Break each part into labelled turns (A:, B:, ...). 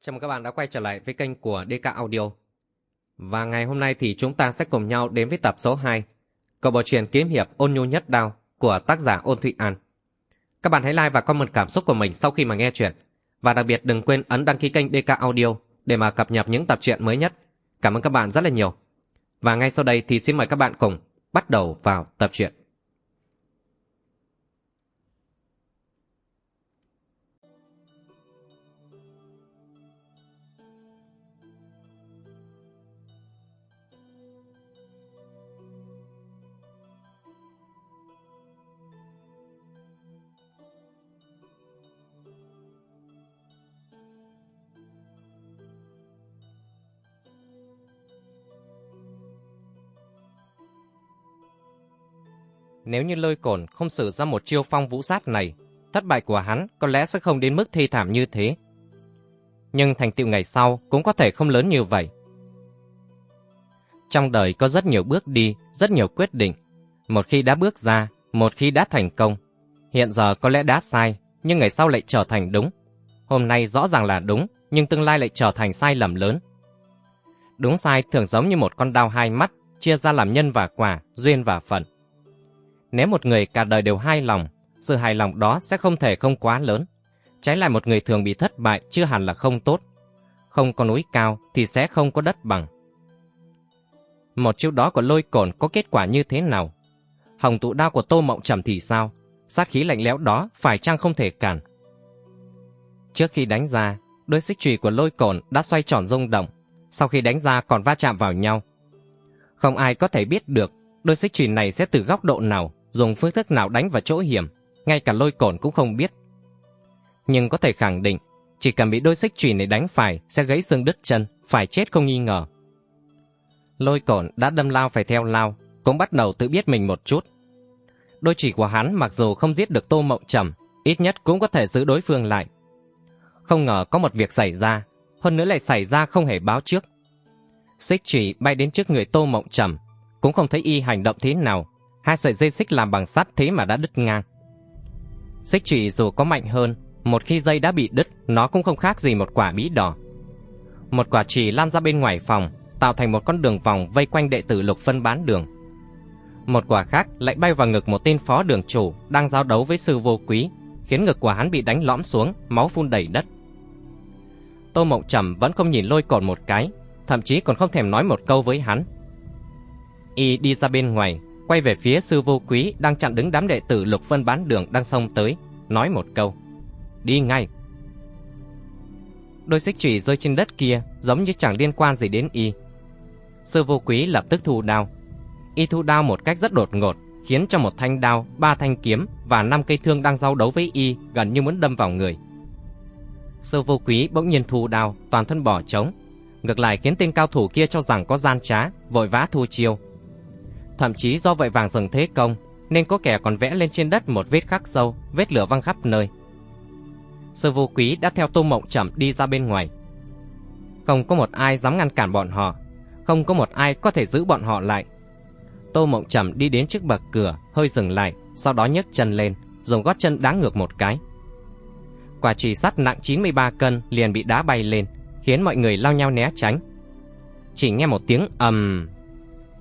A: Chào mừng các bạn đã quay trở lại với kênh của DK Audio. Và ngày hôm nay thì chúng ta sẽ cùng nhau đến với tập số 2 Cậu bộ truyền kiếm hiệp ôn nhu nhất đao của tác giả Ôn Thụy An. Các bạn hãy like và comment cảm xúc của mình sau khi mà nghe chuyện. Và đặc biệt đừng quên ấn đăng ký kênh DK Audio để mà cập nhật những tập truyện mới nhất. Cảm ơn các bạn rất là nhiều. Và ngay sau đây thì xin mời các bạn cùng bắt đầu vào tập truyện. Nếu như lôi cồn không sử ra một chiêu phong vũ sát này, thất bại của hắn có lẽ sẽ không đến mức thi thảm như thế. Nhưng thành tựu ngày sau cũng có thể không lớn như vậy. Trong đời có rất nhiều bước đi, rất nhiều quyết định. Một khi đã bước ra, một khi đã thành công. Hiện giờ có lẽ đã sai, nhưng ngày sau lại trở thành đúng. Hôm nay rõ ràng là đúng, nhưng tương lai lại trở thành sai lầm lớn. Đúng sai thường giống như một con đao hai mắt, chia ra làm nhân và quả, duyên và phận. Nếu một người cả đời đều hai lòng, sự hài lòng đó sẽ không thể không quá lớn. Trái lại một người thường bị thất bại chưa hẳn là không tốt. Không có núi cao thì sẽ không có đất bằng. Một chiêu đó của lôi cồn có kết quả như thế nào? Hồng tụ đao của tô mộng trầm thì sao? Sát khí lạnh lẽo đó phải chăng không thể cản? Trước khi đánh ra, đôi xích chùy của lôi cồn đã xoay tròn rung động. Sau khi đánh ra còn va chạm vào nhau. Không ai có thể biết được đôi xích chùy này sẽ từ góc độ nào dùng phương thức nào đánh vào chỗ hiểm, ngay cả lôi cồn cũng không biết. Nhưng có thể khẳng định, chỉ cần bị đôi xích chùy này đánh phải sẽ gãy xương đứt chân, phải chết không nghi ngờ. Lôi cồn đã đâm lao phải theo lao, cũng bắt đầu tự biết mình một chút. Đôi chỉ của hắn mặc dù không giết được Tô Mộng Trầm, ít nhất cũng có thể giữ đối phương lại. Không ngờ có một việc xảy ra, hơn nữa lại xảy ra không hề báo trước. Xích chỉ bay đến trước người Tô Mộng Trầm, cũng không thấy y hành động thế nào, hai sợi dây xích làm bằng sắt thế mà đã đứt ngang. Xích chỉ dù có mạnh hơn, một khi dây đã bị đứt, nó cũng không khác gì một quả bí đỏ. Một quả chỉ lan ra bên ngoài phòng, tạo thành một con đường vòng vây quanh đệ tử lục phân bán đường. Một quả khác lại bay vào ngực một tên phó đường chủ đang giao đấu với sư vô quý, khiến ngực của hắn bị đánh lõm xuống, máu phun đầy đất. Tô Mộng Trầm vẫn không nhìn lôi cồn một cái, thậm chí còn không thèm nói một câu với hắn. Y đi ra bên ngoài, quay về phía sư vô quý đang chặn đứng đám đệ tử lục phân bán đường đang xông tới, nói một câu. Đi ngay. Đôi xích chủy rơi trên đất kia giống như chẳng liên quan gì đến y. Sư vô quý lập tức thu đao. Y thu đao một cách rất đột ngột, khiến cho một thanh đao, ba thanh kiếm và năm cây thương đang giao đấu với y gần như muốn đâm vào người. Sư vô quý bỗng nhiên thu đao, toàn thân bỏ trống. Ngược lại khiến tên cao thủ kia cho rằng có gian trá, vội vã thu chiêu, Thậm chí do vậy vàng dừng thế công, nên có kẻ còn vẽ lên trên đất một vết khắc sâu, vết lửa văng khắp nơi. Sư vô quý đã theo tô mộng chậm đi ra bên ngoài. Không có một ai dám ngăn cản bọn họ, không có một ai có thể giữ bọn họ lại. Tô mộng chậm đi đến trước bậc cửa, hơi dừng lại, sau đó nhấc chân lên, dùng gót chân đá ngược một cái. Quả trì sắt nặng 93 cân liền bị đá bay lên, khiến mọi người lao nhau né tránh. Chỉ nghe một tiếng ầm,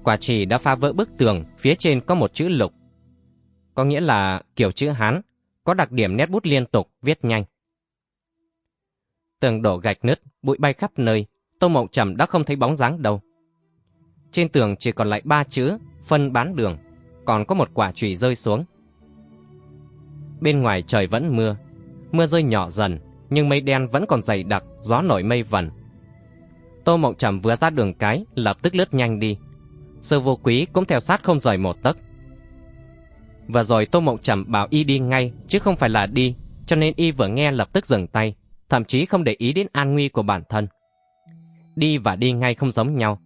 A: quả chỉ đã phá vỡ bức tường, phía trên có một chữ lục. Có nghĩa là kiểu chữ Hán, có đặc điểm nét bút liên tục, viết nhanh. Tường đổ gạch nứt, bụi bay khắp nơi, Tô Mộng Trầm đã không thấy bóng dáng đâu. Trên tường chỉ còn lại ba chữ, phân bán đường, còn có một quả chùy rơi xuống. Bên ngoài trời vẫn mưa, mưa rơi nhỏ dần, nhưng mây đen vẫn còn dày đặc, gió nổi mây vần. Tô Mộng Trầm vừa ra đường cái, lập tức lướt nhanh đi. Sư vô quý cũng theo sát không rời một tấc. Và rồi Tô Mộng Trầm bảo y đi ngay, chứ không phải là đi, cho nên y vừa nghe lập tức dừng tay, thậm chí không để ý đến an nguy của bản thân. Đi và đi ngay không giống nhau.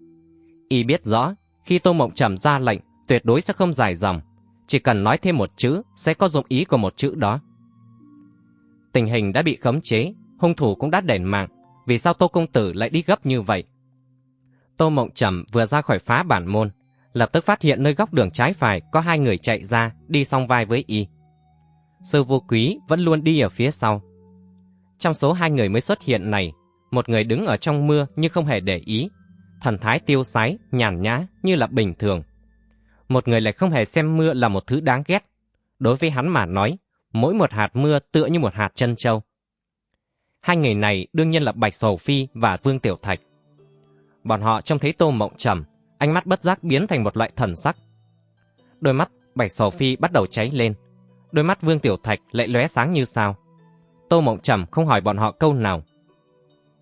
A: Y biết rõ, khi Tô Mộng Trầm ra lệnh, tuyệt đối sẽ không dài dòng. Chỉ cần nói thêm một chữ, sẽ có dụng ý của một chữ đó. Tình hình đã bị khống chế, hung thủ cũng đã đền mạng. Vì sao Tô Công Tử lại đi gấp như vậy? Tô Mộng Trầm vừa ra khỏi phá bản môn, lập tức phát hiện nơi góc đường trái phải có hai người chạy ra, đi song vai với y. Sư vô quý vẫn luôn đi ở phía sau. Trong số hai người mới xuất hiện này, Một người đứng ở trong mưa nhưng không hề để ý. Thần thái tiêu sái, nhàn nhã như là bình thường. Một người lại không hề xem mưa là một thứ đáng ghét. Đối với hắn mà nói, mỗi một hạt mưa tựa như một hạt chân châu. Hai người này đương nhiên là Bạch Sầu Phi và Vương Tiểu Thạch. Bọn họ trông thấy Tô Mộng Trầm, ánh mắt bất giác biến thành một loại thần sắc. Đôi mắt Bạch Sầu Phi bắt đầu cháy lên, đôi mắt Vương Tiểu Thạch lại lóe sáng như sao. Tô Mộng Trầm không hỏi bọn họ câu nào.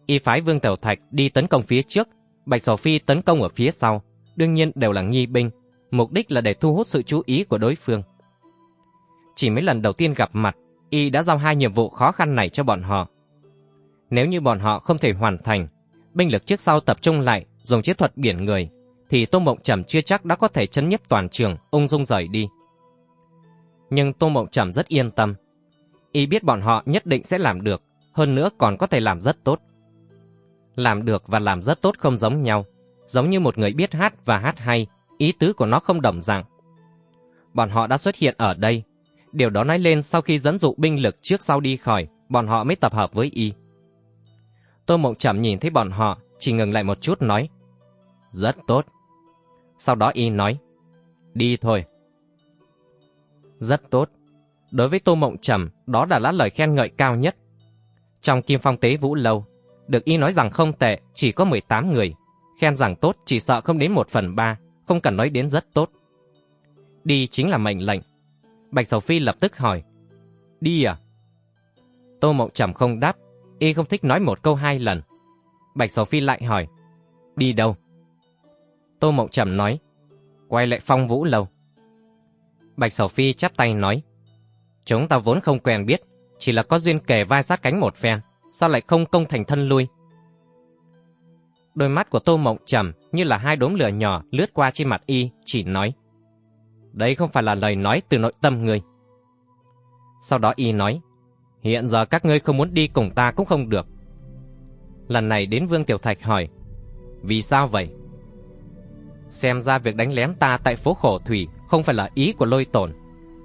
A: Y phái Vương Tiểu Thạch đi tấn công phía trước, Bạch Sầu Phi tấn công ở phía sau, đương nhiên đều là nghi binh, mục đích là để thu hút sự chú ý của đối phương. Chỉ mấy lần đầu tiên gặp mặt, Y đã giao hai nhiệm vụ khó khăn này cho bọn họ. Nếu như bọn họ không thể hoàn thành, binh lực trước sau tập trung lại dùng chiến thuật biển người, thì Tô Mộng Trầm chưa chắc đã có thể chấn nhiếp toàn trường, ung dung rời đi. Nhưng Tô Mộng Trầm rất yên tâm. Y biết bọn họ nhất định sẽ làm được, hơn nữa còn có thể làm rất tốt. Làm được và làm rất tốt không giống nhau, giống như một người biết hát và hát hay, ý tứ của nó không đồng dạng. Bọn họ đã xuất hiện ở đây, điều đó nói lên sau khi dẫn dụ binh lực trước sau đi khỏi, bọn họ mới tập hợp với Y. Tô Mộng Trầm nhìn thấy bọn họ, chỉ ngừng lại một chút nói. Rất tốt. Sau đó y nói. Đi thôi. Rất tốt. Đối với Tô Mộng Trầm, đó đã là lời khen ngợi cao nhất. Trong Kim Phong Tế Vũ Lâu, được y nói rằng không tệ, chỉ có 18 người. Khen rằng tốt chỉ sợ không đến 1 phần 3, không cần nói đến rất tốt. Đi chính là mệnh lệnh. Bạch Sầu Phi lập tức hỏi. Đi à? Tô Mộng Trầm không đáp, y không thích nói một câu hai lần. Bạch Sầu Phi lại hỏi, đi đâu? Tô Mộng Trầm nói, quay lại phong vũ lâu. Bạch Sầu Phi chắp tay nói, chúng ta vốn không quen biết, chỉ là có duyên kề vai sát cánh một phen, sao lại không công thành thân lui? Đôi mắt của Tô Mộng Trầm như là hai đốm lửa nhỏ lướt qua trên mặt y, chỉ nói, đây không phải là lời nói từ nội tâm người. Sau đó y nói, Hiện giờ các ngươi không muốn đi cùng ta cũng không được. Lần này đến Vương Tiểu Thạch hỏi, vì sao vậy? Xem ra việc đánh lén ta tại phố khổ thủy không phải là ý của lôi tổn,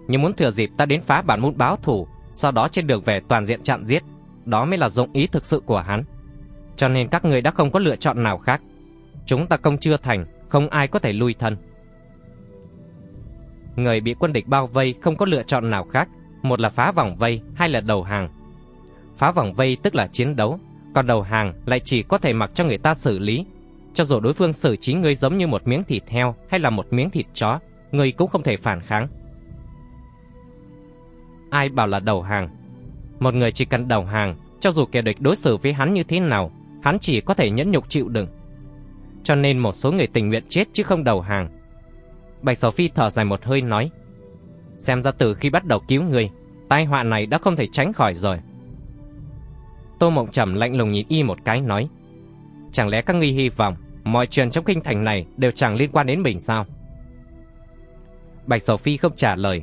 A: nhưng muốn thừa dịp ta đến phá bản môn báo thủ, sau đó trên đường về toàn diện chặn giết, đó mới là dụng ý thực sự của hắn. Cho nên các người đã không có lựa chọn nào khác. Chúng ta công chưa thành, không ai có thể lui thân. Người bị quân địch bao vây không có lựa chọn nào khác một là phá vòng vây, hai là đầu hàng. Phá vòng vây tức là chiến đấu, còn đầu hàng lại chỉ có thể mặc cho người ta xử lý. Cho dù đối phương xử trí ngươi giống như một miếng thịt heo hay là một miếng thịt chó, ngươi cũng không thể phản kháng. Ai bảo là đầu hàng? Một người chỉ cần đầu hàng, cho dù kẻ địch đối xử với hắn như thế nào, hắn chỉ có thể nhẫn nhục chịu đựng. Cho nên một số người tình nguyện chết chứ không đầu hàng. Bạch Sầu Phi thở dài một hơi nói, Xem ra từ khi bắt đầu cứu người, tai họa này đã không thể tránh khỏi rồi. Tô Mộng Trầm lạnh lùng nhìn y một cái nói, chẳng lẽ các ngươi hy vọng mọi chuyện trong kinh thành này đều chẳng liên quan đến mình sao? Bạch Sầu Phi không trả lời.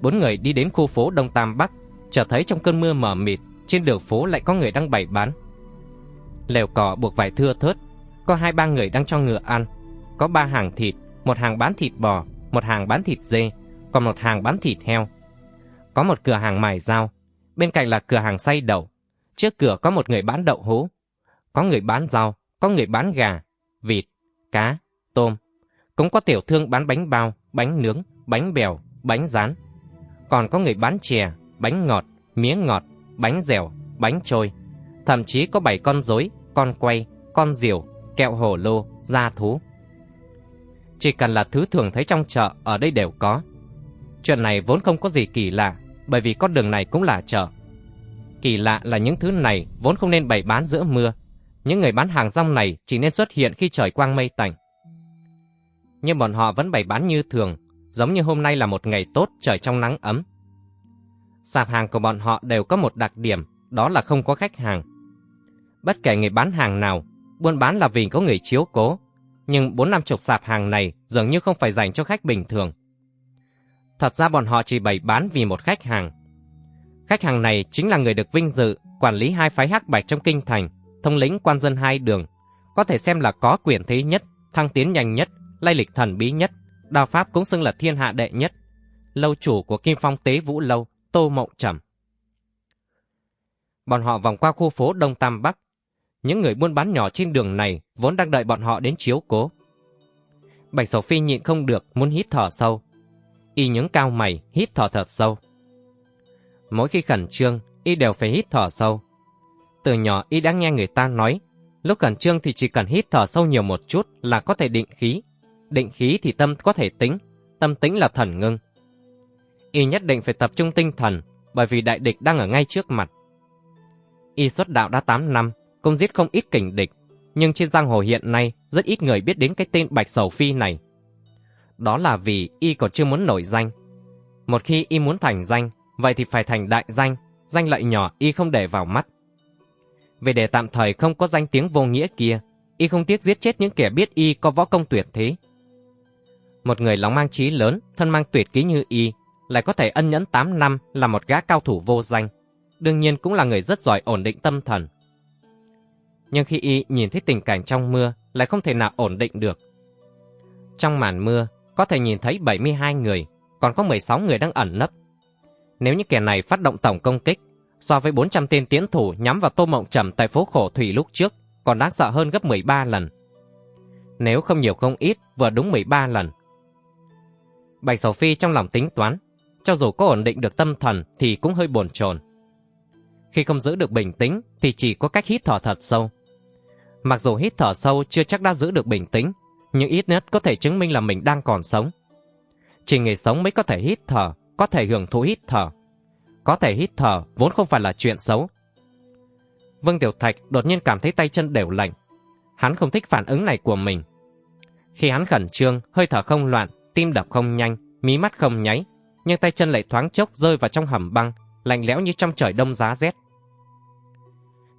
A: Bốn người đi đến khu phố Đông Tam Bắc, chợt thấy trong cơn mưa mờ mịt, trên đường phố lại có người đang bày bán. Lều cỏ buộc vải thưa thớt, có hai ba người đang cho ngựa ăn, có ba hàng thịt, một hàng bán thịt bò, một hàng bán thịt dê, còn một hàng bán thịt heo. Có một cửa hàng mài dao, bên cạnh là cửa hàng xay đậu. Trước cửa có một người bán đậu hũ. Có người bán rau, có người bán gà, vịt, cá, tôm. Cũng có tiểu thương bán bánh bao, bánh nướng, bánh bèo, bánh rán. Còn có người bán chè, bánh ngọt, mía ngọt, bánh dẻo, bánh trôi. Thậm chí có bảy con rối, con quay, con diều, kẹo hổ lô, da thú. Chỉ cần là thứ thường thấy trong chợ ở đây đều có. Chuyện này vốn không có gì kỳ lạ, bởi vì con đường này cũng là chợ. Kỳ lạ là những thứ này vốn không nên bày bán giữa mưa. Những người bán hàng rong này chỉ nên xuất hiện khi trời quang mây tạnh. Nhưng bọn họ vẫn bày bán như thường, giống như hôm nay là một ngày tốt trời trong nắng ấm. Sạp hàng của bọn họ đều có một đặc điểm, đó là không có khách hàng. Bất kể người bán hàng nào, buôn bán là vì có người chiếu cố, nhưng bốn năm chục sạp hàng này dường như không phải dành cho khách bình thường. Thật ra bọn họ chỉ bày bán vì một khách hàng. Khách hàng này chính là người được vinh dự quản lý hai phái hắc bạch trong kinh thành, thông lĩnh quan dân hai đường, có thể xem là có quyền thế nhất, thăng tiến nhanh nhất, lai lịch thần bí nhất, đao pháp cũng xưng là thiên hạ đệ nhất, lâu chủ của Kim Phong Tế Vũ Lâu, Tô Mộng Trầm. Bọn họ vòng qua khu phố Đông Tam Bắc, những người buôn bán nhỏ trên đường này vốn đang đợi bọn họ đến chiếu cố. Bạch Sổ Phi nhịn không được muốn hít thở sâu. Y nhướng cao mày, hít thở thật sâu. Mỗi khi khẩn trương, Y đều phải hít thở sâu. Từ nhỏ Y đã nghe người ta nói, lúc khẩn trương thì chỉ cần hít thở sâu nhiều một chút là có thể định khí. Định khí thì tâm có thể tính, tâm tính là thần ngưng. Y nhất định phải tập trung tinh thần, bởi vì đại địch đang ở ngay trước mặt. Y xuất đạo đã 8 năm, cũng giết không ít kình địch, nhưng trên giang hồ hiện nay rất ít người biết đến cái tên Bạch Sầu Phi này. Đó là vì y còn chưa muốn nổi danh. Một khi y muốn thành danh, vậy thì phải thành đại danh, danh lợi nhỏ y không để vào mắt. Về để tạm thời không có danh tiếng vô nghĩa kia, y không tiếc giết chết những kẻ biết y có võ công tuyệt thế. Một người lòng mang trí lớn, thân mang tuyệt ký như y, lại có thể ân nhẫn 8 năm là một gã cao thủ vô danh. Đương nhiên cũng là người rất giỏi ổn định tâm thần nhưng khi y nhìn thấy tình cảnh trong mưa lại không thể nào ổn định được. Trong màn mưa, có thể nhìn thấy 72 người, còn có 16 người đang ẩn nấp. Nếu những kẻ này phát động tổng công kích, so với 400 tên tiến thủ nhắm vào Tô Mộng Trầm tại phố Khổ Thủy lúc trước, còn đáng sợ hơn gấp 13 lần. Nếu không nhiều không ít, vừa đúng 13 lần. Bạch Sầu Phi trong lòng tính toán, cho dù có ổn định được tâm thần thì cũng hơi buồn chồn. Khi không giữ được bình tĩnh thì chỉ có cách hít thở thật sâu, Mặc dù hít thở sâu chưa chắc đã giữ được bình tĩnh, nhưng ít nhất có thể chứng minh là mình đang còn sống. Chỉ người sống mới có thể hít thở, có thể hưởng thụ hít thở. Có thể hít thở vốn không phải là chuyện xấu. Vương Tiểu Thạch đột nhiên cảm thấy tay chân đều lạnh. Hắn không thích phản ứng này của mình. Khi hắn khẩn trương, hơi thở không loạn, tim đập không nhanh, mí mắt không nháy, nhưng tay chân lại thoáng chốc rơi vào trong hầm băng, lạnh lẽo như trong trời đông giá rét.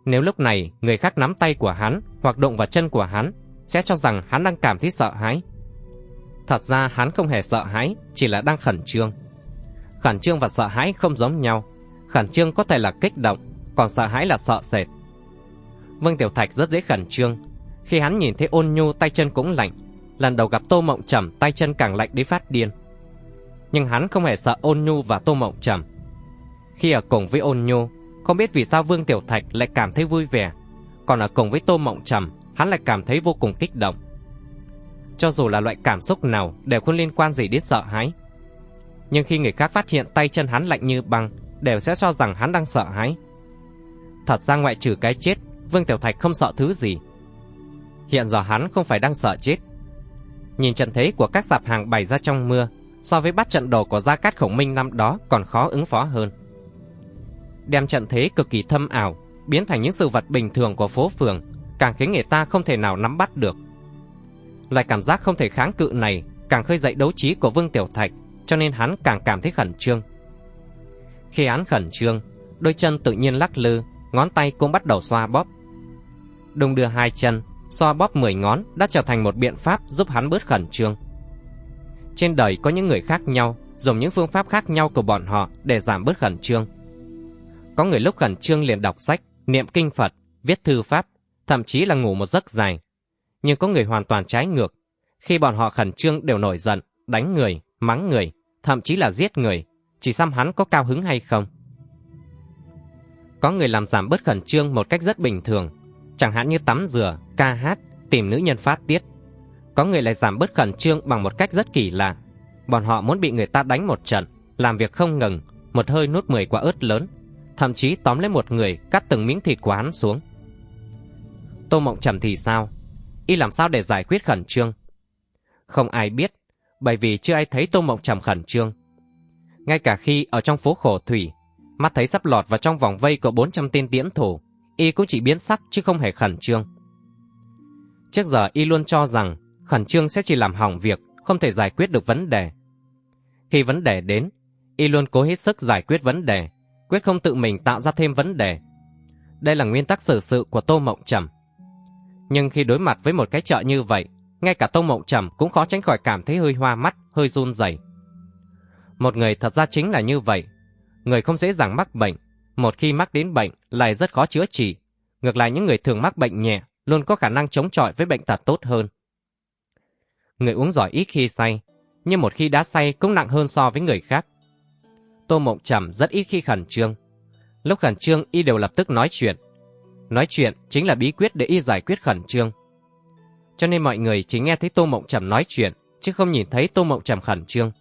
A: Nếu lúc này người khác nắm tay của hắn hoặc đụng vào chân của hắn, sẽ cho rằng hắn đang cảm thấy sợ hãi. Thật ra hắn không hề sợ hãi, chỉ là đang khẩn trương. Khẩn trương và sợ hãi không giống nhau. Khẩn trương có thể là kích động, còn sợ hãi là sợ sệt. Vương Tiểu Thạch rất dễ khẩn trương. Khi hắn nhìn thấy ôn nhu tay chân cũng lạnh, lần đầu gặp Tô Mộng Trầm tay chân càng lạnh đến phát điên. Nhưng hắn không hề sợ ôn nhu và Tô Mộng Trầm. Khi ở cùng với ôn nhu, không biết vì sao Vương Tiểu Thạch lại cảm thấy vui vẻ Còn ở cùng với Tô Mộng Trầm Hắn lại cảm thấy vô cùng kích động. Cho dù là loại cảm xúc nào Đều không liên quan gì đến sợ hãi. Nhưng khi người khác phát hiện tay chân hắn lạnh như băng Đều sẽ cho rằng hắn đang sợ hãi. Thật ra ngoại trừ cái chết Vương Tiểu Thạch không sợ thứ gì. Hiện giờ hắn không phải đang sợ chết. Nhìn trận thế của các sạp hàng bày ra trong mưa So với bắt trận đồ của Gia Cát Khổng Minh năm đó Còn khó ứng phó hơn. Đem trận thế cực kỳ thâm ảo biến thành những sự vật bình thường của phố phường, càng khiến người ta không thể nào nắm bắt được. Loại cảm giác không thể kháng cự này càng khơi dậy đấu trí của Vương Tiểu Thạch, cho nên hắn càng cảm thấy khẩn trương. Khi hắn khẩn trương, đôi chân tự nhiên lắc lư, ngón tay cũng bắt đầu xoa bóp. Đùng đưa hai chân, xoa bóp 10 ngón đã trở thành một biện pháp giúp hắn bớt khẩn trương. Trên đời có những người khác nhau, dùng những phương pháp khác nhau của bọn họ để giảm bớt khẩn trương. Có người lúc khẩn trương liền đọc sách, niệm kinh Phật, viết thư pháp, thậm chí là ngủ một giấc dài. Nhưng có người hoàn toàn trái ngược. Khi bọn họ khẩn trương đều nổi giận, đánh người, mắng người, thậm chí là giết người, chỉ xăm hắn có cao hứng hay không. Có người làm giảm bớt khẩn trương một cách rất bình thường, chẳng hạn như tắm rửa, ca hát, tìm nữ nhân phát tiết. Có người lại giảm bớt khẩn trương bằng một cách rất kỳ lạ. Bọn họ muốn bị người ta đánh một trận, làm việc không ngừng, một hơi nuốt 10 quả ớt lớn, thậm chí tóm lấy một người cắt từng miếng thịt của hắn xuống. Tô Mộng Trầm thì sao? Y làm sao để giải quyết khẩn trương? Không ai biết, bởi vì chưa ai thấy Tô Mộng Trầm khẩn trương. Ngay cả khi ở trong phố khổ thủy, mắt thấy sắp lọt vào trong vòng vây của 400 tên tiễn thủ, Y cũng chỉ biến sắc chứ không hề khẩn trương. Trước giờ Y luôn cho rằng khẩn trương sẽ chỉ làm hỏng việc, không thể giải quyết được vấn đề. Khi vấn đề đến, Y luôn cố hết sức giải quyết vấn đề, quyết không tự mình tạo ra thêm vấn đề. Đây là nguyên tắc xử sự của Tô Mộng Trầm. Nhưng khi đối mặt với một cái chợ như vậy, ngay cả Tô Mộng Trầm cũng khó tránh khỏi cảm thấy hơi hoa mắt, hơi run rẩy. Một người thật ra chính là như vậy. Người không dễ dàng mắc bệnh, một khi mắc đến bệnh lại rất khó chữa trị. Ngược lại những người thường mắc bệnh nhẹ luôn có khả năng chống chọi với bệnh tật tốt hơn. Người uống giỏi ít khi say, nhưng một khi đã say cũng nặng hơn so với người khác. Tô Mộng Trầm rất ít khi khẩn trương. Lúc khẩn trương y đều lập tức nói chuyện. Nói chuyện chính là bí quyết để y giải quyết khẩn trương. Cho nên mọi người chỉ nghe thấy Tô Mộng Trầm nói chuyện, chứ không nhìn thấy Tô Mộng Trầm khẩn trương.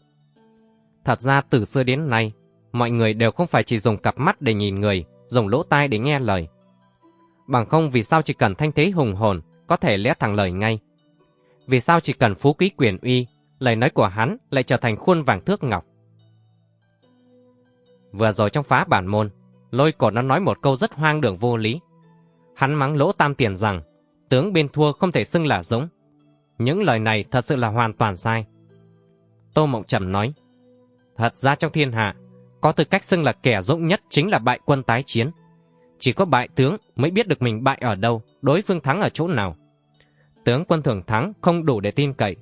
A: Thật ra từ xưa đến nay, mọi người đều không phải chỉ dùng cặp mắt để nhìn người, dùng lỗ tai để nghe lời. Bằng không vì sao chỉ cần thanh thế hùng hồn, có thể lẽ thẳng lời ngay. Vì sao chỉ cần phú quý quyền uy, lời nói của hắn lại trở thành khuôn vàng thước ngọc. Vừa rồi trong phá bản môn, lôi cột nó nói một câu rất hoang đường vô lý. Hắn mắng lỗ tam tiền rằng, tướng bên thua không thể xưng là dũng. Những lời này thật sự là hoàn toàn sai. Tô Mộng Trầm nói, thật ra trong thiên hạ, có tư cách xưng là kẻ dũng nhất chính là bại quân tái chiến. Chỉ có bại tướng mới biết được mình bại ở đâu, đối phương thắng ở chỗ nào. Tướng quân thường thắng không đủ để tin cậy.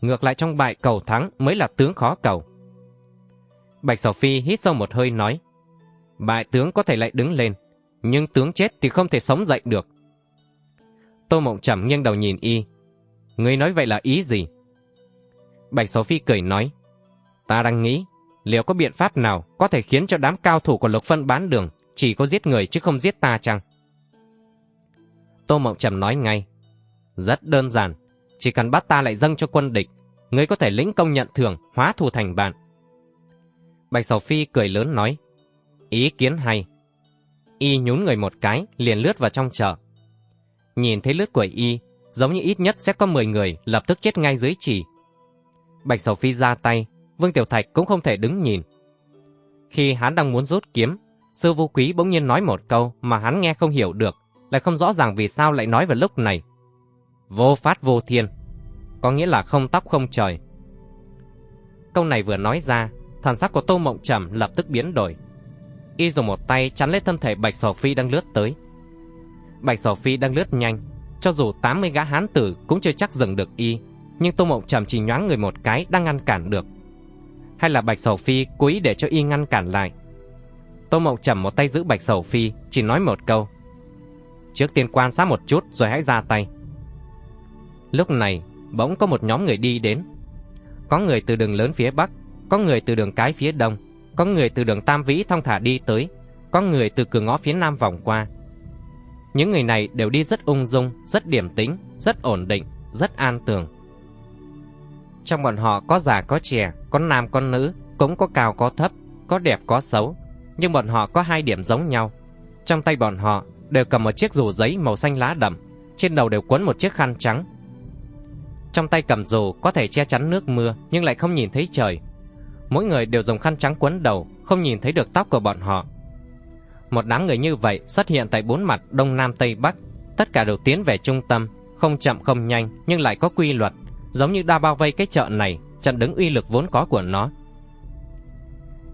A: Ngược lại trong bại cầu thắng mới là tướng khó cầu. Bạch Sầu Phi hít sâu một hơi nói, bại tướng có thể lại đứng lên, nhưng tướng chết thì không thể sống dậy được. Tô Mộng Trầm nghiêng đầu nhìn y. Ngươi nói vậy là ý gì? Bạch Sầu Phi cười nói, ta đang nghĩ, liệu có biện pháp nào có thể khiến cho đám cao thủ của lục phân bán đường chỉ có giết người chứ không giết ta chăng? Tô Mộng Trầm nói ngay, rất đơn giản, chỉ cần bắt ta lại dâng cho quân địch, ngươi có thể lĩnh công nhận thưởng, hóa thù thành bạn. Bạch Sầu Phi cười lớn nói, ý kiến hay. Y nhún người một cái, liền lướt vào trong chợ. Nhìn thấy lướt của Y, giống như ít nhất sẽ có 10 người lập tức chết ngay dưới chỉ. Bạch Sầu Phi ra tay, Vương Tiểu Thạch cũng không thể đứng nhìn. Khi hắn đang muốn rút kiếm, sư vô quý bỗng nhiên nói một câu mà hắn nghe không hiểu được, lại không rõ ràng vì sao lại nói vào lúc này. Vô phát vô thiên, có nghĩa là không tóc không trời. Câu này vừa nói ra, thần sắc của Tô Mộng Trầm lập tức biến đổi. Y dùng một tay chắn lấy thân thể Bạch Sở Phi đang lướt tới. Bạch Sở Phi đang lướt nhanh, cho dù 80 gã hán tử cũng chưa chắc dừng được Y, nhưng Tô Mộng Trầm chỉ nhoáng người một cái đang ngăn cản được. Hay là Bạch Sầu Phi cố ý để cho Y ngăn cản lại. Tô Mộng Trầm một tay giữ Bạch Sầu Phi, chỉ nói một câu. Trước tiên quan sát một chút rồi hãy ra tay. Lúc này, bỗng có một nhóm người đi đến. Có người từ đường lớn phía Bắc, có người từ đường cái phía Đông, có người từ đường Tam Vĩ thong thả đi tới, có người từ cửa ngõ phía Nam vòng qua. Những người này đều đi rất ung dung, rất điềm tĩnh, rất ổn định, rất an tường. Trong bọn họ có già có trẻ, có nam có nữ, cũng có cao có thấp, có đẹp có xấu, nhưng bọn họ có hai điểm giống nhau. Trong tay bọn họ đều cầm một chiếc dù giấy màu xanh lá đậm, trên đầu đều quấn một chiếc khăn trắng, trong tay cầm dù có thể che chắn nước mưa nhưng lại không nhìn thấy trời. Mỗi người đều dùng khăn trắng quấn đầu, không nhìn thấy được tóc của bọn họ. Một đám người như vậy xuất hiện tại bốn mặt Đông Nam Tây Bắc, tất cả đều tiến về trung tâm, không chậm không nhanh nhưng lại có quy luật, giống như đa bao vây cái chợ này, trận đứng uy lực vốn có của nó.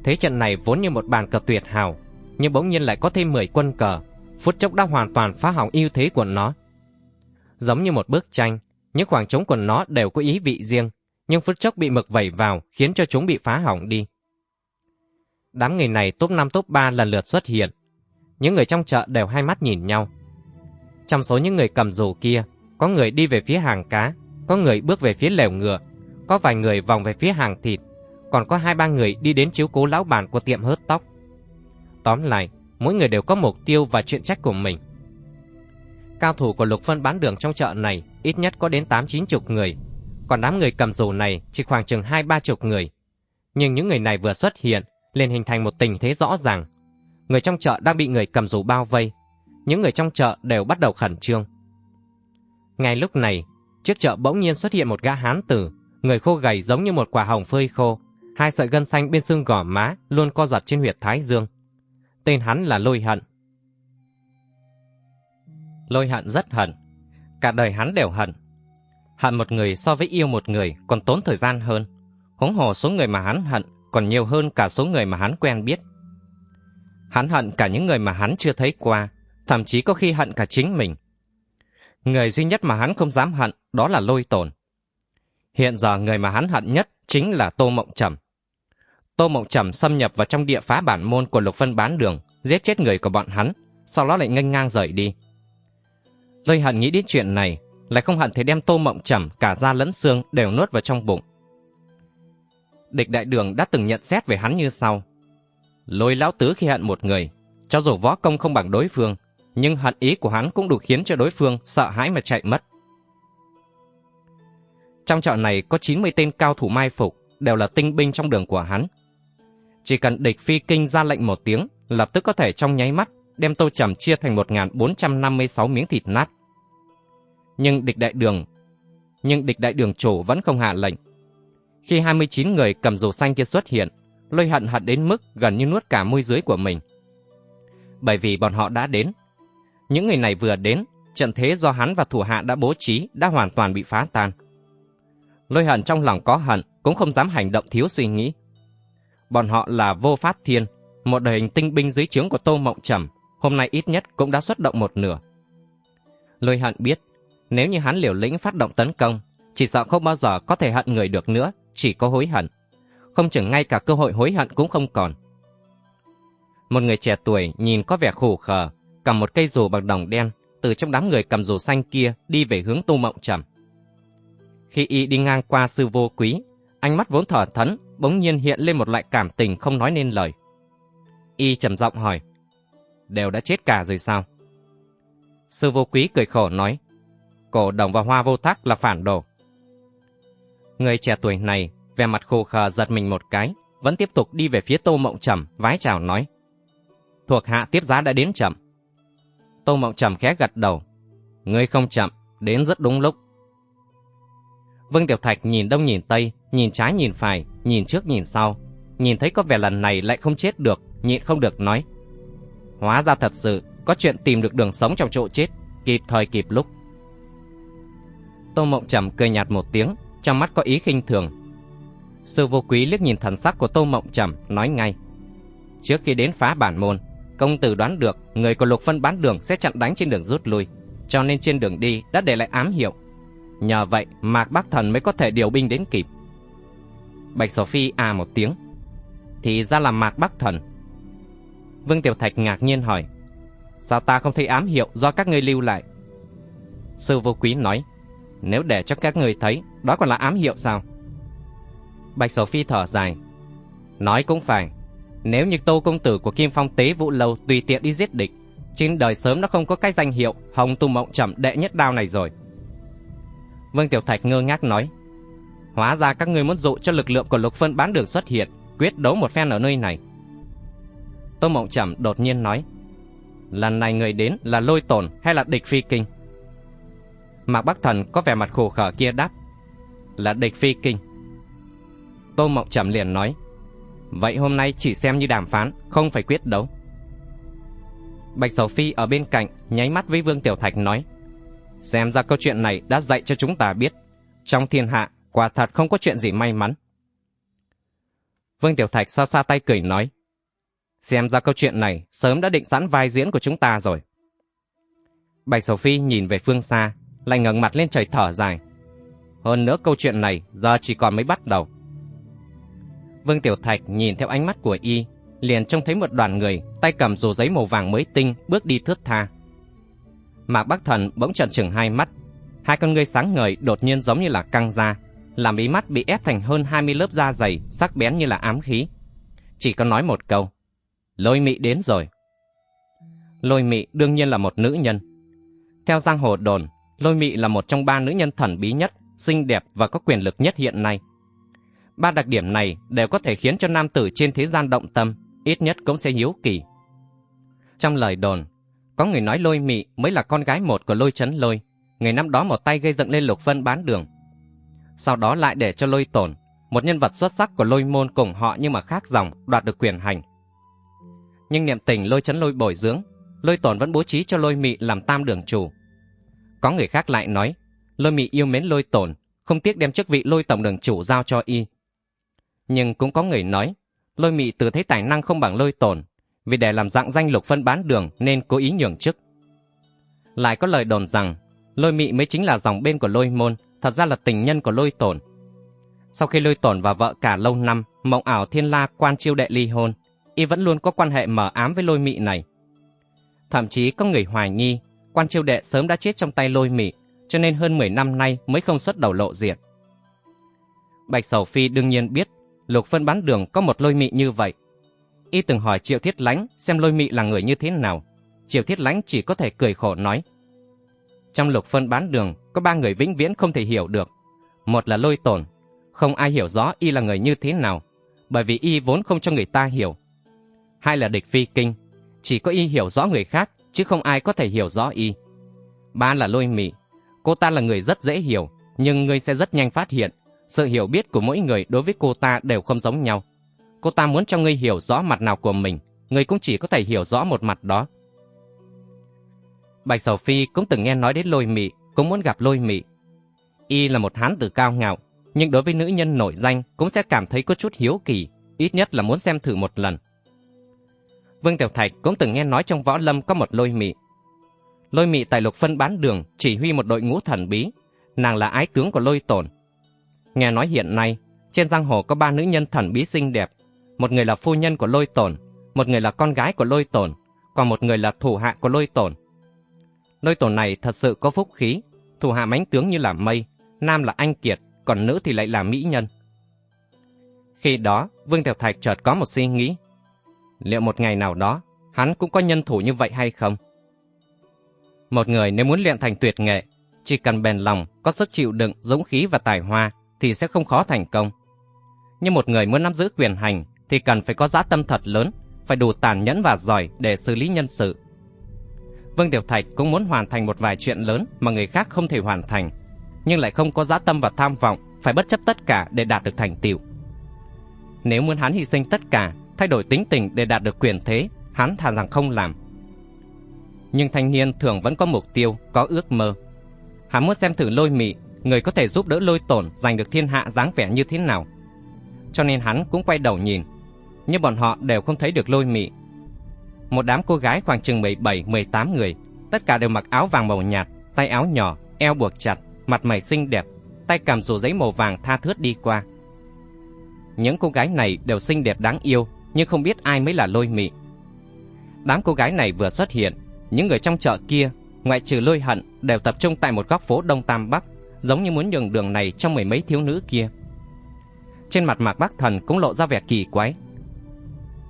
A: Thế trận này vốn như một bàn cờ tuyệt hào, nhưng bỗng nhiên lại có thêm 10 quân cờ, phút chốc đã hoàn toàn phá hỏng ưu thế của nó. Giống như một bức tranh, những khoảng trống của nó đều có ý vị riêng, nhưng phút chốc bị mực vẩy vào khiến cho chúng bị phá hỏng đi. Đám người này top 5 top 3 lần lượt xuất hiện. Những người trong chợ đều hai mắt nhìn nhau. Trong số những người cầm dù kia, có người đi về phía hàng cá, có người bước về phía lều ngựa, có vài người vòng về phía hàng thịt, còn có hai ba người đi đến chiếu cố lão bản của tiệm hớt tóc. Tóm lại, mỗi người đều có mục tiêu và chuyện trách của mình. Cao thủ của lục phân bán đường trong chợ này ít nhất có đến tám chín chục người, còn đám người cầm dù này chỉ khoảng chừng hai ba chục người. Nhưng những người này vừa xuất hiện, liền hình thành một tình thế rõ ràng. Người trong chợ đang bị người cầm dù bao vây, những người trong chợ đều bắt đầu khẩn trương. Ngay lúc này, trước chợ bỗng nhiên xuất hiện một gã hán tử, người khô gầy giống như một quả hồng phơi khô, hai sợi gân xanh bên xương gò má luôn co giật trên huyệt thái dương. Tên hắn là Lôi Hận. Lôi Hận rất hận, Cả đời hắn đều hận. Hận một người so với yêu một người còn tốn thời gian hơn. Huống hồ số người mà hắn hận còn nhiều hơn cả số người mà hắn quen biết. Hắn hận cả những người mà hắn chưa thấy qua, thậm chí có khi hận cả chính mình. Người duy nhất mà hắn không dám hận đó là lôi tồn. Hiện giờ người mà hắn hận nhất chính là Tô Mộng Trầm. Tô Mộng Trầm xâm nhập vào trong địa phá bản môn của Lục phân Bán Đường, giết chết người của bọn hắn, sau đó lại nghênh ngang rời đi. Lôi hận nghĩ đến chuyện này, lại không hận thể đem tô mộng trầm cả da lẫn xương đều nuốt vào trong bụng. Địch đại đường đã từng nhận xét về hắn như sau. Lôi lão tứ khi hận một người, cho dù võ công không bằng đối phương, nhưng hận ý của hắn cũng đủ khiến cho đối phương sợ hãi mà chạy mất. Trong chợ này có 90 tên cao thủ mai phục, đều là tinh binh trong đường của hắn. Chỉ cần địch phi kinh ra lệnh một tiếng, lập tức có thể trong nháy mắt đem tô trầm chia thành 1.456 miếng thịt nát. Nhưng địch đại đường nhưng địch đại đường chủ vẫn không hạ lệnh. Khi 29 người cầm dù xanh kia xuất hiện, lôi hận hận đến mức gần như nuốt cả môi dưới của mình. Bởi vì bọn họ đã đến. Những người này vừa đến, trận thế do hắn và thủ hạ đã bố trí đã hoàn toàn bị phá tan. Lôi hận trong lòng có hận, cũng không dám hành động thiếu suy nghĩ. Bọn họ là vô phát thiên, một đội hình tinh binh dưới trướng của Tô Mộng Trầm, hôm nay ít nhất cũng đã xuất động một nửa. Lôi hận biết, nếu như hắn liều lĩnh phát động tấn công, chỉ sợ không bao giờ có thể hận người được nữa, chỉ có hối hận. Không chừng ngay cả cơ hội hối hận cũng không còn. Một người trẻ tuổi nhìn có vẻ khổ khờ, cầm một cây dù bằng đồng đen, từ trong đám người cầm dù xanh kia đi về hướng tu Mộng Trầm. Khi y đi ngang qua sư vô quý, ánh mắt vốn thở thẫn, bỗng nhiên hiện lên một loại cảm tình không nói nên lời. Y trầm giọng hỏi, đều đã chết cả rồi sao? Sư vô quý cười khổ nói, cổ đồng và hoa vô thác là phản đồ. Người trẻ tuổi này, vẻ mặt khô khờ giật mình một cái, vẫn tiếp tục đi về phía Tô Mộng Trầm, vái chào nói. Thuộc hạ tiếp giá đã đến chậm. Tô Mộng Trầm khẽ gật đầu. Ngươi không chậm, đến rất đúng lúc. Vương Tiểu Thạch nhìn đông nhìn tây, nhìn trái nhìn phải, nhìn trước nhìn sau. Nhìn thấy có vẻ lần này lại không chết được, nhịn không được nói. Hóa ra thật sự, có chuyện tìm được đường sống trong chỗ chết, kịp thời kịp lúc. Tô Mộng Trầm cười nhạt một tiếng, trong mắt có ý khinh thường. Sư vô quý liếc nhìn thần sắc của Tô Mộng Trầm, nói ngay. Trước khi đến phá bản môn, công tử đoán được người của lục phân bán đường sẽ chặn đánh trên đường rút lui, cho nên trên đường đi đã để lại ám hiệu. Nhờ vậy, Mạc Bắc Thần mới có thể điều binh đến kịp. Bạch Sophie à một tiếng. Thì ra là Mạc Bắc Thần. Vương Tiểu Thạch ngạc nhiên hỏi. Sao ta không thấy ám hiệu do các ngươi lưu lại? Sư vô quý nói. Nếu để cho các người thấy, đó còn là ám hiệu sao? Bạch Sầu Phi thở dài. Nói cũng phải, nếu như tô công tử của Kim Phong Tế Vũ Lâu tùy tiện đi giết địch, trên đời sớm nó không có cái danh hiệu Hồng Tu Mộng Trầm đệ nhất đao này rồi. Vương Tiểu Thạch ngơ ngác nói, hóa ra các ngươi muốn dụ cho lực lượng của lục phân bán đường xuất hiện, quyết đấu một phen ở nơi này. Tô Mộng Trầm đột nhiên nói, lần này người đến là lôi tổn hay là địch phi kinh? Mạc Bắc Thần có vẻ mặt khổ khở kia đáp. Là địch phi kinh. Tô Mộng Trầm liền nói. Vậy hôm nay chỉ xem như đàm phán, không phải quyết đấu. Bạch Sầu Phi ở bên cạnh nháy mắt với Vương Tiểu Thạch nói. Xem ra câu chuyện này đã dạy cho chúng ta biết. Trong thiên hạ, quả thật không có chuyện gì may mắn. Vương Tiểu Thạch so xa tay cười nói. Xem ra câu chuyện này sớm đã định sẵn vai diễn của chúng ta rồi. Bạch Sầu Phi nhìn về phương xa, lại ngẩng mặt lên trời thở dài. Hơn nữa câu chuyện này giờ chỉ còn mới bắt đầu. Vương Tiểu Thạch nhìn theo ánh mắt của y, liền trông thấy một đoàn người tay cầm dù giấy màu vàng mới tinh bước đi thướt tha. Mạc Bắc Thần bỗng trần trừng hai mắt, hai con ngươi sáng ngời đột nhiên giống như là căng ra, làm mí mắt bị ép thành hơn 20 lớp da dày, sắc bén như là ám khí. Chỉ có nói một câu, lôi mị đến rồi. Lôi mị đương nhiên là một nữ nhân. Theo giang hồ đồn, Lôi Mị là một trong ba nữ nhân thần bí nhất, xinh đẹp và có quyền lực nhất hiện nay. Ba đặc điểm này đều có thể khiến cho nam tử trên thế gian động tâm, ít nhất cũng sẽ hiếu kỳ. Trong lời đồn, có người nói Lôi Mị mới là con gái một của Lôi Chấn Lôi, người năm đó một tay gây dựng lên Lục Vân bán đường. Sau đó lại để cho Lôi Tổn, một nhân vật xuất sắc của Lôi Môn cùng họ nhưng mà khác dòng, đoạt được quyền hành. Nhưng niệm tình Lôi Chấn Lôi bồi dưỡng, Lôi Tổn vẫn bố trí cho Lôi Mị làm tam đường chủ có người khác lại nói, lôi mị yêu mến lôi tổn, không tiếc đem chức vị lôi tổng đường chủ giao cho y. Nhưng cũng có người nói, lôi mị từ thấy tài năng không bằng lôi tổn, vì để làm dạng danh lục phân bán đường nên cố ý nhường chức. Lại có lời đồn rằng, lôi mị mới chính là dòng bên của lôi môn, thật ra là tình nhân của lôi tổn. Sau khi lôi tổn và vợ cả lâu năm, mộng ảo thiên la quan chiêu đệ ly hôn, y vẫn luôn có quan hệ mờ ám với lôi mị này. Thậm chí có người hoài nghi quan chiêu đệ sớm đã chết trong tay lôi mị, cho nên hơn 10 năm nay mới không xuất đầu lộ diện. Bạch Sầu Phi đương nhiên biết lục phân bán đường có một lôi mị như vậy. Y từng hỏi Triệu Thiết Lánh xem lôi mị là người như thế nào. Triệu Thiết Lánh chỉ có thể cười khổ nói. Trong lục phân bán đường, có ba người vĩnh viễn không thể hiểu được. Một là lôi tổn, không ai hiểu rõ y là người như thế nào, bởi vì y vốn không cho người ta hiểu. Hai là địch phi kinh, chỉ có y hiểu rõ người khác, chứ không ai có thể hiểu rõ y. Ba là lôi mị, cô ta là người rất dễ hiểu, nhưng ngươi sẽ rất nhanh phát hiện, sự hiểu biết của mỗi người đối với cô ta đều không giống nhau. Cô ta muốn cho ngươi hiểu rõ mặt nào của mình, ngươi cũng chỉ có thể hiểu rõ một mặt đó. Bạch Sầu Phi cũng từng nghe nói đến lôi mị, cũng muốn gặp lôi mị. Y là một hán tử cao ngạo, nhưng đối với nữ nhân nổi danh cũng sẽ cảm thấy có chút hiếu kỳ, ít nhất là muốn xem thử một lần. Vương Tiểu Thạch cũng từng nghe nói trong võ lâm có một lôi mị. Lôi mị tại lục phân bán đường chỉ huy một đội ngũ thần bí, nàng là ái tướng của lôi tổn. Nghe nói hiện nay, trên giang hồ có ba nữ nhân thần bí xinh đẹp, một người là phu nhân của lôi tổn, một người là con gái của lôi tổn, còn một người là thủ hạ của lôi tổn. Lôi tổn này thật sự có phúc khí, thủ hạ mánh tướng như là mây, nam là anh kiệt, còn nữ thì lại là mỹ nhân. Khi đó, Vương Tiểu Thạch chợt có một suy nghĩ. Liệu một ngày nào đó, hắn cũng có nhân thủ như vậy hay không? Một người nếu muốn luyện thành tuyệt nghệ, chỉ cần bền lòng, có sức chịu đựng, dũng khí và tài hoa thì sẽ không khó thành công. Nhưng một người muốn nắm giữ quyền hành thì cần phải có dã tâm thật lớn, phải đủ tàn nhẫn và giỏi để xử lý nhân sự. Vương Tiểu Thạch cũng muốn hoàn thành một vài chuyện lớn mà người khác không thể hoàn thành, nhưng lại không có dã tâm và tham vọng, phải bất chấp tất cả để đạt được thành tựu. Nếu muốn hắn hy sinh tất cả, thay đổi tính tình để đạt được quyền thế, hắn thà rằng không làm. Nhưng thanh niên thường vẫn có mục tiêu, có ước mơ. Hắn muốn xem thử lôi mị, người có thể giúp đỡ lôi tổn giành được thiên hạ dáng vẻ như thế nào. Cho nên hắn cũng quay đầu nhìn, nhưng bọn họ đều không thấy được lôi mị. Một đám cô gái khoảng chừng 17-18 người, tất cả đều mặc áo vàng màu nhạt, tay áo nhỏ, eo buộc chặt, mặt mày xinh đẹp, tay cầm dù giấy màu vàng tha thướt đi qua. Những cô gái này đều xinh đẹp đáng yêu, nhưng không biết ai mới là lôi mị. Đám cô gái này vừa xuất hiện, những người trong chợ kia, ngoại trừ lôi hận, đều tập trung tại một góc phố Đông Tam Bắc, giống như muốn nhường đường này cho mười mấy thiếu nữ kia. Trên mặt Mạc bác Thần cũng lộ ra vẻ kỳ quái.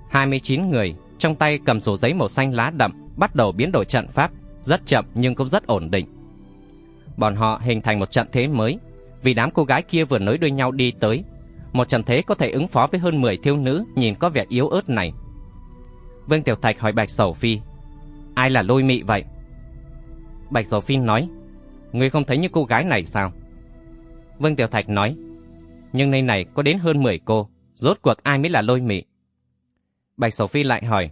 A: 29 người, trong tay cầm sổ giấy màu xanh lá đậm, bắt đầu biến đổi trận pháp, rất chậm nhưng cũng rất ổn định. Bọn họ hình thành một trận thế mới, vì đám cô gái kia vừa nối đuôi nhau đi tới. Một trận thế có thể ứng phó với hơn 10 thiếu nữ nhìn có vẻ yếu ớt này. Vương Tiểu Thạch hỏi Bạch Sầu Phi, ai là lôi mị vậy? Bạch Sầu Phi nói, ngươi không thấy những cô gái này sao? Vương Tiểu Thạch nói, nhưng nơi này có đến hơn 10 cô, rốt cuộc ai mới là lôi mị? Bạch Sầu Phi lại hỏi,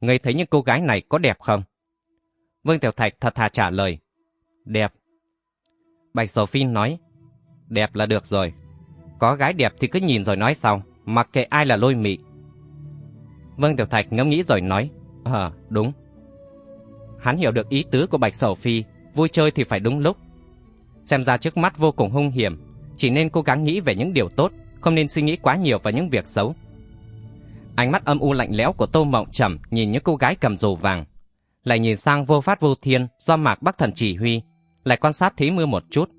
A: ngươi thấy những cô gái này có đẹp không? Vương Tiểu Thạch thật thà trả lời, đẹp. Bạch Sầu Phi nói, đẹp là được rồi. Có gái đẹp thì cứ nhìn rồi nói sau, mặc kệ ai là lôi mị. Vương Tiểu Thạch ngẫm nghĩ rồi nói, ờ, đúng. Hắn hiểu được ý tứ của Bạch Sầu Phi, vui chơi thì phải đúng lúc. Xem ra trước mắt vô cùng hung hiểm, chỉ nên cố gắng nghĩ về những điều tốt, không nên suy nghĩ quá nhiều vào những việc xấu. Ánh mắt âm u lạnh lẽo của Tô Mộng Trầm nhìn những cô gái cầm dù vàng, lại nhìn sang vô phát vô thiên do Mạc Bắc Thần chỉ huy, lại quan sát Thí Mưa một chút.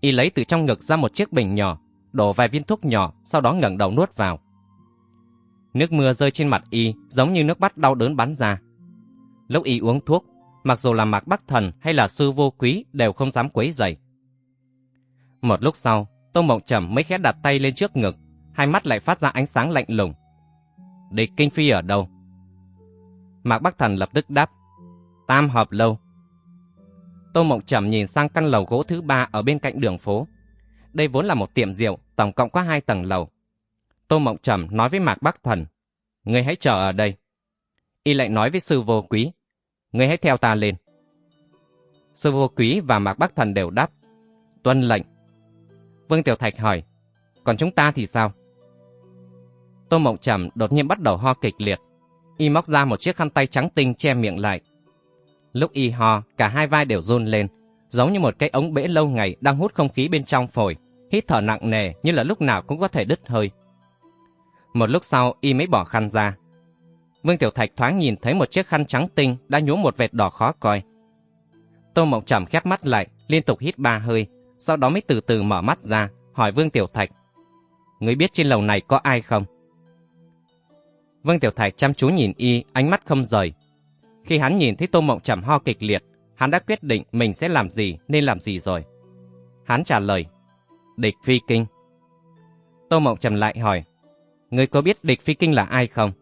A: Y lấy từ trong ngực ra một chiếc bình nhỏ, đổ vài viên thuốc nhỏ, sau đó ngẩng đầu nuốt vào. Nước mưa rơi trên mặt Y giống như nước bắt đau đớn bắn ra. Lúc Y uống thuốc, mặc dù là Mạc Bắc Thần hay là sư vô quý đều không dám quấy rầy. Một lúc sau, Tô Mộng Trầm mới khẽ đặt tay lên trước ngực, hai mắt lại phát ra ánh sáng lạnh lùng. Địch Kinh Phi ở đâu? Mạc Bắc Thần lập tức đáp. Tam hợp lâu. Tô Mộng Trầm nhìn sang căn lầu gỗ thứ ba ở bên cạnh đường phố. Đây vốn là một tiệm rượu, tổng cộng có hai tầng lầu. Tô Mộng Trầm nói với Mạc Bắc Thần. Ngươi hãy chờ ở đây. Y lại nói với sư vô quý. Ngươi hãy theo ta lên. Sư vô quý và Mạc Bắc Thần đều đáp. Tuân lệnh. Vương Tiểu Thạch hỏi. Còn chúng ta thì sao? Tô Mộng Trầm đột nhiên bắt đầu ho kịch liệt. Y móc ra một chiếc khăn tay trắng tinh che miệng lại. Lúc y ho, cả hai vai đều run lên, giống như một cái ống bể lâu ngày đang hút không khí bên trong phổi, hít thở nặng nề như là lúc nào cũng có thể đứt hơi. Một lúc sau, y mới bỏ khăn ra. Vương Tiểu Thạch thoáng nhìn thấy một chiếc khăn trắng tinh đã nhuốm một vệt đỏ khó coi. Tô Mộng Trầm khép mắt lại, liên tục hít ba hơi, sau đó mới từ từ mở mắt ra, hỏi Vương Tiểu Thạch. người biết trên lầu này có ai không? Vương Tiểu Thạch chăm chú nhìn y, ánh mắt không rời. Khi hắn nhìn thấy Tô Mộng Trầm ho kịch liệt, hắn đã quyết định mình sẽ làm gì nên làm gì rồi. Hắn trả lời, địch phi kinh. Tô Mộng Trầm lại hỏi, người có biết địch phi kinh là ai không?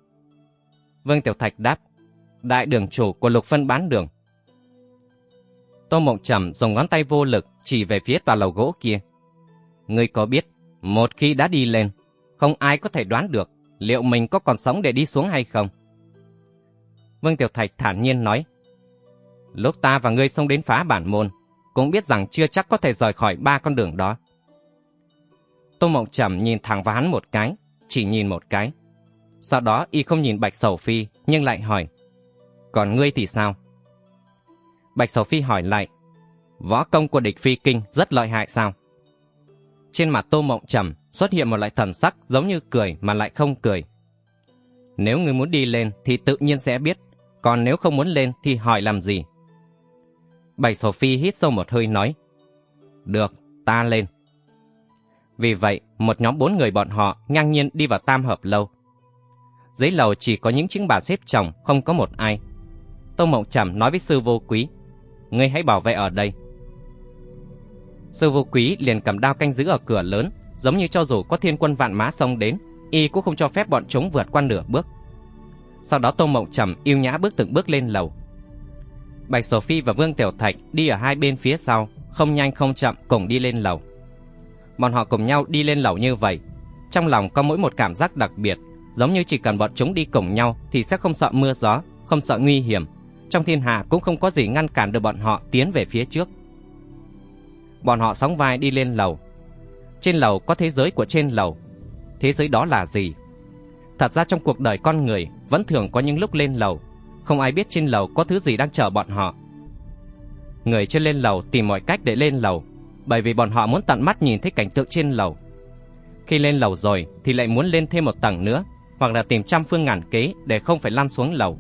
A: Vương Tiểu Thạch đáp, đại đường chủ của lục phân bán đường. Tô Mộng Trầm dùng ngón tay vô lực chỉ về phía tòa lầu gỗ kia. Ngươi có biết, một khi đã đi lên, không ai có thể đoán được liệu mình có còn sống để đi xuống hay không. Vương Tiểu Thạch thản nhiên nói, lúc ta và ngươi xông đến phá bản môn, cũng biết rằng chưa chắc có thể rời khỏi ba con đường đó. Tô Mộng Trầm nhìn thẳng vào hắn một cái, chỉ nhìn một cái. Sau đó y không nhìn Bạch Sầu Phi, nhưng lại hỏi, còn ngươi thì sao? Bạch Sầu Phi hỏi lại, võ công của địch phi kinh rất lợi hại sao? Trên mặt Tô Mộng Trầm xuất hiện một loại thần sắc giống như cười mà lại không cười. Nếu ngươi muốn đi lên thì tự nhiên sẽ biết, còn nếu không muốn lên thì hỏi làm gì? Bạch Sophie Phi hít sâu một hơi nói, Được, ta lên. Vì vậy, một nhóm bốn người bọn họ ngang nhiên đi vào tam hợp lâu. Dưới lầu chỉ có những chiếc bàn xếp chồng, không có một ai. Tô Mộng Trầm nói với sư vô quý, ngươi hãy bảo vệ ở đây. Sư vô quý liền cầm đao canh giữ ở cửa lớn, giống như cho dù có thiên quân vạn mã xông đến, y cũng không cho phép bọn chúng vượt qua nửa bước. Sau đó Tô Mộng Trầm yêu nhã bước từng bước lên lầu. Bạch Sophie và Vương Tiểu Thạch đi ở hai bên phía sau, không nhanh không chậm cùng đi lên lầu. Bọn họ cùng nhau đi lên lầu như vậy, trong lòng có mỗi một cảm giác đặc biệt, giống như chỉ cần bọn chúng đi cùng nhau thì sẽ không sợ mưa gió, không sợ nguy hiểm. Trong thiên hạ cũng không có gì ngăn cản được bọn họ tiến về phía trước. Bọn họ sóng vai đi lên lầu. Trên lầu có thế giới của trên lầu. Thế giới đó là gì? Thật ra trong cuộc đời con người vẫn thường có những lúc lên lầu, không ai biết trên lầu có thứ gì đang chờ bọn họ. Người chưa lên lầu tìm mọi cách để lên lầu, bởi vì bọn họ muốn tận mắt nhìn thấy cảnh tượng trên lầu. Khi lên lầu rồi thì lại muốn lên thêm một tầng nữa, hoặc là tìm trăm phương ngàn kế để không phải lăn xuống lầu.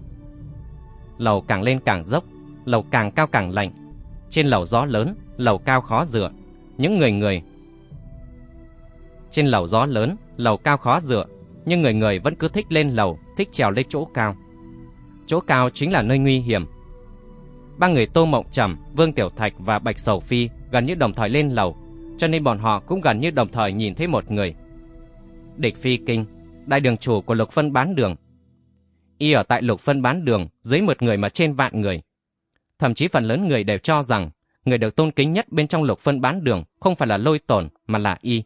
A: Lầu càng lên càng dốc, lầu càng cao càng lạnh. Trên lầu gió lớn, lầu cao khó dựa. Những người người trên lầu gió lớn, lầu cao khó dựa, nhưng người người vẫn cứ thích lên lầu, thích trèo lên chỗ cao. Chỗ cao chính là nơi nguy hiểm. Ba người Tô Mộng Trầm, Vương Tiểu Thạch và Bạch Sầu Phi gần như đồng thời lên lầu, cho nên bọn họ cũng gần như đồng thời nhìn thấy một người. Địch Phi Kinh, đại đường chủ của Lục Phân bán đường. Y ở tại Lục Phân bán đường dưới một người mà trên vạn người. Thậm chí phần lớn người đều cho rằng người được tôn kính nhất bên trong Lục Phân bán đường không phải là lôi tổn mà là Y.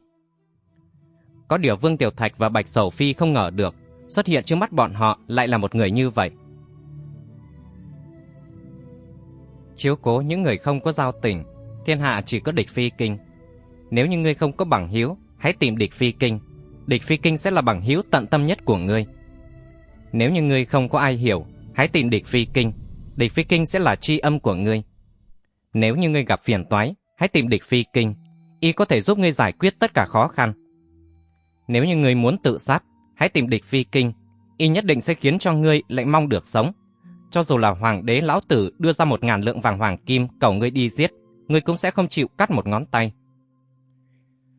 A: Có điều Vương Tiểu Thạch và Bạch Sầu Phi không ngờ được, xuất hiện trước mắt bọn họ lại là một người như vậy. Chiếu cố những người không có giao tình, thiên hạ chỉ có địch phi kinh. Nếu như ngươi không có bằng hiếu, hãy tìm địch phi kinh. Địch phi kinh sẽ là bằng hiếu tận tâm nhất của ngươi. Nếu như ngươi không có ai hiểu, hãy tìm địch phi kinh. Địch phi kinh sẽ là tri âm của ngươi. Nếu như ngươi gặp phiền toái, hãy tìm địch phi kinh. Y có thể giúp ngươi giải quyết tất cả khó khăn. Nếu như ngươi muốn tự sát, hãy tìm địch phi kinh. Y nhất định sẽ khiến cho ngươi lại mong được sống. Cho dù là hoàng đế lão tử đưa ra một ngàn lượng vàng hoàng kim cầu ngươi đi giết, ngươi cũng sẽ không chịu cắt một ngón tay.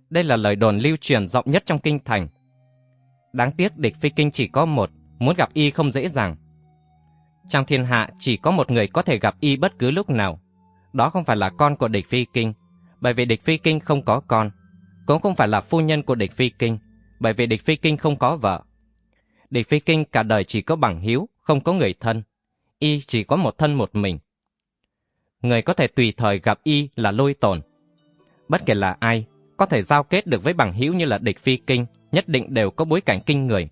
A: Đây là lời đồn lưu truyền rộng nhất trong kinh thành. Đáng tiếc địch phi kinh chỉ có một, muốn gặp y không dễ dàng. Trong thiên hạ chỉ có một người có thể gặp y bất cứ lúc nào. Đó không phải là con của địch phi kinh, bởi vì địch phi kinh không có con. Cũng không phải là phu nhân của địch phi kinh, bởi vì địch phi kinh không có vợ. Địch phi kinh cả đời chỉ có bằng hiếu, không có người thân. Y chỉ có một thân một mình. Người có thể tùy thời gặp Y là lôi tồn. Bất kể là ai, có thể giao kết được với bằng hữu như là địch phi kinh, nhất định đều có bối cảnh kinh người.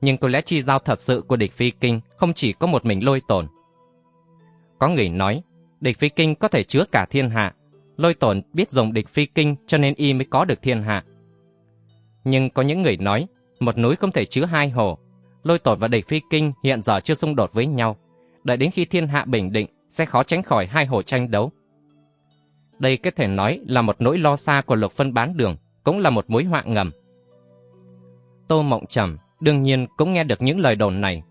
A: Nhưng có lẽ chi giao thật sự của địch phi kinh không chỉ có một mình lôi tồn. Có người nói, địch phi kinh có thể chứa cả thiên hạ. Lôi tồn biết dùng địch phi kinh cho nên y mới có được thiên hạ. Nhưng có những người nói, một núi không thể chứa hai hồ. Lôi tổn và địch phi kinh hiện giờ chưa xung đột với nhau. Đợi đến khi thiên hạ bình định, sẽ khó tránh khỏi hai hồ tranh đấu. Đây có thể nói là một nỗi lo xa của lục phân bán đường, cũng là một mối họa ngầm. Tô Mộng Trầm đương nhiên cũng nghe được những lời đồn này.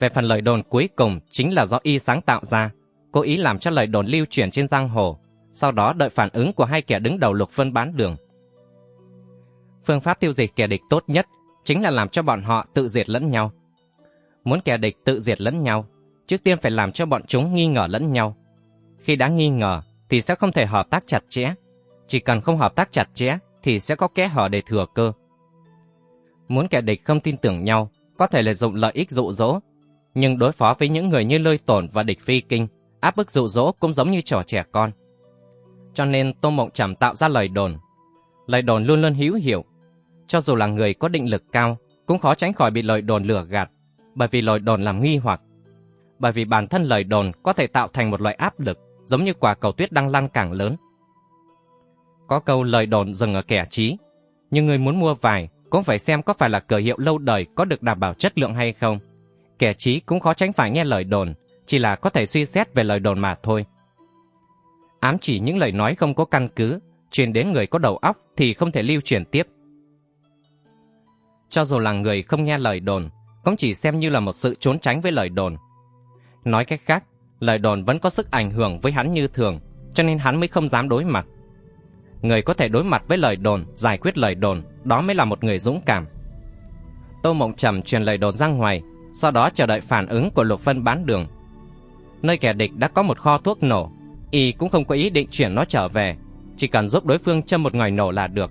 A: Về phần lời đồn cuối cùng chính là do y sáng tạo ra, cố ý làm cho lời đồn lưu truyền trên giang hồ, sau đó đợi phản ứng của hai kẻ đứng đầu lục phân bán đường. Phương pháp tiêu diệt kẻ địch tốt nhất chính là làm cho bọn họ tự diệt lẫn nhau. Muốn kẻ địch tự diệt lẫn nhau, trước tiên phải làm cho bọn chúng nghi ngờ lẫn nhau. Khi đã nghi ngờ thì sẽ không thể hợp tác chặt chẽ. Chỉ cần không hợp tác chặt chẽ thì sẽ có kẽ hở để thừa cơ. Muốn kẻ địch không tin tưởng nhau, có thể lợi dụng lợi ích dụ dỗ. Nhưng đối phó với những người như lôi tổn và địch phi kinh, áp bức dụ dỗ cũng giống như trò trẻ con. Cho nên Tô Mộng Trầm tạo ra lời đồn. Lời đồn luôn luôn hữu hiệu. Cho dù là người có định lực cao, cũng khó tránh khỏi bị lời đồn lừa gạt, bởi vì lời đồn làm nghi hoặc. Bởi vì bản thân lời đồn có thể tạo thành một loại áp lực, giống như quả cầu tuyết đang lan càng lớn. Có câu lời đồn dừng ở kẻ trí, nhưng người muốn mua vải cũng phải xem có phải là cửa hiệu lâu đời có được đảm bảo chất lượng hay không. Kẻ trí cũng khó tránh phải nghe lời đồn, chỉ là có thể suy xét về lời đồn mà thôi. Ám chỉ những lời nói không có căn cứ, truyền đến người có đầu óc thì không thể lưu truyền tiếp. Cho dù là người không nghe lời đồn, cũng chỉ xem như là một sự trốn tránh với lời đồn. Nói cách khác, lời đồn vẫn có sức ảnh hưởng với hắn như thường, cho nên hắn mới không dám đối mặt. Người có thể đối mặt với lời đồn, giải quyết lời đồn, đó mới là một người dũng cảm. Tô Mộng Trầm truyền lời đồn ra ngoài, sau đó chờ đợi phản ứng của Lục Vân bán đường. Nơi kẻ địch đã có một kho thuốc nổ, y cũng không có ý định chuyển nó trở về, chỉ cần giúp đối phương châm một ngòi nổ là được.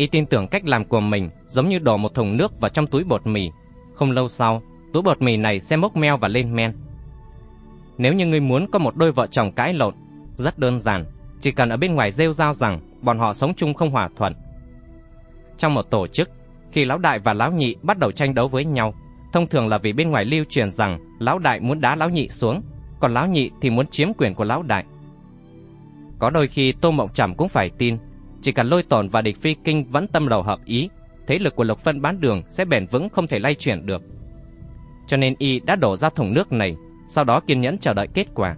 A: Y tin tưởng cách làm của mình giống như đổ một thùng nước vào trong túi bột mì. Không lâu sau, túi bột mì này sẽ mốc meo và lên men. Nếu như ngươi muốn có một đôi vợ chồng cãi lộn, rất đơn giản, chỉ cần ở bên ngoài rêu rao rằng bọn họ sống chung không hòa thuận. Trong một tổ chức, khi lão đại và lão nhị bắt đầu tranh đấu với nhau, thông thường là vì bên ngoài lưu truyền rằng lão đại muốn đá lão nhị xuống, còn lão nhị thì muốn chiếm quyền của lão đại. Có đôi khi Tô Mộng Trầm cũng phải tin, chỉ cần lôi tổn và địch phi kinh vẫn tâm đầu hợp ý, thế lực của Lục Phân bán đường sẽ bền vững không thể lay chuyển được. Cho nên y đã đổ ra thùng nước này, sau đó kiên nhẫn chờ đợi kết quả.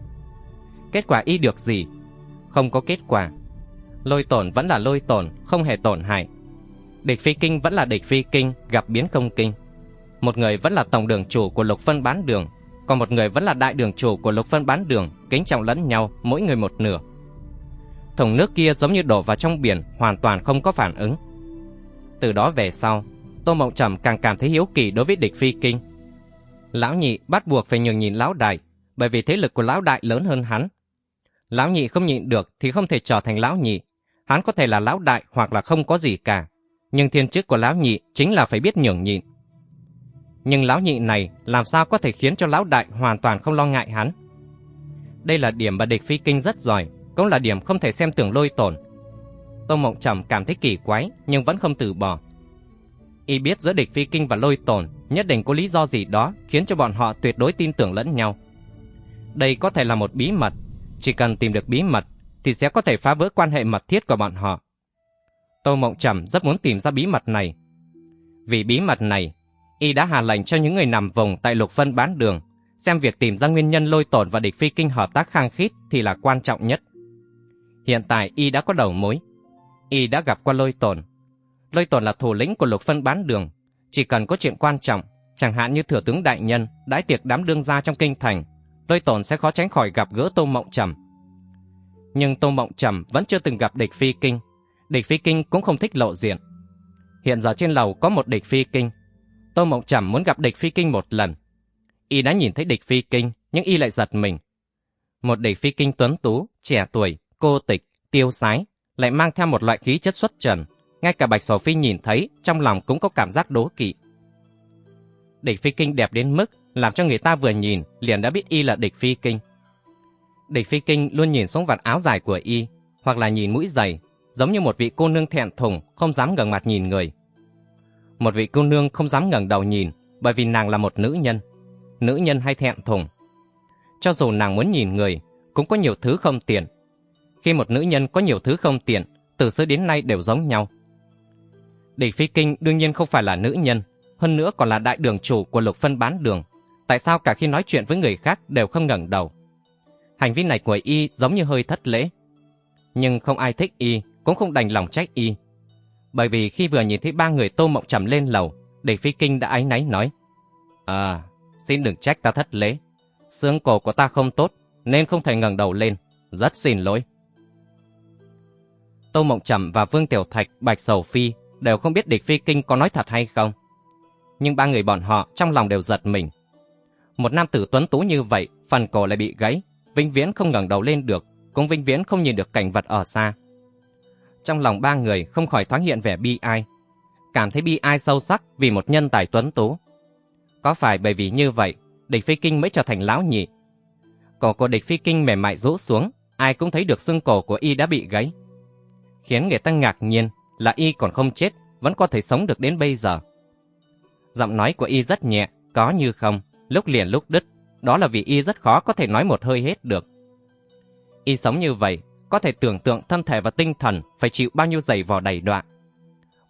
A: Kết quả y được gì? Không có kết quả. Lôi tổn vẫn là lôi tổn, không hề tổn hại. Địch phi kinh vẫn là địch phi kinh, gặp biến không kinh. Một người vẫn là tổng đường chủ của Lục Phân bán đường, còn một người vẫn là đại đường chủ của Lục Phân bán đường, kính trọng lẫn nhau, mỗi người một nửa. Thùng nước kia giống như đổ vào trong biển, hoàn toàn không có phản ứng. Từ đó về sau, Tô Mộng Trầm càng cảm thấy hiếu kỳ đối với địch phi kinh. Lão nhị bắt buộc phải nhường nhìn lão đại, bởi vì thế lực của lão đại lớn hơn hắn. Lão nhị không nhịn được thì không thể trở thành lão nhị. Hắn có thể là lão đại hoặc là không có gì cả. Nhưng thiên chức của lão nhị chính là phải biết nhường nhịn. Nhưng lão nhị này làm sao có thể khiến cho lão đại hoàn toàn không lo ngại hắn? Đây là điểm mà địch phi kinh rất giỏi, cũng là điểm không thể xem tưởng lôi tổn. Tô Mộng Trầm cảm thấy kỳ quái nhưng vẫn không từ bỏ. Y biết giữa địch phi kinh và lôi tổn nhất định có lý do gì đó khiến cho bọn họ tuyệt đối tin tưởng lẫn nhau. Đây có thể là một bí mật, chỉ cần tìm được bí mật thì sẽ có thể phá vỡ quan hệ mật thiết của bọn họ. Tô Mộng Trầm rất muốn tìm ra bí mật này. Vì bí mật này, y đã hạ lệnh cho những người nằm vùng tại lục phân bán đường, xem việc tìm ra nguyên nhân lôi tổn và địch phi kinh hợp tác khang khít thì là quan trọng nhất. Hiện tại y đã có đầu mối. Y đã gặp qua lôi tồn, Lôi tồn là thủ lĩnh của lục phân bán đường. Chỉ cần có chuyện quan trọng, chẳng hạn như thừa tướng đại nhân, đãi tiệc đám đương gia trong kinh thành, lôi tồn sẽ khó tránh khỏi gặp gỡ Tô Mộng Trầm. Nhưng Tô Mộng Trầm vẫn chưa từng gặp địch phi kinh. Địch phi kinh cũng không thích lộ diện. Hiện giờ trên lầu có một địch phi kinh. Tô Mộng Trầm muốn gặp địch phi kinh một lần. Y đã nhìn thấy địch phi kinh, nhưng Y lại giật mình. Một địch phi kinh tuấn tú, trẻ tuổi, cô tịch, tiêu sái, lại mang theo một loại khí chất xuất trần. Ngay cả Bạch Sầu Phi nhìn thấy, trong lòng cũng có cảm giác đố kỵ. Địch Phi Kinh đẹp đến mức làm cho người ta vừa nhìn liền đã biết y là Địch Phi Kinh. Địch Phi Kinh luôn nhìn xuống vạt áo dài của y, hoặc là nhìn mũi giày, giống như một vị cô nương thẹn thùng không dám ngẩng mặt nhìn người. Một vị cô nương không dám ngẩng đầu nhìn, bởi vì nàng là một nữ nhân. Nữ nhân hay thẹn thùng. Cho dù nàng muốn nhìn người, cũng có nhiều thứ không tiện, khi một nữ nhân có nhiều thứ không tiện, từ xưa đến nay đều giống nhau. Địch Phi Kinh đương nhiên không phải là nữ nhân, hơn nữa còn là đại đường chủ của lục phân bán đường. Tại sao cả khi nói chuyện với người khác đều không ngẩng đầu? Hành vi này của y giống như hơi thất lễ. Nhưng không ai thích y, cũng không đành lòng trách y. Bởi vì khi vừa nhìn thấy ba người tô mộng trầm lên lầu, Địch Phi Kinh đã áy náy nói. À, xin đừng trách ta thất lễ. Xương cổ của ta không tốt, nên không thể ngẩng đầu lên. Rất xin lỗi. Tô Mộng Trầm và Vương Tiểu Thạch, Bạch Sầu Phi đều không biết địch phi kinh có nói thật hay không. Nhưng ba người bọn họ trong lòng đều giật mình. Một nam tử tuấn tú như vậy, phần cổ lại bị gãy, vĩnh viễn không ngẩng đầu lên được, cũng vĩnh viễn không nhìn được cảnh vật ở xa. Trong lòng ba người không khỏi thoáng hiện vẻ bi ai, cảm thấy bi ai sâu sắc vì một nhân tài tuấn tú. Có phải bởi vì như vậy, địch phi kinh mới trở thành lão nhị? Cổ của địch phi kinh mềm mại rũ xuống, ai cũng thấy được xương cổ của y đã bị gãy. Khiến người ta ngạc nhiên là y còn không chết, vẫn có thể sống được đến bây giờ. Giọng nói của y rất nhẹ, có như không, lúc liền lúc đứt, đó là vì y rất khó có thể nói một hơi hết được. Y sống như vậy, có thể tưởng tượng thân thể và tinh thần phải chịu bao nhiêu giày vò đầy đọa.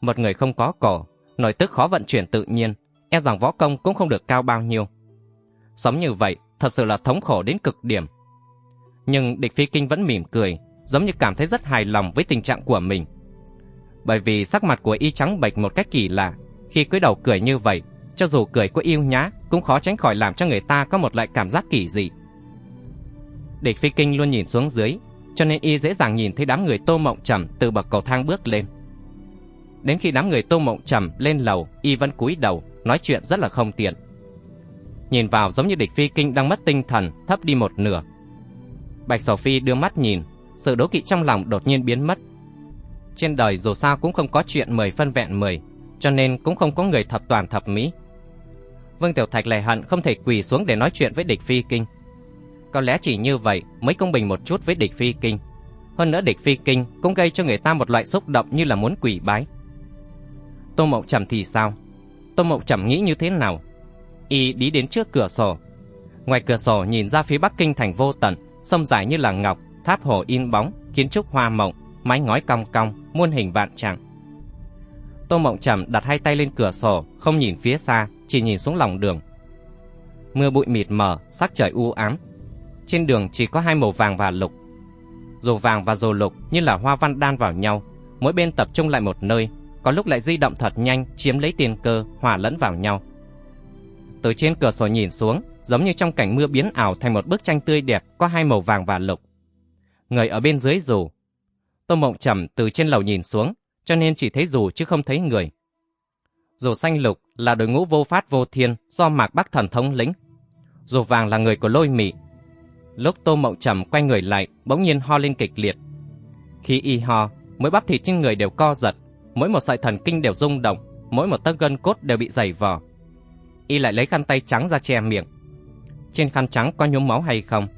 A: Một người không có cổ, nội tức khó vận chuyển tự nhiên, e rằng võ công cũng không được cao bao nhiêu. Sống như vậy, thật sự là thống khổ đến cực điểm. Nhưng địch phi kinh vẫn mỉm cười, giống như cảm thấy rất hài lòng với tình trạng của mình. Bởi vì sắc mặt của y trắng bệch một cách kỳ lạ, khi cúi đầu cười như vậy, cho dù cười có yêu nhá, cũng khó tránh khỏi làm cho người ta có một loại cảm giác kỳ dị. Địch phi kinh luôn nhìn xuống dưới, cho nên y dễ dàng nhìn thấy đám người tô mộng trầm từ bậc cầu thang bước lên. Đến khi đám người tô mộng trầm lên lầu, y vẫn cúi đầu, nói chuyện rất là không tiện. Nhìn vào giống như địch phi kinh đang mất tinh thần, thấp đi một nửa. Bạch Sầu Phi đưa mắt nhìn, sự đố kỵ trong lòng đột nhiên biến mất. Trên đời dù sao cũng không có chuyện mười phân vẹn mười, cho nên cũng không có người thập toàn thập mỹ. Vương Tiểu Thạch lại hận không thể quỳ xuống để nói chuyện với địch phi kinh. Có lẽ chỉ như vậy mới công bình một chút với địch phi kinh. Hơn nữa địch phi kinh cũng gây cho người ta một loại xúc động như là muốn quỳ bái. Tô Mộng Trầm thì sao? Tô Mộng Trầm nghĩ như thế nào? Y đi đến trước cửa sổ. Ngoài cửa sổ nhìn ra phía Bắc Kinh thành vô tận, sông dài như là ngọc, tháp hồ in bóng, kiến trúc hoa mộng, mái ngói cong cong, muôn hình vạn trạng. Tô Mộng Trầm đặt hai tay lên cửa sổ, không nhìn phía xa, chỉ nhìn xuống lòng đường. Mưa bụi mịt mờ, sắc trời u ám. Trên đường chỉ có hai màu vàng và lục. Dù vàng và dù lục như là hoa văn đan vào nhau, mỗi bên tập trung lại một nơi, có lúc lại di động thật nhanh, chiếm lấy tiền cơ, hòa lẫn vào nhau. Từ trên cửa sổ nhìn xuống, giống như trong cảnh mưa biến ảo thành một bức tranh tươi đẹp có hai màu vàng và lục. Người ở bên dưới dù. Tô Mộng Trầm từ trên lầu nhìn xuống, cho nên chỉ thấy dù chứ không thấy người. Dù xanh lục là đội ngũ vô phát vô thiên do Mạc Bắc Thần thống lĩnh. Dù vàng là người của lôi mị. Lúc Tô Mộng Trầm quay người lại, bỗng nhiên ho lên kịch liệt. Khi y ho, mỗi bắp thịt trên người đều co giật, mỗi một sợi thần kinh đều rung động, mỗi một tấc gân cốt đều bị dày vò. Y lại lấy khăn tay trắng ra che miệng. Trên khăn trắng có nhúm máu hay không?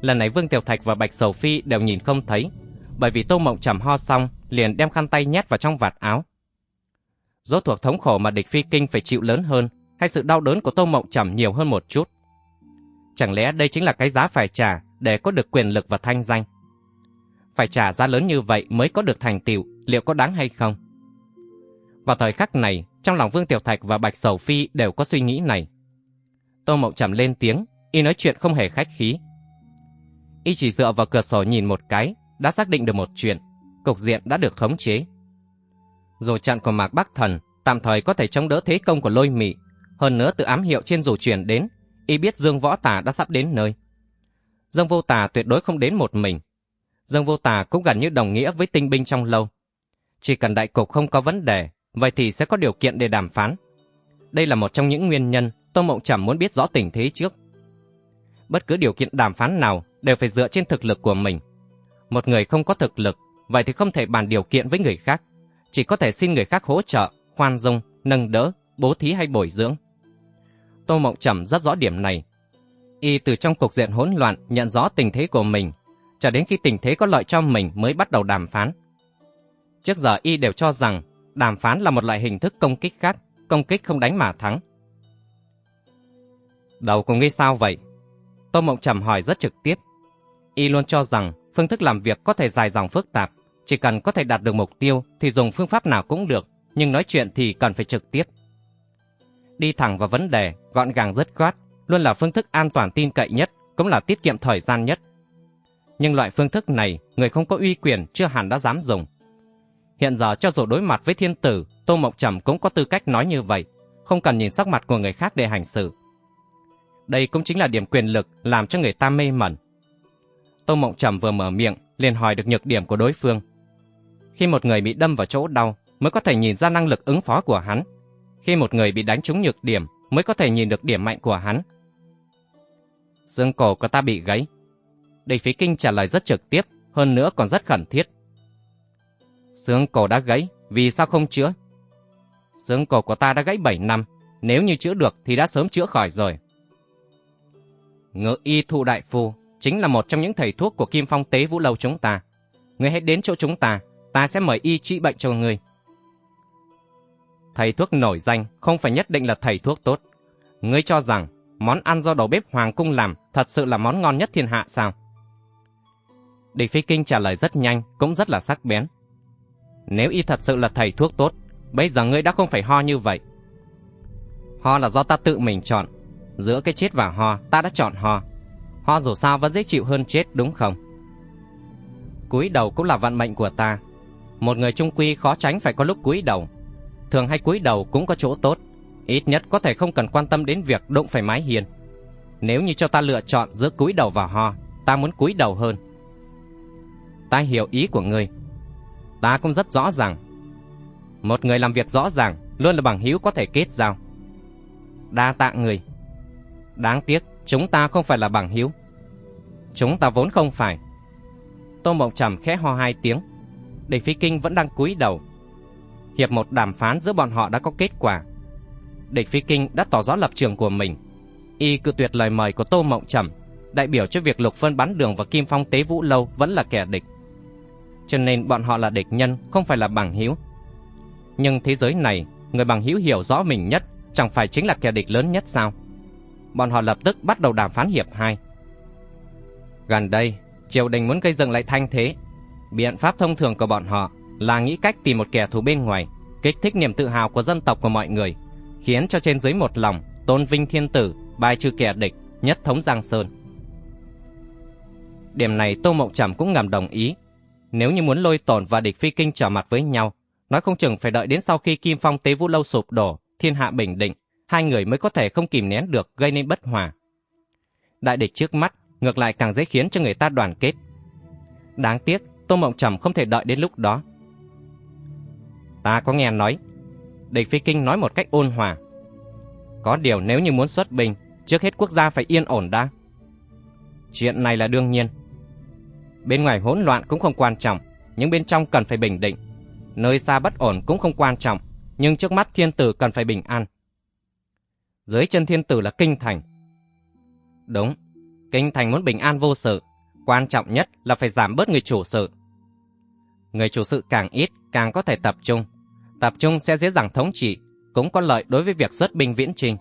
A: Lần này Vương Tiểu Thạch và Bạch Sầu Phi đều nhìn không thấy, bởi vì Tô Mộng Trầm ho xong, liền đem khăn tay nhét vào trong vạt áo. Rốt thuộc thống khổ mà địch phi kinh phải chịu lớn hơn, hay sự đau đớn của Tô Mộng Trầm nhiều hơn một chút? Chẳng lẽ đây chính là cái giá phải trả để có được quyền lực và thanh danh? Phải trả giá lớn như vậy mới có được thành tựu, liệu có đáng hay không? Vào thời khắc này, trong lòng Vương Tiểu Thạch và Bạch Sầu Phi đều có suy nghĩ này. Tô Mộng Trầm lên tiếng, y nói chuyện không hề khách khí. Y chỉ dựa vào cửa sổ nhìn một cái, đã xác định được một chuyện, cục diện đã được khống chế. Dù trận của Mạc Bắc Thần tạm thời có thể chống đỡ thế công của lôi mị, hơn nữa từ ám hiệu trên dù truyền đến, y biết Dương Võ Tà đã sắp đến nơi. Dương Vô Tà tuyệt đối không đến một mình. Dương Vô Tà cũng gần như đồng nghĩa với tinh binh trong lâu. Chỉ cần đại cục không có vấn đề, vậy thì sẽ có điều kiện để đàm phán. Đây là một trong những nguyên nhân Tô Mộng Trầm muốn biết rõ tình thế trước. Bất cứ điều kiện đàm phán nào đều phải dựa trên thực lực của mình. Một người không có thực lực, vậy thì không thể bàn điều kiện với người khác. Chỉ có thể xin người khác hỗ trợ, khoan dung, nâng đỡ, bố thí hay bồi dưỡng. Tô Mộng Trầm rất rõ điểm này. Y từ trong cục diện hỗn loạn nhận rõ tình thế của mình, cho đến khi tình thế có lợi cho mình mới bắt đầu đàm phán. Trước giờ Y đều cho rằng đàm phán là một loại hình thức công kích khác, công kích không đánh mà thắng. Đầu của ngươi sao vậy? Tô Mộng Trầm hỏi rất trực tiếp. Y luôn cho rằng phương thức làm việc có thể dài dòng phức tạp, chỉ cần có thể đạt được mục tiêu thì dùng phương pháp nào cũng được, nhưng nói chuyện thì cần phải trực tiếp. Đi thẳng vào vấn đề, gọn gàng dứt khoát, luôn là phương thức an toàn tin cậy nhất, cũng là tiết kiệm thời gian nhất. Nhưng loại phương thức này, người không có uy quyền chưa hẳn đã dám dùng. Hiện giờ cho dù đối mặt với thiên tử, Tô Mộng Trầm cũng có tư cách nói như vậy, không cần nhìn sắc mặt của người khác để hành xử. Đây cũng chính là điểm quyền lực làm cho người ta mê mẩn. Tô Mộng Trầm vừa mở miệng, liền hỏi được nhược điểm của đối phương. Khi một người bị đâm vào chỗ đau, mới có thể nhìn ra năng lực ứng phó của hắn. Khi một người bị đánh trúng nhược điểm, mới có thể nhìn được điểm mạnh của hắn. Xương cổ của ta bị gãy. Địch Phí Kinh trả lời rất trực tiếp, hơn nữa còn rất khẩn thiết. Xương cổ đã gãy, vì sao không chữa? Xương cổ của ta đã gãy 7 năm, nếu như chữa được thì đã sớm chữa khỏi rồi. Ngự y thụ đại phu chính là một trong những thầy thuốc của Kim Phong Tế Vũ Lâu chúng ta. Người hãy đến chỗ chúng ta, ta sẽ mời y trị bệnh cho người. Thầy thuốc nổi danh không phải nhất định là thầy thuốc tốt. Ngươi cho rằng món ăn do đầu bếp Hoàng Cung làm thật sự là món ngon nhất thiên hạ sao? Địch Phi Kinh trả lời rất nhanh, cũng rất là sắc bén. Nếu y thật sự là thầy thuốc tốt, bây giờ ngươi đã không phải ho như vậy. Ho là do ta tự mình chọn. Giữa cái chết và ho, ta đã chọn ho. Ho dù sao vẫn dễ chịu hơn chết đúng không? Cúi đầu cũng là vận mệnh của ta. Một người trung quy khó tránh phải có lúc cúi đầu. Thường hay cúi đầu cũng có chỗ tốt. Ít nhất có thể không cần quan tâm đến việc đụng phải mái hiền. Nếu như cho ta lựa chọn giữa cúi đầu và ho, ta muốn cúi đầu hơn. Ta hiểu ý của ngươi. Ta cũng rất rõ ràng. Một người làm việc rõ ràng luôn là bằng hữu có thể kết giao. Đa tạ người. Đáng tiếc, chúng ta không phải là bằng hữu. Chúng ta vốn không phải. Tô Mộng Trầm khẽ ho hai tiếng. Địch Phi Kinh vẫn đang cúi đầu. Hiệp một đàm phán giữa bọn họ đã có kết quả. Địch Phi Kinh đã tỏ rõ lập trường của mình. Y cự tuyệt lời mời của Tô Mộng Trầm, đại biểu cho việc Lục Phân bắn đường và Kim Phong tế vũ lâu vẫn là kẻ địch. Cho nên bọn họ là địch nhân, không phải là bằng hữu. Nhưng thế giới này, người bằng hữu hiểu rõ mình nhất chẳng phải chính là kẻ địch lớn nhất sao? Bọn họ lập tức bắt đầu đàm phán hiệp hai. Gần đây, triều đình muốn gây dựng lại thanh thế. Biện pháp thông thường của bọn họ là nghĩ cách tìm một kẻ thù bên ngoài, kích thích niềm tự hào của dân tộc của mọi người, khiến cho trên dưới một lòng tôn vinh thiên tử, bài trừ kẻ địch, nhất thống Giang Sơn. Điểm này Tô Mộng Trầm cũng ngầm đồng ý. Nếu như muốn lôi tổn và địch phi kinh trở mặt với nhau, nói không chừng phải đợi đến sau khi Kim Phong Tế Vũ Lâu sụp đổ, thiên hạ bình định, hai người mới có thể không kìm nén được gây nên bất hòa. Đại địch trước mắt ngược lại càng dễ khiến cho người ta đoàn kết. Đáng tiếc, Tô Mộng Trầm không thể đợi đến lúc đó. Ta có nghe nói, địch phi kinh nói một cách ôn hòa. Có điều nếu như muốn xuất binh, trước hết quốc gia phải yên ổn đã. Chuyện này là đương nhiên. Bên ngoài hỗn loạn cũng không quan trọng, nhưng bên trong cần phải bình định. Nơi xa bất ổn cũng không quan trọng, nhưng trước mắt thiên tử cần phải bình an. Dưới chân thiên tử là kinh thành. Đúng, kinh thành muốn bình an vô sự, quan trọng nhất là phải giảm bớt người chủ sự. Người chủ sự càng ít, càng có thể tập trung. Tập trung sẽ dễ dàng thống trị, cũng có lợi đối với việc xuất binh viễn trình.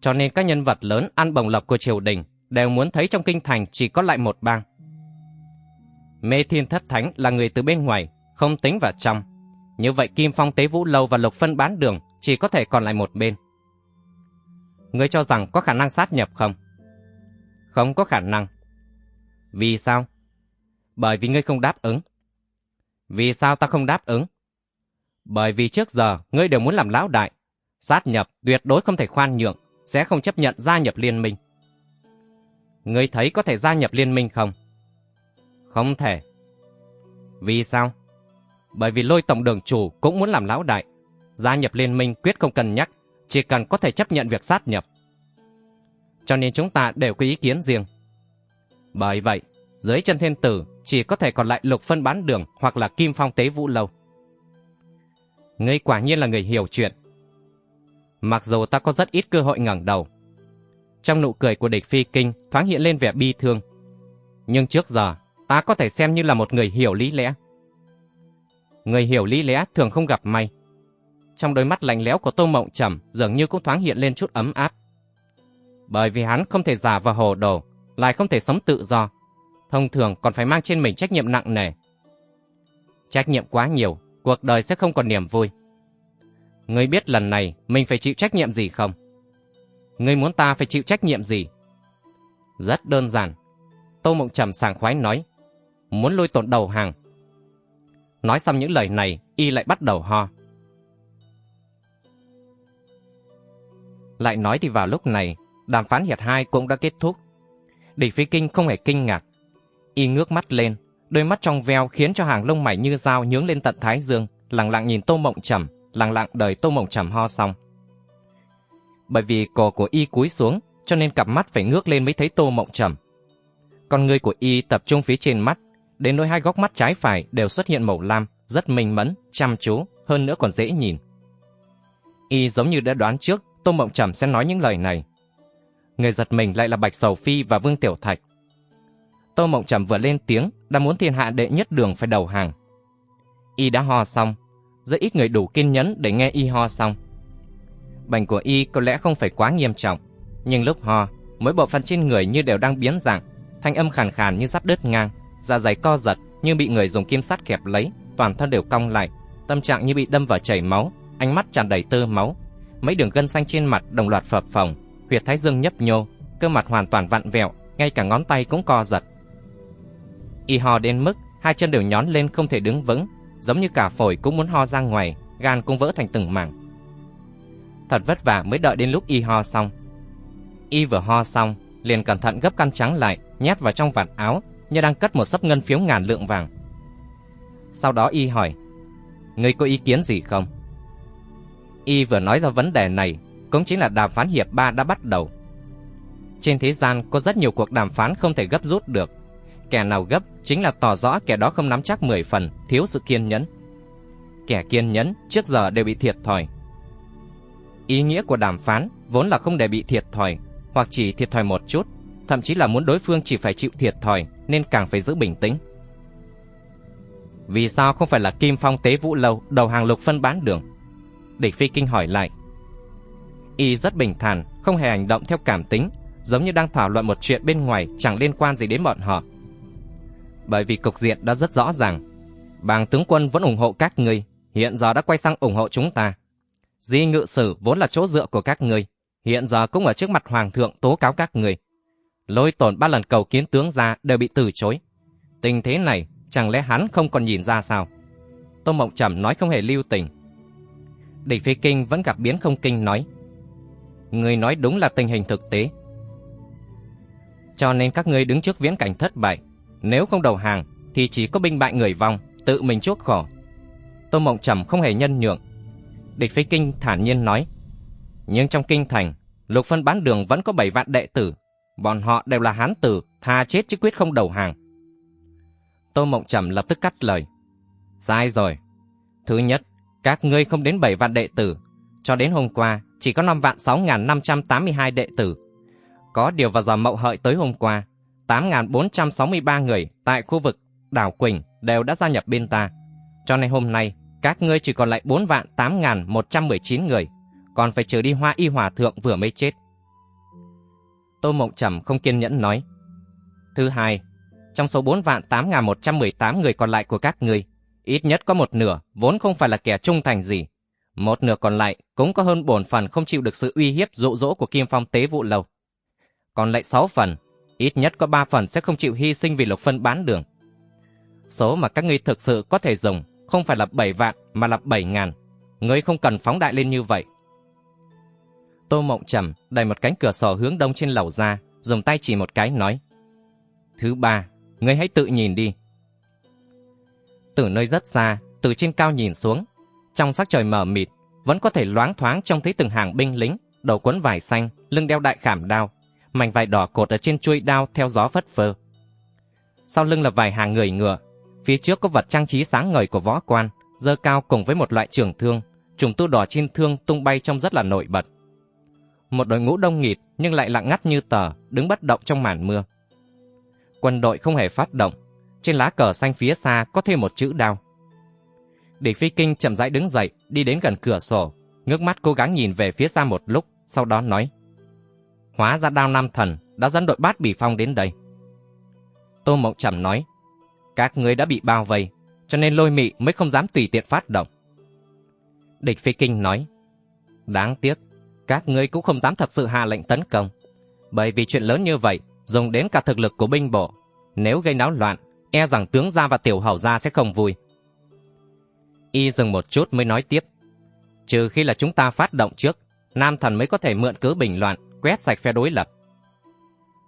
A: Cho nên các nhân vật lớn ăn bồng lộc của triều đình đều muốn thấy trong kinh thành chỉ có lại một bang. Mê Thiên Thất Thánh là người từ bên ngoài, không tính vào trong. Như vậy Kim Phong Tế Vũ Lâu và Lục Phân bán đường chỉ có thể còn lại một bên. Ngươi cho rằng có khả năng sát nhập không? Không có khả năng. Vì sao? Bởi vì ngươi không đáp ứng. Vì sao ta không đáp ứng? Bởi vì trước giờ ngươi đều muốn làm lão đại. Sát nhập tuyệt đối không thể khoan nhượng, sẽ không chấp nhận gia nhập liên minh. Ngươi thấy có thể gia nhập liên minh không? Không thể. Vì sao? Bởi vì lôi tổng đường chủ cũng muốn làm lão đại. Gia nhập liên minh quyết không cần nhắc, chỉ cần có thể chấp nhận việc sát nhập. Cho nên chúng ta đều có ý kiến riêng. Bởi vậy, dưới chân thiên tử chỉ có thể còn lại lục phân bán đường hoặc là kim phong tế vũ lâu. Ngươi quả nhiên là người hiểu chuyện. Mặc dù ta có rất ít cơ hội ngẩng đầu. Trong nụ cười của địch phi kinh thoáng hiện lên vẻ bi thương. Nhưng trước giờ, ta có thể xem như là một người hiểu lý lẽ. Người hiểu lý lẽ thường không gặp may. Trong đôi mắt lạnh lẽo của Tô Mộng Trầm dường như cũng thoáng hiện lên chút ấm áp. Bởi vì hắn không thể giả vào hồ đồ, lại không thể sống tự do. Thông thường còn phải mang trên mình trách nhiệm nặng nề. Trách nhiệm quá nhiều, cuộc đời sẽ không còn niềm vui. Ngươi biết lần này mình phải chịu trách nhiệm gì không? Ngươi muốn ta phải chịu trách nhiệm gì? Rất đơn giản. Tô Mộng Trầm sảng khoái nói. Muốn lôi tổn đầu hàng. Nói xong những lời này, y lại bắt đầu ho. Lại nói thì vào lúc này, đàm phán hiệp hai cũng đã kết thúc. Địch Phi Kinh không hề kinh ngạc. Y ngước mắt lên, đôi mắt trong veo khiến cho hàng lông mày như dao nhướng lên tận thái dương, lặng lặng nhìn Tô Mộng Trầm, lặng lặng đợi Tô Mộng Trầm ho xong. Bởi vì cổ của y cúi xuống, cho nên cặp mắt phải ngước lên mới thấy Tô Mộng Trầm. Con người của y tập trung phía trên mắt, đến nỗi hai góc mắt trái phải đều xuất hiện màu lam, rất minh mẫn, chăm chú, hơn nữa còn dễ nhìn. Y giống như đã đoán trước, Tô Mộng Trầm sẽ nói những lời này. Người giật mình lại là Bạch Sầu Phi và Vương Tiểu Thạch. Tô Mộng Trầm vừa lên tiếng, đã muốn thiên hạ đệ nhất đường phải đầu hàng. Y đã ho xong, rất ít người đủ kiên nhẫn để nghe Y ho xong. Bệnh của Y có lẽ không phải quá nghiêm trọng, nhưng lúc ho, mỗi bộ phận trên người như đều đang biến dạng, thanh âm khàn khàn như sắp đứt ngang, da dày co giật như bị người dùng kim sắt kẹp lấy, toàn thân đều cong lại, tâm trạng như bị đâm vào chảy máu, ánh mắt tràn đầy tơ máu, mấy đường gân xanh trên mặt đồng loạt phập phồng, huyệt thái dương nhấp nhô, cơ mặt hoàn toàn vặn vẹo, ngay cả ngón tay cũng co giật. Y ho đến mức hai chân đều nhón lên không thể đứng vững, giống như cả phổi cũng muốn ho ra ngoài, gan cũng vỡ thành từng mảng. Thật vất vả mới đợi đến lúc y ho xong. Y vừa ho xong, liền cẩn thận gấp khăn trắng lại, nhét vào trong vạt áo, như đang cất một sấp ngân phiếu ngàn lượng vàng. Sau đó y hỏi, Ngươi có ý kiến gì không? Y vừa nói ra vấn đề này, cũng chính là đàm phán hiệp ba đã bắt đầu. Trên thế gian có rất nhiều cuộc đàm phán không thể gấp rút được. Kẻ nào gấp chính là tỏ rõ kẻ đó không nắm chắc 10 phần, thiếu sự kiên nhẫn. Kẻ kiên nhẫn trước giờ đều bị thiệt thòi. Ý nghĩa của đàm phán vốn là không để bị thiệt thòi, hoặc chỉ thiệt thòi một chút, thậm chí là muốn đối phương chỉ phải chịu thiệt thòi nên càng phải giữ bình tĩnh. Vì sao không phải là Kim Phong Tế Vũ Lâu đầu hàng lục phân bán đường? Để Phi Kinh hỏi lại. Y rất bình thản, không hề hành động theo cảm tính, giống như đang thảo luận một chuyện bên ngoài chẳng liên quan gì đến bọn họ. Bởi vì cục diện đã rất rõ ràng. Bàng tướng quân vẫn ủng hộ các ngươi, hiện giờ đã quay sang ủng hộ chúng ta. Di ngự sử vốn là chỗ dựa của các ngươi, hiện giờ cũng ở trước mặt hoàng thượng tố cáo các ngươi. Lôi tổn ba lần cầu kiến tướng ra đều bị từ chối. Tình thế này, chẳng lẽ hắn không còn nhìn ra sao? Tô Mộng Trầm nói không hề lưu tình. Địch Phi Kinh vẫn gặp biến không kinh nói. Người nói đúng là tình hình thực tế. Cho nên các ngươi đứng trước viễn cảnh thất bại. Nếu không đầu hàng, thì chỉ có binh bại người vong, tự mình chuốc khổ. Tô Mộng Trầm không hề nhân nhượng. Địch Phi Kinh thản nhiên nói. Nhưng trong kinh thành, lục phân bán đường vẫn có 7 vạn đệ tử. Bọn họ đều là hán tử, tha chết chứ quyết không đầu hàng. Tô Mộng Trầm lập tức cắt lời. Sai rồi. Thứ nhất, các ngươi không đến 7 vạn đệ tử. Cho đến hôm qua, chỉ có 5 vạn 6.582 đệ tử. Có điều vào giờ mậu hợi tới hôm qua, 8.463 người tại khu vực đảo Quỳnh đều đã gia nhập bên ta. Cho nên hôm nay, các ngươi chỉ còn lại 4 vạn 8.119 người, còn phải trừ đi hoa y hòa thượng vừa mới chết. Tô Mộng Trầm không kiên nhẫn nói. Thứ hai, trong số 4 vạn 8.118 người còn lại của các ngươi, ít nhất có một nửa vốn không phải là kẻ trung thành gì. Một nửa còn lại cũng có hơn bổn phần không chịu được sự uy hiếp dụ dỗ của Kim Phong tế vụ lâu. Còn lại 6 phần, ít nhất có 3 phần sẽ không chịu hy sinh vì lục phân bán đường. Số mà các ngươi thực sự có thể dùng không phải là 7 vạn mà là 7 ngàn. Ngươi không cần phóng đại lên như vậy. Tô Mộng Trầm đẩy một cánh cửa sổ hướng đông trên lầu ra, dùng tay chỉ một cái nói. Thứ ba, ngươi hãy tự nhìn đi. Từ nơi rất xa, từ trên cao nhìn xuống, trong sắc trời mờ mịt, vẫn có thể loáng thoáng trông thấy từng hàng binh lính, đầu quấn vải xanh, lưng đeo đại khảm đao, mảnh vải đỏ cột ở trên chuôi đao theo gió phất phơ. Sau lưng là vài hàng người ngựa, phía trước có vật trang trí sáng ngời của võ quan, dơ cao cùng với một loại trường thương, trùng tu đỏ trên thương tung bay trông rất là nổi bật. Một đội ngũ đông nghịt nhưng lại lặng ngắt như tờ, đứng bất động trong màn mưa. Quân đội không hề phát động, trên lá cờ xanh phía xa có thêm một chữ đao. Địch Phi Kinh chậm rãi đứng dậy, đi đến gần cửa sổ, ngước mắt cố gắng nhìn về phía xa một lúc, sau đó nói. Hóa ra đao Nam Thần đã dẫn đội bát bỉ phong đến đây. Tô Mộng Trầm nói, các ngươi đã bị bao vây, cho nên lôi mị mới không dám tùy tiện phát động. Địch Phi Kinh nói, đáng tiếc, các ngươi cũng không dám thật sự hạ lệnh tấn công. Bởi vì chuyện lớn như vậy, dùng đến cả thực lực của binh bộ. Nếu gây náo loạn, e rằng tướng gia và tiểu hầu gia sẽ không vui. Y dừng một chút mới nói tiếp. Trừ khi là chúng ta phát động trước, Nam Thần mới có thể mượn cớ bình loạn, quét sạch phe đối lập.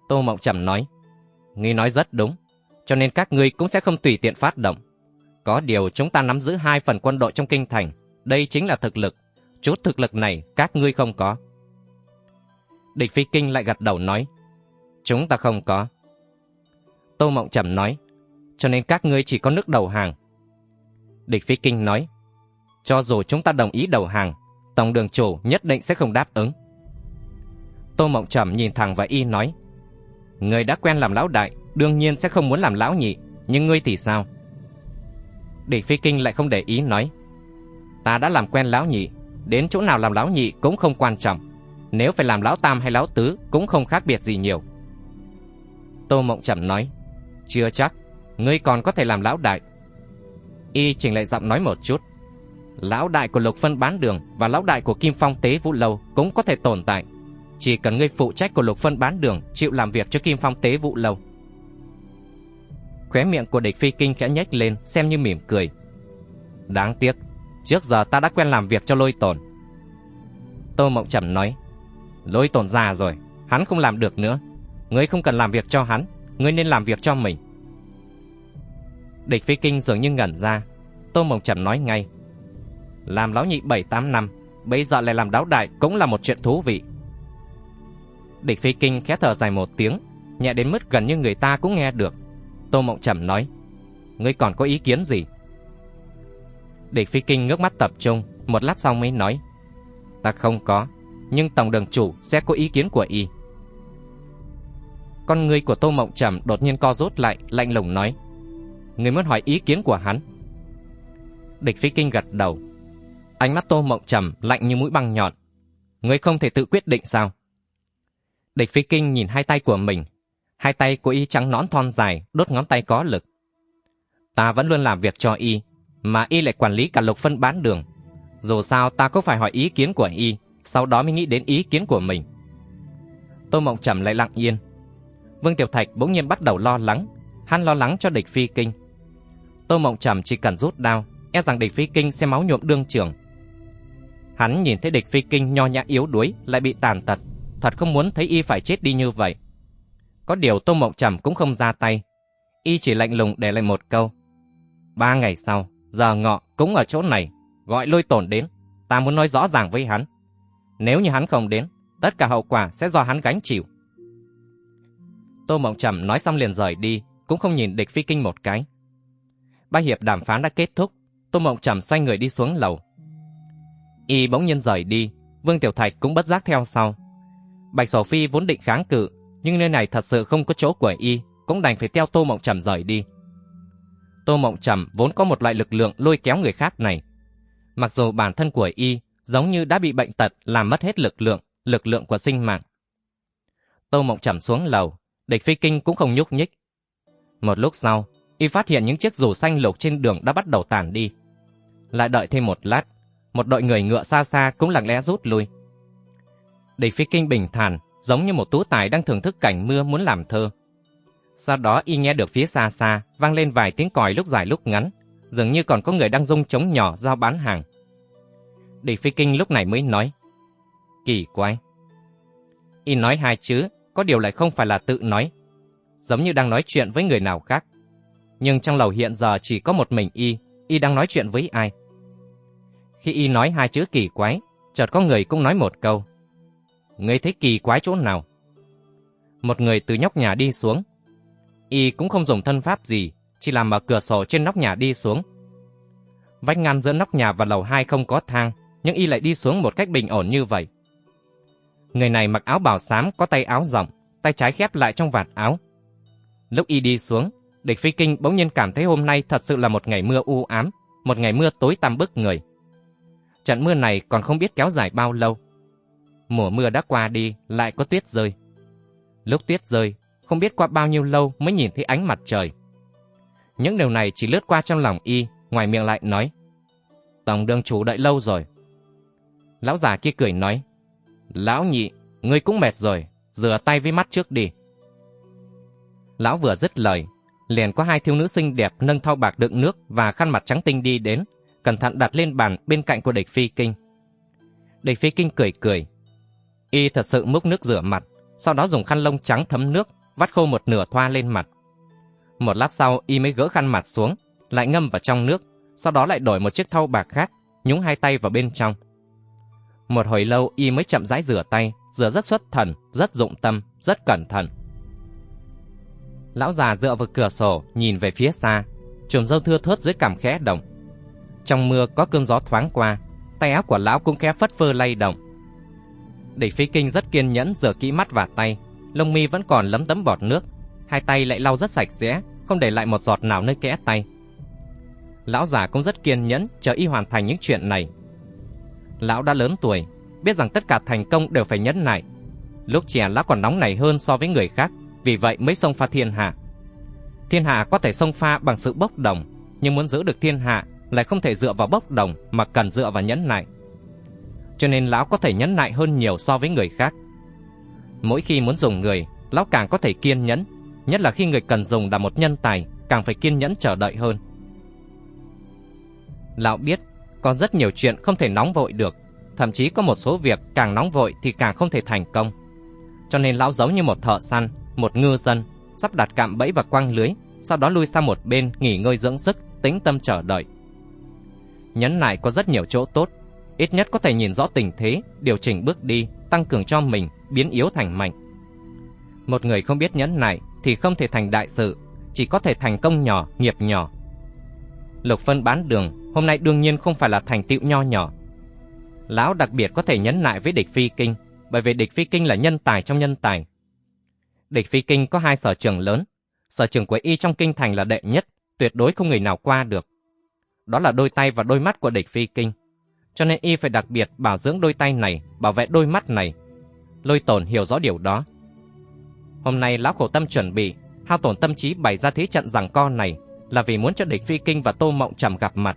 A: Tô Mộng Trầm nói, Ngươi nói rất đúng, cho nên các ngươi cũng sẽ không tùy tiện phát động. Có điều chúng ta nắm giữ hai phần quân đội trong kinh thành, đây chính là thực lực. Chút thực lực này các ngươi không có. Địch Phi Kinh lại gật đầu nói, chúng ta không có. Tô Mộng Trầm nói, cho nên các ngươi chỉ có nước đầu hàng. Địch Phi Kinh nói, cho dù chúng ta đồng ý đầu hàng, Tổng đường chủ nhất định sẽ không đáp ứng. Tô Mộng Trầm nhìn thẳng vào y nói, Người đã quen làm lão đại, đương nhiên sẽ không muốn làm lão nhị, nhưng ngươi thì sao? Địch Phi Kinh lại không để ý nói, Ta đã làm quen lão nhị, đến chỗ nào làm lão nhị cũng không quan trọng. Nếu phải làm lão tam hay lão tứ cũng không khác biệt gì nhiều. Tô Mộng Trầm nói, chưa chắc, ngươi còn có thể làm lão đại. Y chỉnh lại giọng nói một chút. Lão đại của Lục Phân Bán Đường và lão đại của Kim Phong Tế Vũ Lâu cũng có thể tồn tại. Chỉ cần ngươi phụ trách của Lục Phân Bán Đường chịu làm việc cho Kim Phong Tế Vũ Lâu. Khóe miệng của địch phi kinh khẽ nhếch lên xem như mỉm cười. Đáng tiếc, trước giờ ta đã quen làm việc cho lôi tổn. Tô Mộng Trầm nói, lôi tổn già rồi, hắn không làm được nữa. Ngươi không cần làm việc cho hắn, ngươi nên làm việc cho mình. Địch phi kinh dường như ngẩn ra, Tô Mộng Trầm nói ngay, làm lão nhị bảy tám năm, bây giờ lại làm đáo đại cũng là một chuyện thú vị. Địch Phi Kinh khẽ thở dài một tiếng, nhẹ đến mức gần như người ta cũng nghe được. Tô Mộng Trầm nói, ngươi còn có ý kiến gì? Địch Phi Kinh ngước mắt tập trung, một lát sau mới nói, ta không có, nhưng Tổng đường chủ sẽ có ý kiến của y. Con người của Tô Mộng Trầm đột nhiên co rút lại, lạnh lùng nói, người muốn hỏi ý kiến của hắn. Địch Phi Kinh gật đầu, Ánh mắt Tô Mộng Trầm lạnh như mũi băng nhọn. người không thể tự quyết định sao? Địch Phi Kinh nhìn hai tay của mình. Hai tay của y trắng nõn thon dài, đốt ngón tay có lực. Ta vẫn luôn làm việc cho y, mà y lại quản lý cả lục phân bán đường. Dù sao ta cũng phải hỏi ý kiến của y, sau đó mới nghĩ đến ý kiến của mình. Tô Mộng Trầm lại lặng yên. Vương Tiểu Thạch bỗng nhiên bắt đầu lo lắng, hắn lo lắng cho địch Phi Kinh. Tô Mộng Trầm chỉ cần rút đao, e rằng địch Phi Kinh sẽ máu nhuộm đương trường, Hắn nhìn thấy địch phi kinh nho nhã yếu đuối lại bị tàn tật, thật không muốn thấy y phải chết đi như vậy. Có điều Tô Mộng Trầm cũng không ra tay, y chỉ lạnh lùng để lại một câu. Ba ngày sau, giờ ngọ cũng ở chỗ này, gọi lôi tổn đến, ta muốn nói rõ ràng với hắn. Nếu như hắn không đến, tất cả hậu quả sẽ do hắn gánh chịu. Tô Mộng Trầm nói xong liền rời đi, cũng không nhìn địch phi kinh một cái. Ba hiệp đàm phán đã kết thúc, Tô Mộng Trầm xoay người đi xuống lầu, Y bỗng nhiên rời đi, Vương Tiểu Thạch cũng bất giác theo sau. Bạch Sổ Phi vốn định kháng cự, nhưng nơi này thật sự không có chỗ của Y, cũng đành phải theo Tô Mộng Trầm rời đi. Tô Mộng Trầm vốn có một loại lực lượng lôi kéo người khác này. Mặc dù bản thân của Y giống như đã bị bệnh tật làm mất hết lực lượng, lực lượng của sinh mạng. Tô Mộng Trầm xuống lầu, địch phi kinh cũng không nhúc nhích. Một lúc sau, Y phát hiện những chiếc dù xanh lục trên đường đã bắt đầu tàn đi. Lại đợi thêm một lát, một đội người ngựa xa xa cũng lặng lẽ rút lui. Địch phi kinh bình thản, giống như một tú tài đang thưởng thức cảnh mưa muốn làm thơ. Sau đó y nghe được phía xa xa vang lên vài tiếng còi lúc dài lúc ngắn, dường như còn có người đang rung trống nhỏ giao bán hàng. Địch phi kinh lúc này mới nói, kỳ quái. Y nói hai chữ, có điều lại không phải là tự nói, giống như đang nói chuyện với người nào khác. Nhưng trong lầu hiện giờ chỉ có một mình y, y đang nói chuyện với ai? Khi y nói hai chữ kỳ quái, chợt có người cũng nói một câu. Ngươi thấy kỳ quái chỗ nào? Một người từ nhóc nhà đi xuống. Y cũng không dùng thân pháp gì, chỉ làm mở cửa sổ trên nóc nhà đi xuống. Vách ngăn giữa nóc nhà và lầu hai không có thang, nhưng y lại đi xuống một cách bình ổn như vậy. Người này mặc áo bào xám có tay áo rộng, tay trái khép lại trong vạt áo. Lúc y đi xuống, địch phi kinh bỗng nhiên cảm thấy hôm nay thật sự là một ngày mưa u ám, một ngày mưa tối tăm bức người trận mưa này còn không biết kéo dài bao lâu. Mùa mưa đã qua đi, lại có tuyết rơi. Lúc tuyết rơi, không biết qua bao nhiêu lâu mới nhìn thấy ánh mặt trời. Những điều này chỉ lướt qua trong lòng y, ngoài miệng lại nói. Tổng đường chủ đợi lâu rồi. Lão già kia cười nói. Lão nhị, ngươi cũng mệt rồi, rửa tay với mắt trước đi. Lão vừa dứt lời, liền có hai thiếu nữ xinh đẹp nâng thau bạc đựng nước và khăn mặt trắng tinh đi đến, cẩn thận đặt lên bàn bên cạnh của địch phi kinh. Địch phi kinh cười cười. Y thật sự múc nước rửa mặt, sau đó dùng khăn lông trắng thấm nước, vắt khô một nửa thoa lên mặt. Một lát sau, Y mới gỡ khăn mặt xuống, lại ngâm vào trong nước, sau đó lại đổi một chiếc thau bạc khác, nhúng hai tay vào bên trong. Một hồi lâu y mới chậm rãi rửa tay, rửa rất xuất thần, rất dụng tâm, rất cẩn thận. Lão già dựa vào cửa sổ, nhìn về phía xa, chùm râu thưa thớt dưới cằm khẽ động. Trong mưa có cơn gió thoáng qua, tay áo của lão cũng khẽ phất phơ lay động. Địch Phi Kinh rất kiên nhẫn rửa kỹ mắt và tay, lông mi vẫn còn lấm tấm bọt nước, hai tay lại lau rất sạch sẽ, không để lại một giọt nào nơi kẽ tay. Lão già cũng rất kiên nhẫn chờ y hoàn thành những chuyện này. Lão đã lớn tuổi, biết rằng tất cả thành công đều phải nhẫn nại. Lúc trẻ lão còn nóng nảy hơn so với người khác, vì vậy mới xông pha thiên hạ. Thiên hạ có thể xông pha bằng sự bốc đồng, nhưng muốn giữ được thiên hạ lại không thể dựa vào bốc đồng mà cần dựa vào nhẫn nại. Cho nên lão có thể nhẫn nại hơn nhiều so với người khác. Mỗi khi muốn dùng người, lão càng có thể kiên nhẫn, nhất là khi người cần dùng là một nhân tài, càng phải kiên nhẫn chờ đợi hơn. Lão biết, có rất nhiều chuyện không thể nóng vội được, thậm chí có một số việc càng nóng vội thì càng không thể thành công. Cho nên lão giống như một thợ săn, một ngư dân, sắp đặt cạm bẫy và quăng lưới, sau đó lui sang một bên nghỉ ngơi dưỡng sức, tĩnh tâm chờ đợi. Nhấn nại có rất nhiều chỗ tốt, ít nhất có thể nhìn rõ tình thế, điều chỉnh bước đi, tăng cường cho mình, biến yếu thành mạnh. Một người không biết nhẫn nại thì không thể thành đại sự, chỉ có thể thành công nhỏ, nghiệp nhỏ. Lục phân bán đường hôm nay đương nhiên không phải là thành tựu nho nhỏ. Lão đặc biệt có thể nhẫn nại với địch phi kinh, bởi vì địch phi kinh là nhân tài trong nhân tài. Địch phi kinh có hai sở trường lớn, sở trường của y trong kinh thành là đệ nhất, tuyệt đối không người nào qua được. Đó là đôi tay và đôi mắt của địch phi kinh. Cho nên y phải đặc biệt bảo dưỡng đôi tay này, bảo vệ đôi mắt này. Lôi tổn hiểu rõ điều đó. Hôm nay lão khổ tâm chuẩn bị, hao tổn tâm trí bày ra thế trận rằng con này là vì muốn cho địch phi kinh và tô mộng trầm gặp mặt.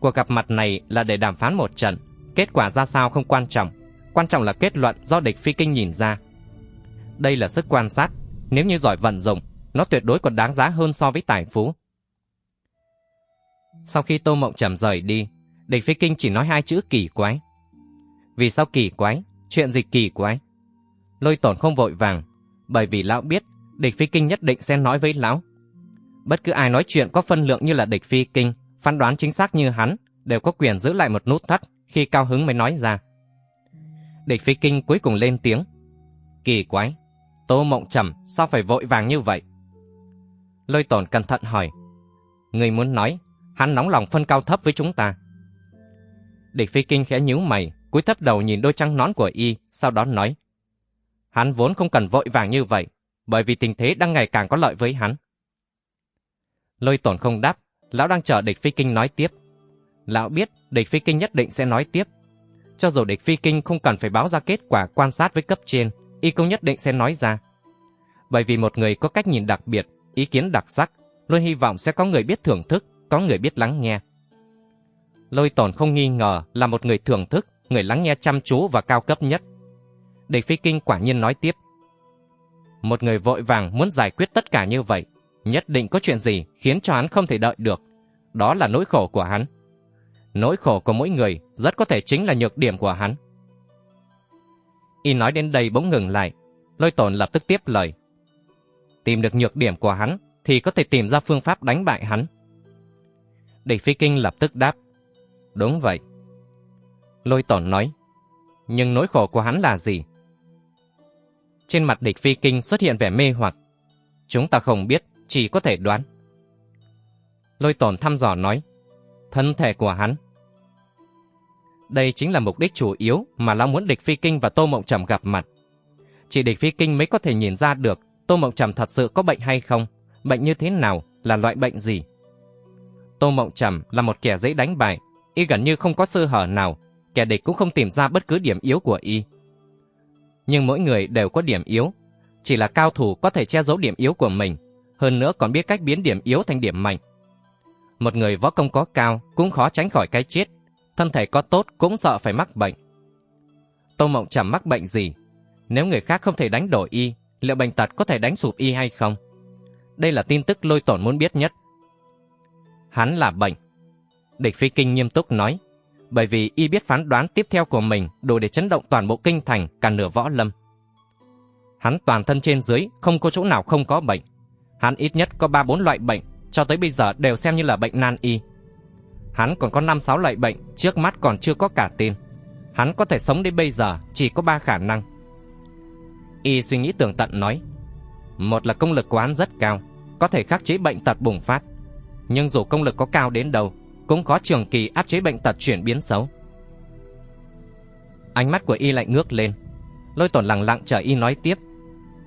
A: Cuộc gặp mặt này là để đàm phán một trận, kết quả ra sao không quan trọng, quan trọng là kết luận do địch phi kinh nhìn ra. Đây là sức quan sát, nếu như giỏi vận dụng, nó tuyệt đối còn đáng giá hơn so với tài phú. Sau khi Tô Mộng Trầm rời đi, địch phi kinh chỉ nói hai chữ kỳ quái. Vì sao kỳ quái? Chuyện gì kỳ quái? Lôi tổn không vội vàng, bởi vì lão biết địch phi kinh nhất định sẽ nói với lão. Bất cứ ai nói chuyện có phân lượng như là địch phi kinh, phán đoán chính xác như hắn, đều có quyền giữ lại một nút thắt khi cao hứng mới nói ra. Địch phi kinh cuối cùng lên tiếng. Kỳ quái, tô mộng trầm sao phải vội vàng như vậy? Lôi tổn cẩn thận hỏi. Người muốn nói, hắn nóng lòng phân cao thấp với chúng ta. Địch phi kinh khẽ nhíu mày, cúi thấp đầu nhìn đôi trăng nón của y, sau đó nói. Hắn vốn không cần vội vàng như vậy, bởi vì tình thế đang ngày càng có lợi với hắn. Lôi tổn không đáp, lão đang chờ địch phi kinh nói tiếp. Lão biết địch phi kinh nhất định sẽ nói tiếp. Cho dù địch phi kinh không cần phải báo ra kết quả quan sát với cấp trên, y cũng nhất định sẽ nói ra. Bởi vì một người có cách nhìn đặc biệt, ý kiến đặc sắc, luôn hy vọng sẽ có người biết thưởng thức, có người biết lắng nghe. Lôi tổn không nghi ngờ là một người thưởng thức, người lắng nghe chăm chú và cao cấp nhất. Địch Phi Kinh quả nhiên nói tiếp. Một người vội vàng muốn giải quyết tất cả như vậy, nhất định có chuyện gì khiến cho hắn không thể đợi được. Đó là nỗi khổ của hắn. Nỗi khổ của mỗi người rất có thể chính là nhược điểm của hắn. Y nói đến đây bỗng ngừng lại, lôi tổn lập tức tiếp lời. Tìm được nhược điểm của hắn thì có thể tìm ra phương pháp đánh bại hắn. Địch Phi Kinh lập tức đáp. Đúng vậy. Lôi tổn nói. Nhưng nỗi khổ của hắn là gì? Trên mặt địch Phi Kinh xuất hiện vẻ mê hoặc. Chúng ta không biết, chỉ có thể đoán. Lôi tổn thăm dò nói. Thân thể của hắn. Đây chính là mục đích chủ yếu mà lão muốn địch Phi Kinh và Tô Mộng Trầm gặp mặt. Chỉ địch Phi Kinh mới có thể nhìn ra được Tô Mộng Trầm thật sự có bệnh hay không, bệnh như thế nào, là loại bệnh gì. Tô Mộng Trầm là một kẻ dễ đánh bại, y gần như không có sơ hở nào, kẻ địch cũng không tìm ra bất cứ điểm yếu của y. Nhưng mỗi người đều có điểm yếu, chỉ là cao thủ có thể che giấu điểm yếu của mình, hơn nữa còn biết cách biến điểm yếu thành điểm mạnh. Một người võ công có cao cũng khó tránh khỏi cái chết, thân thể có tốt cũng sợ phải mắc bệnh. Tô Mộng Trầm mắc bệnh gì? Nếu người khác không thể đánh đổi y, liệu bệnh tật có thể đánh sụp y hay không? Đây là tin tức lôi tổn muốn biết nhất. Hắn là bệnh. Địch Phi Kinh nghiêm túc nói, bởi vì y biết phán đoán tiếp theo của mình đủ để chấn động toàn bộ kinh thành cả nửa võ lâm. Hắn toàn thân trên dưới không có chỗ nào không có bệnh. Hắn ít nhất có ba bốn loại bệnh, cho tới bây giờ đều xem như là bệnh nan y. Hắn còn có năm sáu loại bệnh, trước mắt còn chưa có cả tin Hắn có thể sống đến bây giờ chỉ có ba khả năng. Y suy nghĩ tường tận nói, một là công lực của hắn rất cao, có thể khắc chế bệnh tật bùng phát. Nhưng dù công lực có cao đến đâu, cũng có trường kỳ áp chế bệnh tật chuyển biến xấu. Ánh mắt của Y lại ngước lên. Lôi tổn lặng lặng chờ Y nói tiếp.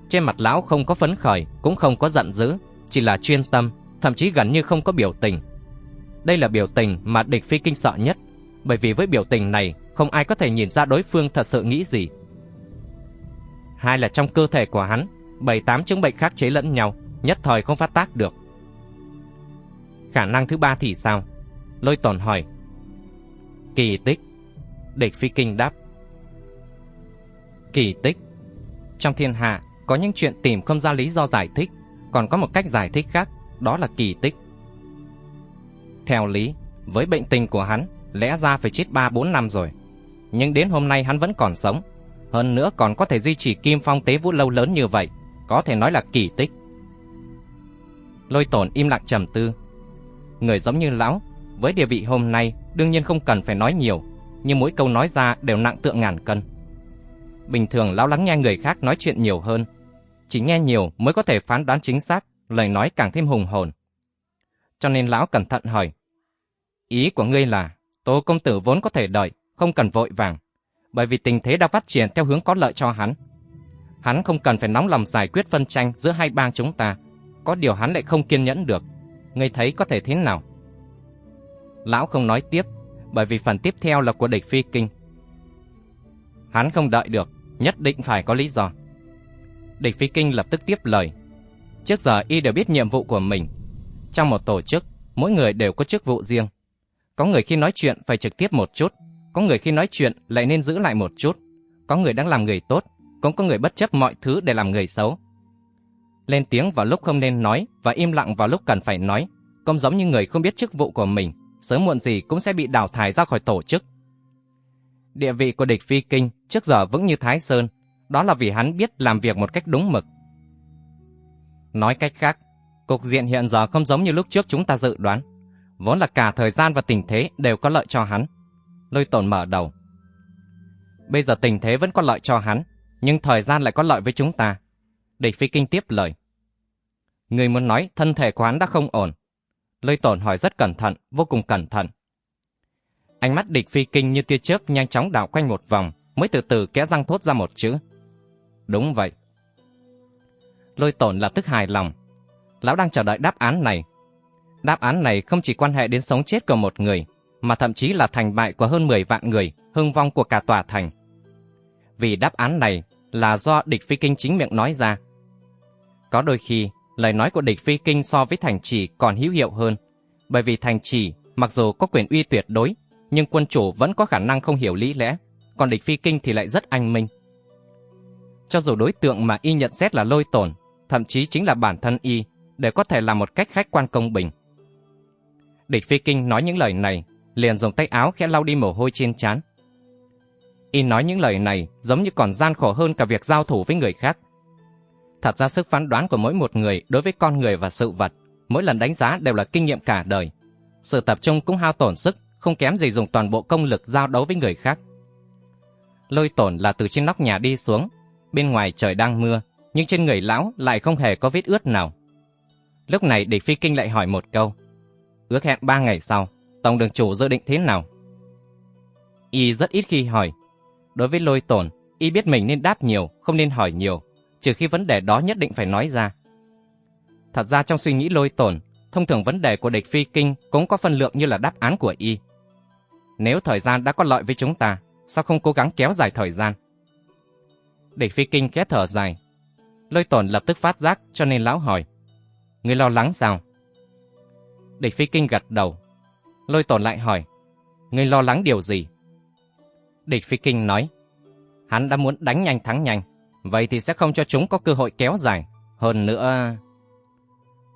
A: Trên mặt lão không có phấn khởi, cũng không có giận dữ, chỉ là chuyên tâm, thậm chí gần như không có biểu tình. Đây là biểu tình mà địch phi kinh sợ nhất, bởi vì với biểu tình này, không ai có thể nhìn ra đối phương thật sự nghĩ gì. Hai là trong cơ thể của hắn, bảy tám chứng bệnh khác chế lẫn nhau, nhất thời không phát tác được. Khả năng thứ ba thì sao? Lôi tổn hỏi. Kỳ tích. Địch phi kinh đáp. Kỳ tích. Trong thiên hạ, có những chuyện tìm không ra lý do giải thích, còn có một cách giải thích khác, đó là kỳ tích. Theo lý, với bệnh tình của hắn, lẽ ra phải chết 3-4 năm rồi. Nhưng đến hôm nay hắn vẫn còn sống. Hơn nữa còn có thể duy trì kim phong tế vũ lâu lớn như vậy, có thể nói là kỳ tích. Lôi tổn im lặng trầm tư. Người giống như lão, với địa vị hôm nay đương nhiên không cần phải nói nhiều, nhưng mỗi câu nói ra đều nặng tượng ngàn cân. Bình thường lão lắng nghe người khác nói chuyện nhiều hơn, chỉ nghe nhiều mới có thể phán đoán chính xác, lời nói càng thêm hùng hồn. Cho nên lão cẩn thận hỏi, ý của ngươi là Tô công tử vốn có thể đợi, không cần vội vàng, bởi vì tình thế đang phát triển theo hướng có lợi cho hắn. Hắn không cần phải nóng lòng giải quyết phân tranh giữa hai bang chúng ta, có điều hắn lại không kiên nhẫn được. Ngươi thấy có thể thế nào? Lão không nói tiếp, bởi vì phần tiếp theo là của địch phi kinh. Hắn không đợi được, nhất định phải có lý do. Địch phi kinh lập tức tiếp lời. Trước giờ y đều biết nhiệm vụ của mình. Trong một tổ chức, mỗi người đều có chức vụ riêng. Có người khi nói chuyện phải trực tiếp một chút, có người khi nói chuyện lại nên giữ lại một chút. Có người đang làm người tốt, cũng có người bất chấp mọi thứ để làm người xấu. Lên tiếng vào lúc không nên nói và im lặng vào lúc cần phải nói, cũng giống như người không biết chức vụ của mình, sớm muộn gì cũng sẽ bị đào thải ra khỏi tổ chức. Địa vị của địch phi kinh trước giờ vững như Thái Sơn, đó là vì hắn biết làm việc một cách đúng mực. Nói cách khác, cục diện hiện giờ không giống như lúc trước chúng ta dự đoán. Vốn là cả thời gian và tình thế đều có lợi cho hắn. Lôi tổn mở đầu. Bây giờ tình thế vẫn có lợi cho hắn, nhưng thời gian lại có lợi với chúng ta. Địch phi kinh tiếp lời. Người muốn nói thân thể của hắn đã không ổn. Lôi tổn hỏi rất cẩn thận, vô cùng cẩn thận. Ánh mắt địch phi kinh như tia chớp nhanh chóng đảo quanh một vòng, mới từ từ kẽ răng thốt ra một chữ. Đúng vậy. Lôi tổn lập tức hài lòng. Lão đang chờ đợi đáp án này. Đáp án này không chỉ quan hệ đến sống chết của một người, mà thậm chí là thành bại của hơn 10 vạn người, hưng vong của cả tòa thành. Vì đáp án này là do địch phi kinh chính miệng nói ra. Có đôi khi, lời nói của địch phi kinh so với thành trì còn hữu hiệu hơn, bởi vì thành trì mặc dù có quyền uy tuyệt đối, nhưng quân chủ vẫn có khả năng không hiểu lý lẽ, còn địch phi kinh thì lại rất anh minh. Cho dù đối tượng mà y nhận xét là lôi tổn, thậm chí chính là bản thân y, để có thể làm một cách khách quan công bình. Địch phi kinh nói những lời này, liền dùng tay áo khẽ lau đi mồ hôi trên trán. Y nói những lời này giống như còn gian khổ hơn cả việc giao thủ với người khác. Thật ra sức phán đoán của mỗi một người đối với con người và sự vật, mỗi lần đánh giá đều là kinh nghiệm cả đời. Sự tập trung cũng hao tổn sức, không kém gì dùng toàn bộ công lực giao đấu với người khác. Lôi tổn là từ trên nóc nhà đi xuống, bên ngoài trời đang mưa, nhưng trên người lão lại không hề có vết ướt nào. Lúc này địch phi kinh lại hỏi một câu. Ước hẹn ba ngày sau, tổng đường chủ dự định thế nào? Y rất ít khi hỏi. Đối với lôi tổn, Y biết mình nên đáp nhiều, không nên hỏi nhiều, trừ khi vấn đề đó nhất định phải nói ra. Thật ra trong suy nghĩ lôi tổn, thông thường vấn đề của địch phi kinh cũng có phân lượng như là đáp án của Y. Nếu thời gian đã có lợi với chúng ta, sao không cố gắng kéo dài thời gian? Địch phi kinh khẽ thở dài. Lôi tổn lập tức phát giác cho nên lão hỏi. Người lo lắng sao? Địch phi kinh gật đầu. Lôi tổn lại hỏi. Người lo lắng điều gì? Địch phi kinh nói. Hắn đã muốn đánh nhanh thắng nhanh. Vậy thì sẽ không cho chúng có cơ hội kéo dài. Hơn nữa...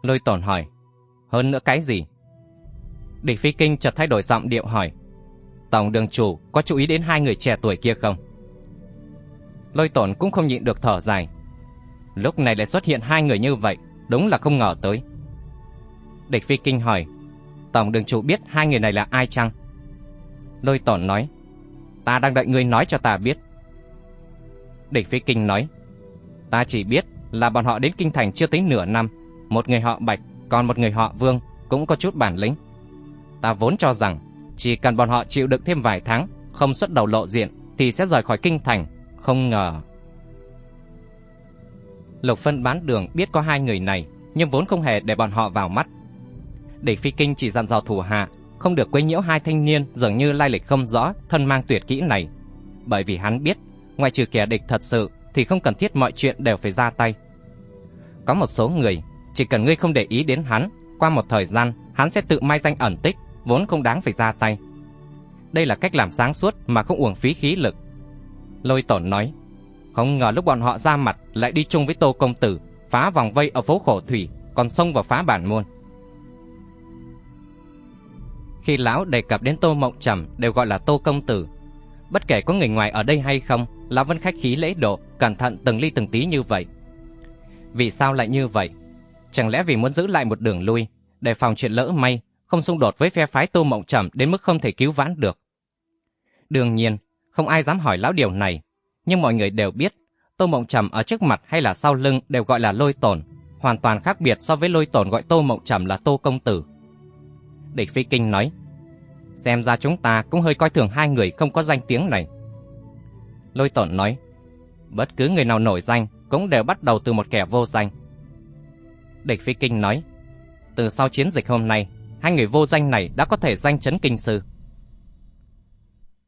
A: Lôi tổn hỏi. Hơn nữa cái gì? Địch phi kinh chợt thay đổi giọng điệu hỏi. Tổng đường chủ có chú ý đến hai người trẻ tuổi kia không? Lôi tổn cũng không nhịn được thở dài. Lúc này lại xuất hiện hai người như vậy, đúng là không ngờ tới. Địch phi kinh hỏi, Tổng đường chủ biết hai người này là ai chăng? Lôi tổn nói, Ta đang đợi ngươi nói cho ta biết. Địch Phi Kinh nói, ta chỉ biết là bọn họ đến Kinh Thành chưa tới nửa năm. Một người họ Bạch, còn một người họ Vương cũng có chút bản lĩnh. Ta vốn cho rằng chỉ cần bọn họ chịu đựng thêm vài tháng, không xuất đầu lộ diện thì sẽ rời khỏi Kinh Thành. Không ngờ... Lục Phân bán đường biết có hai người này, nhưng vốn không hề để bọn họ vào mắt. Địch Phi Kinh chỉ dặn dò thủ hạ, không được quấy nhiễu hai thanh niên dường như lai lịch không rõ, thân mang tuyệt kỹ này. Bởi vì hắn biết, ngoài trừ kẻ địch thật sự thì không cần thiết mọi chuyện đều phải ra tay. Có một số người, chỉ cần ngươi không để ý đến hắn, qua một thời gian, hắn sẽ tự mai danh ẩn tích, vốn không đáng phải ra tay. Đây là cách làm sáng suốt mà không uổng phí khí lực. Lôi tổn nói, không ngờ lúc bọn họ ra mặt lại đi chung với Tô Công Tử, phá vòng vây ở phố Khổ Thủy, còn xông vào phá bản môn. Khi lão đề cập đến Tô Mộng Trầm đều gọi là Tô Công Tử. Bất kể có người ngoài ở đây hay không, lão vẫn khách khí lễ độ, cẩn thận từng ly từng tí như vậy. Vì sao lại như vậy? Chẳng lẽ vì muốn giữ lại một đường lui, để phòng chuyện lỡ may, không xung đột với phe phái Tô Mộng Trầm đến mức không thể cứu vãn được? Đương nhiên, không ai dám hỏi lão điều này, nhưng mọi người đều biết Tô Mộng Trầm ở trước mặt hay là sau lưng đều gọi là lôi tổn, hoàn toàn khác biệt so với lôi tổn gọi Tô Mộng Trầm là Tô Công Tử. Địch Phi Kinh nói, xem ra chúng ta cũng hơi coi thường hai người không có danh tiếng này. Lôi tổn nói, bất cứ người nào nổi danh cũng đều bắt đầu từ một kẻ vô danh. Địch Phi Kinh nói, từ sau chiến dịch hôm nay, hai người vô danh này đã có thể danh chấn kinh sư.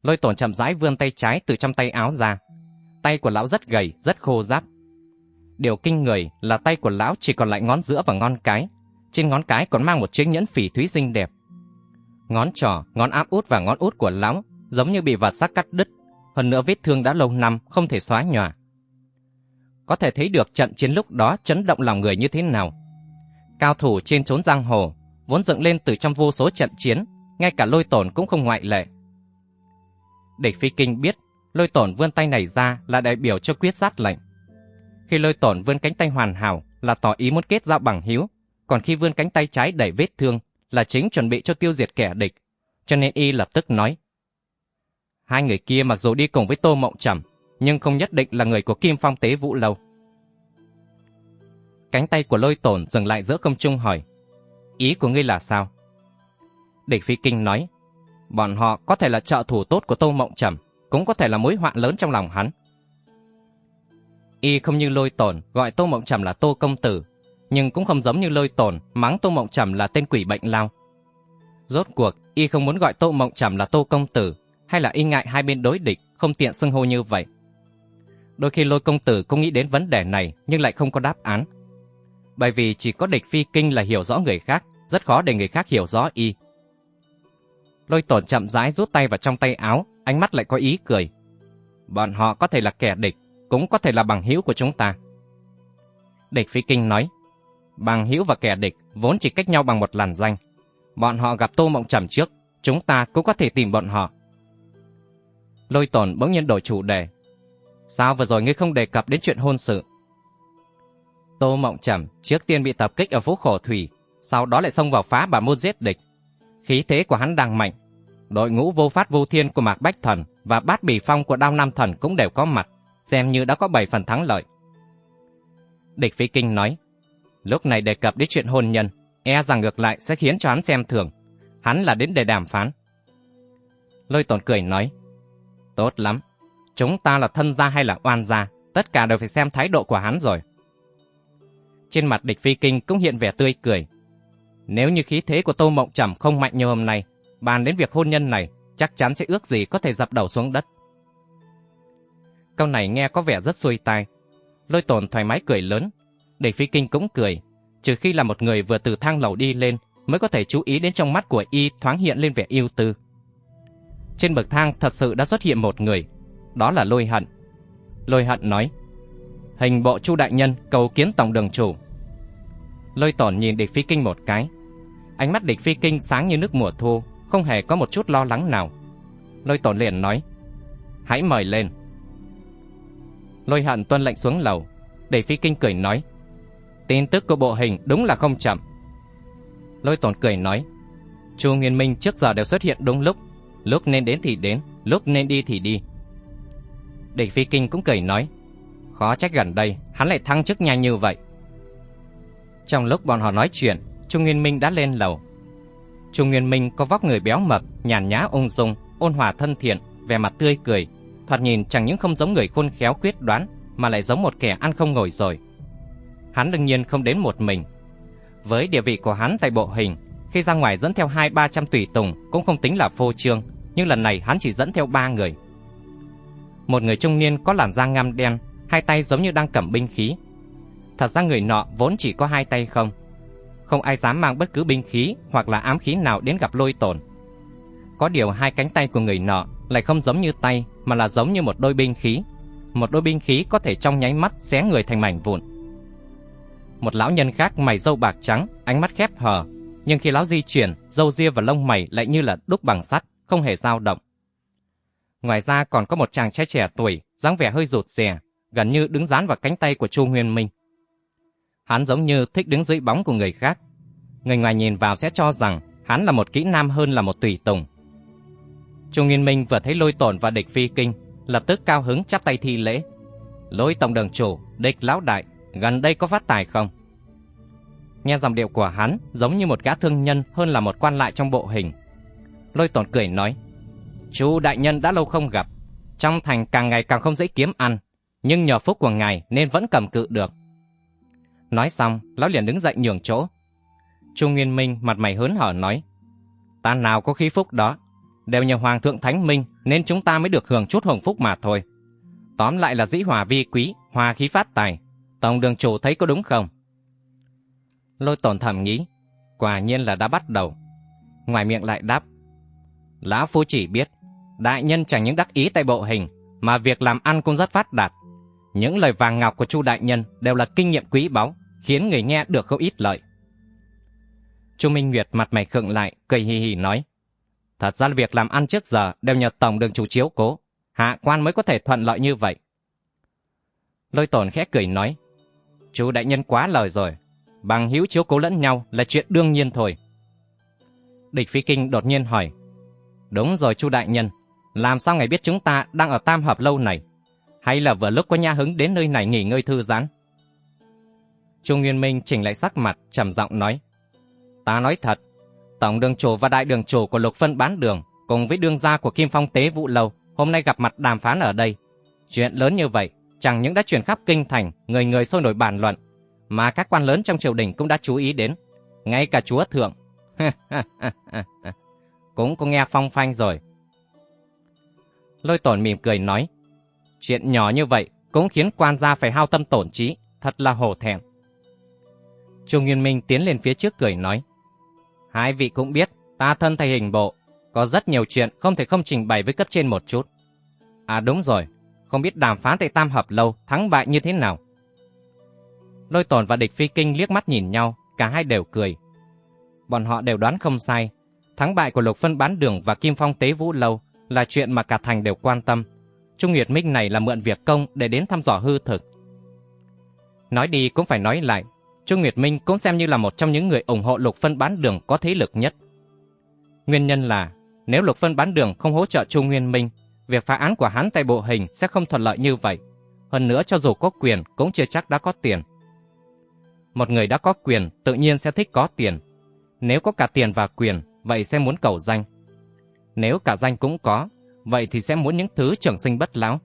A: Lôi tổn chậm rãi vươn tay trái từ trong tay áo ra. Tay của lão rất gầy, rất khô ráp. Điều kinh người là tay của lão chỉ còn lại ngón giữa và ngón cái. Trên ngón cái còn mang một chiếc nhẫn phỉ thúy xinh đẹp. Ngón trỏ, ngón áp út và ngón út của lão giống như bị vạt sắc cắt đứt. Hơn nữa vết thương đã lâu năm, không thể xóa nhòa. Có thể thấy được trận chiến lúc đó chấn động lòng người như thế nào. Cao thủ trên trốn giang hồ, vốn dựng lên từ trong vô số trận chiến, ngay cả lôi tổn cũng không ngoại lệ. Địch Phi Kinh biết lôi tổn vươn tay này ra là đại biểu cho quyết sát lệnh. Khi lôi tổn vươn cánh tay hoàn hảo là tỏ ý muốn kết giao bằng hiếu, còn khi vươn cánh tay trái đẩy vết thương là chính chuẩn bị cho tiêu diệt kẻ địch, cho nên y lập tức nói. Hai người kia mặc dù đi cùng với Tô Mộng Trầm, nhưng không nhất định là người của Kim Phong Tế Vũ Lâu. Cánh tay của lôi tổn dừng lại giữa không trung hỏi, ý của ngươi là sao? Địch Phi Kinh nói, bọn họ có thể là trợ thủ tốt của Tô Mộng Trầm, cũng có thể là mối họa lớn trong lòng hắn. Y không như lôi tổn gọi Tô Mộng Trầm là Tô Công Tử, nhưng cũng không giống như lôi tổn mắng Tô Mộng Trầm là tên quỷ bệnh lao. Rốt cuộc, Y không muốn gọi Tô Mộng Trầm là Tô Công Tử, hay là Y ngại hai bên đối địch, không tiện xưng hô như vậy. Đôi khi lôi công tử cũng nghĩ đến vấn đề này nhưng lại không có đáp án. Bởi vì chỉ có địch phi kinh là hiểu rõ người khác, rất khó để người khác hiểu rõ y. Lôi tổn chậm rãi rút tay vào trong tay áo, ánh mắt lại có ý cười. Bọn họ có thể là kẻ địch, cũng có thể là bằng hữu của chúng ta. Địch Phi Kinh nói, bằng hữu và kẻ địch vốn chỉ cách nhau bằng một làn danh. Bọn họ gặp Tô Mộng Trầm trước, chúng ta cũng có thể tìm bọn họ. Lôi tổn bỗng nhiên đổi chủ đề. Sao vừa rồi ngươi không đề cập đến chuyện hôn sự? Tô Mộng Trầm trước tiên bị tập kích ở phố Khổ Thủy, sau đó lại xông vào phá bà môn giết địch. Khí thế của hắn đang mạnh, đội ngũ vô phát vô thiên của Mạc Bách Thần và bát bì phong của Đao Nam Thần cũng đều có mặt, xem như đã có 7 phần thắng lợi. Địch Phi Kinh nói, lúc này đề cập đến chuyện hôn nhân, e rằng ngược lại sẽ khiến cho hắn xem thường. Hắn là đến để đàm phán. Lôi tổn cười nói, tốt lắm, chúng ta là thân gia hay là oan gia, tất cả đều phải xem thái độ của hắn rồi. Trên mặt địch phi kinh cũng hiện vẻ tươi cười. Nếu như khí thế của Tô Mộng Trầm không mạnh như hôm nay, bàn đến việc hôn nhân này, chắc chắn sẽ ước gì có thể dập đầu xuống đất. Câu này nghe có vẻ rất xuôi tai. Lôi tồn thoải mái cười lớn. Để phi kinh cũng cười. Trừ khi là một người vừa từ thang lầu đi lên, mới có thể chú ý đến trong mắt của y thoáng hiện lên vẻ yêu tư. Trên bậc thang thật sự đã xuất hiện một người. Đó là lôi hận. Lôi hận nói. Hình bộ chu đại nhân cầu kiến tổng đường chủ. Lôi tổn nhìn địch phi kinh một cái. Ánh mắt địch phi kinh sáng như nước mùa thu, không hề có một chút lo lắng nào. Lôi tổn liền nói, hãy mời lên. Lôi hận tuân lệnh xuống lầu, để phi kinh cười nói, tin tức của bộ hình đúng là không chậm. Lôi tổn cười nói, Chu Nguyên Minh trước giờ đều xuất hiện đúng lúc, Lúc nên đến thì đến, lúc nên đi thì đi. Địch Phi Kinh cũng cười nói, khó trách gần đây hắn lại thăng chức nhanh như vậy. Trong lúc bọn họ nói chuyện, Trung Nguyên Minh đã lên lầu. Trung Nguyên Minh có vóc người béo mập, nhàn nhã ung dung, ôn hòa thân thiện, vẻ mặt tươi cười, thoạt nhìn chẳng những không giống người khôn khéo quyết đoán, mà lại giống một kẻ ăn không ngồi rồi. Hắn đương nhiên không đến một mình. Với địa vị của hắn tại bộ hình, khi ra ngoài dẫn theo hai ba trăm tùy tùng cũng không tính là phô trương, nhưng lần này hắn chỉ dẫn theo ba người. Một người trung niên có làn da ngăm đen, hai tay giống như đang cầm binh khí. Thật ra người nọ vốn chỉ có hai tay không. Không ai dám mang bất cứ binh khí hoặc là ám khí nào đến gặp lôi tổn. Có điều hai cánh tay của người nọ lại không giống như tay mà là giống như một đôi binh khí. Một đôi binh khí có thể trong nháy mắt xé người thành mảnh vụn. Một lão nhân khác mày râu bạc trắng, ánh mắt khép hờ, nhưng khi lão di chuyển, râu ria và lông mày lại như là đúc bằng sắt, không hề dao động. Ngoài ra còn có một chàng trai trẻ tuổi, dáng vẻ hơi rụt rè, gần như đứng dán vào cánh tay của Chu Nguyên Minh. Hắn giống như thích đứng dưới bóng của người khác. Người ngoài nhìn vào sẽ cho rằng hắn là một kỹ nam hơn là một tùy tùng. Chu Nguyên Minh vừa thấy lôi tổn và địch phi kinh, lập tức cao hứng chắp tay thi lễ. Lôi tổng đường chủ, địch lão đại, gần đây có phát tài không? Nghe dòng điệu của hắn giống như một gã thương nhân hơn là một quan lại trong bộ hình. Lôi tổn cười nói, Chú đại nhân đã lâu không gặp, trong thành càng ngày càng không dễ kiếm ăn, nhưng nhờ phúc của ngài nên vẫn cầm cự được. Nói xong, lão liền đứng dậy nhường chỗ. Trung Nguyên Minh mặt mày hớn hở nói, ta nào có khí phúc đó, đều nhờ Hoàng thượng Thánh Minh nên chúng ta mới được hưởng chút hưởng phúc mà thôi. Tóm lại là dĩ hòa vi quý, hòa khí phát tài. Tổng đường chủ thấy có đúng không? Lôi tổn thầm nghĩ, quả nhiên là đã bắt đầu. Ngoài miệng lại đáp, Lão Phu chỉ biết, đại nhân chẳng những đắc ý tại bộ hình, mà việc làm ăn cũng rất phát đạt. Những lời vàng ngọc của Chu đại nhân đều là kinh nghiệm quý báu, khiến người nghe được không ít lợi. Chu Minh Nguyệt mặt mày khựng lại, cười hì hì nói: Thật ra việc làm ăn trước giờ đều nhờ tổng đường chủ chiếu cố, hạ quan mới có thể thuận lợi như vậy. Lôi Tổn khẽ cười nói: chú đại nhân quá lời rồi, bằng hữu chiếu cố lẫn nhau là chuyện đương nhiên thôi. Địch Phi Kinh đột nhiên hỏi: Đúng rồi Chu đại nhân, làm sao ngài biết chúng ta đang ở Tam Hợp lâu này? Hay là vừa lúc có nha hứng đến nơi này nghỉ ngơi thư giãn? Trung Nguyên Minh chỉnh lại sắc mặt, trầm giọng nói. Ta nói thật, Tổng đường chủ và đại đường chủ của lục phân bán đường cùng với đương gia của Kim Phong Tế Vụ Lâu hôm nay gặp mặt đàm phán ở đây. Chuyện lớn như vậy, chẳng những đã truyền khắp kinh thành, người người sôi nổi bàn luận, mà các quan lớn trong triều đình cũng đã chú ý đến. Ngay cả chúa thượng. cũng có nghe phong phanh rồi. Lôi tổn mỉm cười nói, chuyện nhỏ như vậy cũng khiến quan gia phải hao tâm tổn trí, thật là hổ thẹn. Trung Nguyên Minh tiến lên phía trước cười nói, hai vị cũng biết, ta thân thầy hình bộ, có rất nhiều chuyện không thể không trình bày với cấp trên một chút. À đúng rồi, không biết đàm phán tại Tam Hợp Lâu thắng bại như thế nào. Lôi tổn và địch phi kinh liếc mắt nhìn nhau, cả hai đều cười. Bọn họ đều đoán không sai, Thắng bại của Lục Phân bán đường và Kim Phong tế vũ lâu là chuyện mà cả thành đều quan tâm. Trung Nguyệt Minh này là mượn việc công để đến thăm dò hư thực. Nói đi cũng phải nói lại, Trung Nguyệt Minh cũng xem như là một trong những người ủng hộ Lục Phân bán đường có thế lực nhất. Nguyên nhân là, nếu Lục Phân bán đường không hỗ trợ Trung Nguyên Minh, việc phá án của hắn tại bộ hình sẽ không thuận lợi như vậy. Hơn nữa cho dù có quyền cũng chưa chắc đã có tiền. Một người đã có quyền tự nhiên sẽ thích có tiền. Nếu có cả tiền và quyền vậy sẽ muốn cầu danh. Nếu cả danh cũng có, vậy thì sẽ muốn những thứ trường sinh bất lão.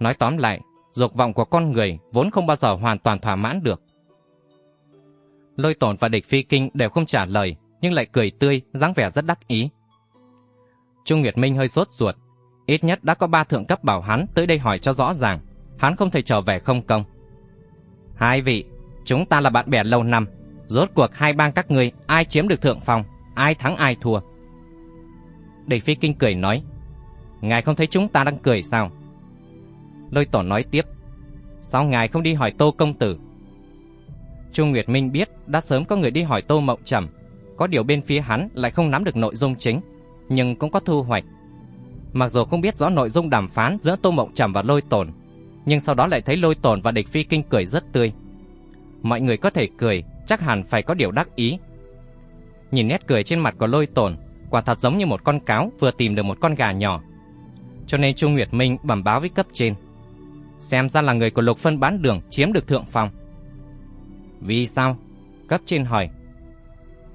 A: Nói tóm lại, dục vọng của con người vốn không bao giờ hoàn toàn thỏa mãn được. Lôi tổn và địch phi kinh đều không trả lời, nhưng lại cười tươi, dáng vẻ rất đắc ý. Trung Nguyệt Minh hơi sốt ruột, ít nhất đã có ba thượng cấp bảo hắn tới đây hỏi cho rõ ràng, hắn không thể trở về không công. Hai vị, chúng ta là bạn bè lâu năm, rốt cuộc hai bang các ngươi ai chiếm được thượng phong? ai thắng ai thua. Địch Phi Kinh cười nói, Ngài không thấy chúng ta đang cười sao? Lôi tổn nói tiếp, Sao ngài không đi hỏi Tô Công Tử? Trung Nguyệt Minh biết đã sớm có người đi hỏi Tô Mộng Trầm, có điều bên phía hắn lại không nắm được nội dung chính, nhưng cũng có thu hoạch. Mặc dù không biết rõ nội dung đàm phán giữa Tô Mộng Trầm và Lôi Tồn, nhưng sau đó lại thấy Lôi Tồn và Địch Phi Kinh cười rất tươi. Mọi người có thể cười, chắc hẳn phải có điều đắc ý, Nhìn nét cười trên mặt của lôi Tồn quả thật giống như một con cáo vừa tìm được một con gà nhỏ. Cho nên Trung Nguyệt Minh bẩm báo với cấp trên. Xem ra là người của lục phân bán đường chiếm được thượng phòng. Vì sao? Cấp trên hỏi.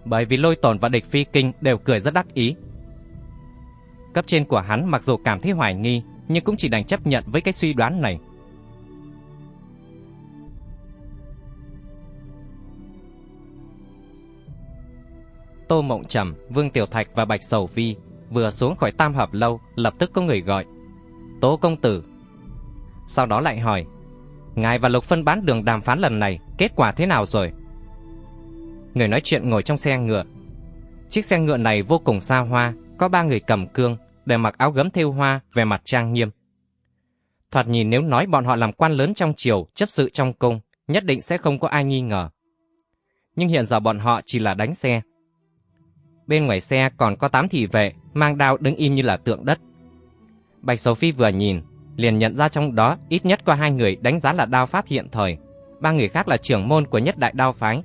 A: Bởi vì lôi tổn và địch phi kinh đều cười rất đắc ý. Cấp trên của hắn mặc dù cảm thấy hoài nghi, nhưng cũng chỉ đành chấp nhận với cái suy đoán này. Tô Mộng Trầm, Vương Tiểu Thạch và Bạch Sầu Phi vừa xuống khỏi tam hợp lâu, lập tức có người gọi. Tố công tử. Sau đó lại hỏi, ngài và Lục Phân bán đường đàm phán lần này, kết quả thế nào rồi? Người nói chuyện ngồi trong xe ngựa. Chiếc xe ngựa này vô cùng xa hoa, có ba người cầm cương, đều mặc áo gấm thêu hoa, về mặt trang nghiêm. Thoạt nhìn nếu nói bọn họ làm quan lớn trong triều, chấp sự trong cung, nhất định sẽ không có ai nghi ngờ. Nhưng hiện giờ bọn họ chỉ là đánh xe, Bên ngoài xe còn có tám thị vệ, mang đao đứng im như là tượng đất. Bạch Sophie vừa nhìn, liền nhận ra trong đó ít nhất có hai người đánh giá là đao pháp hiện thời. Ba người khác là trưởng môn của nhất đại đao phái.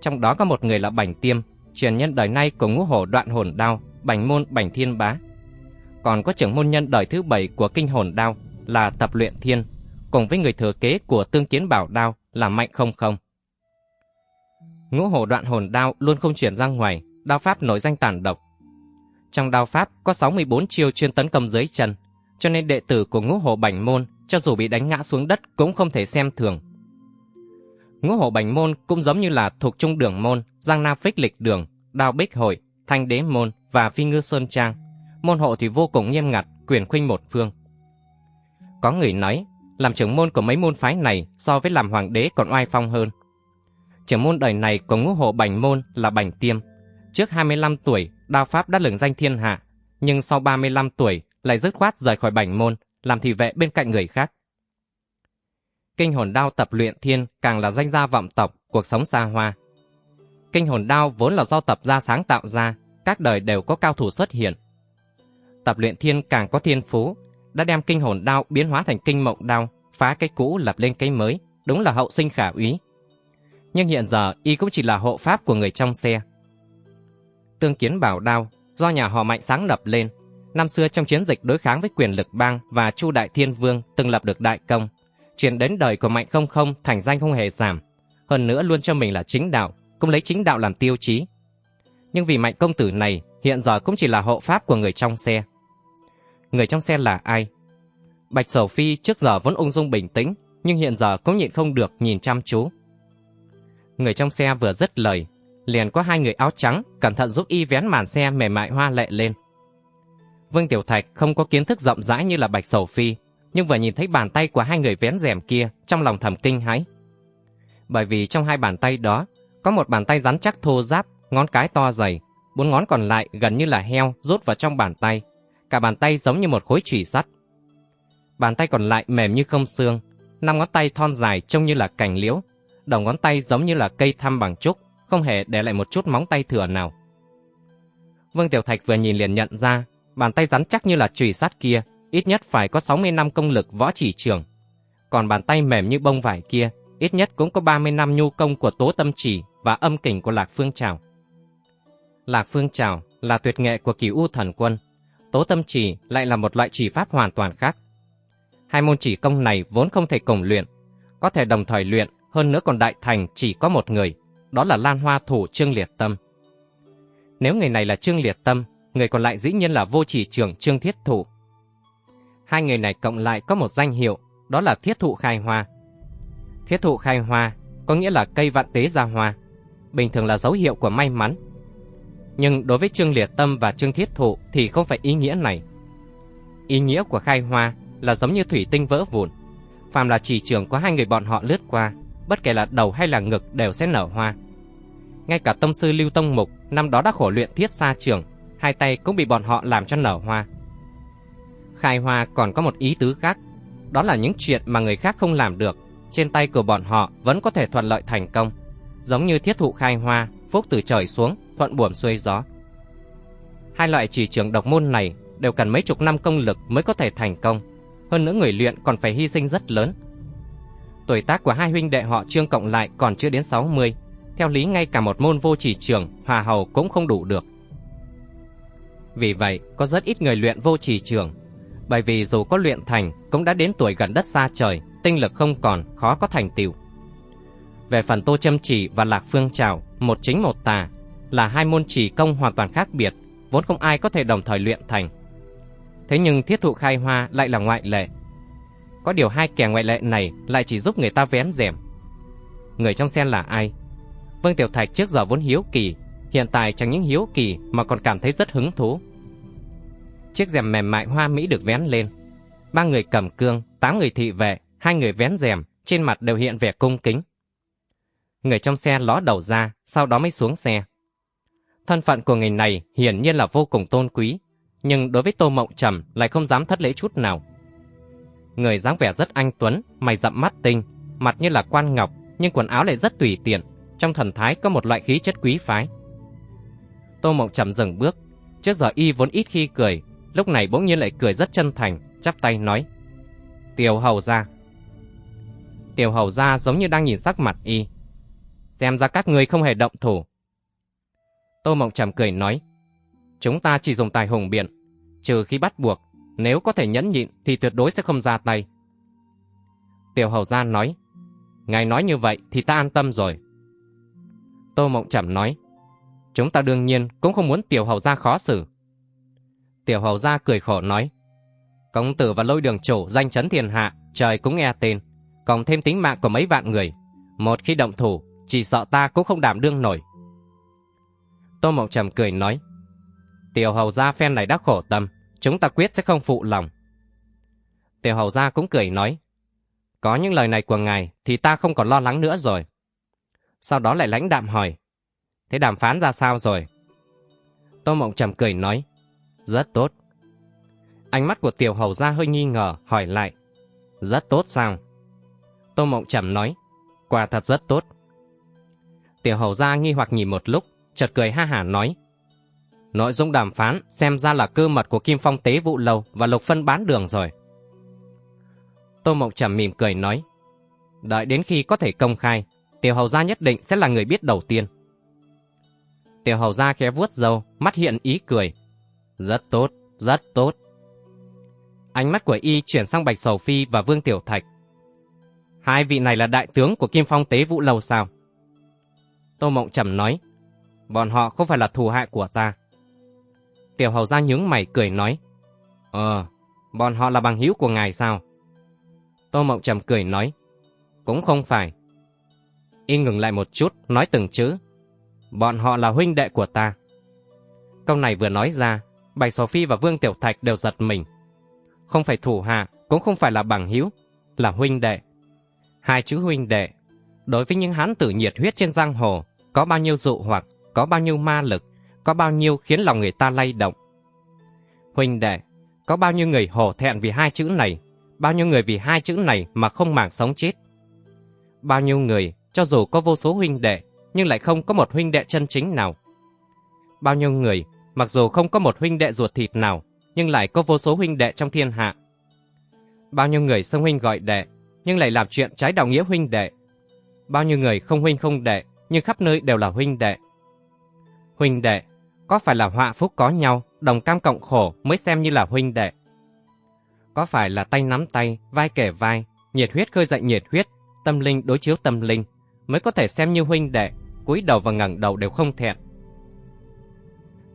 A: Trong đó có một người là Bành Tiêm, truyền nhân đời nay của ngũ hổ đoạn hồn đao, Bành Môn Bành Thiên Bá. Còn có trưởng môn nhân đời thứ bảy của kinh hồn đao là Tập Luyện Thiên, cùng với người thừa kế của Tương Kiến Bảo Đao là Mạnh Không Không. Ngũ hổ đoạn hồn đao luôn không chuyển ra ngoài, đao pháp nổi danh tàn độc. Trong đao pháp có 64 chiêu chuyên tấn công dưới chân, cho nên đệ tử của ngũ hồ bành môn cho dù bị đánh ngã xuống đất cũng không thể xem thường. Ngũ hồ bành môn cũng giống như là thuộc trung đường môn, giang nam phích lịch đường, đao bích hội, thanh đế môn và phi ngư sơn trang. Môn hộ thì vô cùng nghiêm ngặt, quyền khuynh một phương. Có người nói, làm trưởng môn của mấy môn phái này so với làm hoàng đế còn oai phong hơn. Trưởng môn đời này của ngũ hộ bành môn là bành tiêm, Trước 25 tuổi, đao pháp đã lừng danh thiên hạ, nhưng sau 35 tuổi lại dứt khoát rời khỏi bảnh môn, làm thị vệ bên cạnh người khác. Kinh hồn đao tập luyện thiên càng là danh gia vọng tộc, cuộc sống xa hoa. Kinh hồn đao vốn là do tập gia sáng tạo ra, các đời đều có cao thủ xuất hiện. Tập luyện thiên càng có thiên phú, đã đem kinh hồn đao biến hóa thành kinh mộng đao, phá cái cũ lập lên cái mới, đúng là hậu sinh khả úy. Nhưng hiện giờ y cũng chỉ là hộ pháp của người trong xe. Tương Kiến Bảo Đao do nhà họ Mạnh sáng lập lên. Năm xưa trong chiến dịch đối kháng với quyền lực bang và Chu Đại Thiên Vương từng lập được đại công. chuyện đến đời của Mạnh Không Không thành danh không hề giảm. Hơn nữa luôn cho mình là chính đạo, cũng lấy chính đạo làm tiêu chí. Nhưng vì Mạnh Công Tử này hiện giờ cũng chỉ là hộ pháp của người trong xe. Người trong xe là ai? Bạch Sầu Phi trước giờ vốn ung dung bình tĩnh, nhưng hiện giờ cũng nhịn không được nhìn chăm chú. Người trong xe vừa dứt lời, liền có hai người áo trắng cẩn thận giúp y vén màn xe mềm mại hoa lệ lên. Vương Tiểu Thạch không có kiến thức rộng rãi như là Bạch Sầu Phi, nhưng vừa nhìn thấy bàn tay của hai người vén rèm kia, trong lòng thầm kinh hãi. Bởi vì trong hai bàn tay đó, có một bàn tay rắn chắc thô ráp, ngón cái to dày, bốn ngón còn lại gần như là heo rút vào trong bàn tay, cả bàn tay giống như một khối chủy sắt. Bàn tay còn lại mềm như không xương, năm ngón tay thon dài trông như là cành liễu, đầu ngón tay giống như là cây thăm bằng trúc, không hề để lại một chút móng tay thừa nào. Vương Tiểu Thạch vừa nhìn liền nhận ra, bàn tay rắn chắc như là chùy sát kia, ít nhất phải có 60 năm công lực võ chỉ trường. Còn bàn tay mềm như bông vải kia, ít nhất cũng có 30 năm nhu công của Tố Tâm Chỉ và âm kình của Lạc Phương Trào. Lạc Phương Trào là tuyệt nghệ của Kỳ U Thần Quân, Tố Tâm Chỉ lại là một loại chỉ pháp hoàn toàn khác. Hai môn chỉ công này vốn không thể cùng luyện, có thể đồng thời luyện, hơn nữa còn đại thành chỉ có một người, đó là Lan Hoa thủ Trương Liệt Tâm. Nếu người này là Trương Liệt Tâm, người còn lại dĩ nhiên là vô chỉ trưởng Trương Thiết Thụ. Hai người này cộng lại có một danh hiệu, đó là Thiết Thụ Khai Hoa. Thiết Thụ Khai Hoa có nghĩa là cây vạn tế ra hoa, bình thường là dấu hiệu của may mắn. Nhưng đối với Trương Liệt Tâm và Trương Thiết Thụ thì không phải ý nghĩa này. Ý nghĩa của khai hoa là giống như thủy tinh vỡ vụn. Phàm là chỉ trường có hai người bọn họ lướt qua bất kể là đầu hay là ngực đều sẽ nở hoa. Ngay cả tâm sư Lưu Tông Mục năm đó đã khổ luyện thiết xa trường, hai tay cũng bị bọn họ làm cho nở hoa. Khai hoa còn có một ý tứ khác, đó là những chuyện mà người khác không làm được, trên tay của bọn họ vẫn có thể thuận lợi thành công, giống như thiết thụ khai hoa, phúc từ trời xuống, thuận buồm xuôi gió. Hai loại chỉ trường độc môn này đều cần mấy chục năm công lực mới có thể thành công, hơn nữa người luyện còn phải hy sinh rất lớn, tuổi tác của hai huynh đệ họ Trương cộng lại còn chưa đến 60. Theo lý ngay cả một môn vô chỉ trường, hòa hầu cũng không đủ được. Vì vậy, có rất ít người luyện vô trì trường. Bởi vì dù có luyện thành, cũng đã đến tuổi gần đất xa trời, tinh lực không còn, khó có thành tựu. Về phần Tô Châm Chỉ và Lạc Phương Trào, một chính một tà, là hai môn chỉ công hoàn toàn khác biệt, vốn không ai có thể đồng thời luyện thành. Thế nhưng thiết thụ khai hoa lại là ngoại lệ. Có điều hai kẻ ngoại lệ này lại chỉ giúp người ta vén rèm. Người trong sen là ai? Vương Tiểu Thạch trước giờ vốn hiếu kỳ, hiện tại chẳng những hiếu kỳ mà còn cảm thấy rất hứng thú. Chiếc rèm mềm mại hoa mỹ được vén lên. Ba người cầm cương, tám người thị vệ, hai người vén rèm, trên mặt đều hiện vẻ cung kính. Người trong xe ló đầu ra, sau đó mới xuống xe. Thân phận của người này hiển nhiên là vô cùng tôn quý, nhưng đối với Tô Mộng Trầm lại không dám thất lễ chút nào. Người dáng vẻ rất anh tuấn, mày rậm mắt tinh, mặt như là quan ngọc, nhưng quần áo lại rất tùy tiện, trong thần thái có một loại khí chất quý phái. Tô Mộng Trầm dừng bước, trước giờ y vốn ít khi cười, lúc này bỗng nhiên lại cười rất chân thành, chắp tay nói: "Tiểu hầu gia." Tiểu hầu gia giống như đang nhìn sắc mặt y. Xem ra các người không hề động thủ. Tô Mộng Trầm cười nói: "Chúng ta chỉ dùng tài hùng biện, trừ khi bắt buộc, nếu có thể nhẫn nhịn thì tuyệt đối sẽ không ra tay." Tiểu hầu gia nói: "Ngài nói như vậy thì ta an tâm rồi." Tô Mộng Trầm nói: Chúng ta đương nhiên cũng không muốn tiểu hầu gia khó xử. Tiểu hầu gia cười khổ nói, công tử và lôi đường chủ danh chấn thiên hạ, trời cũng nghe tên, còn thêm tính mạng của mấy vạn người. Một khi động thủ, chỉ sợ ta cũng không đảm đương nổi. Tô Mộng Trầm cười nói, tiểu hầu gia phen này đã khổ tâm, chúng ta quyết sẽ không phụ lòng. Tiểu hầu gia cũng cười nói, có những lời này của ngài thì ta không còn lo lắng nữa rồi. Sau đó lại lãnh đạm hỏi, Thế đàm phán ra sao rồi? Tô Mộng Trầm cười nói, rất tốt. Ánh mắt của tiểu hầu ra hơi nghi ngờ, hỏi lại, rất tốt sao? Tô Mộng Trầm nói, quả thật rất tốt. Tiểu hầu ra nghi hoặc nhìn một lúc, chợt cười ha hả nói, nội dung đàm phán xem ra là cơ mật của Kim Phong Tế Vụ Lầu và Lục Phân bán đường rồi. Tô Mộng Trầm mỉm cười nói, đợi đến khi có thể công khai, tiểu hầu gia nhất định sẽ là người biết đầu tiên. Tiểu hầu ra khẽ vuốt râu, mắt hiện ý cười. Rất tốt, rất tốt. Ánh mắt của y chuyển sang Bạch Sầu Phi và Vương Tiểu Thạch. Hai vị này là đại tướng của Kim Phong Tế Vũ Lâu sao? Tô Mộng Trầm nói, bọn họ không phải là thù hại của ta. Tiểu hầu ra nhướng mày cười nói, Ờ, bọn họ là bằng hữu của ngài sao? Tô Mộng Trầm cười nói, cũng không phải. Y ngừng lại một chút, nói từng chữ, Bọn họ là huynh đệ của ta. Câu này vừa nói ra, Bạch Sò Phi và Vương Tiểu Thạch đều giật mình. Không phải thủ hạ, cũng không phải là bằng hữu, là huynh đệ. Hai chữ huynh đệ, đối với những hán tử nhiệt huyết trên giang hồ, có bao nhiêu dụ hoặc, có bao nhiêu ma lực, có bao nhiêu khiến lòng người ta lay động. Huynh đệ, có bao nhiêu người hổ thẹn vì hai chữ này, bao nhiêu người vì hai chữ này mà không màng sống chết. Bao nhiêu người, cho dù có vô số huynh đệ, nhưng lại không có một huynh đệ chân chính nào. Bao nhiêu người, mặc dù không có một huynh đệ ruột thịt nào, nhưng lại có vô số huynh đệ trong thiên hạ. Bao nhiêu người xưng huynh gọi đệ, nhưng lại làm chuyện trái đạo nghĩa huynh đệ. Bao nhiêu người không huynh không đệ, nhưng khắp nơi đều là huynh đệ. Huynh đệ, có phải là họa phúc có nhau, đồng cam cộng khổ mới xem như là huynh đệ? Có phải là tay nắm tay, vai kể vai, nhiệt huyết khơi dậy nhiệt huyết, tâm linh đối chiếu tâm linh, mới có thể xem như huynh đệ, cúi đầu và ngẩng đầu đều không thẹn.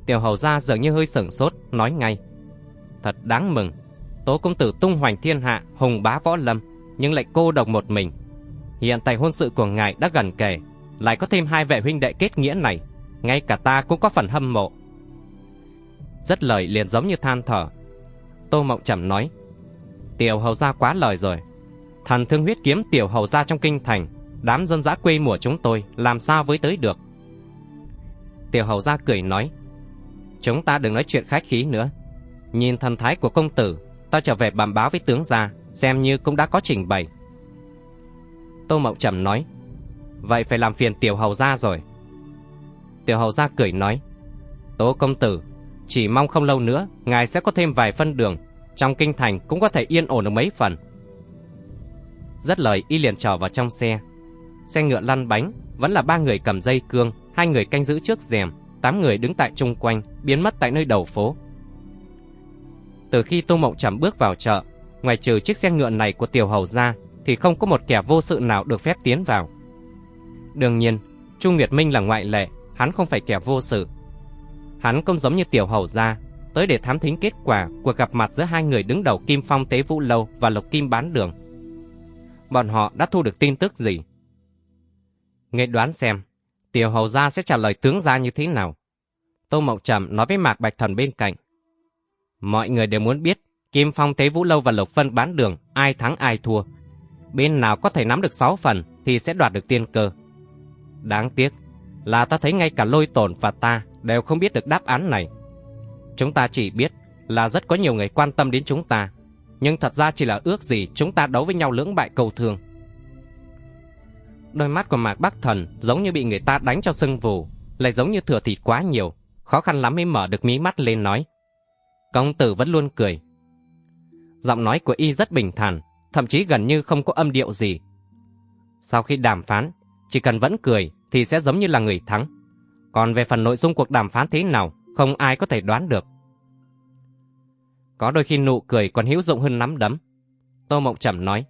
A: Tiểu hầu gia dường như hơi sửng sốt, nói ngay. Thật đáng mừng, tố công tử tung hoành thiên hạ, hùng bá võ lâm, nhưng lại cô độc một mình. Hiện tại hôn sự của ngài đã gần kề, lại có thêm hai vệ huynh đệ kết nghĩa này, ngay cả ta cũng có phần hâm mộ. Rất lời liền giống như than thở. Tô Mộng Trầm nói, Tiểu hầu gia quá lời rồi. Thần thương huyết kiếm tiểu hầu gia trong kinh thành, đám dân dã quê mùa chúng tôi làm sao với tới được. Tiểu hầu gia cười nói, chúng ta đừng nói chuyện khách khí nữa. Nhìn thần thái của công tử, ta trở về bẩm báo với tướng gia, xem như cũng đã có trình bày. Tô Mộng Trầm nói, vậy phải làm phiền tiểu hầu gia rồi. Tiểu hầu gia cười nói, Tố công tử, chỉ mong không lâu nữa, ngài sẽ có thêm vài phân đường, trong kinh thành cũng có thể yên ổn được mấy phần. Rất lời y liền trò vào trong xe, Xe ngựa lăn bánh, vẫn là ba người cầm dây cương, hai người canh giữ trước rèm, tám người đứng tại chung quanh, biến mất tại nơi đầu phố, Từ khi Tô Mộng Trầm bước vào chợ, ngoài trừ chiếc xe ngựa này của tiểu hầu ra, thì không có một kẻ vô sự nào được phép tiến vào. Đương nhiên, Trung Nguyệt Minh là ngoại lệ, hắn không phải kẻ vô sự. Hắn cũng giống như tiểu hầu gia, tới để thám thính kết quả của gặp mặt giữa hai người đứng đầu Kim Phong Tế Vũ Lâu và Lộc Kim Bán Đường. Bọn họ đã thu được tin tức gì? Nghe đoán xem, tiểu hầu gia sẽ trả lời tướng gia như thế nào? Tô Mộng Trầm nói với Mạc Bạch Thần bên cạnh. Mọi người đều muốn biết Kim Phong Tế Vũ Lâu và Lộc Phân Bán Đường ai thắng ai thua. Bên nào có thể nắm được 6 phần thì sẽ đoạt được tiên cơ. Đáng tiếc là ta thấy ngay cả lôi tổn và ta đều không biết được đáp án này. Chúng ta chỉ biết là rất có nhiều người quan tâm đến chúng ta, nhưng thật ra chỉ là ước gì chúng ta đấu với nhau lưỡng bại cầu thường. Đôi mắt của Mạc Bắc Thần giống như bị người ta đánh cho sưng vù, lại giống như thừa thịt quá nhiều, khó khăn lắm mới mở được mí mắt lên nói. Công tử vẫn luôn cười. Giọng nói của y rất bình thản, thậm chí gần như không có âm điệu gì. Sau khi đàm phán, chỉ cần vẫn cười thì sẽ giống như là người thắng. Còn về phần nội dung cuộc đàm phán thế nào, không ai có thể đoán được. Có đôi khi nụ cười còn hữu dụng hơn nắm đấm. Tô Mộng Trầm nói,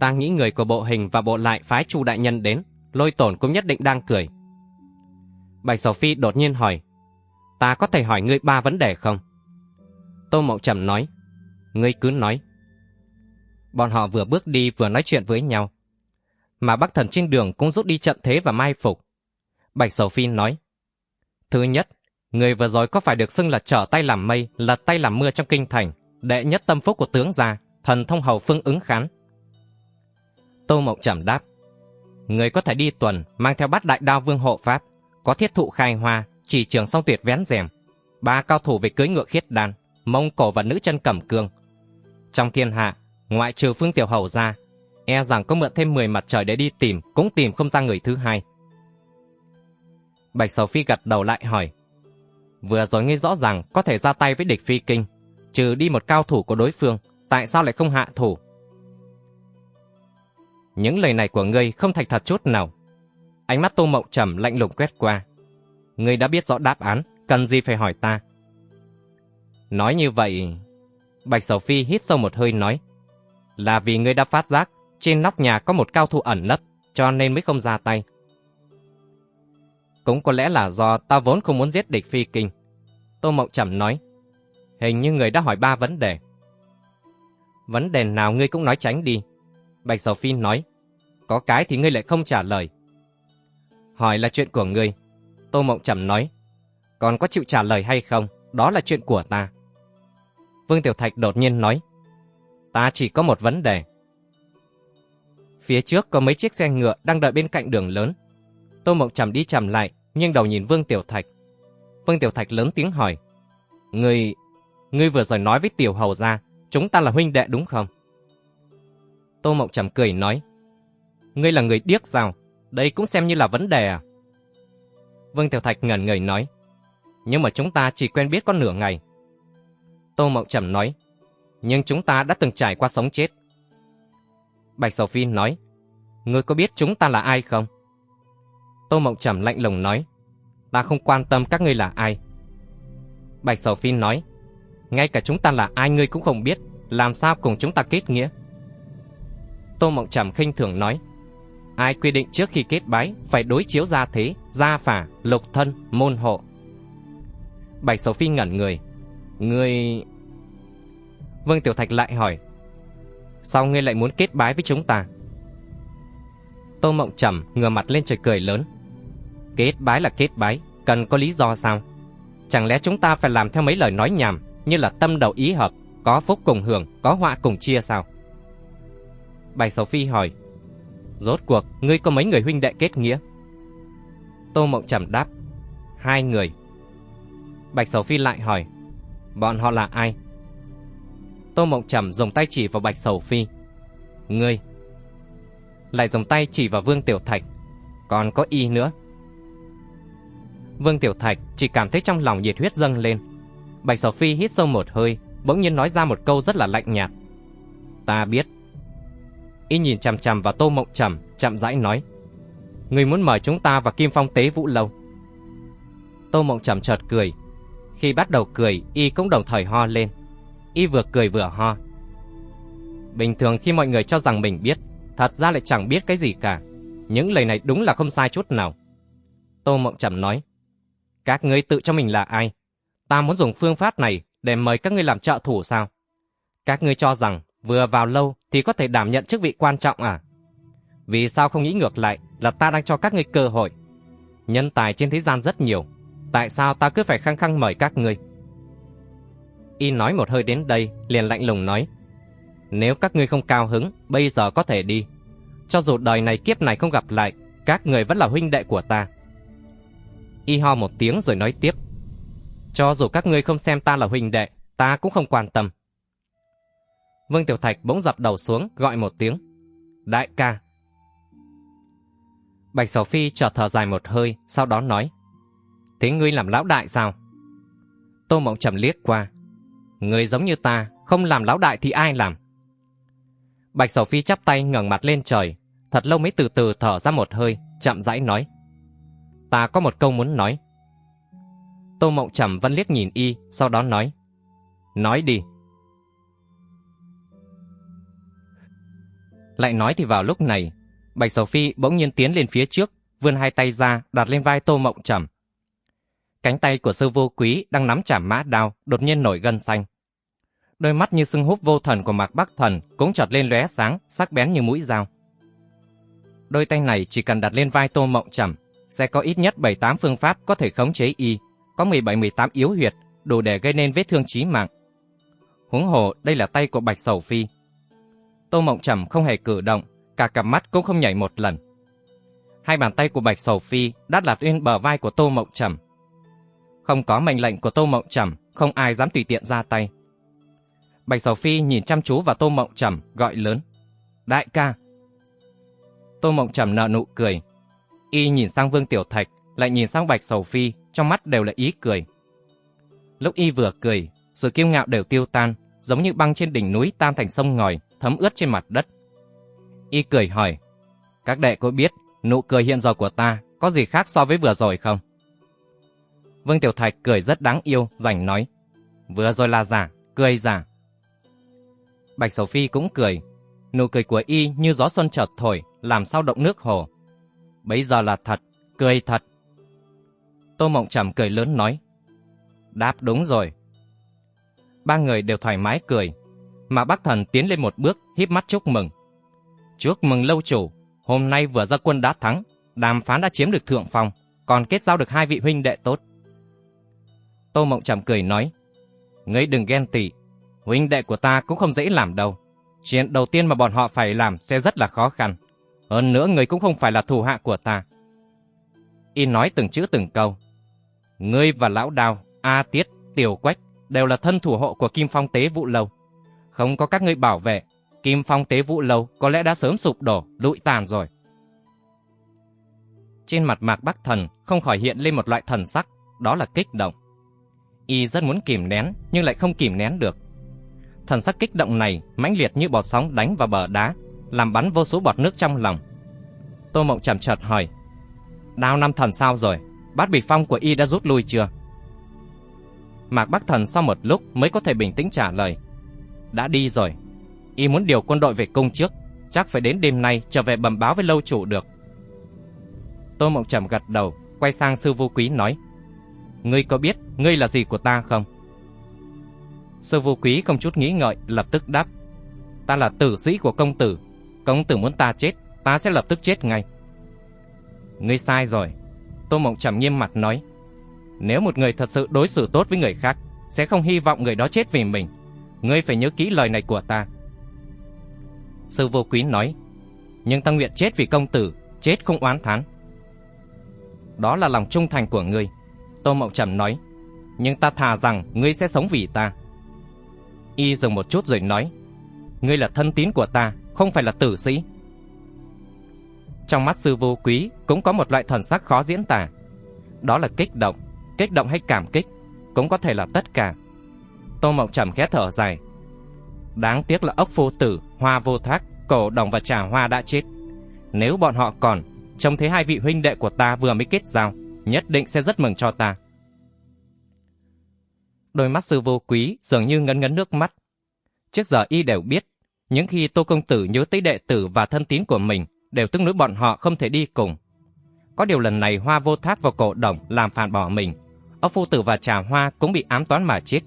A: ta nghĩ người của bộ hình và bộ lại phái chu đại nhân đến, lôi tổn cũng nhất định đang cười. Bạch Sầu Phi đột nhiên hỏi, ta có thể hỏi ngươi ba vấn đề không? Tô Mộng Trầm nói, ngươi cứ nói. Bọn họ vừa bước đi vừa nói chuyện với nhau. Mà Bắc Thần trên đường cũng rút đi trận thế và mai phục. Bạch Sầu Phi nói, Thứ nhất, người vừa rồi có phải được xưng là trở tay làm mây, lật tay làm mưa trong kinh thành, đệ nhất tâm phúc của tướng gia, thần thông hầu phương ứng khán. Tô Mộng Trầm đáp, người có thể đi tuần, mang theo bát đại đao vương hộ pháp, có thiết thụ khai hoa, chỉ trường song tuyệt vén rèm, ba cao thủ về cưới ngựa khiết đan, mông cổ và nữ chân cẩm cương. Trong thiên hạ, ngoại trừ phương tiểu hầu ra, e rằng có mượn thêm 10 mặt trời để đi tìm, cũng tìm không ra người thứ hai. Bạch Sầu Phi gật đầu lại hỏi. Vừa rồi nghe rõ ràng có thể ra tay với địch phi kinh, trừ đi một cao thủ của đối phương, tại sao lại không hạ thủ? Những lời này của ngươi không thành thật chút nào. Ánh mắt Tô Mộng Trầm lạnh lùng quét qua. Ngươi đã biết rõ đáp án, cần gì phải hỏi ta? Nói như vậy... Bạch Sầu Phi hít sâu một hơi nói. Là vì ngươi đã phát giác trên nóc nhà có một cao thủ ẩn nấp, cho nên mới không ra tay. Cũng có lẽ là do ta vốn không muốn giết địch phi kinh. Tô Mộng Trầm nói. Hình như người đã hỏi ba vấn đề. Vấn đề nào ngươi cũng nói tránh đi. Bạch Sầu Phi nói. Có cái thì ngươi lại không trả lời. Hỏi là chuyện của ngươi. Tô Mộng Trầm nói. Còn có chịu trả lời hay không, đó là chuyện của ta. Vương Tiểu Thạch đột nhiên nói. Ta chỉ có một vấn đề. Phía trước có mấy chiếc xe ngựa đang đợi bên cạnh đường lớn. Tô Mộng Trầm đi chầm lại, nhưng đầu nhìn Vương Tiểu Thạch. Vương Tiểu Thạch lớn tiếng hỏi. Ngươi... Ngươi vừa rồi nói với Tiểu Hầu ra, chúng ta là huynh đệ đúng không? Tô Mộng Trầm cười nói. Ngươi là người điếc sao? Đây cũng xem như là vấn đề à? Vương Tiểu Thạch ngẩn người nói. Nhưng mà chúng ta chỉ quen biết có nửa ngày. Tô Mộng Trầm nói. Nhưng chúng ta đã từng trải qua sống chết. Bạch Sầu Phi nói. Ngươi có biết chúng ta là ai không? Tô Mộng Trầm lạnh lùng nói, ta không quan tâm các ngươi là ai. Bạch Sầu Phi nói, ngay cả chúng ta là ai ngươi cũng không biết, làm sao cùng chúng ta kết nghĩa? Tô Mộng Trầm khinh thường nói, ai quy định trước khi kết bái phải đối chiếu gia thế, gia phả, lục thân, môn hộ. Bạch Sầu Phi ngẩn người, ngươi... Vương Tiểu Thạch lại hỏi, sao ngươi lại muốn kết bái với chúng ta? Tô Mộng Trầm ngửa mặt lên trời cười lớn. Kết bái là kết bái, cần có lý do sao? Chẳng lẽ chúng ta phải làm theo mấy lời nói nhảm như là tâm đầu ý hợp, có phúc cùng hưởng, có họa cùng chia sao? Bạch Sầu Phi hỏi, rốt cuộc ngươi có mấy người huynh đệ kết nghĩa? Tô Mộng Trầm đáp, hai người. Bạch Sầu Phi lại hỏi, bọn họ là ai? Tô Mộng Trầm dùng tay chỉ vào Bạch Sầu Phi. Ngươi. Lại dùng tay chỉ vào Vương Tiểu Thạch. Còn có y nữa. Vương Tiểu Thạch chỉ cảm thấy trong lòng nhiệt huyết dâng lên. Bạch Sầu Phi hít sâu một hơi, bỗng nhiên nói ra một câu rất là lạnh nhạt. Ta biết. Y nhìn chằm chằm vào Tô Mộng Trầm, chậm rãi nói. Người muốn mời chúng ta vào Kim Phong Tế Vũ Lâu. Tô Mộng Trầm chợt cười. Khi bắt đầu cười, Y cũng đồng thời ho lên. Y vừa cười vừa ho. Bình thường khi mọi người cho rằng mình biết, thật ra lại chẳng biết cái gì cả. Những lời này đúng là không sai chút nào. Tô Mộng Trầm nói, các ngươi tự cho mình là ai? Ta muốn dùng phương pháp này để mời các ngươi làm trợ thủ sao? Các ngươi cho rằng vừa vào lâu thì có thể đảm nhận chức vị quan trọng à? Vì sao không nghĩ ngược lại là ta đang cho các ngươi cơ hội? Nhân tài trên thế gian rất nhiều, tại sao ta cứ phải khăng khăng mời các ngươi? Y nói một hơi đến đây, liền lạnh lùng nói, nếu các ngươi không cao hứng, bây giờ có thể đi. Cho dù đời này kiếp này không gặp lại, các người vẫn là huynh đệ của ta. Y ho một tiếng rồi nói tiếp, cho dù các ngươi không xem ta là huynh đệ, ta cũng không quan tâm. Vương Tiểu Thạch bỗng dập đầu xuống, gọi một tiếng. Đại ca. Bạch Sầu Phi chợt thở dài một hơi, sau đó nói. Thế ngươi làm lão đại sao? Tô Mộng trầm liếc qua. Người giống như ta, không làm lão đại thì ai làm? Bạch Sầu Phi chắp tay ngẩng mặt lên trời, thật lâu mới từ từ thở ra một hơi, chậm rãi nói. Ta có một câu muốn nói. Tô Mộng Trầm vẫn liếc nhìn y, sau đó nói. Nói đi. Lại nói thì vào lúc này, Bạch Sầu Phi bỗng nhiên tiến lên phía trước, vươn hai tay ra đặt lên vai Tô Mộng Trầm. Cánh tay của sư vô quý đang nắm chảm mã đao, đột nhiên nổi gân xanh. Đôi mắt như sưng húp vô thần của Mạc Bắc Thần cũng chợt lên lóe sáng, sắc bén như mũi dao. Đôi tay này chỉ cần đặt lên vai Tô Mộng Trầm, sẽ có ít nhất 7-8 phương pháp có thể khống chế y, có 17-18 yếu huyệt, đủ để gây nên vết thương chí mạng. Huống hồ, đây là tay của Bạch Sầu Phi. Tô Mộng Trầm không hề cử động, cả cặp mắt cũng không nhảy một lần. Hai bàn tay của Bạch Sầu Phi đắt đặt lên bờ vai của Tô Mộng Trầm. Không có mệnh lệnh của Tô Mộng Trầm, không ai dám tùy tiện ra tay. Bạch Sầu Phi nhìn chăm chú vào Tô Mộng Trầm, gọi lớn. Đại ca! Tô Mộng Trầm nở nụ cười. Y nhìn sang Vương Tiểu Thạch, lại nhìn sang Bạch Sầu Phi, trong mắt đều là ý cười. Lúc Y vừa cười, sự kiêu ngạo đều tiêu tan, giống như băng trên đỉnh núi tan thành sông ngòi, thấm ướt trên mặt đất. Y cười hỏi, các đệ có biết nụ cười hiện giờ của ta có gì khác so với vừa rồi không? Vương Tiểu Thạch cười rất đáng yêu, rảnh nói, vừa rồi là giả, cười giả. Bạch Sầu Phi cũng cười, nụ cười của y như gió xuân chợt thổi, làm sao động nước hồ. Bây giờ là thật, cười thật. Tô Mộng Trầm cười lớn nói, đáp đúng rồi. Ba người đều thoải mái cười, mà bác thần tiến lên một bước, híp mắt chúc mừng. Chúc mừng lâu chủ, hôm nay vừa ra quân đã thắng, đàm phán đã chiếm được thượng phong, còn kết giao được hai vị huynh đệ tốt. Tô Mộng Trầm cười nói, ngươi đừng ghen tị, huynh đệ của ta cũng không dễ làm đâu. Chuyện đầu tiên mà bọn họ phải làm sẽ rất là khó khăn. Hơn nữa người cũng không phải là thù hạ của ta. Y nói từng chữ từng câu. Ngươi và lão đào, A Tiết, Tiểu Quách đều là thân thủ hộ của Kim Phong Tế Vụ Lâu. Không có các ngươi bảo vệ, Kim Phong Tế vũ Lâu có lẽ đã sớm sụp đổ, lụi tàn rồi. Trên mặt Mạc Bắc Thần không khỏi hiện lên một loại thần sắc, đó là kích động. Y rất muốn kìm nén, nhưng lại không kìm nén được. Thần sắc kích động này mãnh liệt như bọt sóng đánh vào bờ đá, làm bắn vô số bọt nước trong lòng. Tô Mộng chậm chợt hỏi, Đao năm thần sao rồi? Bát bị phong của y đã rút lui chưa? Mạc Bắc Thần sau một lúc mới có thể bình tĩnh trả lời. Đã đi rồi. Y muốn điều quân đội về cung trước, chắc phải đến đêm nay trở về bẩm báo với lâu chủ được. Tô Mộng Trầm gật đầu, quay sang sư vô quý nói. Ngươi có biết ngươi là gì của ta không? Sư vô quý không chút nghĩ ngợi, lập tức đáp. Ta là tử sĩ của công tử. Công tử muốn ta chết, ta sẽ lập tức chết ngay. Ngươi sai rồi. Tô Mộng Trầm nghiêm mặt nói. Nếu một người thật sự đối xử tốt với người khác, sẽ không hy vọng người đó chết vì mình. Ngươi phải nhớ kỹ lời này của ta. Sư vô quý nói, nhưng ta nguyện chết vì công tử, chết không oán thán. Đó là lòng trung thành của ngươi. Tô Mộng Trầm nói, nhưng ta thà rằng ngươi sẽ sống vì ta. Y dừng một chút rồi nói, ngươi là thân tín của ta, không phải là tử sĩ. Trong mắt sư vô quý cũng có một loại thần sắc khó diễn tả. Đó là kích động, kích động hay cảm kích, cũng có thể là tất cả. Tô Mộng Trầm khẽ thở dài. Đáng tiếc là ốc phu tử, hoa vô thác, cổ đồng và trà hoa đã chết. Nếu bọn họ còn, trông thấy hai vị huynh đệ của ta vừa mới kết giao, nhất định sẽ rất mừng cho ta. Đôi mắt sư vô quý dường như ngấn ngấn nước mắt, Trước giờ y đều biết, những khi Tô Công Tử nhớ tới đệ tử và thân tín của mình, đều tức nỗi bọn họ không thể đi cùng. Có điều lần này Hoa vô thác vào cổ đồng làm phản bỏ mình. Ốc Phu Tử và Trà Hoa cũng bị ám toán mà chết,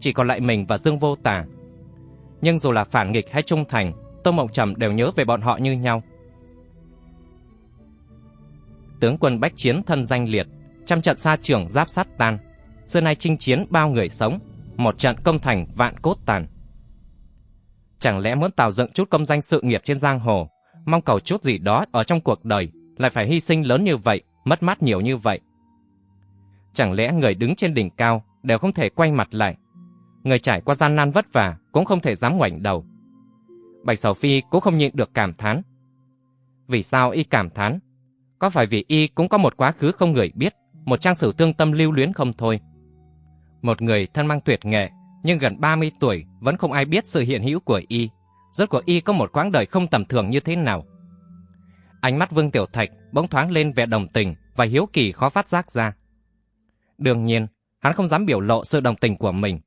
A: chỉ còn lại mình và Dương Vô Tà. Nhưng dù là phản nghịch hay trung thành, Tô Mộng Trầm đều nhớ về bọn họ như nhau. Tướng quân Bách Chiến thân danh liệt, trăm trận xa trường giáp sát tan. Xưa nay chinh chiến bao người sống, một trận công thành vạn cốt tàn. Chẳng lẽ muốn tạo dựng chút công danh sự nghiệp trên giang hồ, mong cầu chút gì đó ở trong cuộc đời, lại phải hy sinh lớn như vậy, mất mát nhiều như vậy. Chẳng lẽ người đứng trên đỉnh cao đều không thể quay mặt lại, người trải qua gian nan vất vả cũng không thể dám ngoảnh đầu. Bạch Sầu Phi cũng không nhịn được cảm thán. Vì sao y cảm thán? Có phải vì y cũng có một quá khứ không người biết, một trang sử tương tâm lưu luyến không thôi? Một người thân mang tuyệt nghệ, nhưng gần 30 tuổi vẫn không ai biết sự hiện hữu của y. Rốt cuộc y có một quãng đời không tầm thường như thế nào. Ánh mắt Vương Tiểu Thạch bỗng thoáng lên vẻ đồng tình và hiếu kỳ khó phát giác ra. Đương nhiên, hắn không dám biểu lộ sự đồng tình của mình.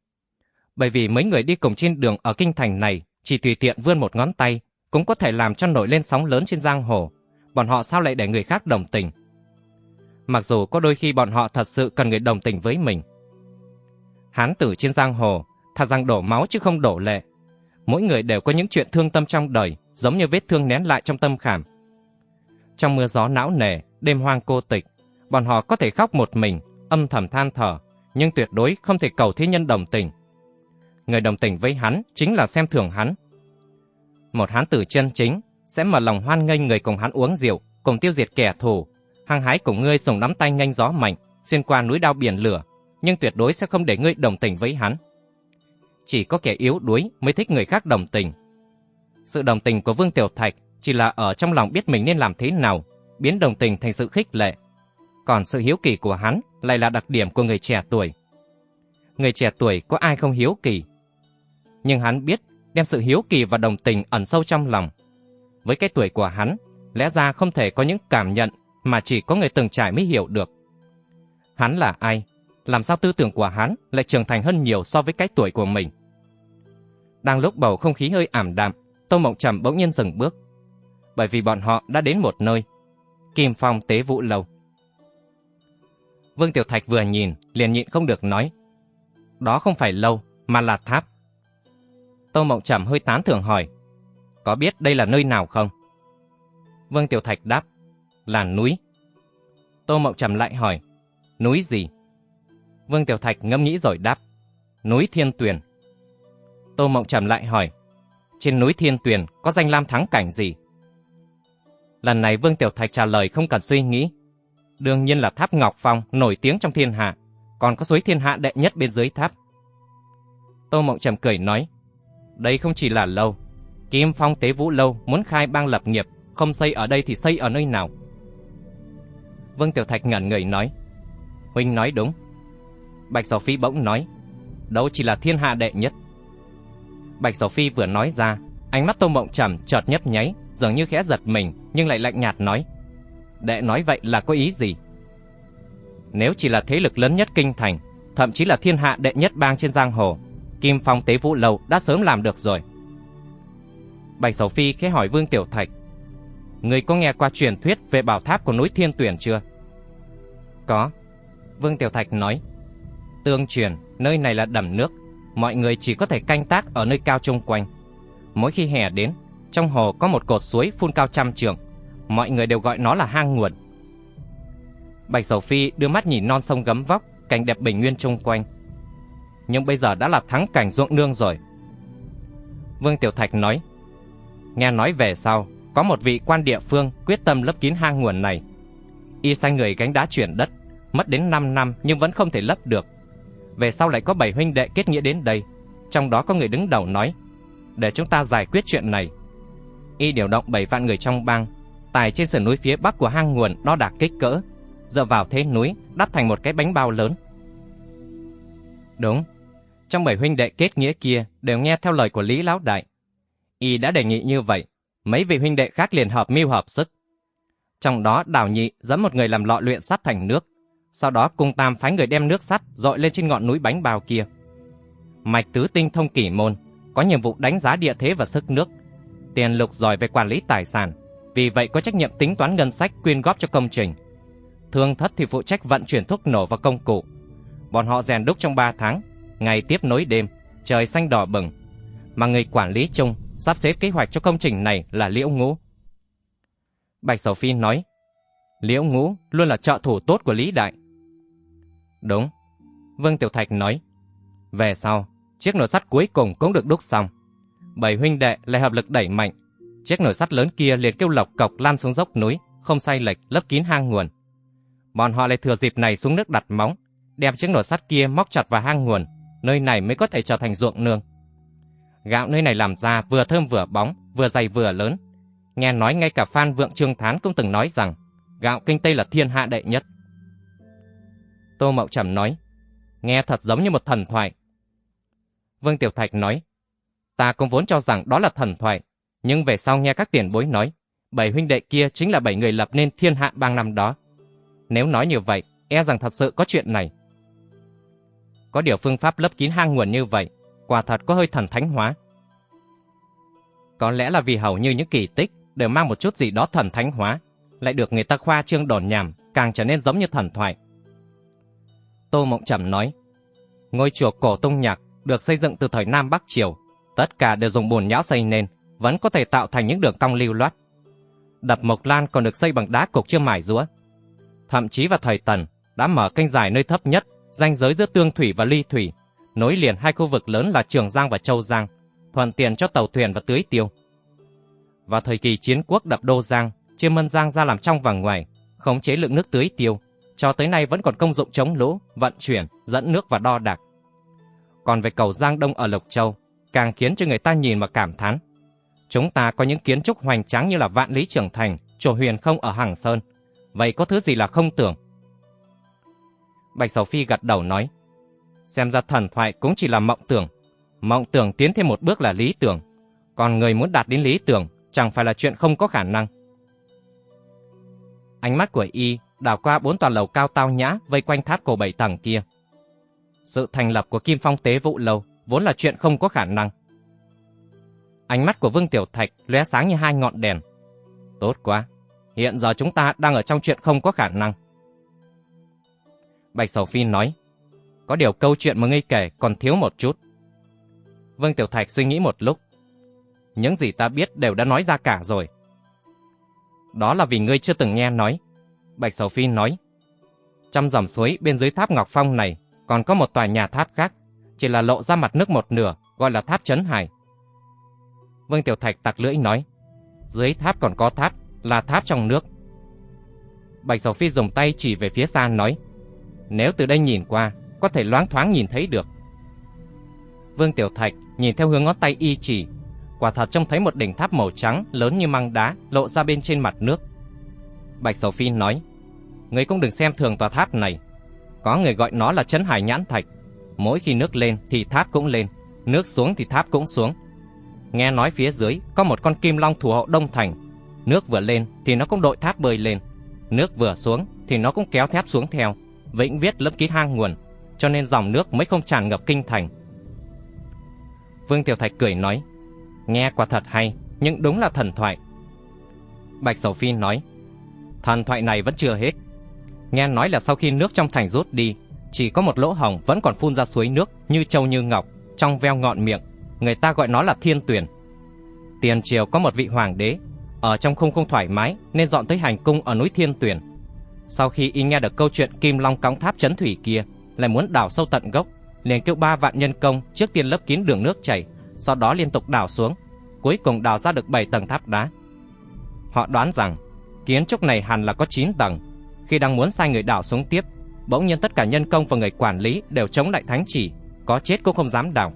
A: Bởi vì mấy người đi cùng trên đường ở kinh thành này chỉ tùy tiện vươn một ngón tay cũng có thể làm cho nổi lên sóng lớn trên giang hồ. Bọn họ sao lại để người khác đồng tình? Mặc dù có đôi khi bọn họ thật sự cần người đồng tình với mình. Hán tử trên giang hồ, thật rằng đổ máu chứ không đổ lệ. Mỗi người đều có những chuyện thương tâm trong đời, giống như vết thương nén lại trong tâm khảm. Trong mưa gió não nề, đêm hoang cô tịch, bọn họ có thể khóc một mình, âm thầm than thở, nhưng tuyệt đối không thể cầu thế nhân đồng tình. Người đồng tình với hắn chính là xem thường hắn. Một hán tử chân chính sẽ mở lòng hoan nghênh người cùng hắn uống rượu, cùng tiêu diệt kẻ thù, hăng hái cùng ngươi dùng nắm tay nghênh gió mạnh, xuyên qua núi đao biển lửa, nhưng tuyệt đối sẽ không để ngươi đồng tình với hắn. Chỉ có kẻ yếu đuối mới thích người khác đồng tình. Sự đồng tình của Vương Tiểu Thạch chỉ là ở trong lòng biết mình nên làm thế nào, biến đồng tình thành sự khích lệ. Còn sự hiếu kỳ của hắn lại là đặc điểm của người trẻ tuổi. Người trẻ tuổi có ai không hiếu kỳ? Nhưng hắn biết đem sự hiếu kỳ và đồng tình ẩn sâu trong lòng. Với cái tuổi của hắn, lẽ ra không thể có những cảm nhận mà chỉ có người từng trải mới hiểu được. Hắn là ai? Làm sao tư tưởng của hắn lại trưởng thành hơn nhiều so với cái tuổi của mình? Đang lúc bầu không khí hơi ảm đạm, Tô Mộng Trầm bỗng nhiên dừng bước. Bởi vì bọn họ đã đến một nơi. Kim Phong Tế Vũ Lâu. Vương Tiểu Thạch vừa nhìn, liền nhịn không được nói. Đó không phải lâu, mà là tháp. Tô Mộng Trầm hơi tán thưởng hỏi. Có biết đây là nơi nào không? Vương Tiểu Thạch đáp. Là núi. Tô Mộng Trầm lại hỏi. Núi gì? Vương Tiểu Thạch ngâm nghĩ rồi đáp. Núi Thiên Tuyền. Tô Mộng Trầm lại hỏi. Trên núi Thiên Tuyền có danh lam thắng cảnh gì? Lần này Vương Tiểu Thạch trả lời không cần suy nghĩ. Đương nhiên là tháp Ngọc Phong nổi tiếng trong thiên hạ, còn có suối thiên hạ đệ nhất bên dưới tháp. Tô Mộng Trầm cười nói, đây không chỉ là lâu. Kim Phong Tế Vũ Lâu muốn khai bang lập nghiệp, không xây ở đây thì xây ở nơi nào? Vương Tiểu Thạch ngẩn người nói, Huynh nói đúng. Bạch Sầu Phi bỗng nói, đâu chỉ là thiên hạ đệ nhất. Bạch Sầu Phi vừa nói ra, ánh mắt Tô Mộng Trầm chợt nhấp nháy, dường như khẽ giật mình, nhưng lại lạnh nhạt nói, đệ nói vậy là có ý gì? Nếu chỉ là thế lực lớn nhất kinh thành, thậm chí là thiên hạ đệ nhất bang trên giang hồ, Kim Phong Tế Vũ Lâu đã sớm làm được rồi. Bạch Sầu Phi khẽ hỏi Vương Tiểu Thạch, Người có nghe qua truyền thuyết về bảo tháp của núi Thiên Tuyển chưa? Có. Vương Tiểu Thạch nói, Tương truyền, nơi này là đầm nước, mọi người chỉ có thể canh tác ở nơi cao chung quanh. Mỗi khi hè đến, trong hồ có một cột suối phun cao trăm trượng, mọi người đều gọi nó là hang nguồn. Bạch Sầu Phi đưa mắt nhìn non sông gấm vóc, cảnh đẹp bình nguyên chung quanh. Nhưng bây giờ đã là thắng cảnh ruộng nương rồi. Vương Tiểu Thạch nói, nghe nói về sau, có một vị quan địa phương quyết tâm lấp kín hang nguồn này. Y sai người gánh đá chuyển đất, mất đến 5 năm nhưng vẫn không thể lấp được. Về sau lại có bảy huynh đệ kết nghĩa đến đây, trong đó có người đứng đầu nói, để chúng ta giải quyết chuyện này. Y điều động bảy vạn người trong bang, tài trên sườn núi phía bắc của hang nguồn đo đạc kích cỡ, dựa vào thế núi đắp thành một cái bánh bao lớn. Đúng, trong bảy huynh đệ kết nghĩa kia đều nghe theo lời của Lý Lão Đại. Y đã đề nghị như vậy, mấy vị huynh đệ khác liền hợp mưu hợp sức. Trong đó Đào Nhị dẫn một người làm lọ luyện sắt thành nước, sau đó cung tam phái người đem nước sắt dội lên trên ngọn núi bánh bao kia. Mạch tứ tinh thông kỷ môn, có nhiệm vụ đánh giá địa thế và sức nước. Tiền lục giỏi về quản lý tài sản, vì vậy có trách nhiệm tính toán ngân sách quyên góp cho công trình. Thương thất thì phụ trách vận chuyển thuốc nổ và công cụ. Bọn họ rèn đúc trong 3 tháng, ngày tiếp nối đêm, trời xanh đỏ bừng. Mà người quản lý chung sắp xếp kế hoạch cho công trình này là Liễu Ngũ. Bạch Sầu Phi nói, Liễu Ngũ luôn là trợ thủ tốt của Lý Đại. Đúng, Vương Tiểu Thạch nói. Về sau, chiếc nồi sắt cuối cùng cũng được đúc xong. Bảy huynh đệ lại hợp lực đẩy mạnh. Chiếc nồi sắt lớn kia liền kêu lộc cọc lan xuống dốc núi, không say lệch, lấp kín hang nguồn. Bọn họ lại thừa dịp này xuống nước đặt móng, đem chiếc nồi sắt kia móc chặt vào hang nguồn, nơi này mới có thể trở thành ruộng nương. Gạo nơi này làm ra vừa thơm vừa bóng, vừa dày vừa lớn. Nghe nói ngay cả Phan Vượng Trương Thán cũng từng nói rằng gạo kinh Tây là thiên hạ đệ nhất. Tô Mậu Trầm nói, nghe thật giống như một thần thoại. Vương Tiểu Thạch nói, ta cũng vốn cho rằng đó là thần thoại, nhưng về sau nghe các tiền bối nói, bảy huynh đệ kia chính là bảy người lập nên thiên hạ bang năm đó. Nếu nói như vậy, e rằng thật sự có chuyện này. Có điều phương pháp lấp kín hang nguồn như vậy, quả thật có hơi thần thánh hóa. Có lẽ là vì hầu như những kỳ tích đều mang một chút gì đó thần thánh hóa, lại được người ta khoa trương đồn nhảm, càng trở nên giống như thần thoại. Tô Mộng Trầm nói, ngôi chùa cổ tung nhạc được xây dựng từ thời Nam Bắc Triều, tất cả đều dùng bùn nhão xây nên, vẫn có thể tạo thành những đường cong lưu loát. Đập Mộc Lan còn được xây bằng đá cục chưa mài rũa. Thậm chí vào thời Tần, đã mở kênh dài nơi thấp nhất, ranh giới giữa Tương Thủy và Ly Thủy, nối liền hai khu vực lớn là Trường Giang và Châu Giang, thuận tiện cho tàu thuyền và tưới tiêu. Vào thời kỳ chiến quốc đập Đô Giang, chia Mân Giang ra làm trong và ngoài, khống chế lượng nước tưới tiêu, cho tới nay vẫn còn công dụng chống lũ, vận chuyển, dẫn nước và đo đạc. Còn về cầu Giang Đông ở Lộc Châu, càng khiến cho người ta nhìn mà cảm thán. Chúng ta có những kiến trúc hoành tráng như là Vạn Lý Trường Thành, Chùa Huyền Không ở Hằng Sơn. Vậy có thứ gì là không tưởng? Bạch Sầu Phi gật đầu nói, xem ra thần thoại cũng chỉ là mộng tưởng. Mộng tưởng tiến thêm một bước là lý tưởng. Còn người muốn đạt đến lý tưởng chẳng phải là chuyện không có khả năng. Ánh mắt của y đảo qua bốn tòa lầu cao tao nhã vây quanh tháp cổ bảy tầng kia. Sự thành lập của Kim Phong Tế Vụ Lầu vốn là chuyện không có khả năng. Ánh mắt của Vương Tiểu Thạch lóe sáng như hai ngọn đèn. Tốt quá, hiện giờ chúng ta đang ở trong chuyện không có khả năng. Bạch Sầu Phi nói, có điều câu chuyện mà ngươi kể còn thiếu một chút. Vương Tiểu Thạch suy nghĩ một lúc. Những gì ta biết đều đã nói ra cả rồi. Đó là vì ngươi chưa từng nghe nói. Bạch Sầu Phi nói, trong dòng suối bên dưới tháp Ngọc Phong này còn có một tòa nhà tháp khác, chỉ là lộ ra mặt nước một nửa, gọi là tháp Trấn Hải. Vương Tiểu Thạch tặc lưỡi nói, dưới tháp còn có tháp, là tháp trong nước. Bạch Sầu Phi dùng tay chỉ về phía xa nói, nếu từ đây nhìn qua, có thể loáng thoáng nhìn thấy được. Vương Tiểu Thạch nhìn theo hướng ngón tay y chỉ, quả thật trông thấy một đỉnh tháp màu trắng lớn như măng đá lộ ra bên trên mặt nước. Bạch Sầu Phi nói, người cũng đừng xem thường tòa tháp này. Có người gọi nó là chấn hải nhãn thạch. Mỗi khi nước lên thì tháp cũng lên, nước xuống thì tháp cũng xuống. Nghe nói phía dưới có một con kim long thủ hộ Đông Thành. Nước vừa lên thì nó cũng đội tháp bơi lên. Nước vừa xuống thì nó cũng kéo tháp xuống theo. Vĩnh viết lấp kín hang nguồn, cho nên dòng nước mới không tràn ngập kinh thành. Vương Tiểu Thạch cười nói, nghe quả thật hay, nhưng đúng là thần thoại. Bạch Sầu Phi nói, thần thoại này vẫn chưa hết. Nghe nói là sau khi nước trong thành rút đi, chỉ có một lỗ hồng vẫn còn phun ra suối nước như châu như ngọc, trong veo ngọn miệng, người ta gọi nó là thiên tuyển. Tiền triều có một vị hoàng đế, ở trong khung không thoải mái nên dọn tới hành cung ở núi Thiên Tuyển. Sau khi y nghe được câu chuyện Kim Long cõng tháp chấn thủy kia, lại muốn đào sâu tận gốc, liền kêu ba vạn nhân công trước tiên lấp kín đường nước chảy, sau đó liên tục đào xuống, cuối cùng đào ra được 7 tầng tháp đá. Họ đoán rằng kiến trúc này hẳn là có 9 tầng. Khi đang muốn sai người đào xuống tiếp, bỗng nhiên tất cả nhân công và người quản lý đều chống lại thánh chỉ, có chết cũng không dám đào.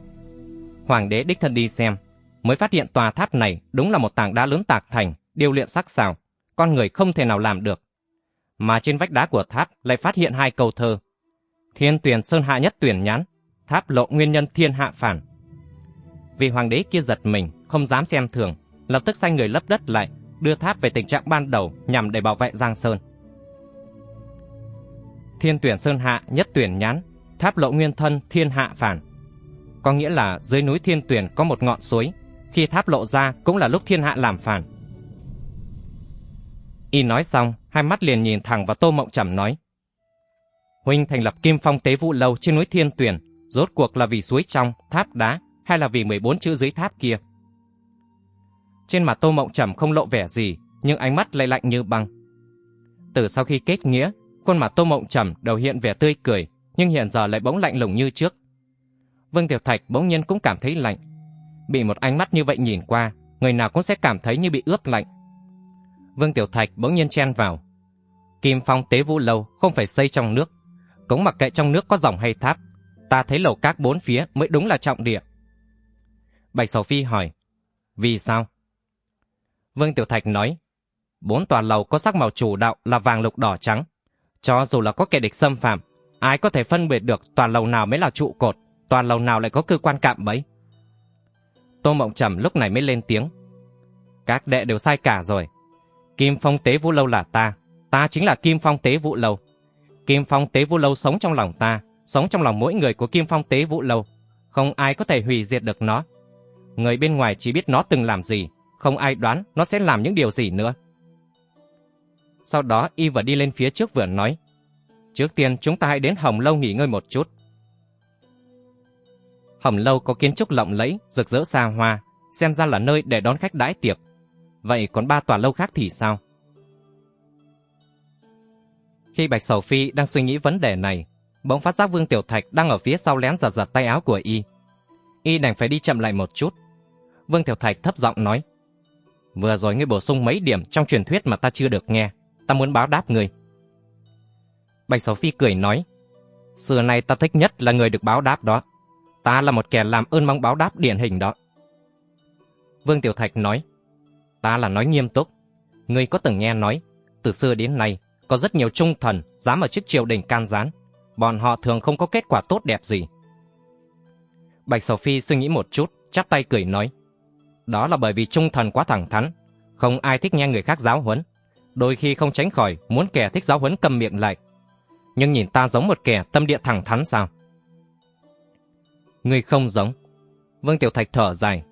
A: Hoàng đế đích thân đi xem, mới phát hiện tòa tháp này đúng là một tảng đá lớn tạc thành, điêu luyện sắc sảo, con người không thể nào làm được. Mà trên vách đá của tháp lại phát hiện hai câu thơ. Thiên tuyển sơn hạ nhất tuyển nhắn, tháp lộ nguyên nhân thiên hạ phản. Vì hoàng đế kia giật mình, không dám xem thường, lập tức sai người lấp đất lại, đưa tháp về tình trạng ban đầu nhằm để bảo vệ Giang Sơn. Thiên tuyển sơn hạ nhất tuyển nhắn, tháp lộ nguyên thân thiên hạ phản. có nghĩa là dưới núi Thiên Tuyển có một ngọn suối, khi tháp lộ ra cũng là lúc thiên hạ làm phản. Y nói xong, hai mắt liền nhìn thẳng vào Tô Mộng Trầm nói. Huynh thành lập Kim Phong Tế Vũ Lâu trên núi Thiên Tuyển, rốt cuộc là vì suối trong, tháp đá, hay là vì 14 chữ dưới tháp kia? Trên mặt Tô Mộng Trầm không lộ vẻ gì, nhưng ánh mắt lại lạnh như băng. Từ sau khi kết nghĩa, khuôn mặt Tô Mộng Trầm đầu hiện vẻ tươi cười, nhưng hiện giờ lại bỗng lạnh lùng như trước. Vương Tiểu Thạch bỗng nhiên cũng cảm thấy lạnh. Bị một ánh mắt như vậy nhìn qua, người nào cũng sẽ cảm thấy như bị ướp lạnh. Vương Tiểu Thạch bỗng nhiên chen vào. Kim Phong Tế Vũ Lâu không phải xây trong nước. Cũng mặc kệ trong nước có dòng hay tháp. Ta thấy lầu các bốn phía mới đúng là trọng địa. Bạch Sầu Phi hỏi. Vì sao? Vương Tiểu Thạch nói. Bốn tòa lầu có sắc màu chủ đạo là vàng lục đỏ trắng. Cho dù là có kẻ địch xâm phạm, ai có thể phân biệt được tòa lầu nào mới là trụ cột, tòa lầu nào lại có cơ quan cạm bẫy. Tô Mộng Trầm lúc này mới lên tiếng. Các đệ đều sai cả rồi. Kim Phong Tế Vũ Lâu là ta, ta chính là Kim Phong Tế Vũ Lâu. Kim Phong Tế Vũ Lâu sống trong lòng ta, sống trong lòng mỗi người của Kim Phong Tế Vũ Lâu. Không ai có thể hủy diệt được nó. Người bên ngoài chỉ biết nó từng làm gì, không ai đoán nó sẽ làm những điều gì nữa. Sau đó y vừa đi lên phía trước vừa nói. Trước tiên chúng ta hãy đến Hồng Lâu nghỉ ngơi một chút. Hồng Lâu có kiến trúc lộng lẫy, rực rỡ xa hoa, xem ra là nơi để đón khách đãi tiệc. Vậy còn ba tòa lâu khác thì sao? Khi Bạch Sầu Phi đang suy nghĩ vấn đề này, bỗng phát giác Vương Tiểu Thạch đang ở phía sau lén giật giật tay áo của y. Y đành phải đi chậm lại một chút. Vương Tiểu Thạch thấp giọng nói. Vừa rồi ngươi bổ sung mấy điểm trong truyền thuyết mà ta chưa được nghe. Ta muốn báo đáp ngươi. Bạch Sầu Phi cười nói. Xưa nay ta thích nhất là người được báo đáp đó. Ta là một kẻ làm ơn mong báo đáp điển hình đó. Vương Tiểu Thạch nói. Ta là nói nghiêm túc. Ngươi có từng nghe nói, từ xưa đến nay, có rất nhiều trung thần dám ở trước triều đình can gián. Bọn họ thường không có kết quả tốt đẹp gì. Bạch Sầu Phi suy nghĩ một chút, chắp tay cười nói. Đó là bởi vì trung thần quá thẳng thắn, không ai thích nghe người khác giáo huấn. Đôi khi không tránh khỏi muốn kẻ thích giáo huấn cầm miệng lại. Nhưng nhìn ta giống một kẻ tâm địa thẳng thắn sao? Người không giống. Vương Tiểu Thạch thở dài.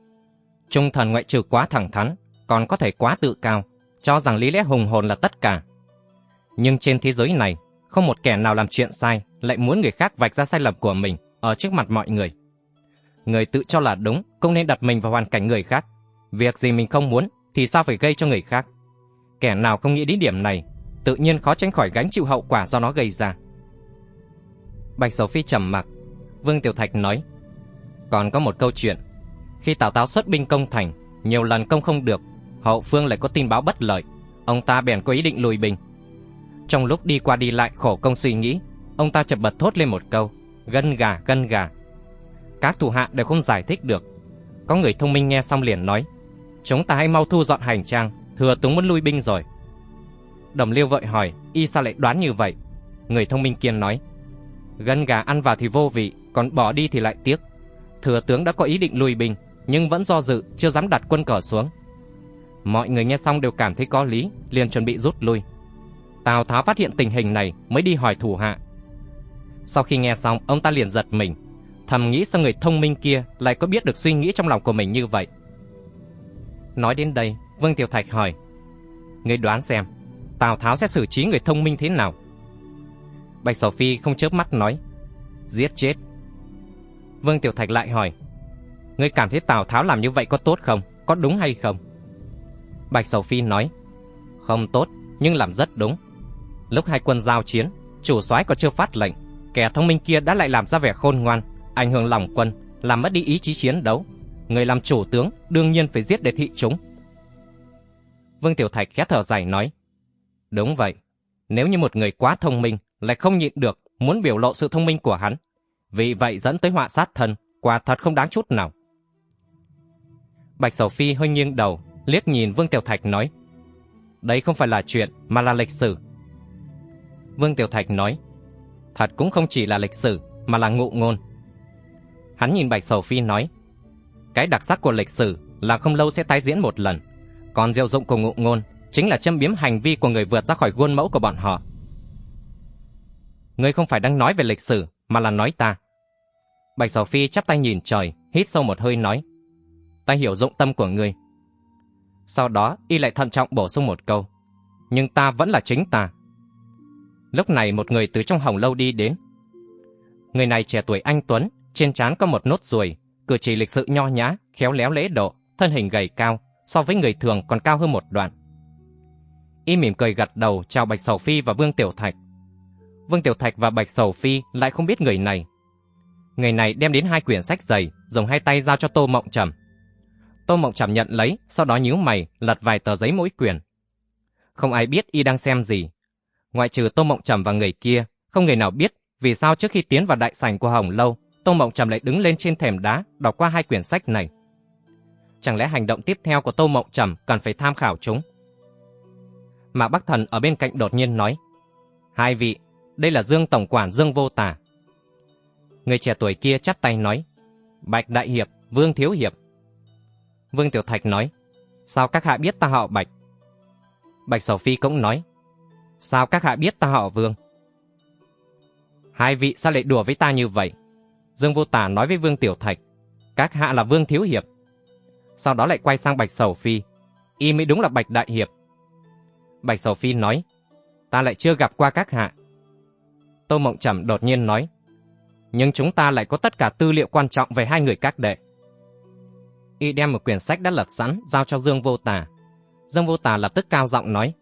A: Trung thần ngoại trừ quá thẳng thắn, còn có thể quá tự cao, cho rằng lý lẽ hùng hồn là tất cả. Nhưng trên thế giới này, không một kẻ nào làm chuyện sai lại muốn người khác vạch ra sai lầm của mình ở trước mặt mọi người. Người tự cho là đúng, không nên đặt mình vào hoàn cảnh người khác. Việc gì mình không muốn thì sao phải gây cho người khác. Kẻ nào không nghĩ đến điểm này, tự nhiên khó tránh khỏi gánh chịu hậu quả do nó gây ra. Bạch Sầu Phi trầm mặc, Vương Tiểu Thạch nói: "Còn có một câu chuyện, khi Tào Táo xuất binh công thành, nhiều lần công không được, hậu phương lại có tin báo bất lợi, ông ta bèn có ý định lùi binh. Trong lúc đi qua đi lại khổ công suy nghĩ, ông ta chợt bật thốt lên một câu: "Gân gà, gân gà." Các thủ hạ đều không giải thích được. Có người thông minh nghe xong liền nói: "Chúng ta hãy mau thu dọn hành trang, thừa tướng muốn lui binh rồi." Đồng Liêu vội hỏi: "Y sao lại đoán như vậy?" Người thông minh kiên nói: "Gân gà ăn vào thì vô vị, còn bỏ đi thì lại tiếc. Thừa tướng đã có ý định lui binh, nhưng vẫn do dự, chưa dám đặt quân cờ xuống." Mọi người nghe xong đều cảm thấy có lý, liền chuẩn bị rút lui. Tào Tháo phát hiện tình hình này mới đi hỏi thủ hạ. Sau khi nghe xong, ông ta liền giật mình, thầm nghĩ sao người thông minh kia lại có biết được suy nghĩ trong lòng của mình như vậy. Nói đến đây, Vương Tiểu Thạch hỏi, Người đoán xem, Tào Tháo sẽ xử trí người thông minh thế nào? Bạch Sầu Phi không chớp mắt nói, giết chết. Vương Tiểu Thạch lại hỏi, Ngươi cảm thấy Tào Tháo làm như vậy có tốt không? Có đúng hay không? Bạch Sầu Phi nói, không tốt, nhưng làm rất đúng. Lúc hai quân giao chiến, chủ soái còn chưa phát lệnh, kẻ thông minh kia đã lại làm ra vẻ khôn ngoan, ảnh hưởng lòng quân, làm mất đi ý chí chiến đấu. Người làm chủ tướng đương nhiên phải giết để thị chúng. Vương Tiểu Thạch khẽ thở dài nói, đúng vậy, nếu như một người quá thông minh lại không nhịn được muốn biểu lộ sự thông minh của hắn, vì vậy dẫn tới họa sát thân, quả thật không đáng chút nào. Bạch Sầu Phi hơi nghiêng đầu, liếc nhìn Vương Tiểu Thạch nói, đây không phải là chuyện mà là lịch sử. Vương Tiểu Thạch nói, thật cũng không chỉ là lịch sử mà là ngụ ngôn. Hắn nhìn Bạch Sầu Phi nói, cái đặc sắc của lịch sử là không lâu sẽ tái diễn một lần, còn diệu dụng của ngụ ngôn chính là châm biếm hành vi của người vượt ra khỏi khuôn mẫu của bọn họ. Ngươi không phải đang nói về lịch sử mà là nói ta. Bạch Sầu Phi chắp tay nhìn trời, hít sâu một hơi nói. Ta hiểu dụng tâm của ngươi. Sau đó, y lại thận trọng bổ sung một câu. Nhưng ta vẫn là chính ta. Lúc này một người từ trong hồng lâu đi đến. Người này trẻ tuổi anh Tuấn, trên trán có một nốt ruồi, cử chỉ lịch sự nho nhã, khéo léo lễ độ, thân hình gầy cao, so với người thường còn cao hơn một đoạn. Y mỉm cười gật đầu chào Bạch Sầu Phi và Vương Tiểu Thạch. Vương Tiểu Thạch và Bạch Sầu Phi lại không biết người này. Người này đem đến hai quyển sách dày, dùng hai tay giao cho Tô Mộng Trầm. Tô Mộng Trầm nhận lấy, sau đó nhíu mày, lật vài tờ giấy mỗi quyển. Không ai biết y đang xem gì. Ngoại trừ Tô Mộng Trầm và người kia, không người nào biết vì sao trước khi tiến vào đại sảnh của Hồng Lâu, Tô Mộng Trầm lại đứng lên trên thềm đá, đọc qua hai quyển sách này. Chẳng lẽ hành động tiếp theo của Tô Mộng Trầm cần phải tham khảo chúng? Mạc Bắc Thần ở bên cạnh đột nhiên nói, Hai vị, đây là Dương Tổng Quản Dương Vô Tà. Người trẻ tuổi kia chắp tay nói, Bạch Đại Hiệp, Vương Thiếu Hiệp. Vương Tiểu Thạch nói, sao các hạ biết ta họ Bạch? Bạch Sầu Phi cũng nói, sao các hạ biết ta họ Vương? Hai vị sao lại đùa với ta như vậy? Dương Vô Tả nói với Vương Tiểu Thạch, các hạ là Vương Thiếu Hiệp. Sau đó lại quay sang Bạch Sầu Phi, y mới đúng là Bạch Đại Hiệp. Bạch Sầu Phi nói, ta lại chưa gặp qua các hạ. Tô Mộng Trầm đột nhiên nói, nhưng chúng ta lại có tất cả tư liệu quan trọng về hai người các đệ. Y đem một quyển sách đã lật sẵn giao cho Dương Vô Tà. Dương Vô Tà lập tức cao giọng nói,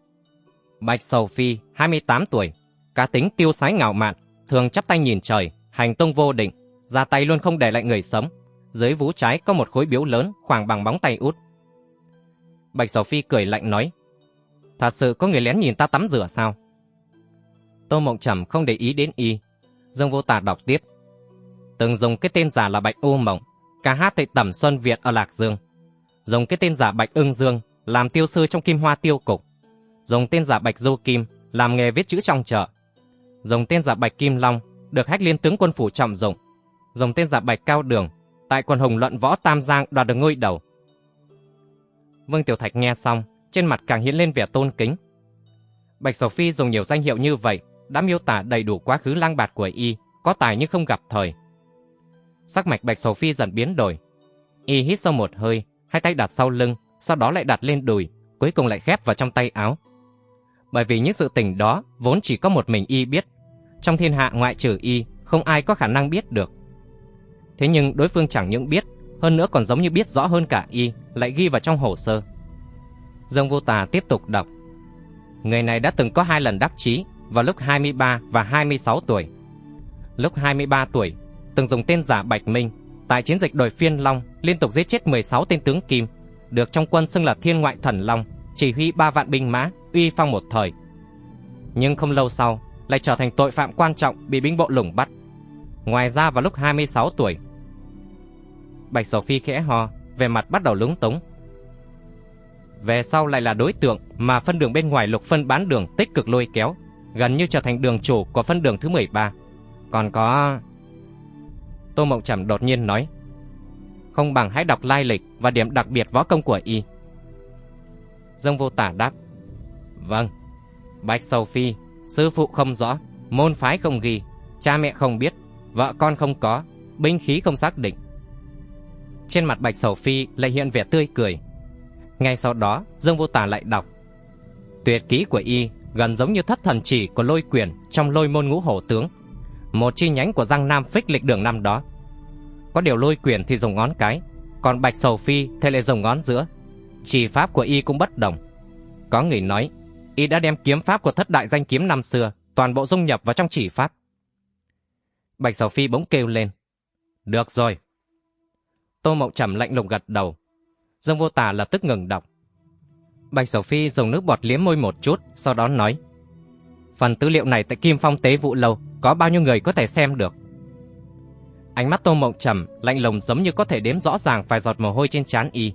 A: Bạch Sầu Phi, 28 tuổi, cá tính tiêu sái ngạo mạn, thường chắp tay nhìn trời, hành tung vô định, ra tay luôn không để lại người sống. Dưới vú trái có một khối biếu lớn khoảng bằng bóng tay út. Bạch Sầu Phi cười lạnh nói, Thật sự có người lén nhìn ta tắm rửa sao? Tô Mộng Trầm không để ý đến y. Dương Vô Tà đọc tiếp. Từng dùng cái tên giả là Bạch U Mộng, ca hát tại Tẩm Xuân Việt ở Lạc Dương. Dùng cái tên giả Bạch Ưng Dương, làm tiêu sư trong Kim Hoa Tiêu Cục. Dùng tên giả Bạch Du Kim, làm nghề viết chữ trong chợ. Dùng tên giả Bạch Kim Long, được hách liên tướng quân phủ trọng dụng. Dùng tên giả Bạch Cao Đường, tại quần hùng luận võ Tam Giang đoạt được ngôi đầu. Vương Tiểu Thạch nghe xong, trên mặt càng hiện lên vẻ tôn kính. Bạch Sầu Phi dùng nhiều danh hiệu như vậy, đã miêu tả đầy đủ quá khứ lang bạt của y, có tài nhưng không gặp thời. Sắc mạch Bạch Sầu Phi dần biến đổi. Y hít sâu một hơi, hai tay đặt sau lưng, sau đó lại đặt lên đùi, cuối cùng lại khép vào trong tay áo. Bởi vì những sự tình đó vốn chỉ có một mình y biết. Trong thiên hạ ngoại trừ y, không ai có khả năng biết được. Thế nhưng đối phương chẳng những biết, hơn nữa còn giống như biết rõ hơn cả y, lại ghi vào trong hồ sơ. Dương Vô Tà tiếp tục đọc. Người này đã từng có hai lần đắc chí vào lúc 23 và 26 tuổi. Lúc 23 tuổi, từng dùng tên giả Bạch Minh tại chiến dịch đổi Phiên Long liên tục giết chết 16 tên tướng Kim, được trong quân xưng là Thiên Ngoại Thần Long, chỉ huy ba vạn binh mã, uy phong một thời. Nhưng không lâu sau, lại trở thành tội phạm quan trọng bị binh bộ lùng bắt. Ngoài ra vào lúc 26 tuổi, Bạch Sầu Phi khẽ ho, về mặt bắt đầu lúng túng, về sau lại là đối tượng mà phân đường bên ngoài lục phân bán đường tích cực lôi kéo, gần như trở thành đường chủ của phân đường thứ 13. Còn có... Tô Mộng Trầm đột nhiên nói, không bằng hãy đọc lai lịch và điểm đặc biệt võ công của y. Dương Vô Tả đáp, vâng, Bạch Sầu Phi, sư phụ không rõ, môn phái không ghi, cha mẹ không biết, vợ con không có, binh khí không xác định. Trên mặt Bạch Sầu Phi lại hiện vẻ tươi cười, ngay sau đó, Dương Vô tả lại đọc. Tuyệt kỹ của y gần giống như thất thần chỉ của lôi quyền trong lôi môn ngũ hổ tướng. Một chi nhánh của Giang Nam phích lịch đường năm đó. Có điều lôi quyền thì dùng ngón cái, còn bạch sầu phi thì lại dùng ngón giữa. Chỉ pháp của y cũng bất đồng. Có người nói, y đã đem kiếm pháp của thất đại danh kiếm năm xưa toàn bộ dung nhập vào trong chỉ pháp. Bạch Sầu Phi bỗng kêu lên. Được rồi. Tô Mộng Trầm lạnh lùng gật đầu, Dương Vô Tà lập tức ngừng đọc. Bạch Sầu Phi dùng nước bọt liếm môi một chút, sau đó nói. Phần tư liệu này tại Kim Phong Tế Vụ Lâu, có bao nhiêu người có thể xem được? Ánh mắt Tô Mộng trầm, lạnh lùng giống như có thể đếm rõ ràng vài giọt mồ hôi trên trán y.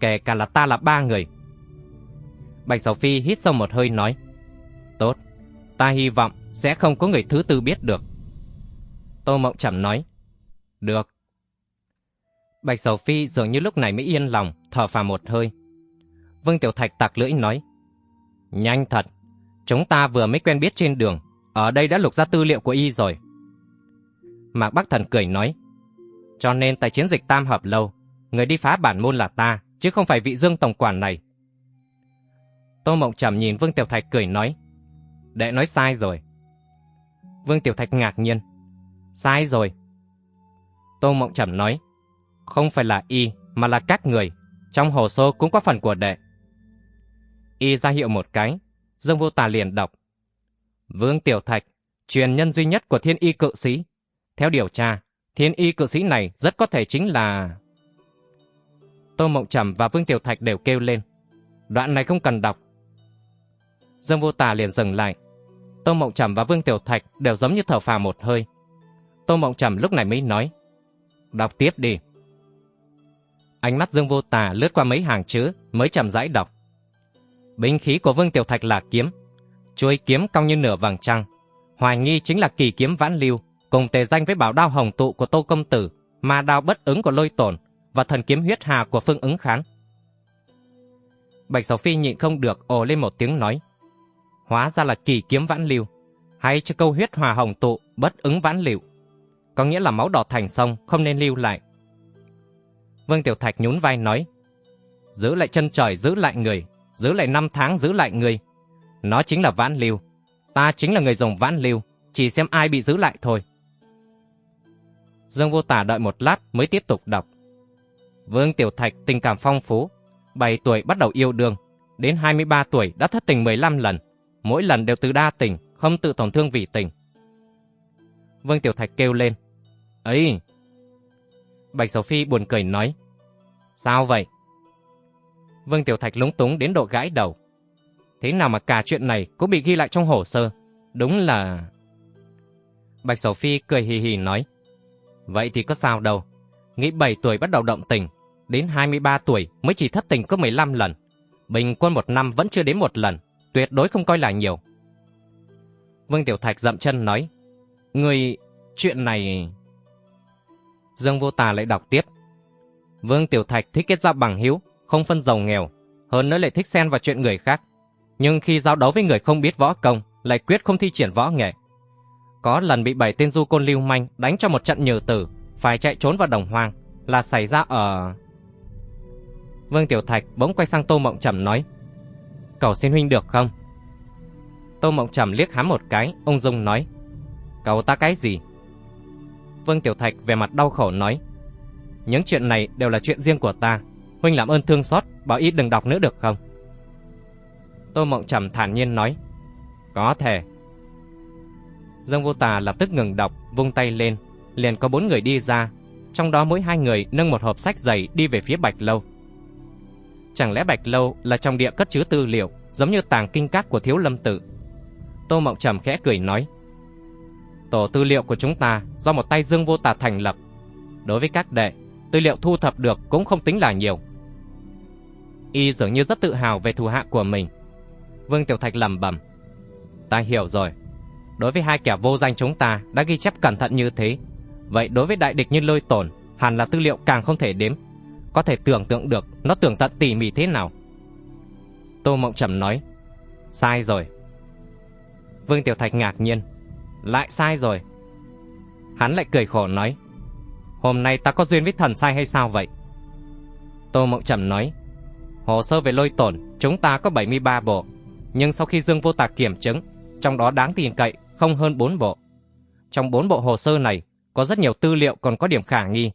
A: Kể cả là ta là ba người. Bạch Sầu Phi hít sâu một hơi nói. Tốt, ta hy vọng sẽ không có người thứ tư biết được. Tô Mộng trầm nói. Được, Bạch Sầu Phi dường như lúc này mới yên lòng, thở phào một hơi. Vương Tiểu Thạch tặc lưỡi nói. Nhanh thật, chúng ta vừa mới quen biết trên đường, ở đây đã lục ra tư liệu của y rồi. Mạc Bắc Thần cười nói. Cho nên tại chiến dịch tam hợp lâu, người đi phá bản môn là ta, chứ không phải vị dương tổng quản này. Tô Mộng Trầm nhìn Vương Tiểu Thạch cười nói. Đệ nói sai rồi. Vương Tiểu Thạch ngạc nhiên. Sai rồi. Tô Mộng Trầm nói. Không phải là y, mà là các người. Trong hồ sơ cũng có phần của đệ. Y ra hiệu một cái. Dương Vô Tà liền đọc. Vương Tiểu Thạch, truyền nhân duy nhất của thiên y cự sĩ. Theo điều tra, thiên y cự sĩ này rất có thể chính là... Tô Mộng Trầm và Vương Tiểu Thạch đều kêu lên. Đoạn này không cần đọc. Dương Vô Tà liền dừng lại. Tô Mộng Trầm và Vương Tiểu Thạch đều giống như thở phào một hơi. Tô Mộng Trầm lúc này mới nói. Đọc tiếp đi. Ánh mắt Dương Vô Tà lướt qua mấy hàng chữ mới chậm rãi đọc. Binh khí của Vương Tiểu Thạch là kiếm. Chuôi kiếm cong như nửa vầng trăng. Hoài nghi chính là kỳ kiếm vãn lưu, cùng tề danh với bảo đao hồng tụ của Tô Công Tử, mà đao bất ứng của Lôi Tổn và thần kiếm huyết hà của Phương ứng khán. Bạch Sầu Phi nhịn không được ồ lên một tiếng nói. Hóa ra là kỳ kiếm vãn lưu, hay cho câu huyết hòa hồng tụ bất ứng vãn lưu. Có nghĩa là máu đỏ thành sông không nên lưu lại. Vương Tiểu Thạch nhún vai nói. Giữ lại chân trời giữ lại người, giữ lại năm tháng giữ lại người. Nó chính là vãn lưu. Ta chính là người dùng vãn lưu, chỉ xem ai bị giữ lại thôi. Dương Vô Tả đợi một lát mới tiếp tục đọc. Vương Tiểu Thạch tình cảm phong phú, 7 tuổi bắt đầu yêu đương, đến 23 tuổi đã thất tình 15 lần, mỗi lần đều từ đa tình, không tự tổn thương vì tình. Vương Tiểu Thạch kêu lên. ấy Bạch Sầu Phi buồn cười nói. Sao vậy? Vương Tiểu Thạch lúng túng đến độ gãi đầu. Thế nào mà cả chuyện này cũng bị ghi lại trong hồ sơ? Đúng là... Bạch Sầu Phi cười hì hì nói. Vậy thì có sao đâu. Nghĩ 7 tuổi bắt đầu động tình, đến 23 tuổi mới chỉ thất tình có 15 lần. Bình quân một năm vẫn chưa đến một lần, tuyệt đối không coi là nhiều. Vương Tiểu Thạch dậm chân nói. Người... chuyện này... Dương Vô Tà lại đọc tiếp. Vương Tiểu Thạch thích kết giao bằng hiếu, không phân giàu nghèo, hơn nữa lại thích xen vào chuyện người khác. Nhưng khi giao đấu với người không biết võ công, lại quyết không thi triển võ nghệ. Có lần bị bảy tên du côn lưu manh đánh cho một trận nhờ tử, phải chạy trốn vào đồng hoang, là xảy ra ở... Vương Tiểu Thạch bỗng quay sang Tô Mộng Trầm nói, Cầu xin huynh được không? Tô Mộng Trầm liếc hắn một cái, ông dung nói, Cầu ta cái gì? Vương Tiểu Thạch về mặt đau khổ nói, Những chuyện này đều là chuyện riêng của ta, huynh làm ơn thương xót, bảo ít đừng đọc nữa được không? Tô Mộng Trầm thản nhiên nói, Có thể. Dương Vô Tà lập tức ngừng đọc, vung tay lên, liền có bốn người đi ra, trong đó mỗi hai người nâng một hộp sách dày đi về phía Bạch Lâu. Chẳng lẽ Bạch Lâu là trong địa cất chứa tư liệu, giống như tàng kinh các của Thiếu Lâm Tự? Tô Mộng Trầm khẽ cười nói, Tổ tư liệu của chúng ta do một tay Dương Vô Tà thành lập. Đối với các đệ, tư liệu thu thập được cũng không tính là nhiều. Y dường như rất tự hào về thù hạ của mình. Vương Tiểu Thạch lẩm bẩm, "Ta hiểu rồi. Đối với hai kẻ vô danh chúng ta đã ghi chép cẩn thận như thế, vậy đối với đại địch như Lôi Tồn hẳn là tư liệu càng không thể đếm, có thể tưởng tượng được nó tưởng tận tỉ mỉ thế nào." Tô Mộng Trầm nói, "Sai rồi." Vương Tiểu Thạch ngạc nhiên, lại sai rồi. Hắn lại cười khổ nói, hôm nay ta có duyên với thần sai hay sao vậy? Tô Mộng Trầm nói, hồ sơ về lôi tổn chúng ta có 73 bộ, nhưng sau khi Dương Vô Tạc kiểm chứng, trong đó đáng tin cậy không hơn 4 bộ. Trong 4 bộ hồ sơ này, có rất nhiều tư liệu còn có điểm khả nghi,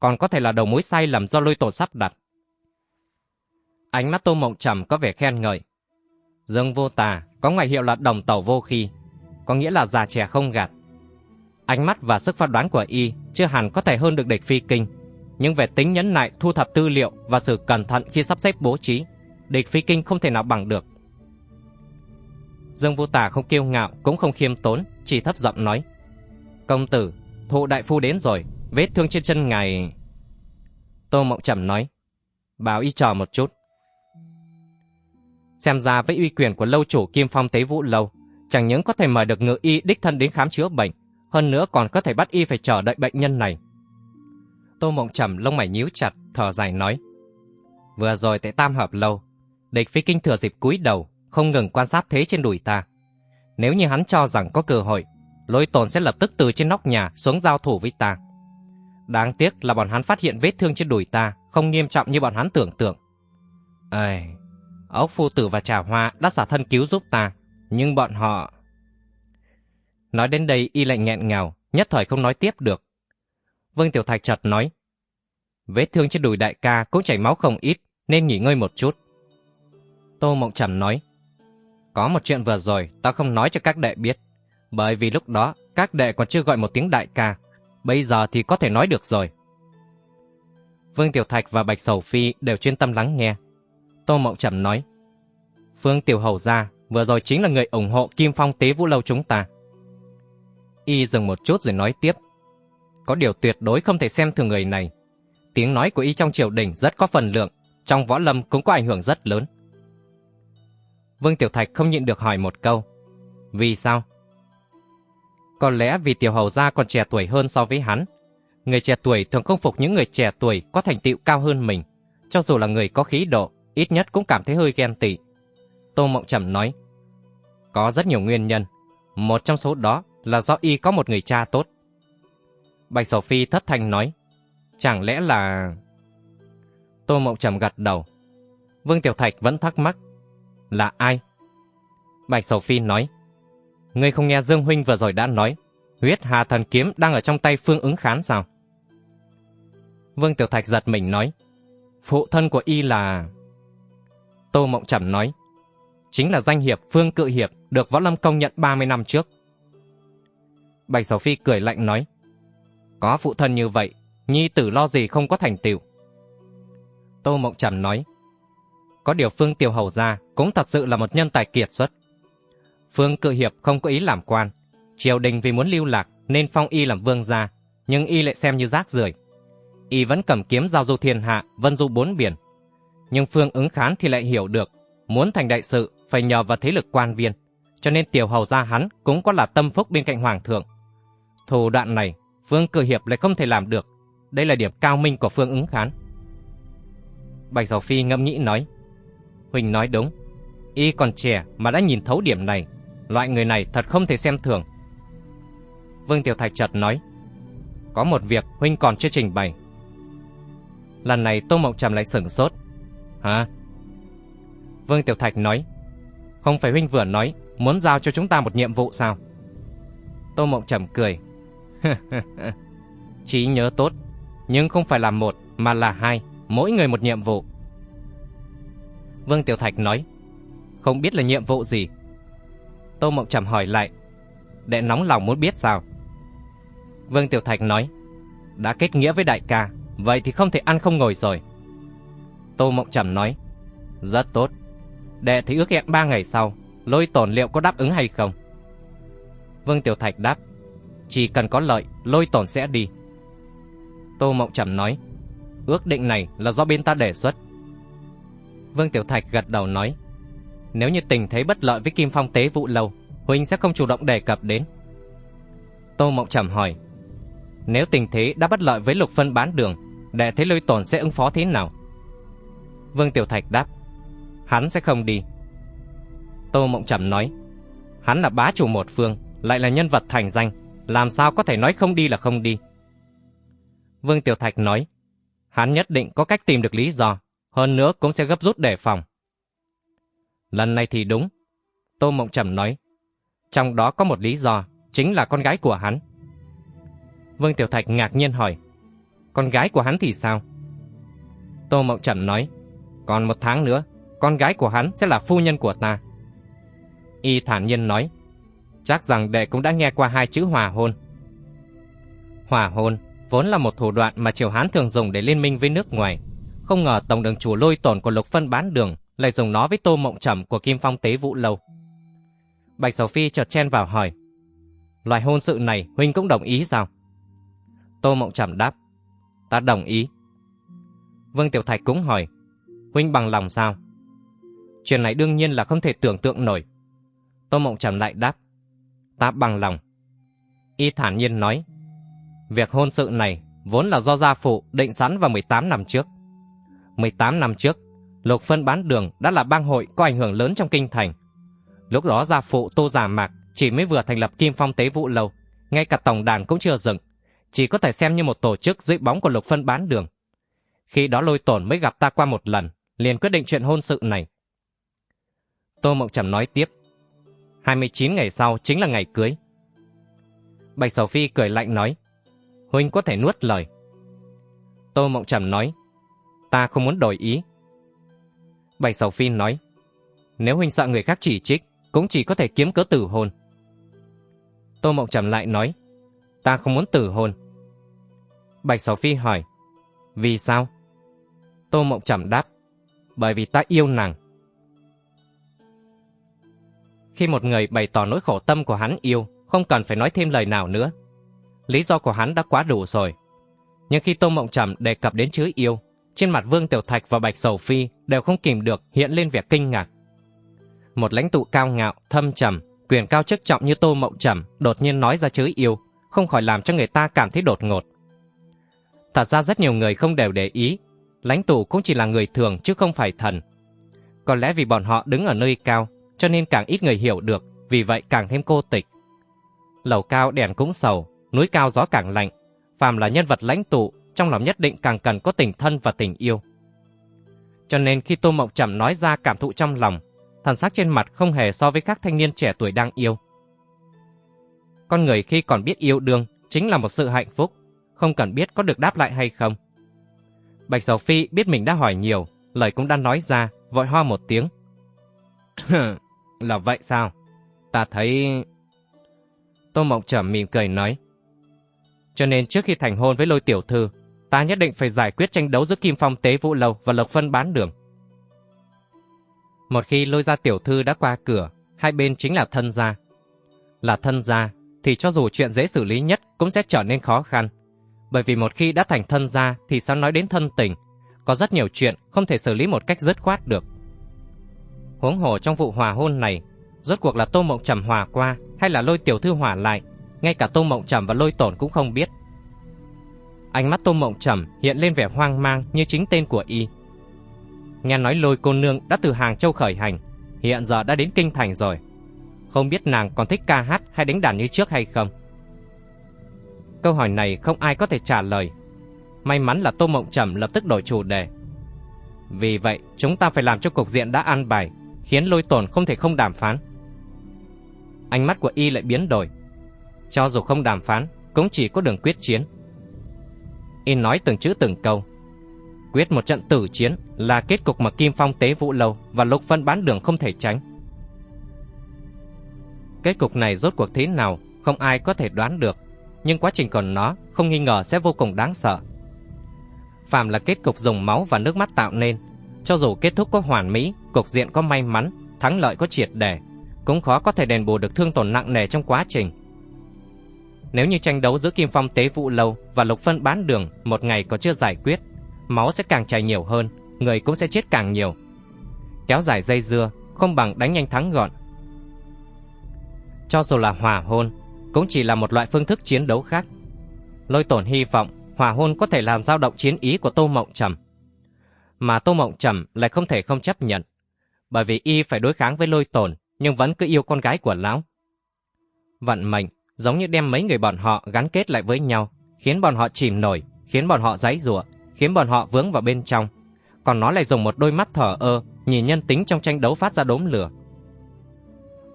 A: còn có thể là đầu mối sai lầm do lôi tổn sắp đặt. Ánh mắt Tô Mộng Trầm có vẻ khen ngợi. Dương Vô Tà có ngoại hiệu là đồng tàu vô khi, có nghĩa là già trẻ không gạt. Ánh mắt và sức phán đoán của y chưa hẳn có thể hơn được địch phi kinh, nhưng về tính nhẫn nại thu thập tư liệu và sự cẩn thận khi sắp xếp bố trí, địch phi kinh không thể nào bằng được. Dương Vô Tả không kiêu ngạo cũng không khiêm tốn, chỉ thấp giọng nói: "Công tử, thụ đại phu đến rồi, vết thương trên chân ngài." Tô Mộng Trầm nói: "Bảo y chờ một chút." Xem ra với uy quyền của lâu chủ Kim Phong Tế Vũ lâu, chẳng những có thể mời được ngự y đích thân đến khám chữa bệnh, hơn nữa còn có thể bắt y phải chờ đợi bệnh nhân này. Tô Mộng Trầm lông mày nhíu chặt, thở dài nói: "Vừa rồi tại Tam Hợp lâu, địch phi kinh thừa dịp cúi đầu, không ngừng quan sát thế trên đùi ta. Nếu như hắn cho rằng có cơ hội, lôi tồn sẽ lập tức từ trên nóc nhà xuống giao thủ với ta. Đáng tiếc là bọn hắn phát hiện vết thương trên đùi ta không nghiêm trọng như bọn hắn tưởng tượng. Ây, ốc phu tử và trà hoa đã xả thân cứu giúp ta, nhưng bọn họ... Nói đến đây y lại nghẹn ngào, nhất thời không nói tiếp được. Vương Tiểu Thạch chợt nói, vết thương trên đùi đại ca cũng chảy máu không ít, nên nghỉ ngơi một chút. Tô Mộng Trầm nói, có một chuyện vừa rồi ta không nói cho các đệ biết, bởi vì lúc đó các đệ còn chưa gọi một tiếng đại ca, bây giờ thì có thể nói được rồi. Vương Tiểu Thạch và Bạch Sầu Phi đều chuyên tâm lắng nghe. Tô Mộng Trầm nói, Phương Tiểu Hầu Gia vừa rồi chính là người ủng hộ Kim Phong Tế Vũ Lâu chúng ta. Y dừng một chút rồi nói tiếp, có điều tuyệt đối không thể xem thường người này. Tiếng nói của Y trong triều đình rất có phần lượng, trong võ lâm cũng có ảnh hưởng rất lớn. Vương Tiểu Thạch không nhịn được hỏi một câu. Vì sao? Có lẽ vì Tiểu Hầu Gia còn trẻ tuổi hơn so với hắn. Người trẻ tuổi thường không phục những người trẻ tuổi có thành tựu cao hơn mình. Cho dù là người có khí độ, ít nhất cũng cảm thấy hơi ghen tị. Tô Mộng Trầm nói, có rất nhiều nguyên nhân. Một trong số đó là do y có một người cha tốt. Bạch Sổ Phi thất thanh nói, chẳng lẽ là... Tô Mộng Trầm gật đầu. Vương Tiểu Thạch vẫn thắc mắc, là ai? Bạch Sầu Phi nói, Ngươi không nghe Dương Huynh vừa rồi đã nói, huyết hà thần kiếm đang ở trong tay Phương ứng khán sao? Vương Tiểu Thạch giật mình nói, phụ thân của y là... Tô Mộng Trầm nói, chính là danh hiệp Phương Cự Hiệp được Võ Lâm công nhận 30 năm trước. Bạch Sầu Phi cười lạnh nói, có phụ thân như vậy, nhi tử lo gì không có thành tựu. Tô Mộng Trầm nói, có điều Phương Tiểu Hầu gia cũng thật sự là một nhân tài kiệt xuất. Phương Cự Hiệp không có ý làm quan. Triều đình vì muốn lưu lạc nên phong y làm vương gia, nhưng y lại xem như rác rưởi. Y vẫn cầm kiếm giao du thiên hạ, vân du bốn biển. Nhưng Phương ứng khán thì lại hiểu được, muốn thành đại sự phải nhờ vào thế lực quan viên, cho nên tiểu hầu gia hắn cũng có là tâm phúc bên cạnh hoàng thượng. Thủ đoạn này, Phương Cử Hiệp lại không thể làm được. Đây là điểm cao minh của Phương ứng khán. Bạch Giàu Phi ngẫm nghĩ nói, Huỳnh nói đúng. Y còn trẻ mà đã nhìn thấu điểm này. Loại người này thật không thể xem thường. Vương Tiểu Thạch chợt nói. Có một việc Huynh còn chưa trình bày. Lần này Tô Mộng Trầm lại sửng sốt. Hả? Vương Tiểu Thạch nói. Không phải Huynh vừa nói muốn giao cho chúng ta một nhiệm vụ sao? Tô Mộng Trầm cười. Trí nhớ tốt, nhưng không phải là một mà là hai, mỗi người một nhiệm vụ. Vương Tiểu Thạch nói, không biết là nhiệm vụ gì. Tô Mộng Trầm hỏi lại, đệ nóng lòng muốn biết sao? Vương Tiểu Thạch nói, đã kết nghĩa với đại ca, vậy thì không thể ăn không ngồi rồi. Tô Mộng Trầm nói, rất tốt. Đệ thì ước hẹn ba ngày sau, lôi tổn liệu có đáp ứng hay không? Vương Tiểu Thạch đáp, chỉ cần có lợi, lôi tổn sẽ đi. Tô Mộng Trầm nói, ước định này là do bên ta đề xuất. Vương Tiểu Thạch gật đầu nói, nếu như tình thấy bất lợi với Kim Phong tế vụ lâu, Huynh sẽ không chủ động đề cập đến. Tô Mộng Trầm hỏi, nếu tình thế đã bất lợi với lục phân bán đường, đệ thế lôi tổn sẽ ứng phó thế nào? Vương Tiểu Thạch đáp, hắn sẽ không đi. Tô Mộng Trầm nói, hắn là bá chủ một phương, lại là nhân vật thành danh, làm sao có thể nói không đi là không đi. Vương Tiểu Thạch nói, hắn nhất định có cách tìm được lý do, hơn nữa cũng sẽ gấp rút đề phòng. Lần này thì đúng. Tô Mộng Trầm nói, trong đó có một lý do, chính là con gái của hắn. Vương Tiểu Thạch ngạc nhiên hỏi, con gái của hắn thì sao? Tô Mộng Trầm nói, còn một tháng nữa, con gái của hắn sẽ là phu nhân của ta. Y thản nhiên nói, chắc rằng đệ cũng đã nghe qua hai chữ hòa hôn. Hòa hôn vốn là một thủ đoạn mà triều Hán thường dùng để liên minh với nước ngoài. Không ngờ tổng đường chủ lôi tổn của lục phân bán đường lại dùng nó với tô mộng trầm của Kim Phong Tế Vũ Lâu. Bạch Sầu Phi chợt chen vào hỏi, loại hôn sự này Huynh cũng đồng ý sao? Tô Mộng Trầm đáp, ta đồng ý. Vương Tiểu Thạch cũng hỏi, Huynh bằng lòng sao? Chuyện này đương nhiên là không thể tưởng tượng nổi. Tô Mộng Trầm lại đáp, ta bằng lòng. Y thản nhiên nói, việc hôn sự này vốn là do gia phụ định sẵn vào 18 năm trước. 18 năm trước, Lục Phân Bán Đường đã là bang hội có ảnh hưởng lớn trong kinh thành. Lúc đó gia phụ Tô Già Mạc chỉ mới vừa thành lập Kim Phong Tế Vụ Lâu, ngay cả tổng đàn cũng chưa dựng, chỉ có thể xem như một tổ chức dưới bóng của lục phân bán đường. Khi đó lôi tổn mới gặp ta qua một lần, liền quyết định chuyện hôn sự này. Tô Mộng Trầm nói tiếp, 29 ngày sau chính là ngày cưới. Bạch Sầu Phi cười lạnh nói, Huynh có thể nuốt lời. Tô Mộng Trầm nói, ta không muốn đổi ý. Bạch Sầu Phi nói, nếu Huynh sợ người khác chỉ trích, cũng chỉ có thể kiếm cớ tử hôn. Tô Mộng Trầm lại nói, ta không muốn tử hôn. Bạch Sầu Phi hỏi, vì sao? Tô Mộng Trầm đáp, bởi vì ta yêu nàng. Khi một người bày tỏ nỗi khổ tâm của hắn yêu, không cần phải nói thêm lời nào nữa. Lý do của hắn đã quá đủ rồi. Nhưng khi Tô Mộng Trầm đề cập đến chữ yêu, trên mặt Vương Tiểu Thạch và Bạch Sầu Phi đều không kìm được hiện lên vẻ kinh ngạc. Một lãnh tụ cao ngạo, thâm trầm, quyền cao chức trọng như Tô Mộng Trầm đột nhiên nói ra chữ yêu, không khỏi làm cho người ta cảm thấy đột ngột. Thật ra rất nhiều người không đều để ý, lãnh tụ cũng chỉ là người thường chứ không phải thần. Có lẽ vì bọn họ đứng ở nơi cao, cho nên càng ít người hiểu được, vì vậy càng thêm cô tịch. Lầu cao đèn cũng sầu, núi cao gió càng lạnh, phàm là nhân vật lãnh tụ, trong lòng nhất định càng cần có tình thân và tình yêu. Cho nên khi Tô Mộng Trầm nói ra cảm thụ trong lòng, thần sắc trên mặt không hề so với các thanh niên trẻ tuổi đang yêu. Con người khi còn biết yêu đương chính là một sự hạnh phúc, không cần biết có được đáp lại hay không. Bạch Sầu Phi biết mình đã hỏi nhiều, lời cũng đã nói ra, vội ho một tiếng. là vậy sao? Ta thấy... Tô Mộng Trầm mỉm cười nói. Cho nên trước khi thành hôn với lôi tiểu thư, ta nhất định phải giải quyết tranh đấu giữa Kim Phong Tế Vũ Lâu và Lộc Phân bán đường. Một khi lôi ra tiểu thư đã qua cửa, hai bên chính là thân gia. Là thân gia, thì cho dù chuyện dễ xử lý nhất cũng sẽ trở nên khó khăn. Bởi vì một khi đã thành thân gia thì sao nói đến thân tình, có rất nhiều chuyện không thể xử lý một cách dứt khoát được. Huống hồ trong vụ hòa hôn này, rốt cuộc là Tô Mộng Trầm hòa qua hay là lôi tiểu thư hỏa lại, ngay cả Tô Mộng Trầm và lôi tổn cũng không biết. Ánh mắt Tô Mộng Trầm hiện lên vẻ hoang mang như chính tên của y. Nghe nói lôi cô nương đã từ Hàng Châu khởi hành, hiện giờ đã đến Kinh Thành rồi. Không biết nàng còn thích ca hát hay đánh đàn như trước hay không? Câu hỏi này không ai có thể trả lời. May mắn là Tô Mộng Trầm lập tức đổi chủ đề. Vì vậy, chúng ta phải làm cho cục diện đã an bài, khiến lôi tổn không thể không đàm phán. Ánh mắt của y lại biến đổi. Cho dù không đàm phán, cũng chỉ có đường quyết chiến. Y nói từng chữ từng câu, Quyết một trận tử chiến là kết cục mà Kim Phong tế vũ lâu và lục phân bán đường không thể tránh. Kết cục này rốt cuộc thế nào không ai có thể đoán được, nhưng quá trình còn nó không nghi ngờ sẽ vô cùng đáng sợ. Phạm là kết cục dùng máu và nước mắt tạo nên, cho dù kết thúc có hoàn mỹ, cục diện có may mắn, thắng lợi có triệt để, cũng khó có thể đền bù được thương tổn nặng nề trong quá trình. Nếu như tranh đấu giữa Kim Phong tế vụ lâu và Lục Phân bán đường một ngày có chưa giải quyết, máu sẽ càng chảy nhiều hơn, người cũng sẽ chết càng nhiều. Kéo dài dây dưa, không bằng đánh nhanh thắng gọn. Cho dù là hòa hôn, cũng chỉ là một loại phương thức chiến đấu khác. Lôi tổn hy vọng hòa hôn có thể làm dao động chiến ý của Tô Mộng Trầm. Mà Tô Mộng Trầm lại không thể không chấp nhận, bởi vì y phải đối kháng với lôi tồn nhưng vẫn cứ yêu con gái của lão. Vận mệnh giống như đem mấy người bọn họ gắn kết lại với nhau, khiến bọn họ chìm nổi, khiến bọn họ giãy giụa, khiến bọn họ vướng vào bên trong. Còn nó lại dùng một đôi mắt thở ơ, nhìn nhân tính trong tranh đấu phát ra đốm lửa.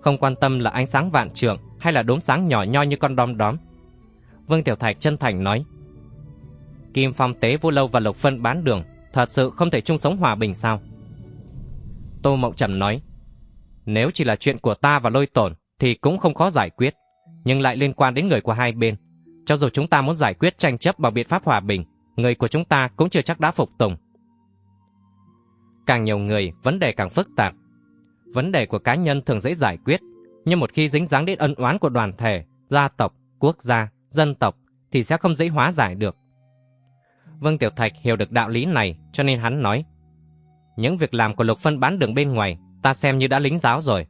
A: Không quan tâm là ánh sáng vạn trượng hay là đốm sáng nhỏ nhoi như con đom đóm. Vương Tiểu Thạch chân thành nói, Kim Phong Tế Vô Lâu và Lục Phân bán đường, thật sự không thể chung sống hòa bình sao? Tô Mộng Trầm nói, nếu chỉ là chuyện của ta và lôi tổn thì cũng không khó giải quyết, nhưng lại liên quan đến người của hai bên. Cho dù chúng ta muốn giải quyết tranh chấp bằng biện pháp hòa bình, người của chúng ta cũng chưa chắc đã phục tùng. Càng nhiều người, vấn đề càng phức tạp. Vấn đề của cá nhân thường dễ giải quyết, nhưng một khi dính dáng đến ân oán của đoàn thể, gia tộc, quốc gia, dân tộc thì sẽ không dễ hóa giải được. Vương Tiểu Thạch hiểu được đạo lý này cho nên hắn nói Những việc làm của Lục Phân bán đường bên ngoài ta xem như đã lính giáo rồi.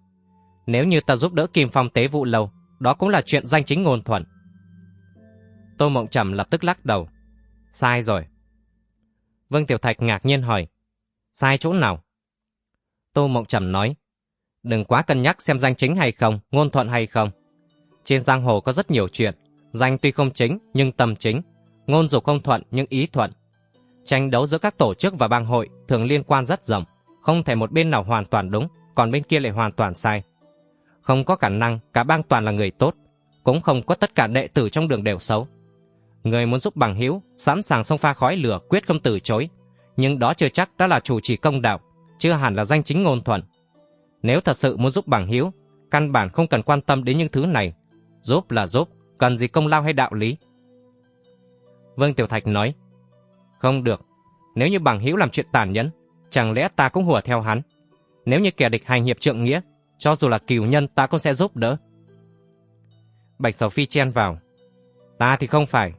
A: Nếu như ta giúp đỡ Kim Phong tế vụ lâu, đó cũng là chuyện danh chính ngôn thuận. Tô Mộng Trầm lập tức lắc đầu. Sai rồi. Vương Tiểu Thạch ngạc nhiên hỏi. Sai chỗ nào? Tô Mộng Trầm nói. Đừng quá cân nhắc xem danh chính hay không, ngôn thuận hay không. Trên giang hồ có rất nhiều chuyện, Danh tuy không chính nhưng tâm chính, ngôn dục không thuận nhưng ý thuận. Tranh đấu giữa các tổ chức và bang hội thường liên quan rất rộng, không thể một bên nào hoàn toàn đúng, còn bên kia lại hoàn toàn sai. Không có khả năng cả bang toàn là người tốt, cũng không có tất cả đệ tử trong đường đều xấu. Người muốn giúp bằng hữu, sẵn sàng xông pha khói lửa quyết không từ chối, nhưng đó chưa chắc đã là chủ trì công đạo, chưa hẳn là danh chính ngôn thuận. Nếu thật sự muốn giúp bằng hữu, căn bản không cần quan tâm đến những thứ này. Giúp là giúp, cần gì công lao hay đạo lý. Vương Tiểu Thạch nói, không được, nếu như bằng hữu làm chuyện tàn nhẫn, chẳng lẽ ta cũng hùa theo hắn. Nếu như kẻ địch hành hiệp trượng nghĩa, cho dù là cừu nhân ta cũng sẽ giúp đỡ. Bạch Sầu Phi chen vào, ta thì không phải,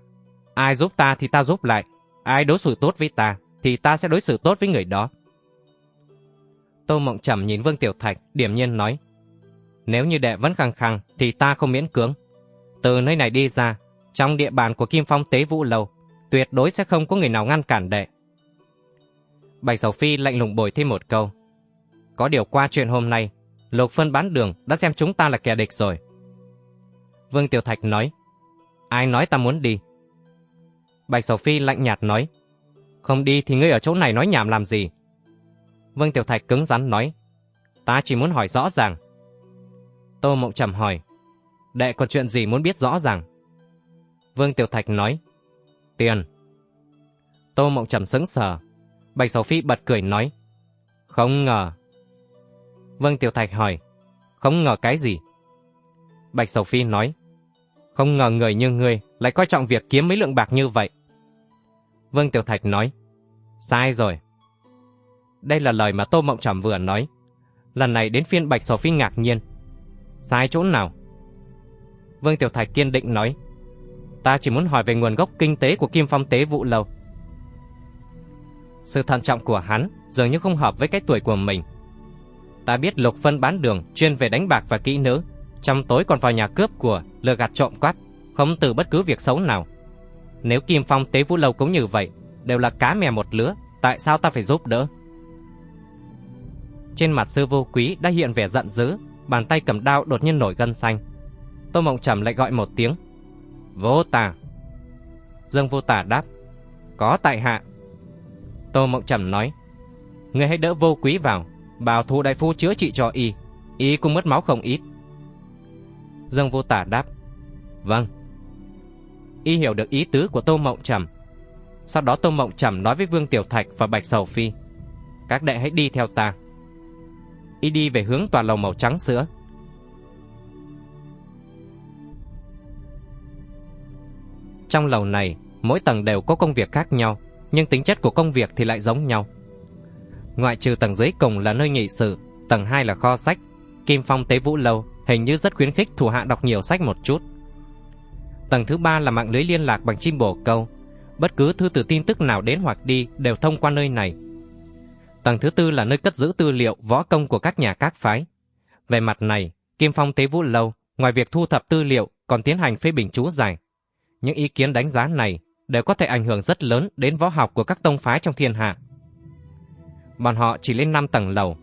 A: ai giúp ta thì ta giúp lại, ai đối xử tốt với ta thì ta sẽ đối xử tốt với người đó. Tô Mộng Trầm nhìn Vương Tiểu Thạch, điểm nhiên nói, nếu như đệ vẫn khăng khăng thì ta không miễn cưỡng. Từ nơi này đi ra, trong địa bàn của Kim Phong Tế Vũ Lâu, tuyệt đối sẽ không có người nào ngăn cản đệ. Bạch Sầu Phi lạnh lùng bồi thêm một câu. Có điều qua chuyện hôm nay, Lục Phân bán đường đã xem chúng ta là kẻ địch rồi. Vương Tiểu Thạch nói, ai nói ta muốn đi? Bạch Sầu Phi lạnh nhạt nói, không đi thì ngươi ở chỗ này nói nhảm làm gì? Vương Tiểu Thạch cứng rắn nói, ta chỉ muốn hỏi rõ ràng. Tô Mộng Trầm hỏi, đệ còn chuyện gì muốn biết rõ ràng? Vương Tiểu Thạch nói, tiền. Tô Mộng Trầm sững sờ. Bạch Sầu Phi bật cười nói, không ngờ. Vương Tiểu Thạch hỏi, không ngờ cái gì? Bạch Sầu Phi nói, không ngờ người như ngươi lại coi trọng việc kiếm mấy lượng bạc như vậy. Vương Tiểu Thạch nói, sai rồi. Đây là lời mà Tô Mộng Trầm vừa nói. Lần này đến phiên Bạch Sầu Phi ngạc nhiên. Sai chỗ nào? Vương Tiểu Thạch kiên định nói, ta chỉ muốn hỏi về nguồn gốc kinh tế của Kim Phong Tế Vụ Lầu. Sự thận trọng của hắn dường như không hợp với cái tuổi của mình. Ta biết Lục Phân bán đường chuyên về đánh bạc và kỹ nữ, trong tối còn vào nhà cướp của, lừa gạt trộm quát, không từ bất cứ việc xấu nào. Nếu Kim Phong Tế Vũ Lâu cũng như vậy, đều là cá mè một lứa, tại sao ta phải giúp đỡ? Trên mặt sư vô quý đã hiện vẻ giận dữ, bàn tay cầm đao đột nhiên nổi gân xanh. Tô Mộng Trầm lại gọi một tiếng. Vô tả. Dương vô tả đáp. Có tại hạ. Tô Mộng Trầm nói. Người hãy đỡ vô quý vào, bảo thủ đại phu chữa trị cho y. Y cũng mất máu không ít. Dương vô tả đáp. Vâng. Y hiểu được ý tứ của Tô Mộng Trầm. Sau đó Tô Mộng Trầm nói với Vương Tiểu Thạch và Bạch Sầu Phi. Các đệ hãy đi theo ta. Y đi về hướng tòa lầu màu trắng sữa. Trong lầu này, mỗi tầng đều có công việc khác nhau, nhưng tính chất của công việc thì lại giống nhau. Ngoại trừ tầng dưới cùng là nơi nghị sự, tầng 2 là kho sách, Kim Phong Tế Vũ Lâu hình như rất khuyến khích thủ hạ đọc nhiều sách một chút. Tầng thứ ba là mạng lưới liên lạc bằng chim bồ câu. Bất cứ thư từ tin tức nào đến hoặc đi đều thông qua nơi này. Tầng thứ tư là nơi cất giữ tư liệu võ công của các nhà các phái. Về mặt này, Kim Phong Tế Vũ Lâu, ngoài việc thu thập tư liệu, còn tiến hành phê bình chú giải. Những ý kiến đánh giá này đều có thể ảnh hưởng rất lớn đến võ học của các tông phái trong thiên hạ. Bọn họ chỉ lên 5 tầng lầu.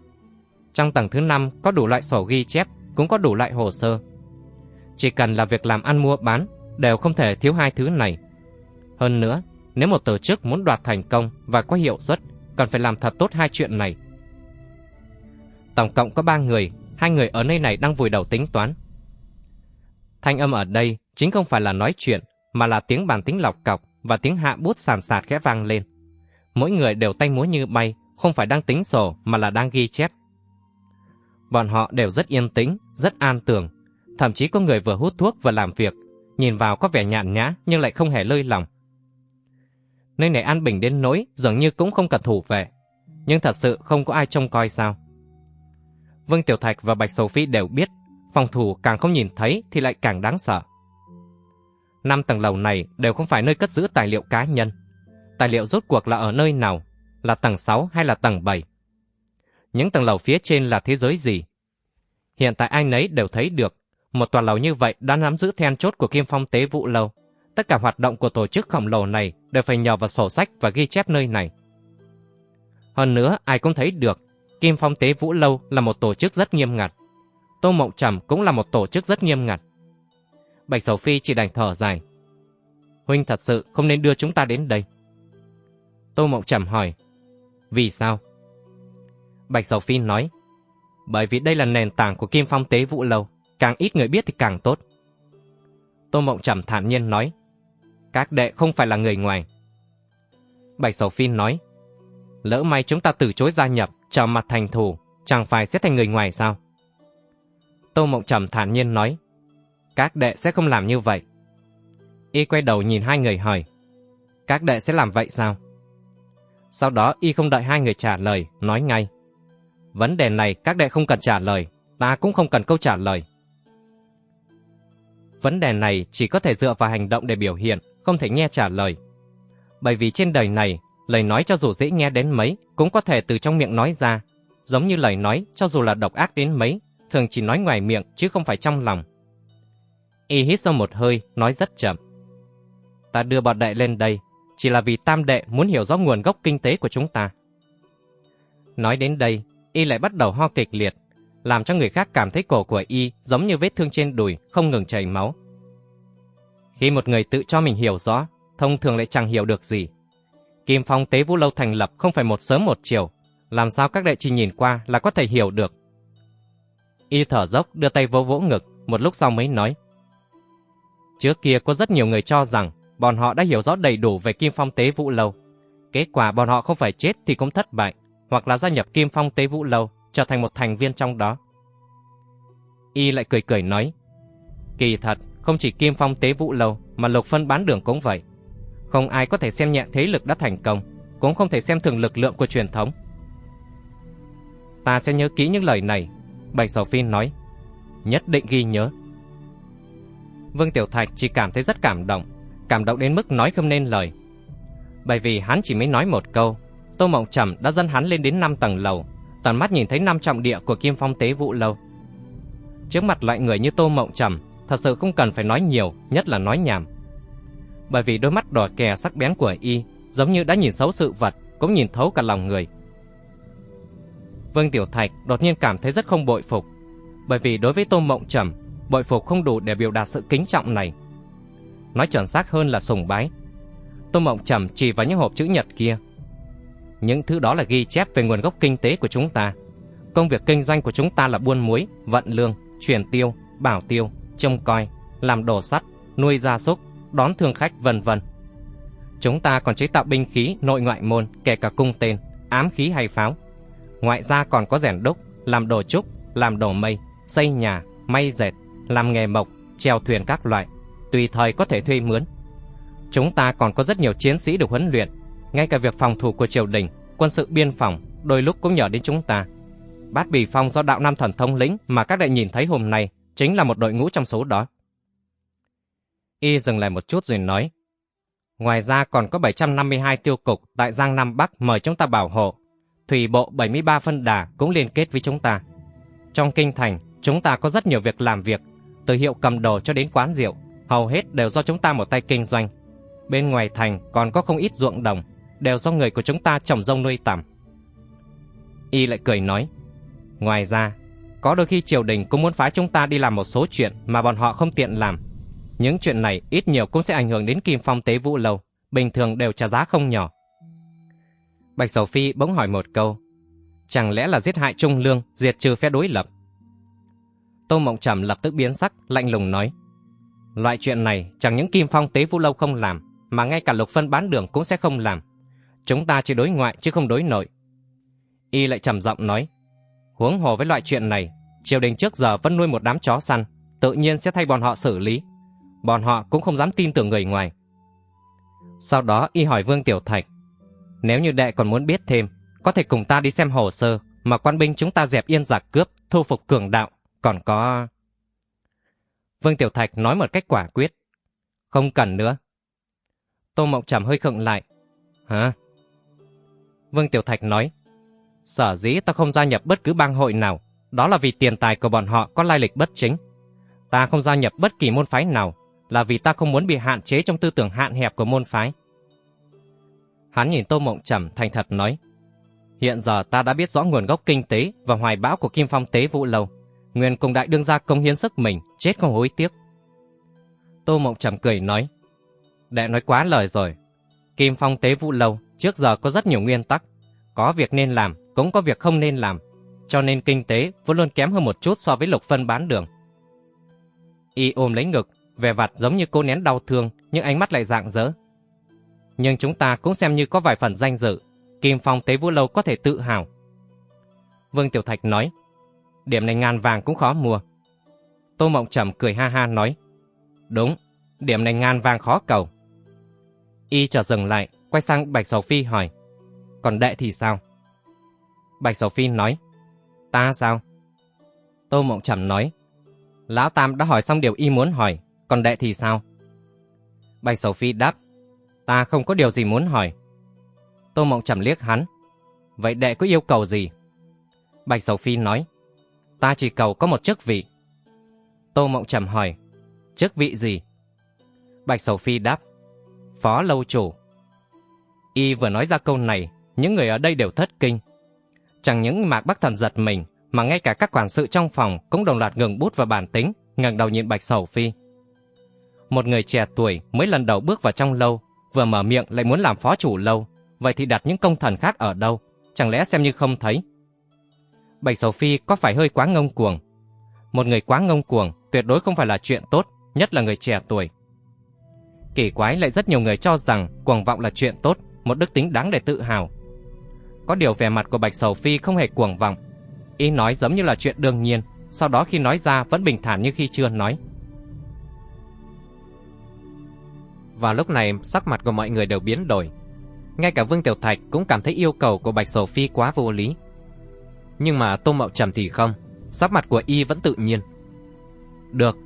A: Trong tầng thứ 5 có đủ loại sổ ghi chép, cũng có đủ loại hồ sơ. Chỉ cần là việc làm ăn mua bán, đều không thể thiếu hai thứ này. Hơn nữa, nếu một tổ chức muốn đoạt thành công và có hiệu suất, cần phải làm thật tốt hai chuyện này. Tổng cộng có ba người, hai người ở nơi này đang vùi đầu tính toán. Thanh âm ở đây chính không phải là nói chuyện, mà là tiếng bàn tính lọc cọc và tiếng hạ bút sàn sạt khẽ vang lên. Mỗi người đều tay múa như bay, không phải đang tính sổ mà là đang ghi chép. Bọn họ đều rất yên tĩnh, rất an tường. Thậm chí có người vừa hút thuốc vừa làm việc, nhìn vào có vẻ nhàn nhã nhưng lại không hề lơi lòng. Nơi này an bình đến nỗi dường như cũng không cần thủ vệ, nhưng thật sự không có ai trông coi sao. Vương Tiểu Thạch và Bạch Sầu Phi đều biết, phòng thủ càng không nhìn thấy thì lại càng đáng sợ. Năm tầng lầu này đều không phải nơi cất giữ tài liệu cá nhân. Tài liệu rốt cuộc là ở nơi nào? Là tầng 6 hay là tầng 7? Những tầng lầu phía trên là thế giới gì? Hiện tại ai nấy đều thấy được, một tòa lầu như vậy đã nắm giữ then chốt của Kim Phong Tế Vụ Lâu. Tất cả hoạt động của tổ chức khổng lồ này đều phải nhờ vào sổ sách và ghi chép nơi này. Hơn nữa, ai cũng thấy được, Kim Phong Tế Vũ Lâu là một tổ chức rất nghiêm ngặt. Tô Mộng Trầm cũng là một tổ chức rất nghiêm ngặt. Bạch Sầu Phi chỉ đành thở dài. Huynh thật sự không nên đưa chúng ta đến đây. Tô Mộng Trầm hỏi. Vì sao? Bạch Sầu Phi nói. Bởi vì đây là nền tảng của Kim Phong Tế Vũ Lâu. Càng ít người biết thì càng tốt. Tô Mộng Trầm thản nhiên nói. Các đệ không phải là người ngoài. Bạch Sầu Phi nói. Lỡ may chúng ta từ chối gia nhập, trở mặt thành thù, chẳng phải sẽ thành người ngoài sao? Tô Mộng Trầm thản nhiên nói. Các đệ sẽ không làm như vậy. Y quay đầu nhìn hai người hỏi. Các đệ sẽ làm vậy sao? Sau đó Y không đợi hai người trả lời, nói ngay. Vấn đề này các đệ không cần trả lời, ta cũng không cần câu trả lời. Vấn đề này chỉ có thể dựa vào hành động để biểu hiện, không thể nghe trả lời. Bởi vì trên đời này, lời nói cho dù dễ nghe đến mấy, cũng có thể từ trong miệng nói ra. Giống như lời nói, cho dù là độc ác đến mấy, thường chỉ nói ngoài miệng chứ không phải trong lòng. Y hít sâu một hơi, nói rất chậm. Ta đưa bọn đệ lên đây, chỉ là vì tam đệ muốn hiểu rõ nguồn gốc kinh tế của chúng ta. Nói đến đây, Y lại bắt đầu ho kịch liệt, làm cho người khác cảm thấy cổ của Y giống như vết thương trên đùi, không ngừng chảy máu. Khi một người tự cho mình hiểu rõ, thông thường lại chẳng hiểu được gì. Kim Phong Tế Vũ Lâu thành lập không phải một sớm một chiều, làm sao các đệ chỉ nhìn qua là có thể hiểu được. Y thở dốc đưa tay vỗ vỗ ngực, một lúc sau mới nói. Trước kia có rất nhiều người cho rằng bọn họ đã hiểu rõ đầy đủ về Kim Phong Tế Vũ Lâu. Kết quả bọn họ không phải chết thì cũng thất bại, hoặc là gia nhập Kim Phong Tế Vũ Lâu, trở thành một thành viên trong đó. Y lại cười cười nói, kỳ thật, không chỉ Kim Phong Tế Vũ Lâu mà Lục Phân bán đường cũng vậy. Không ai có thể xem nhẹ thế lực đã thành công, cũng không thể xem thường lực lượng của truyền thống. Ta sẽ nhớ kỹ những lời này, Bạch Sầu Phi nói. Nhất định ghi nhớ. Vương Tiểu Thạch chỉ cảm thấy rất cảm động, cảm động đến mức nói không nên lời. Bởi vì hắn chỉ mới nói một câu, Tô Mộng Trầm đã dẫn hắn lên đến 5 tầng lầu, tận mắt nhìn thấy năm trọng địa của Kim Phong Tế Vũ Lâu. Trước mặt loại người như Tô Mộng Trầm, thật sự không cần phải nói nhiều, nhất là nói nhảm. Bởi vì đôi mắt đỏ kè sắc bén của y, giống như đã nhìn xấu sự vật, cũng nhìn thấu cả lòng người. Vương Tiểu Thạch đột nhiên cảm thấy rất không bội phục, bởi vì đối với Tô Mộng Trầm, bội phục không đủ để biểu đạt sự kính trọng này. Nói chuẩn xác hơn là sùng bái. Tô Mộng Trầm chỉ vào những hộp chữ nhật kia. Những thứ đó là ghi chép về nguồn gốc kinh tế của chúng ta. Công việc kinh doanh của chúng ta là buôn muối, vận lương, truyền tiêu, bảo tiêu, trông coi, làm đồ sắt, nuôi gia súc, đón thương khách vân vân. Chúng ta còn chế tạo binh khí nội ngoại môn, kể cả cung tên, ám khí hay pháo. Ngoại ra còn có rèn đúc, làm đồ trúc, làm đồ mây, xây nhà, may dệt, làm nghề mộc, treo thuyền các loại, tùy thời có thể thuê mướn. Chúng ta còn có rất nhiều chiến sĩ được huấn luyện, ngay cả việc phòng thủ của triều đình, quân sự biên phòng đôi lúc cũng nhờ đến chúng ta. Bát Bì Phong do đạo Nam Thần thống lĩnh mà các đại nhìn thấy hôm nay chính là một đội ngũ trong số đó. Y dừng lại một chút rồi nói, Ngoài ra còn có 752 tiêu cục tại Giang Nam Bắc mời chúng ta bảo hộ. Thủy bộ 73 phân đà cũng liên kết với chúng ta. Trong kinh thành, chúng ta có rất nhiều việc làm việc, từ hiệu cầm đồ cho đến quán rượu, hầu hết đều do chúng ta một tay kinh doanh. Bên ngoài thành còn có không ít ruộng đồng, đều do người của chúng ta trồng rông nuôi tầm. Y lại cười nói, ngoài ra, có đôi khi triều đình cũng muốn phái chúng ta đi làm một số chuyện mà bọn họ không tiện làm. Những chuyện này ít nhiều cũng sẽ ảnh hưởng đến Kim Phong Tế Vũ Lâu, bình thường đều trả giá không nhỏ. Bạch Sầu Phi bỗng hỏi một câu, chẳng lẽ là giết hại Trung Lương, diệt trừ phe đối lập? Tô Mộng Trầm lập tức biến sắc, lạnh lùng nói, loại chuyện này chẳng những Kim Phong Tế Vũ Lâu không làm, mà ngay cả Lục Phân bán đường cũng sẽ không làm. Chúng ta chỉ đối ngoại chứ không đối nội. Y lại trầm giọng nói, huống hồ với loại chuyện này, triều đình trước giờ vẫn nuôi một đám chó săn, tự nhiên sẽ thay bọn họ xử lý. Bọn họ cũng không dám tin tưởng người ngoài. Sau đó y hỏi Vương Tiểu Thạch, nếu như đệ còn muốn biết thêm, có thể cùng ta đi xem hồ sơ mà quan binh chúng ta dẹp yên giặc cướp, thu phục cường đạo, còn có... Vương Tiểu Thạch nói một cách quả quyết. Không cần nữa. Tô Mộng Trầm hơi khựng lại. Hả? Vương Tiểu Thạch nói, sở dĩ ta không gia nhập bất cứ bang hội nào, đó là vì tiền tài của bọn họ có lai lịch bất chính. Ta không gia nhập bất kỳ môn phái nào, là vì ta không muốn bị hạn chế trong tư tưởng hạn hẹp của môn phái. Hắn nhìn Tô Mộng Trầm thành thật nói, hiện giờ ta đã biết rõ nguồn gốc kinh tế và hoài bão của Kim Phong Tế Vũ Lâu. Nguyên cùng đại đương gia công hiến sức mình, chết không hối tiếc. Tô Mộng Trầm cười nói, đệ nói quá lời rồi. Kim Phong tế vụ lâu trước giờ có rất nhiều nguyên tắc, có việc nên làm, cũng có việc không nên làm, cho nên kinh tế vẫn luôn kém hơn một chút so với lục phân bán đường. Y ôm lấy ngực, vẻ vặt giống như cô nén đau thương, nhưng ánh mắt lại rạng rỡ. Nhưng chúng ta cũng xem như có vài phần danh dự, Kim Phong Tế Vũ Lâu có thể tự hào. Vương Tiểu Thạch nói, điểm này ngàn vàng cũng khó mua. Tô Mộng Trầm cười ha ha nói, đúng, điểm này ngàn vàng khó cầu. Y chợt dừng lại, quay sang Bạch Sầu Phi hỏi, còn đệ thì sao? Bạch Sầu Phi nói, ta sao? Tô Mộng Trầm nói, Lão Tam đã hỏi xong điều y muốn hỏi, còn đệ thì sao? Bạch Sầu Phi đáp, ta không có điều gì muốn hỏi. Tô Mộng Trầm liếc hắn, vậy đệ có yêu cầu gì? Bạch Sầu Phi nói, ta chỉ cầu có một chức vị. Tô Mộng Trầm hỏi, chức vị gì? Bạch Sầu Phi đáp, phó lâu chủ. Y vừa nói ra câu này, những người ở đây đều thất kinh. Chẳng những Mạc Bắc Thần giật mình, mà ngay cả các quản sự trong phòng cũng đồng loạt ngừng bút và bản tính, ngẩng đầu nhìn Bạch Sầu Phi. Một người trẻ tuổi mới lần đầu bước vào trong lâu, vừa mở miệng lại muốn làm phó chủ lâu, vậy thì đặt những công thần khác ở đâu, chẳng lẽ xem như không thấy? Bạch Sầu Phi có phải hơi quá ngông cuồng? Một người quá ngông cuồng tuyệt đối không phải là chuyện tốt, nhất là người trẻ tuổi. Kỳ quái lại rất nhiều người cho rằng cuồng vọng là chuyện tốt, một đức tính đáng để tự hào. Có điều vẻ mặt của Bạch Sầu Phi không hề cuồng vọng, Y nói giống như là chuyện đương nhiên, sau đó khi nói ra vẫn bình thản như khi chưa nói. Vào lúc này, sắc mặt của mọi người đều biến đổi. Ngay cả Vương Tiểu Thạch cũng cảm thấy yêu cầu của Bạch Sầu Phi quá vô lý. Nhưng mà Tô Mậu Trầm thì không, sắc mặt của Y vẫn tự nhiên. Được,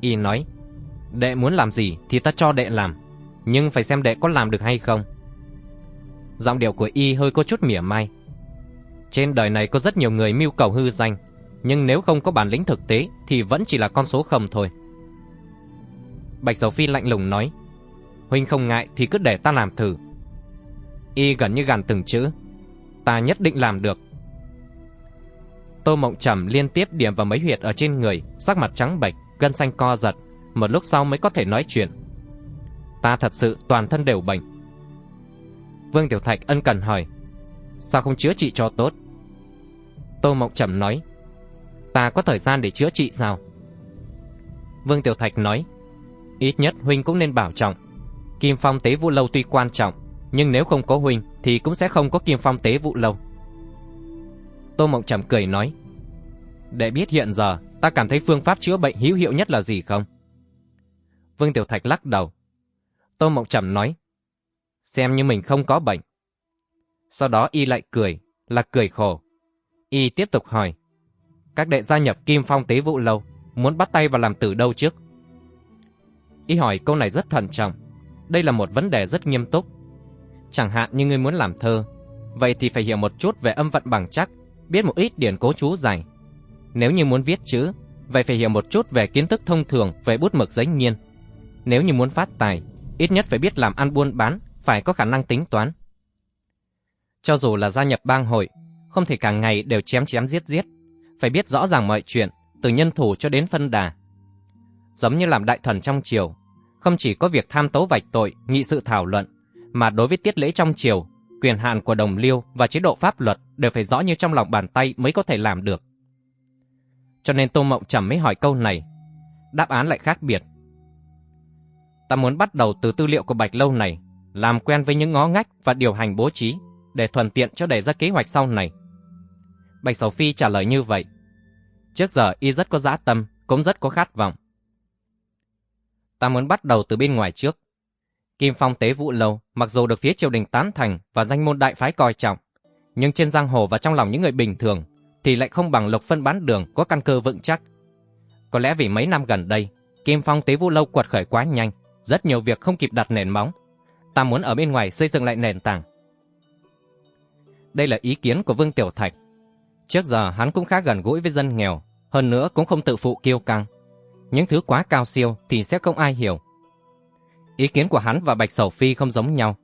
A: Y nói, đệ muốn làm gì thì ta cho đệ làm, nhưng phải xem đệ có làm được hay không. Giọng điệu của Y hơi có chút mỉa mai, trên đời này có rất nhiều người mưu cầu hư danh, nhưng nếu không có bản lĩnh thực tế thì vẫn chỉ là con số không thôi. Bạch Sầu Phi lạnh lùng nói, Huynh không ngại thì cứ để ta làm thử. Y gần như gàn từng chữ, ta nhất định làm được. Tô Mộng Trầm liên tiếp điểm vào mấy huyệt ở trên người, sắc mặt trắng bệch, gân xanh co giật, một lúc sau mới có thể nói chuyện. Ta thật sự toàn thân đều bệnh. Vương Tiểu Thạch ân cần hỏi, sao không chữa trị cho tốt? Tô Mộng Trầm nói, ta có thời gian để chữa trị sao? Vương Tiểu Thạch nói, ít nhất Huynh cũng nên bảo trọng. Kim Phong tế vụ lâu tuy quan trọng, nhưng nếu không có Huynh thì cũng sẽ không có Kim Phong tế vụ lâu. Tô Mộng Trầm cười nói, để biết hiện giờ ta cảm thấy phương pháp chữa bệnh hữu hiệu nhất là gì không? Vương Tiểu Thạch lắc đầu. Tô Mộng Trầm nói, xem như mình không có bệnh. Sau đó y lại cười, là cười khổ. Y tiếp tục hỏi. Các đệ gia nhập Kim Phong tế vụ lâu, muốn bắt tay vào làm từ đâu trước? Y hỏi câu này rất thận trọng. Đây là một vấn đề rất nghiêm túc. Chẳng hạn như ngươi muốn làm thơ, vậy thì phải hiểu một chút về âm vận bằng chắc, biết một ít điển cố chú dài. Nếu như muốn viết chữ, vậy phải hiểu một chút về kiến thức thông thường về bút mực giấy nghiên. Nếu như muốn phát tài, ít nhất phải biết làm ăn buôn bán, phải có khả năng tính toán. Cho dù là gia nhập bang hội, không thể cả ngày đều chém chém giết giết, phải biết rõ ràng mọi chuyện, từ nhân thủ cho đến phân đà. Giống như làm đại thần trong triều, không chỉ có việc tham tấu vạch tội, nghị sự thảo luận, mà đối với tiết lễ trong triều, quyền hạn của đồng liêu và chế độ pháp luật đều phải rõ như trong lòng bàn tay mới có thể làm được. Cho nên Tô Mộng Trầm mới hỏi câu này. Đáp án lại khác biệt. Ta muốn bắt đầu từ tư liệu của Bạch Lâu này, làm quen với những ngó ngách và điều hành bố trí, để thuận tiện cho đề ra kế hoạch sau này. Bạch Sầu Phi trả lời như vậy. Trước giờ y rất có dã tâm, cũng rất có khát vọng. Ta muốn bắt đầu từ bên ngoài trước. Kim Phong tế Vũ lâu, mặc dù được phía triều đình tán thành và danh môn đại phái coi trọng, nhưng trên giang hồ và trong lòng những người bình thường thì lại không bằng lục phân bán đường có căn cơ vững chắc. Có lẽ vì mấy năm gần đây, Kim Phong tế Vũ lâu quật khởi quá nhanh, rất nhiều việc không kịp đặt nền móng. Ta muốn ở bên ngoài xây dựng lại nền tảng. Đây là ý kiến của Vương Tiểu Thạch. Trước giờ hắn cũng khá gần gũi với dân nghèo, hơn nữa cũng không tự phụ kiêu căng. Những thứ quá cao siêu thì sẽ không ai hiểu. Ý kiến của hắn và Bạch Sầu Phi không giống nhau.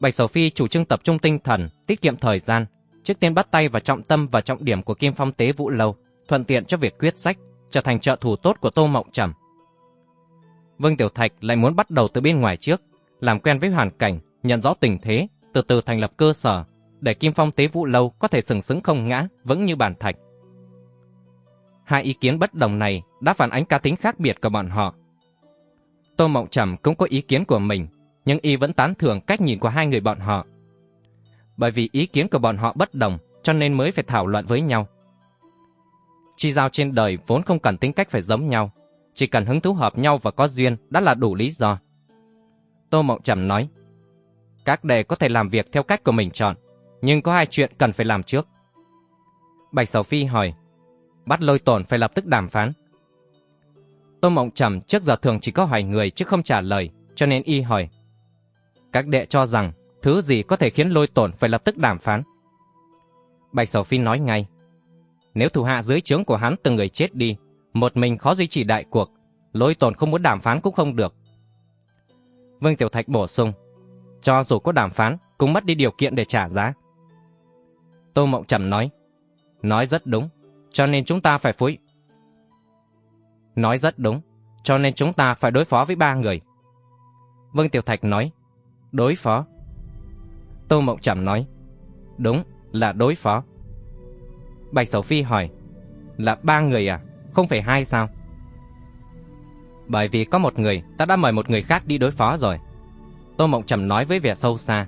A: Bạch Sầu Phi chủ trương tập trung tinh thần, tiết kiệm thời gian, trước tiên bắt tay vào trọng tâm và trọng điểm của Kim Phong Tế Vũ Lâu, thuận tiện cho việc quyết sách, trở thành trợ thủ tốt của Tô Mộng Trầm. Vương Tiểu Thạch lại muốn bắt đầu từ bên ngoài trước, làm quen với hoàn cảnh, nhận rõ tình thế, từ từ thành lập cơ sở, để Kim Phong Tế Vũ Lâu có thể sừng sững không ngã, vững như bản thạch. Hai ý kiến bất đồng này đã phản ánh cá tính khác biệt của bọn họ. Tô Mộng Trầm cũng có ý kiến của mình, nhưng y vẫn tán thưởng cách nhìn của hai người bọn họ. Bởi vì ý kiến của bọn họ bất đồng, cho nên mới phải thảo luận với nhau. Chi giao trên đời vốn không cần tính cách phải giống nhau, chỉ cần hứng thú hợp nhau và có duyên đã là đủ lý do. Tô Mộng Trầm nói, các đệ có thể làm việc theo cách của mình chọn, nhưng có hai chuyện cần phải làm trước. Bạch Sầu Phi hỏi, bắt lôi tổn phải lập tức đàm phán. Tô Mộng Trầm trước giờ thường chỉ có hỏi người chứ không trả lời, cho nên y hỏi. Các đệ cho rằng thứ gì có thể khiến lôi tổn phải lập tức đàm phán? Bạch Sầu Phi nói ngay. Nếu thủ hạ dưới trướng của hắn từng người chết đi, một mình khó duy trì đại cuộc, lôi tổn không muốn đàm phán cũng không được. Vương Tiểu Thạch bổ sung. Cho dù có đàm phán, cũng mất đi điều kiện để trả giá. Tô Mộng Trầm nói. Nói rất đúng, cho nên chúng ta phải phối. Nói rất đúng, cho nên chúng ta phải đối phó với ba người. Vương Tiểu Thạch nói. Đối phó. Tô Mộng Trầm nói. Đúng, là đối phó. Bạch Sầu Phi hỏi. Là ba người à? Không phải hai sao? Bởi vì có một người ta đã mời một người khác đi đối phó rồi. Tô Mộng Trầm nói với vẻ sâu xa.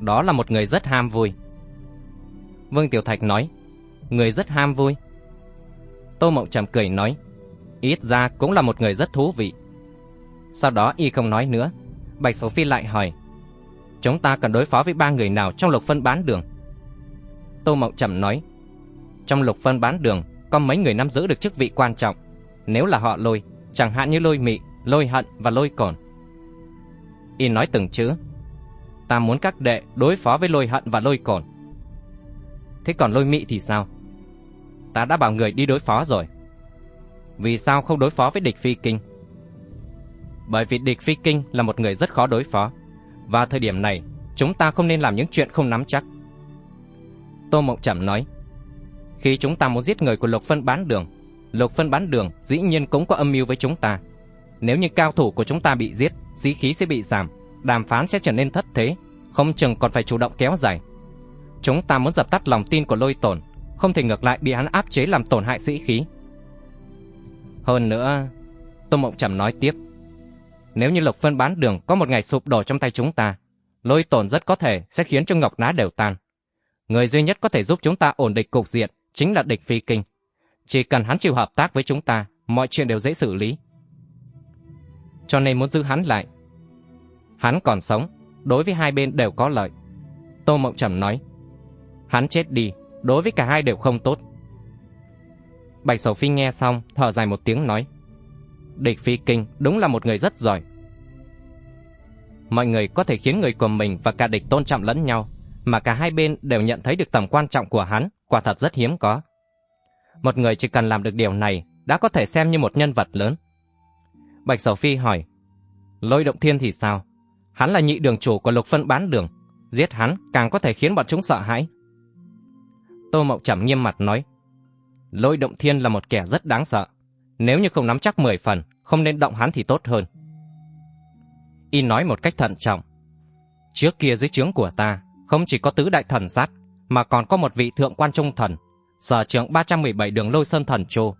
A: Đó là một người rất ham vui. Vương Tiểu Thạch nói. Người rất ham vui. Tô Mộng Trầm cười nói. Ít ra cũng là một người rất thú vị. Sau đó y không nói nữa. Bạch Sầu Phi lại hỏi. Chúng ta cần đối phó với ba người nào trong lục phân bán đường? Tô Mộng Trầm nói. Trong lục phân bán đường có mấy người nắm giữ được chức vị quan trọng. Nếu là họ lôi, chẳng hạn như lôi mị, lôi hận và lôi cồn. Y nói từng chữ. Ta muốn các đệ đối phó với lôi hận và lôi cồn. Thế còn lôi mị thì sao? Ta đã bảo người đi đối phó rồi. Vì sao không đối phó với địch phi kinh? Bởi vì địch phi kinh là một người rất khó đối phó. Và thời điểm này, chúng ta không nên làm những chuyện không nắm chắc. Tô Mộng Trầm nói, khi chúng ta muốn giết người của Lục Phân bán đường, Lục Phân bán đường dĩ nhiên cũng có âm mưu với chúng ta. Nếu như cao thủ của chúng ta bị giết, sĩ khí sẽ bị giảm, đàm phán sẽ trở nên thất thế, không chừng còn phải chủ động kéo dài. Chúng ta muốn dập tắt lòng tin của lôi tổn, không thể ngược lại bị hắn áp chế làm tổn hại sĩ khí. Hơn nữa, Tô Mộng Trầm nói tiếp, nếu như Lục Phân bán đường có một ngày sụp đổ trong tay chúng ta, lôi tổn rất có thể sẽ khiến cho ngọc ná đều tan. Người duy nhất có thể giúp chúng ta ổn định cục diện chính là địch phi kinh. Chỉ cần hắn chịu hợp tác với chúng ta, mọi chuyện đều dễ xử lý. Cho nên muốn giữ hắn lại. Hắn còn sống, đối với hai bên đều có lợi. Tô Mộng Trầm nói, hắn chết đi, đối với cả hai đều không tốt. Bạch Sầu Phi nghe xong, thở dài một tiếng nói, địch phi kinh đúng là một người rất giỏi. Mọi người có thể khiến người của mình và cả địch tôn trọng lẫn nhau, mà cả hai bên đều nhận thấy được tầm quan trọng của hắn, quả thật rất hiếm có. Một người chỉ cần làm được điều này đã có thể xem như một nhân vật lớn. Bạch Sầu Phi hỏi, lôi động thiên thì sao? Hắn là nhị đường chủ của lục phân bán đường, giết hắn càng có thể khiến bọn chúng sợ hãi. Tô Mậu Trầm nghiêm mặt nói, lôi động thiên là một kẻ rất đáng sợ. Nếu như không nắm chắc 10 phần, không nên động hắn thì tốt hơn. Y nói một cách thận trọng. Trước kia dưới trướng của ta, không chỉ có tứ đại thần sát, mà còn có một vị thượng quan trung thần, sở trưởng 317 đường lôi sơn thần châu.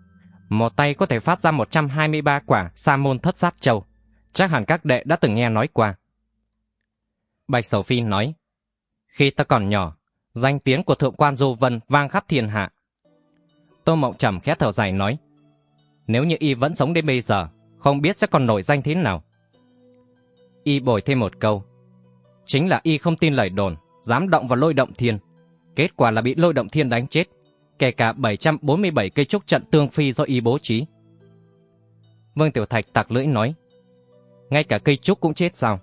A: Một tay có thể phát ra 123 quả sa môn thất sát châu. Chắc hẳn các đệ đã từng nghe nói qua. Bạch Sầu Phi nói, khi ta còn nhỏ, danh tiếng của thượng quan Du Vân vang khắp thiên hạ. Tô Mộng Trầm khẽ thở dài nói, nếu như y vẫn sống đến bây giờ, không biết sẽ còn nổi danh thế nào. Y bồi thêm một câu, chính là y không tin lời đồn, dám động vào lôi động thiên. Kết quả là bị lôi động thiên đánh chết, kể cả 747 cây trúc trận tương phi do y bố trí. Vương Tiểu Thạch tặc lưỡi nói, ngay cả cây trúc cũng chết sao?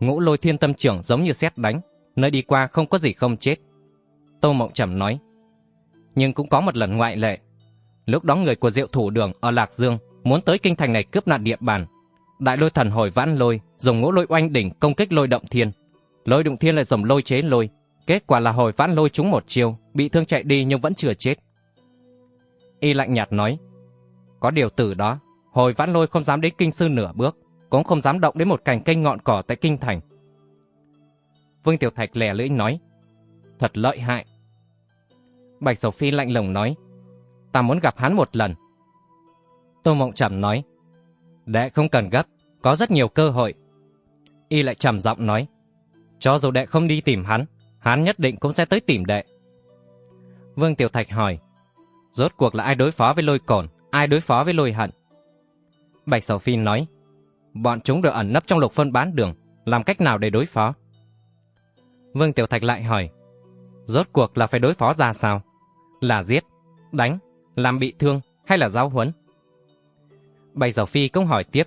A: Ngũ lôi thiên tâm trưởng giống như xét đánh, nơi đi qua không có gì không chết. Tô Mộng Trầm nói, nhưng cũng có một lần ngoại lệ. Lúc đó người của diệu thủ đường ở Lạc Dương muốn tới kinh thành này cướp nạn địa bàn. Đại lôi thần hồi vãn lôi, dùng ngũ lôi oanh đỉnh công kích lôi động thiên. Lôi động thiên lại dùng lôi chế lôi. Kết quả là hồi vãn lôi trúng một chiêu, bị thương chạy đi nhưng vẫn chưa chết. Y lạnh nhạt nói, có điều từ đó, hồi vãn lôi không dám đến kinh sư nửa bước, cũng không dám động đến một cành cây ngọn cỏ tại kinh thành. Vương Tiểu Thạch lè lưỡi nói, thật lợi hại. Bạch Sầu Phi lạnh lùng nói, ta muốn gặp hắn một lần. Tô Mộng Trầm nói, đệ không cần gấp, có rất nhiều cơ hội. Y lại trầm giọng nói, cho dù đệ không đi tìm hắn, hắn nhất định cũng sẽ tới tìm đệ. Vương Tiểu Thạch hỏi, rốt cuộc là ai đối phó với lôi cồn, ai đối phó với lôi hận? Bạch Sầu Phi nói, bọn chúng đều ẩn nấp trong lục phân bán đường, làm cách nào để đối phó? Vương Tiểu Thạch lại hỏi, rốt cuộc là phải đối phó ra sao? Là giết, đánh, làm bị thương hay là giáo huấn? Bạch Giảo Phi cũng hỏi tiếp,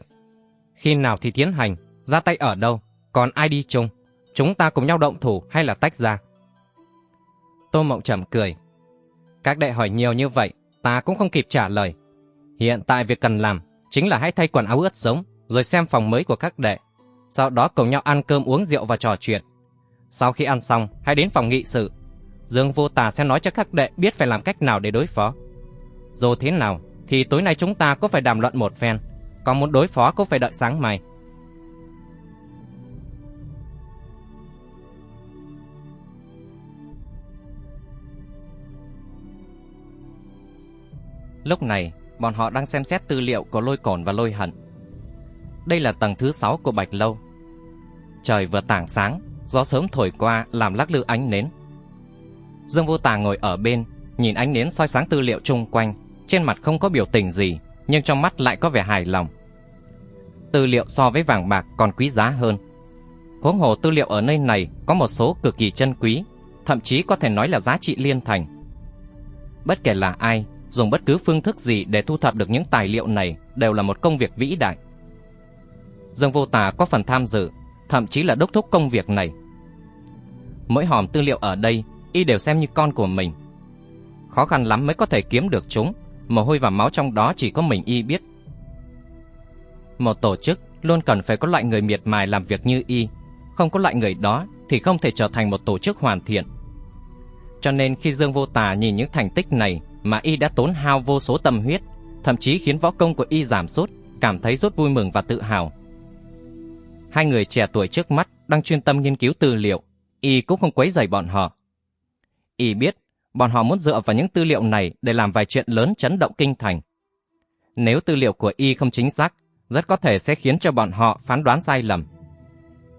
A: khi nào thì tiến hành, ra tay ở đâu, còn ai đi chung? Chúng ta cùng nhau động thủ hay là tách ra? Tô Mộng Trầm cười. Các đệ hỏi nhiều như vậy, ta cũng không kịp trả lời. Hiện tại việc cần làm chính là hãy thay quần áo ướt giống, rồi xem phòng mới của các đệ. Sau đó cùng nhau ăn cơm uống rượu và trò chuyện. Sau khi ăn xong, hãy đến phòng nghị sự. Dương Vô Tà sẽ nói cho các đệ biết phải làm cách nào để đối phó. Dù thế nào, thì tối nay chúng ta có phải đàm luận một phen, còn muốn đối phó cũng phải đợi sáng mai. Lúc này, bọn họ đang xem xét tư liệu của lôi cổn và lôi hận. Đây là tầng thứ 6 của Bạch Lâu. Trời vừa tảng sáng, gió sớm thổi qua làm lắc lư ánh nến. Dương Vô Tà ngồi ở bên, nhìn ánh nến soi sáng tư liệu chung quanh, trên mặt không có biểu tình gì, nhưng trong mắt lại có vẻ hài lòng. Tư liệu so với vàng bạc còn quý giá hơn. Huống hồ tư liệu ở nơi này có một số cực kỳ chân quý, thậm chí có thể nói là giá trị liên thành. Bất kể là ai, dùng bất cứ phương thức gì để thu thập được những tài liệu này đều là một công việc vĩ đại. Dương Vô Tà có phần tham dự, thậm chí là đốc thúc công việc này. Mỗi hòm tư liệu ở đây, y đều xem như con của mình. Khó khăn lắm mới có thể kiếm được chúng, mồ hôi và máu trong đó chỉ có mình y biết. Một tổ chức luôn cần phải có loại người miệt mài làm việc như y, không có loại người đó thì không thể trở thành một tổ chức hoàn thiện. Cho nên khi Dương Vô Tà nhìn những thành tích này mà y đã tốn hao vô số tâm huyết, thậm chí khiến võ công của y giảm sút, cảm thấy rất vui mừng và tự hào. Hai người trẻ tuổi trước mắt đang chuyên tâm nghiên cứu tư liệu, y cũng không quấy rầy bọn họ. Y biết, bọn họ muốn dựa vào những tư liệu này để làm vài chuyện lớn chấn động kinh thành. Nếu tư liệu của y không chính xác, rất có thể sẽ khiến cho bọn họ phán đoán sai lầm.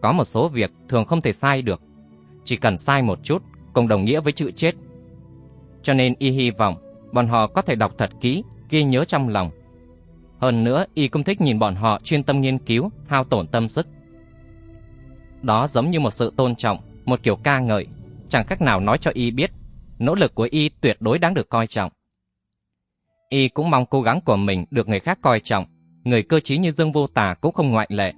A: Có một số việc thường không thể sai được. Chỉ cần sai một chút, cùng đồng nghĩa với chữ chết. Cho nên y hy vọng bọn họ có thể đọc thật kỹ, ghi nhớ trong lòng. Hơn nữa, y cũng thích nhìn bọn họ chuyên tâm nghiên cứu, hao tổn tâm sức. Đó giống như một sự tôn trọng, một kiểu ca ngợi, chẳng cách nào nói cho y biết, nỗ lực của y tuyệt đối đáng được coi trọng. Y cũng mong cố gắng của mình được người khác coi trọng, người cơ trí như Dương Vô Tà cũng không ngoại lệ.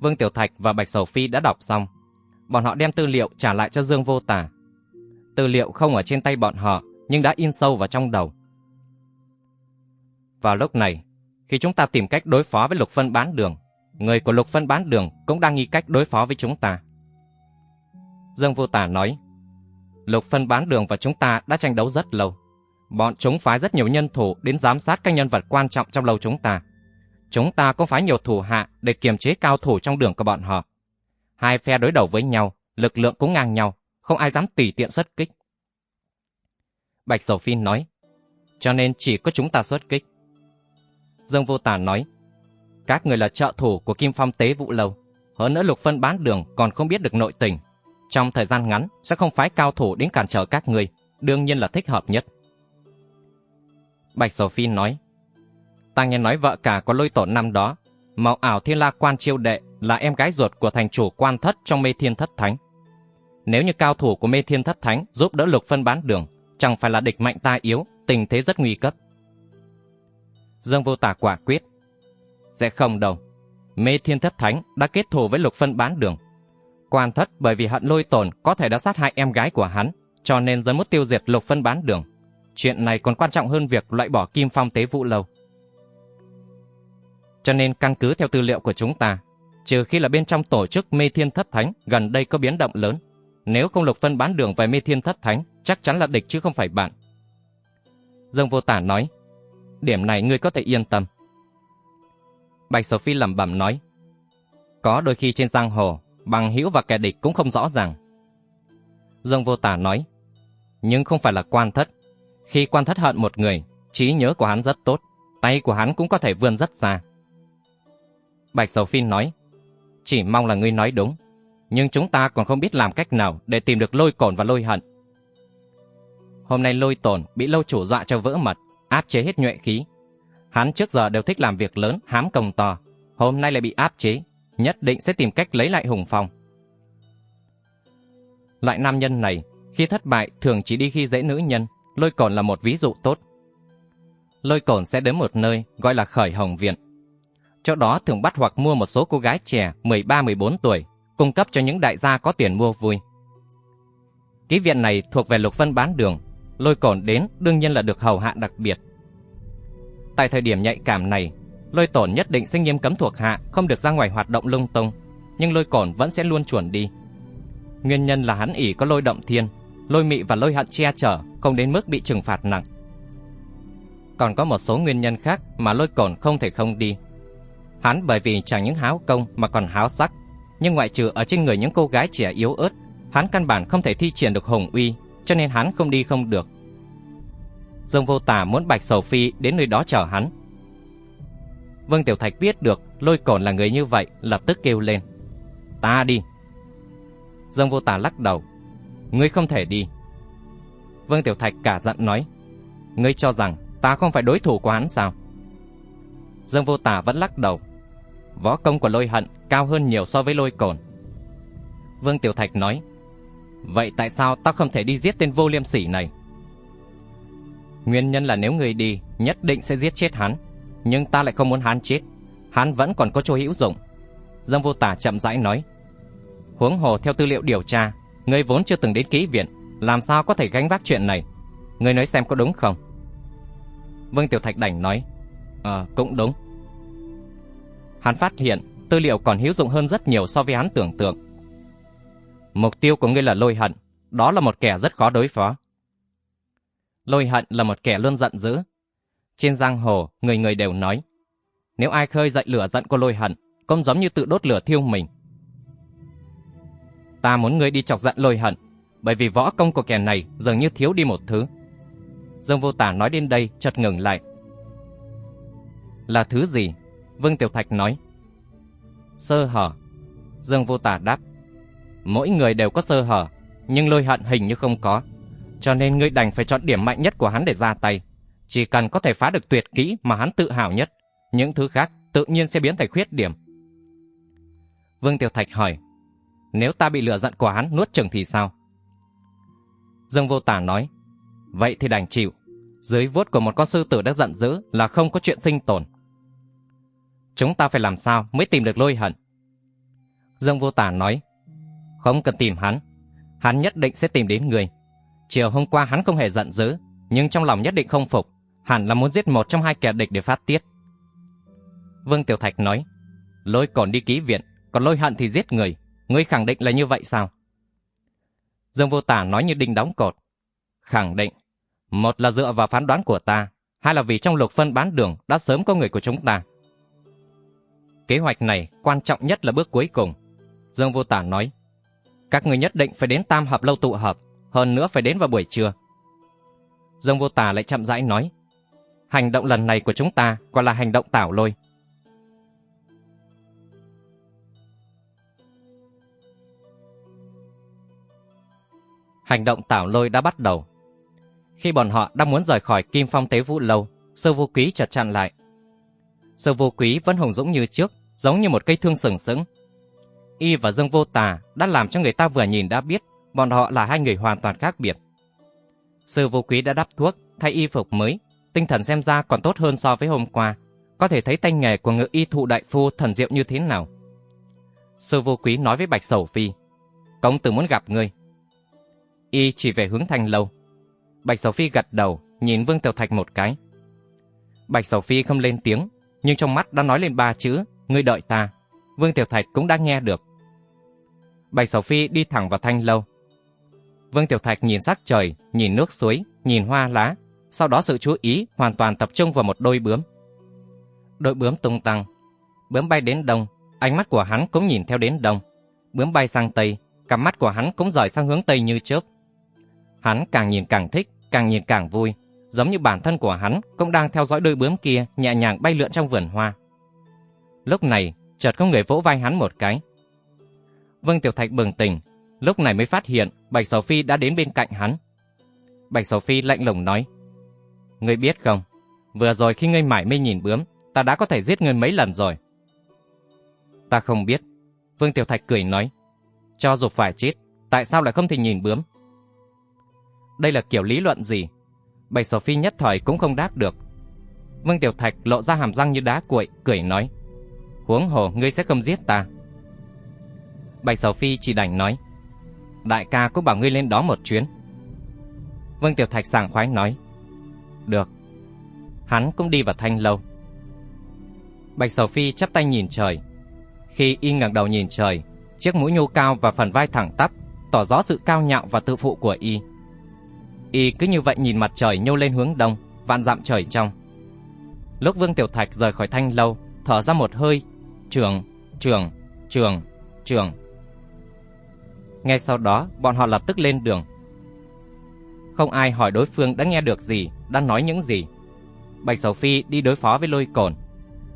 A: Vương Tiểu Thạch và Bạch Sầu Phi đã đọc xong. Bọn họ đem tư liệu trả lại cho Dương Vô Tà. Tư liệu không ở trên tay bọn họ, nhưng đã in sâu vào trong đầu. Vào lúc này, khi chúng ta tìm cách đối phó với lục phân bán đường, người của lục phân bán đường cũng đang nghi cách đối phó với chúng ta. Dương Vô Tà nói, lục phân bán đường và chúng ta đã tranh đấu rất lâu. Bọn chúng phái rất nhiều nhân thủ đến giám sát các nhân vật quan trọng trong lâu chúng ta. Chúng ta cũng phái nhiều thủ hạ để kiềm chế cao thủ trong đường của bọn họ. Hai phe đối đầu với nhau, lực lượng cũng ngang nhau, không ai dám tùy tiện xuất kích. Bạch Sầu Phi nói, cho nên chỉ có chúng ta xuất kích. Dương Vô Tà nói, các người là trợ thủ của Kim Phong Tế Vũ Lâu, hơn nữa lục phân bán đường còn không biết được nội tình. Trong thời gian ngắn sẽ không phái cao thủ đến cản trở các người, đương nhiên là thích hợp nhất. Bạch Sầu Phi nói, ta nghe nói vợ cả có lôi tổ năm đó, màu ảo thiên la quan chiêu đệ là em gái ruột của thành chủ quan thất trong mê thiên thất thánh. Nếu như cao thủ của mê thiên thất thánh giúp đỡ lục phân bán đường, chẳng phải là địch mạnh ta yếu, tình thế rất nguy cấp. Dương vô tả quả quyết. Sẽ không đâu. Mê thiên thất thánh đã kết thù với lục phân bán đường. Quan thất bởi vì hận lôi tổn có thể đã sát hại em gái của hắn, cho nên dẫn muốn tiêu diệt lục phân bán đường. Chuyện này còn quan trọng hơn việc loại bỏ kim phong tế vụ lâu. Cho nên căn cứ theo tư liệu của chúng ta, trừ khi là bên trong tổ chức mê thiên thất thánh gần đây có biến động lớn, nếu không lục phân bán đường về mê thiên thất thánh, chắc chắn là địch chứ không phải bạn. Dương Vô Tả nói, điểm này ngươi có thể yên tâm. Bạch Sophie lẩm bẩm nói, có đôi khi trên giang hồ, bằng hữu và kẻ địch cũng không rõ ràng. Dương Vô Tả nói, nhưng không phải là quan thất. Khi quan thất hận một người, trí nhớ của hắn rất tốt, tay của hắn cũng có thể vươn rất xa. Bạch Sầu Phi nói, chỉ mong là ngươi nói đúng, nhưng chúng ta còn không biết làm cách nào để tìm được lôi cồn và lôi hận. Hôm nay lôi tổn bị lâu chủ dọa cho vỡ mật, áp chế hết nhuệ khí. Hắn trước giờ đều thích làm việc lớn, hám công to, hôm nay lại bị áp chế, nhất định sẽ tìm cách lấy lại hùng phong. Loại nam nhân này, khi thất bại thường chỉ đi khi dễ nữ nhân, lôi cổn là một ví dụ tốt. Lôi cổn sẽ đến một nơi gọi là khởi hồng viện. Chỗ đó thường bắt hoặc mua một số cô gái trẻ 13-14 tuổi, cung cấp cho những đại gia có tiền mua vui. Ký viện này thuộc về lục phân bán đường, lôi cổn đến đương nhiên là được hầu hạ đặc biệt. Tại thời điểm nhạy cảm này, lôi tổn nhất định sẽ nghiêm cấm thuộc hạ không được ra ngoài hoạt động lung tung, nhưng lôi cổn vẫn sẽ luôn chuẩn đi. Nguyên nhân là hắn ỉ có lôi động thiên, lôi mị và lôi hận che chở, không đến mức bị trừng phạt nặng. Còn có một số nguyên nhân khác mà lôi cổn không thể không đi. Hắn bởi vì chẳng những háo công mà còn háo sắc, nhưng ngoại trừ ở trên người những cô gái trẻ yếu ớt, hắn căn bản không thể thi triển được hùng uy, cho nên hắn không đi không được. Dương Vô Tả muốn Bạch Sầu Phi đến nơi đó chờ hắn. Vương Tiểu Thạch biết được lôi cổn là người như vậy, lập tức kêu lên. Ta đi. Dương Vô Tả lắc đầu. Ngươi không thể đi. Vương Tiểu Thạch cả giận nói. Ngươi cho rằng ta không phải đối thủ của hắn sao? Dương Vô Tả vẫn lắc đầu. Võ công của lôi hận cao hơn nhiều so với lôi cồn. Vương Tiểu Thạch nói. Vậy tại sao ta không thể đi giết tên vô liêm sỉ này? Nguyên nhân là nếu người đi, nhất định sẽ giết chết hắn. Nhưng ta lại không muốn hắn chết. Hắn vẫn còn có chỗ hữu dụng. Dương Vô Tả chậm rãi nói. Huống hồ theo tư liệu điều tra, người vốn chưa từng đến ký viện, làm sao có thể gánh vác chuyện này? Người nói xem có đúng không? Vương Tiểu Thạch Đảnh nói, Ờ, cũng đúng. Hắn phát hiện tư liệu còn hữu dụng hơn rất nhiều so với hắn tưởng tượng. Mục tiêu của ngươi là lôi hận, đó là một kẻ rất khó đối phó. Lôi hận là một kẻ luôn giận dữ. Trên giang hồ, người người đều nói, nếu ai khơi dậy lửa giận của lôi hận, cũng giống như tự đốt lửa thiêu mình. Ta muốn ngươi đi chọc giận lôi hận, bởi vì võ công của kẻ này dường như thiếu đi một thứ. Dương Vô Tả nói đến đây chợt ngừng lại. Là thứ gì? Vương Tiểu Thạch nói. Sơ hở. Dương Vô Tả đáp. Mỗi người đều có sơ hở, nhưng lôi hận hình như không có. Cho nên ngươi đành phải chọn điểm mạnh nhất của hắn để ra tay. Chỉ cần có thể phá được tuyệt kỹ mà hắn tự hào nhất, những thứ khác tự nhiên sẽ biến thành khuyết điểm. Vương Tiểu Thạch hỏi, nếu ta bị lửa giận của hắn nuốt chừng thì sao? Dương Vô Tả nói, vậy thì đành chịu. Dưới vuốt của một con sư tử đã giận dữ là không có chuyện sinh tồn. Chúng ta phải làm sao mới tìm được lôi hận? Dương Vô Tả nói, không cần tìm hắn. Hắn nhất định sẽ tìm đến người. Chiều hôm qua hắn không hề giận dữ, nhưng trong lòng nhất định không phục. Hẳn là muốn giết một trong hai kẻ địch để phát tiết. Vương Tiểu Thạch nói, lôi còn đi ký viện, còn lôi hận thì giết người. Ngươi khẳng định là như vậy sao? Dương Vô Tả nói như đinh đóng cột. Khẳng định. Một là dựa vào phán đoán của ta, hai là vì trong lục phân bán đường đã sớm có người của chúng ta. Kế hoạch này quan trọng nhất là bước cuối cùng. Dương Vô Tả nói, các người nhất định phải đến tam hợp lâu tụ hợp, hơn nữa phải đến vào buổi trưa. Dương Vô Tả lại chậm rãi nói, hành động lần này của chúng ta gọi là hành động tảo lôi. Hành động tảo lôi đã bắt đầu. Khi bọn họ đang muốn rời khỏi Kim Phong Tế Vũ Lâu, Sơ Vô Quý chợt chặn lại. Sơ Vô Quý vẫn hùng dũng như trước, giống như một cây thương sừng sững. Y và Dương Vô Tà đã làm cho người ta vừa nhìn đã biết bọn họ là hai người hoàn toàn khác biệt. Sư Vô Quý đã đắp thuốc, thay y phục mới, tinh thần xem ra còn tốt hơn so với hôm qua, có thể thấy tay nghề của ngự y thụ đại phu thần diệu như thế nào. Sư Vô Quý nói với Bạch Sầu Phi, công tử muốn gặp ngươi. Y chỉ về hướng thanh lâu. Bạch Sầu Phi gật đầu, nhìn Vương Tiểu Thạch một cái. Bạch Sầu Phi không lên tiếng, nhưng trong mắt đã nói lên ba chữ, ngươi đợi ta. Vương Tiểu Thạch cũng đã nghe được. Bạch Sầu Phi đi thẳng vào thanh lâu. Vương Tiểu Thạch nhìn sắc trời, nhìn nước suối, nhìn hoa lá, sau đó sự chú ý hoàn toàn tập trung vào một đôi bướm. Đôi bướm tung tăng, bướm bay đến đông, ánh mắt của hắn cũng nhìn theo đến đông. Bướm bay sang tây, cặp mắt của hắn cũng rời sang hướng tây như chớp. Hắn càng nhìn càng thích, càng nhìn càng vui, giống như bản thân của hắn cũng đang theo dõi đôi bướm kia nhẹ nhàng bay lượn trong vườn hoa. Lúc này, chợt có người vỗ vai hắn một cái. Vương Tiểu Thạch bừng tỉnh, lúc này mới phát hiện Bạch Sầu Phi đã đến bên cạnh hắn. Bạch Sầu Phi lạnh lùng nói, Ngươi biết không, vừa rồi khi ngươi mải mê nhìn bướm, ta đã có thể giết ngươi mấy lần rồi. Ta không biết. Vương Tiểu Thạch cười nói, cho dù phải chết, tại sao lại không thể nhìn bướm? Đây là kiểu lý luận gì? Bạch Sầu Phi nhất thời cũng không đáp được. Vương Tiểu Thạch lộ ra hàm răng như đá cuội, cười nói, huống hồ ngươi sẽ không giết ta. Bạch Sầu Phi chỉ đành nói, đại ca cũng bảo ngươi lên đó một chuyến. Vương Tiểu Thạch sảng khoái nói, được. Hắn cũng đi vào thanh lâu. Bạch Sầu Phi chắp tay nhìn trời. Khi y ngẩng đầu nhìn trời, chiếc mũi nhô cao và phần vai thẳng tắp, tỏ rõ sự cao nhạo và tự phụ của y. Y cứ như vậy nhìn mặt trời nhô lên hướng đông, vạn dặm trời trong. Lúc Vương Tiểu Thạch rời khỏi thanh lâu, thở ra một hơi, trường, trường, trường, trường. Ngay sau đó, bọn họ lập tức lên đường. Không ai hỏi đối phương đã nghe được gì, đã nói những gì. Bạch Sầu Phi đi đối phó với lôi cồn.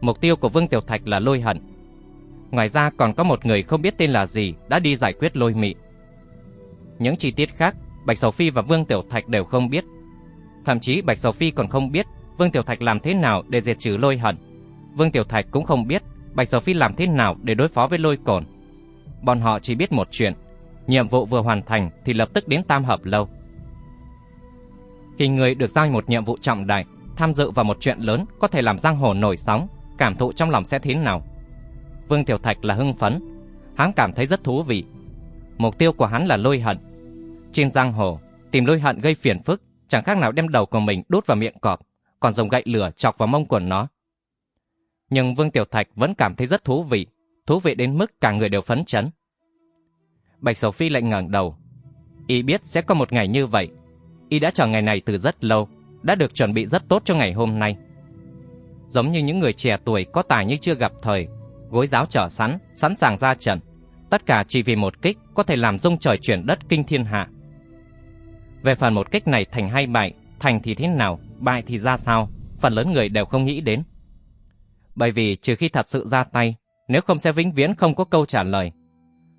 A: Mục tiêu của Vương Tiểu Thạch là lôi hận. Ngoài ra còn có một người không biết tên là gì đã đi giải quyết lôi mị. Những chi tiết khác, Bạch Sầu Phi và Vương Tiểu Thạch đều không biết. Thậm chí Bạch Sầu Phi còn không biết Vương Tiểu Thạch làm thế nào để diệt trừ lôi hận. Vương Tiểu Thạch cũng không biết Bạch Sầu Phi làm thế nào để đối phó với lôi cồn. Bọn họ chỉ biết một chuyện, nhiệm vụ vừa hoàn thành thì lập tức đến Tam Hợp Lâu. Khi người được giao một nhiệm vụ trọng đại, tham dự vào một chuyện lớn có thể làm giang hồ nổi sóng, cảm thụ trong lòng sẽ thế nào? Vương Tiểu Thạch là hưng phấn, hắn cảm thấy rất thú vị. Mục tiêu của hắn là lôi hận. Trên giang hồ, tìm lôi hận gây phiền phức, chẳng khác nào đem đầu của mình đút vào miệng cọp, còn dùng gậy lửa chọc vào mông của nó. Nhưng Vương Tiểu Thạch vẫn cảm thấy rất thú vị, thú vị đến mức cả người đều phấn chấn. Bạch Sầu Phi lại ngẩng đầu. Y biết sẽ có một ngày như vậy, y đã chờ ngày này từ rất lâu, đã được chuẩn bị rất tốt cho ngày hôm nay. Giống như những người trẻ tuổi có tài nhưng chưa gặp thời, gối giáo trở sẵn, sẵn sàng ra trận, tất cả chỉ vì một kích có thể làm rung trời chuyển đất kinh thiên hạ. Về phần một kích này thành hay bại, thành thì thế nào, bại thì ra sao, phần lớn người đều không nghĩ đến. Bởi vì trừ khi thật sự ra tay, nếu không sẽ vĩnh viễn không có câu trả lời.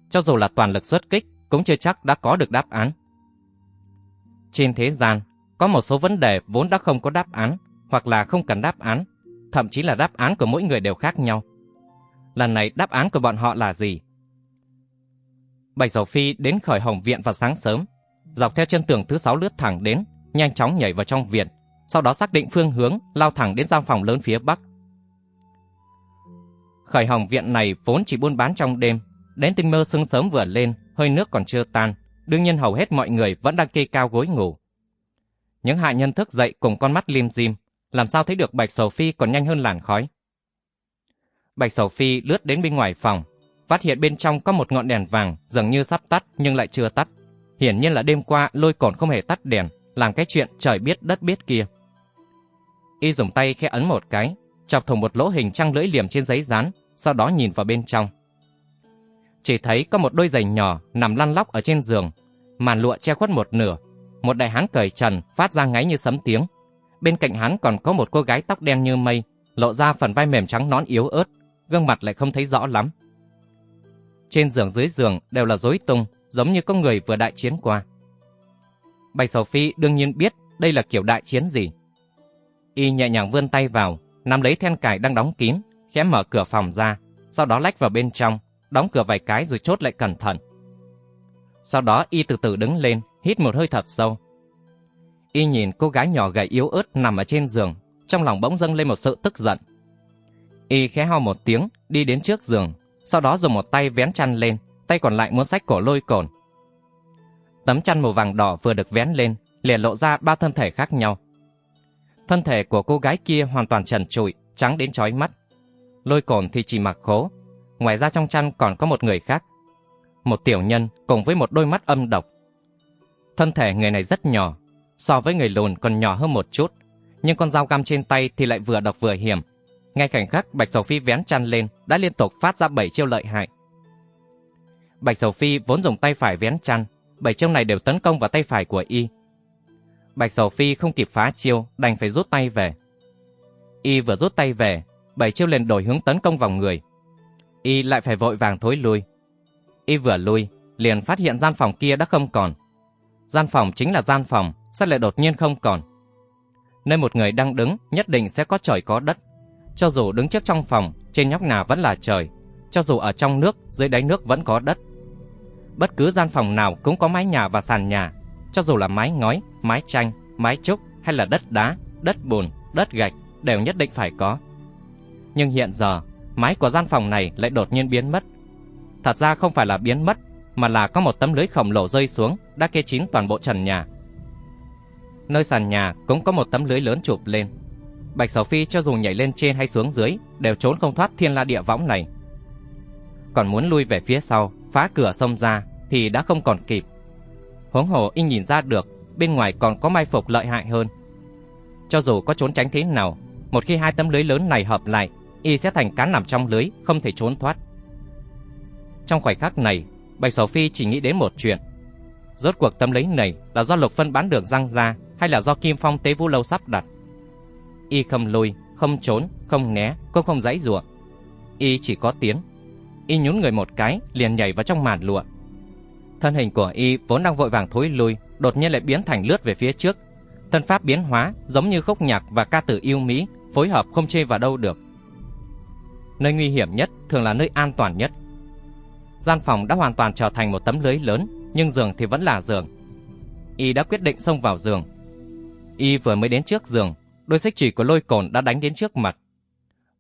A: Cho dù là toàn lực xuất kích, cũng chưa chắc đã có được đáp án. Trên thế gian, có một số vấn đề vốn đã không có đáp án, hoặc là không cần đáp án, thậm chí là đáp án của mỗi người đều khác nhau. Lần này đáp án của bọn họ là gì? Bạch Sầu Phi đến khởi hồng viện vào sáng sớm, dọc theo chân tường thứ sáu lướt thẳng đến, nhanh chóng nhảy vào trong viện, sau đó xác định phương hướng, lao thẳng đến gian phòng lớn phía bắc. Khởi hồng viện này vốn chỉ buôn bán trong đêm, đến tinh mơ sương sớm vừa lên, hơi nước còn chưa tan, đương nhiên hầu hết mọi người vẫn đang kê cao gối ngủ. Những hạ nhân thức dậy cùng con mắt lim dim, làm sao thấy được Bạch Sầu Phi còn nhanh hơn làn khói. Bạch Sầu Phi lướt đến bên ngoài phòng, phát hiện bên trong có một ngọn đèn vàng dường như sắp tắt nhưng lại chưa tắt. Hiển nhiên là đêm qua lôi còn không hề tắt đèn, làm cái chuyện trời biết đất biết kia. Y dùng tay khẽ ấn một cái, chọc thủng một lỗ hình trăng lưỡi liềm trên giấy dán, sau đó nhìn vào bên trong. Chỉ thấy có một đôi giày nhỏ nằm lăn lóc ở trên giường, màn lụa che khuất một nửa, một đại hán cởi trần phát ra ngáy như sấm tiếng. Bên cạnh hắn còn có một cô gái tóc đen như mây, lộ ra phần vai mềm trắng nón yếu ớt, gương mặt lại không thấy rõ lắm. Trên giường dưới giường đều là rối tung, giống như có người vừa đại chiến qua. Bạch Sầu Phi đương nhiên biết đây là kiểu đại chiến gì. Y nhẹ nhàng vươn tay vào, nắm lấy then cài đang đóng kín, khẽ mở cửa phòng ra, sau đó lách vào bên trong, đóng cửa vài cái rồi chốt lại cẩn thận. Sau đó y từ từ đứng lên, hít một hơi thật sâu. Y nhìn cô gái nhỏ gầy yếu ớt nằm ở trên giường, trong lòng bỗng dâng lên một sự tức giận. Y khẽ ho một tiếng, đi đến trước giường, sau đó dùng một tay vén chăn lên, tay còn lại muốn xách cổ lôi cồn. Tấm chăn màu vàng đỏ vừa được vén lên, liền lộ ra ba thân thể khác nhau. Thân thể của cô gái kia hoàn toàn trần trụi, trắng đến chói mắt. Lôi cồn thì chỉ mặc khố, ngoài ra trong chăn còn có một người khác. Một tiểu nhân cùng với một đôi mắt âm độc. Thân thể người này rất nhỏ, so với người lùn còn nhỏ hơn một chút, nhưng con dao găm trên tay thì lại vừa độc vừa hiểm. Ngay khoảnh khắc Bạch Sầu Phi vén chăn lên đã liên tục phát ra bảy chiêu lợi hại. Bạch Sầu Phi vốn dùng tay phải vén chăn, bảy chiêu này đều tấn công vào tay phải của y. Bạch Sầu Phi không kịp phá chiêu, đành phải rút tay về. Y vừa rút tay về, bảy chiêu liền đổi hướng tấn công vào người. Y lại phải vội vàng thối lui. Y vừa lui, liền phát hiện gian phòng kia đã không còn. Gian phòng chính là gian phòng, sao lại đột nhiên không còn? Nơi một người đang đứng nhất định sẽ có trời có đất. Cho dù đứng trước trong phòng, trên nhóc nào vẫn là trời. Cho dù ở trong nước, dưới đáy nước vẫn có đất. Bất cứ gian phòng nào cũng có mái nhà và sàn nhà. Cho dù là mái ngói, mái tranh, mái trúc hay là đất đá, đất bùn, đất gạch đều nhất định phải có. Nhưng hiện giờ, mái của gian phòng này lại đột nhiên biến mất. Thật ra không phải là biến mất, mà là có một tấm lưới khổng lồ rơi xuống đã kê chín toàn bộ trần nhà. Nơi sàn nhà cũng có một tấm lưới lớn chụp lên. Bạch Sầu Phi cho dù nhảy lên trên hay xuống dưới đều trốn không thoát thiên la địa võng này. Còn muốn lui về phía sau, phá cửa xông ra thì đã không còn kịp. Huống hồ y nhìn ra được bên ngoài còn có mai phục lợi hại hơn. Cho dù có trốn tránh thế nào, một khi hai tấm lưới lớn này hợp lại, y sẽ thành cá nằm trong lưới, không thể trốn thoát. Trong khoảnh khắc này, Bạch Sầu Phi chỉ nghĩ đến một chuyện. Rốt cuộc tấm lý này là do Lục Phân bán đường răng ra hay là do Kim Phong Tế Vũ Lâu sắp đặt? Y không lùi, không trốn, không né, cũng không giãy giụa. Y chỉ có tiến. Y nhún người một cái, liền nhảy vào trong màn lụa. Thân hình của Y vốn đang vội vàng thối lui, đột nhiên lại biến thành lướt về phía trước. Thân pháp biến hóa giống như khúc nhạc và ca tử yêu mỹ, phối hợp không chê vào đâu được. Nơi nguy hiểm nhất thường là nơi an toàn nhất. Gian phòng đã hoàn toàn trở thành một tấm lưới lớn, nhưng giường thì vẫn là giường. Y đã quyết định xông vào giường. Y vừa mới đến trước giường, đôi xích chỉ của lôi cồn đã đánh đến trước mặt.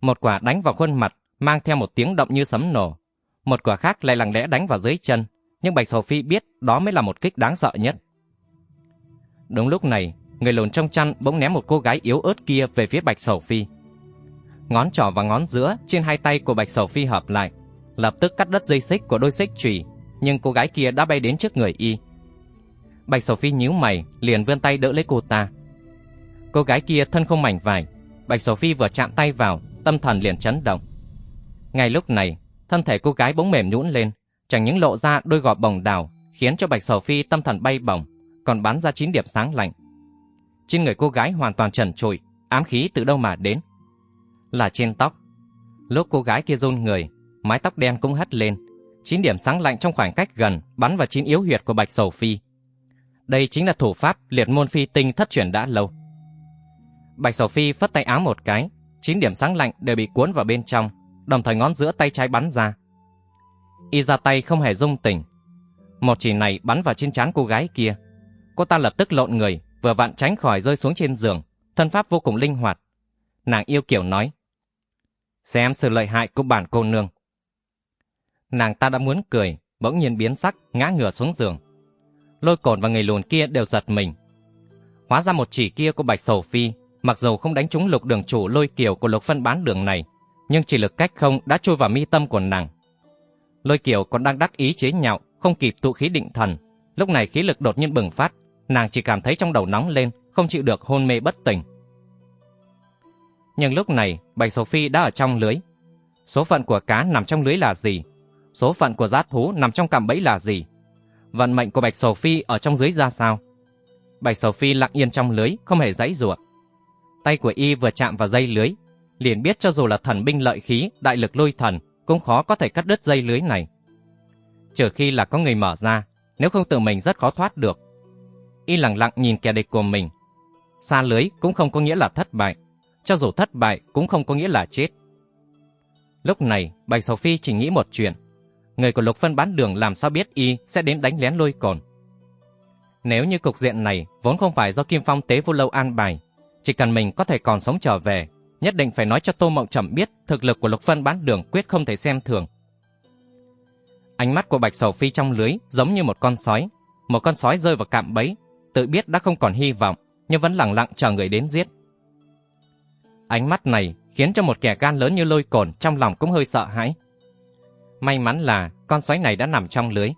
A: Một quả đánh vào khuôn mặt, mang theo một tiếng động như sấm nổ. Một quả khác lại lặng lẽ đánh vào dưới chân, nhưng Bạch Sầu Phi biết đó mới là một kích đáng sợ nhất. Đúng lúc này, người lùn trong chăn bỗng ném một cô gái yếu ớt kia về phía Bạch Sầu Phi. Ngón trỏ và ngón giữa trên hai tay của Bạch Sầu Phi hợp lại, lập tức cắt đứt dây xích của đôi xích chùy, nhưng cô gái kia đã bay đến trước người y. Bạch Sầu Phi nhíu mày, liền vươn tay đỡ lấy cô ta. Cô gái kia thân không mảnh vải, Bạch Sầu Phi vừa chạm tay vào, tâm thần liền chấn động. Ngay lúc này, thân thể cô gái bỗng mềm nhũn lên, chẳng những lộ ra đôi gò bồng đào, khiến cho Bạch Sầu Phi tâm thần bay bổng, còn bắn ra chín điểm sáng lạnh. Trên người cô gái hoàn toàn trần trụi, ám khí từ đâu mà đến? Là trên tóc. Lúc cô gái kia run người, mái tóc đen cũng hất lên, chín điểm sáng lạnh trong khoảng cách gần bắn vào chín yếu huyệt của Bạch Sầu Phi. Đây chính là thủ pháp liệt môn phi tinh thất truyền đã lâu. Bạch Sầu Phi phất tay áo một cái, chín điểm sáng lạnh đều bị cuốn vào bên trong, đồng thời ngón giữa tay trái bắn ra. Y ra tay không hề rung tỉnh. Một chỉ này bắn vào trên trán cô gái kia. Cô ta lập tức lộn người, vừa vặn tránh khỏi rơi xuống trên giường, thân pháp vô cùng linh hoạt. Nàng yêu kiểu nói, xem sự lợi hại của bản cô nương. Nàng ta đã muốn cười, bỗng nhiên biến sắc, ngã ngửa xuống giường. Lôi cồn và người lùn kia đều giật mình. Hóa ra một chỉ kia của Bạch Sầu Phi, mặc dù không đánh trúng lục đường chủ lôi kiều của lục phân bán đường này, nhưng chỉ lực cách không đã chui vào mi tâm của nàng. Lôi kiều còn đang đắc ý chế nhạo, không kịp tụ khí định thần. Lúc này khí lực đột nhiên bừng phát, nàng chỉ cảm thấy trong đầu nóng lên, không chịu được hôn mê bất tỉnh. Nhưng lúc này, Bạch Sầu Phi đã ở trong lưới. Số phận của cá nằm trong lưới là gì? Số phận của giá thú nằm trong cạm bẫy là gì? Vận mệnh của Bạch Sầu Phi ở trong dưới ra sao? Bạch Sầu Phi lặng yên trong lưới, không hề giãy giụa. Tay của y vừa chạm vào dây lưới, liền biết cho dù là thần binh lợi khí, đại lực lôi thần, cũng khó có thể cắt đứt dây lưới này. Trừ khi là có người mở ra, nếu không tự mình rất khó thoát được. Y lặng lặng nhìn kẻ địch của mình. Xa lưới cũng không có nghĩa là thất bại, cho dù thất bại cũng không có nghĩa là chết. Lúc này, Bạch Sầu Phi chỉ nghĩ một chuyện. Người của Lục Phân bán đường làm sao biết y sẽ đến đánh lén lôi cồn. Nếu như cục diện này vốn không phải do Kim Phong tế vô lâu an bài, chỉ cần mình có thể còn sống trở về, nhất định phải nói cho Tô Mộng Trầm biết thực lực của Lục Phân bán đường quyết không thể xem thường. Ánh mắt của Bạch Sầu Phi trong lưới giống như một con sói, một con sói rơi vào cạm bẫy, tự biết đã không còn hy vọng, nhưng vẫn lặng lặng chờ người đến giết. Ánh mắt này khiến cho một kẻ gan lớn như lôi cồn trong lòng cũng hơi sợ hãi. May mắn là con sói này đã nằm trong lưới.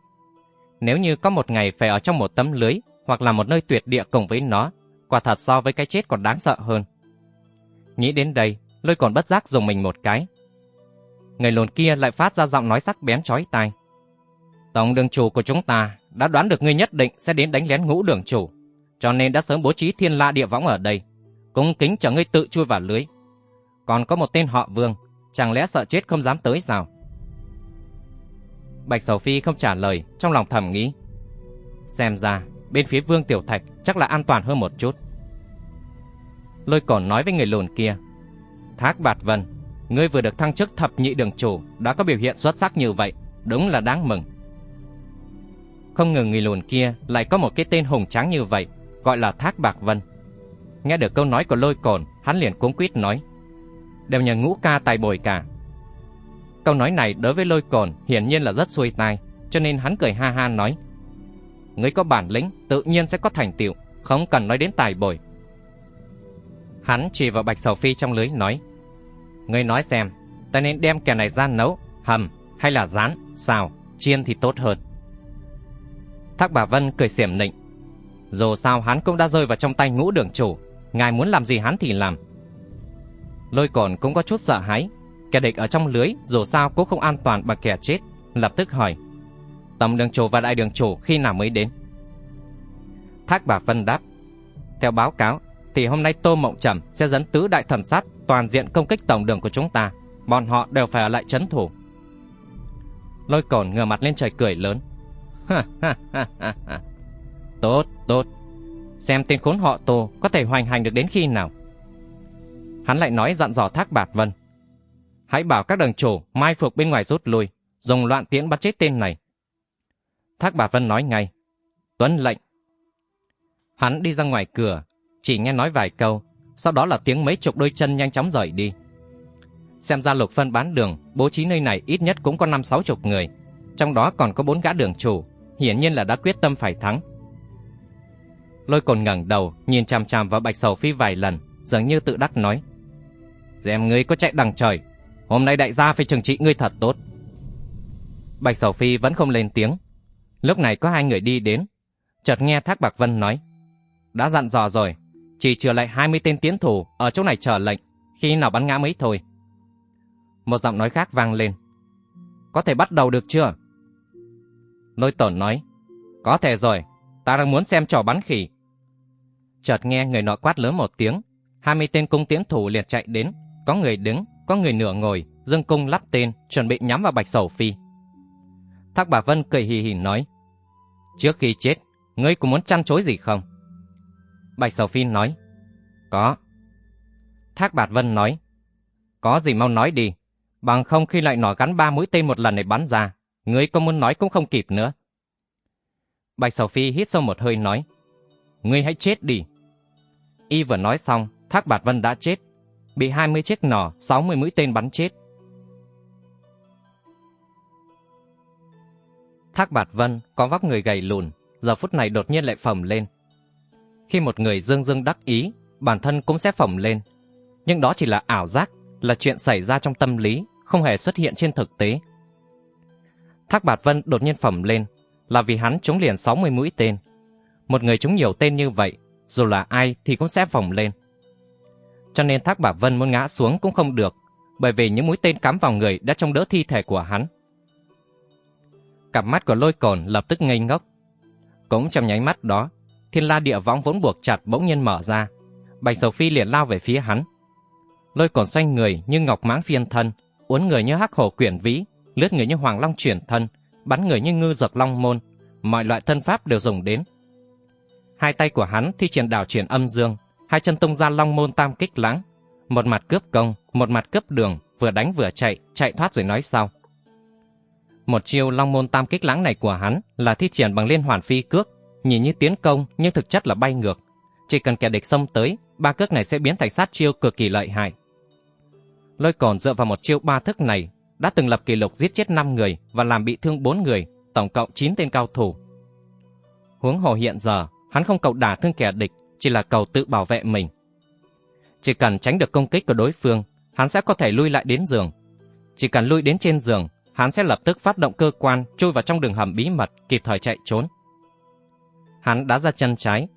A: Nếu như có một ngày phải ở trong một tấm lưới, hoặc là một nơi tuyệt địa cùng với nó, quả thật so với cái chết còn đáng sợ hơn. Nghĩ đến đây, lôi còn bất giác dùng mình một cái. Người lồn kia lại phát ra giọng nói sắc bén chói tai. Tổng đường chủ của chúng ta đã đoán được ngươi nhất định sẽ đến đánh lén ngũ đường chủ, cho nên đã sớm bố trí thiên la địa võng ở đây, cũng kính chờ ngươi tự chui vào lưới. Còn có một tên họ Vương, chẳng lẽ sợ chết không dám tới sao? Bạch Sầu Phi không trả lời, trong lòng thầm nghĩ. Xem ra, bên phía Vương Tiểu Thạch chắc là an toàn hơn một chút. Lôi cổn nói với người lùn kia. Thác Bạt Vân, ngươi vừa được thăng chức thập nhị đường chủ, đã có biểu hiện xuất sắc như vậy, đúng là đáng mừng. Không ngờ người lùn kia lại có một cái tên hùng tráng như vậy, gọi là Thác Bạc Vân. Nghe được câu nói của lôi cồn, hắn liền cuống quýt nói. Đều nhờ ngũ ca tài bồi cả. Câu nói này đối với lôi cồn hiển nhiên là rất xuôi tai, cho nên hắn cười ha ha nói. Ngươi có bản lĩnh, tự nhiên sẽ có thành tựu, không cần nói đến tài bồi. Hắn chỉ vào bạch sầu phi trong lưới nói. Ngươi nói xem, ta nên đem kẻ này ra nấu, hầm hay là rán, xào, chiên thì tốt hơn. Thác bà Vân cười xiểm nịnh. Dù sao hắn cũng đã rơi vào trong tay ngũ đường chủ, ngài muốn làm gì hắn thì làm. Lôi cồn cũng có chút sợ hãi, kẻ địch ở trong lưới dù sao cũng không an toàn bằng kẻ chết, lập tức hỏi. Tổng đường chủ và đại đường chủ khi nào mới đến? Thác bà Vân đáp. Theo báo cáo, thì hôm nay Tô Mộng Trầm sẽ dẫn tứ đại thần sát toàn diện công kích tổng đường của chúng ta. Bọn họ đều phải ở lại chấn thủ. Lôi cồn ngửa mặt lên trời cười lớn. ha ha ha ha ha, tốt, tốt. Xem tên khốn họ Tô có thể hoành hành được đến khi nào. Hắn lại nói dặn dò Thác Bạt Vân. Hãy bảo các đường chủ mai phục bên ngoài rút lui, dùng loạn tiễn bắt chết tên này. Thác Bạt Vân nói ngay. Tuấn lệnh. Hắn đi ra ngoài cửa, chỉ nghe nói vài câu, sau đó là tiếng mấy chục đôi chân nhanh chóng rời đi. Xem ra lục phân bán đường, bố trí nơi này ít nhất cũng có năm sáu chục người, trong đó còn có bốn gã đường chủ, hiển nhiên là đã quyết tâm phải thắng. Lôi cồn ngẩng đầu, nhìn chằm chằm vào Bạch Sầu Phi vài lần, dường như tự đắc nói. Xem ngươi có chạy đằng trời, hôm nay đại gia phải trừng trị ngươi thật tốt. Bạch Sầu Phi vẫn không lên tiếng. Lúc này có hai người đi đến, chợt nghe Thác Bạc Vân nói. Đã dặn dò rồi, chỉ chừa lại 20 tên tiến thủ ở chỗ này chờ lệnh, khi nào bắn ngã mới thôi. Một giọng nói khác vang lên. Có thể bắt đầu được chưa? Lôi tổn nói, có thể rồi, ta đang muốn xem trò bắn khỉ. Chợt nghe người nọ quát lớn một tiếng, hai mươi tên cung tiễn thủ liền chạy đến, có người đứng, có người nửa ngồi, dương cung lắp tên, chuẩn bị nhắm vào bạch sầu phi. Thác bà Vân cười hì hì nói, trước khi chết, ngươi có muốn chăn chối gì không? Bạch sầu phi nói, có. Thác bạt Vân nói, có gì mau nói đi, bằng không khi lại nỏ gắn ba mũi tên một lần để bắn ra, Ngươi có muốn nói cũng không kịp nữa. Bạch Sầu Phi hít sâu một hơi nói. Ngươi hãy chết đi. Y vừa nói xong, Thác Bạt Vân đã chết. Bị 20 chiếc nỏ, 60 mũi tên bắn chết. Thác Bạt Vân có vóc người gầy lùn, giờ phút này đột nhiên lại phồng lên. Khi một người dương dương đắc ý, bản thân cũng sẽ phồng lên. Nhưng đó chỉ là ảo giác, là chuyện xảy ra trong tâm lý, không hề xuất hiện trên thực tế. Thác Bạt Vân đột nhiên phồng lên, là vì hắn trúng liền 60 mũi tên. Một người trúng nhiều tên như vậy, dù là ai thì cũng sẽ vòng lên. Cho nên Thác bà Vân muốn ngã xuống cũng không được, bởi vì những mũi tên cắm vào người đã trông đỡ thi thể của hắn. Cặp mắt của lôi cồn lập tức ngây ngốc. Cũng trong nháy mắt đó, thiên la địa võng vốn buộc chặt bỗng nhiên mở ra. Bạch Sầu Phi liền lao về phía hắn. Lôi cồn xoay người như ngọc mãng phiên thân, uốn người như hắc hổ quyển vĩ, lướt người như hoàng long chuyển thân, bắn người như ngư giật long môn, mọi loại thân pháp đều dùng đến. Hai tay của hắn thi triển đảo chuyển âm dương, hai chân tung ra long môn tam kích lãng, một mặt cướp công, một mặt cướp đường, vừa đánh vừa chạy, chạy thoát rồi nói sau. Một chiêu long môn tam kích lãng này của hắn là thi triển bằng liên hoàn phi cước, nhìn như tiến công nhưng thực chất là bay ngược. Chỉ cần kẻ địch xông tới, ba cước này sẽ biến thành sát chiêu cực kỳ lợi hại. Lôi cồn dựa vào một chiêu ba thức này đã từng lập kỷ lục giết chết 5 người và làm bị thương 4 người, tổng cộng 9 tên cao thủ. Huống hồ hiện giờ, hắn không cầu đả thương kẻ địch, chỉ là cầu tự bảo vệ mình. Chỉ cần tránh được công kích của đối phương, hắn sẽ có thể lui lại đến giường. Chỉ cần lui đến trên giường, hắn sẽ lập tức phát động cơ quan chui vào trong đường hầm bí mật, kịp thời chạy trốn. Hắn đã ra chân trái,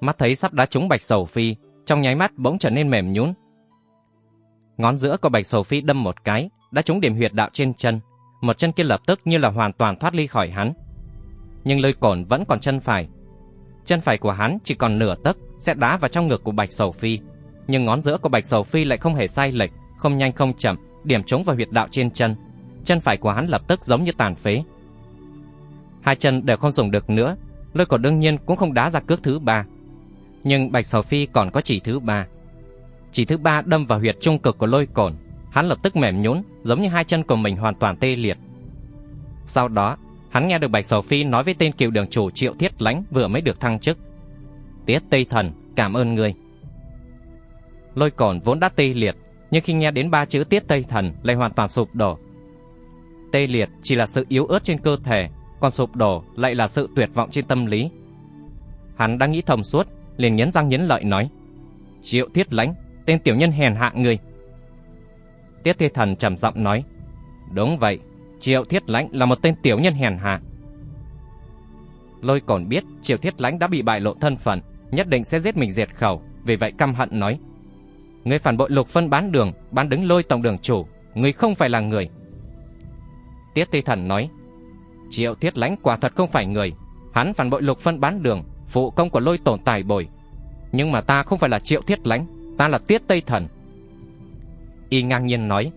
A: mắt thấy sắp đá trúng Bạch Sầu Phi, trong nháy mắt bỗng trở nên mềm nhún Ngón giữa của Bạch Sầu Phi đâm một cái, đã trúng điểm huyệt đạo trên chân, một chân kia lập tức như là hoàn toàn thoát ly khỏi hắn. Nhưng lôi cổn vẫn còn chân phải. Chân phải của hắn chỉ còn nửa tấc sẽ đá vào trong ngực của Bạch Sầu Phi, nhưng ngón giữa của Bạch Sầu Phi lại không hề sai lệch, không nhanh không chậm, điểm trúng vào huyệt đạo trên chân. Chân phải của hắn lập tức giống như tàn phế. Hai chân đều không dùng được nữa, lôi cổ đương nhiên cũng không đá ra cước thứ ba. Nhưng Bạch Sầu Phi còn có chỉ thứ ba. Chỉ thứ ba đâm vào huyệt trung cực của lôi cổn, hắn lập tức mềm nhũn, giống như hai chân của mình hoàn toàn tê liệt. Sau đó, hắn nghe được Bạch Sầu Phi nói với tên kiều đường chủ Triệu Thiết Lánh vừa mới được thăng chức. Tiết Tây Thần, cảm ơn ngươi. Lôi cổn vốn đã tê liệt, nhưng khi nghe đến ba chữ Tiết Tây Thần lại hoàn toàn sụp đổ. Tê liệt chỉ là sự yếu ớt trên cơ thể, còn sụp đổ lại là sự tuyệt vọng trên tâm lý. Hắn đang nghĩ thầm suốt, liền nhấn răng nhấn lợi nói: "Triệu Thiết Lánh, tên tiểu nhân hèn hạ người." Tiết Thi Thần trầm giọng nói, Đúng vậy, Triệu Thiết Lãnh là một tên tiểu nhân hèn hạ. Lôi còn biết Triệu Thiết Lãnh đã bị bại lộ thân phận, nhất định sẽ giết mình diệt khẩu, vì vậy căm hận nói, Ngươi phản bội lục phân bán đường, bán đứng lôi tổng đường chủ, ngươi không phải là người. Tiết Tây Thần nói, Triệu Thiết Lãnh quả thật không phải người, hắn phản bội lục phân bán đường, phụ công của lôi tổn tài bồi. Nhưng mà ta không phải là Triệu Thiết Lãnh, ta là Tiết Tây Thần Y ngang nhiên nói,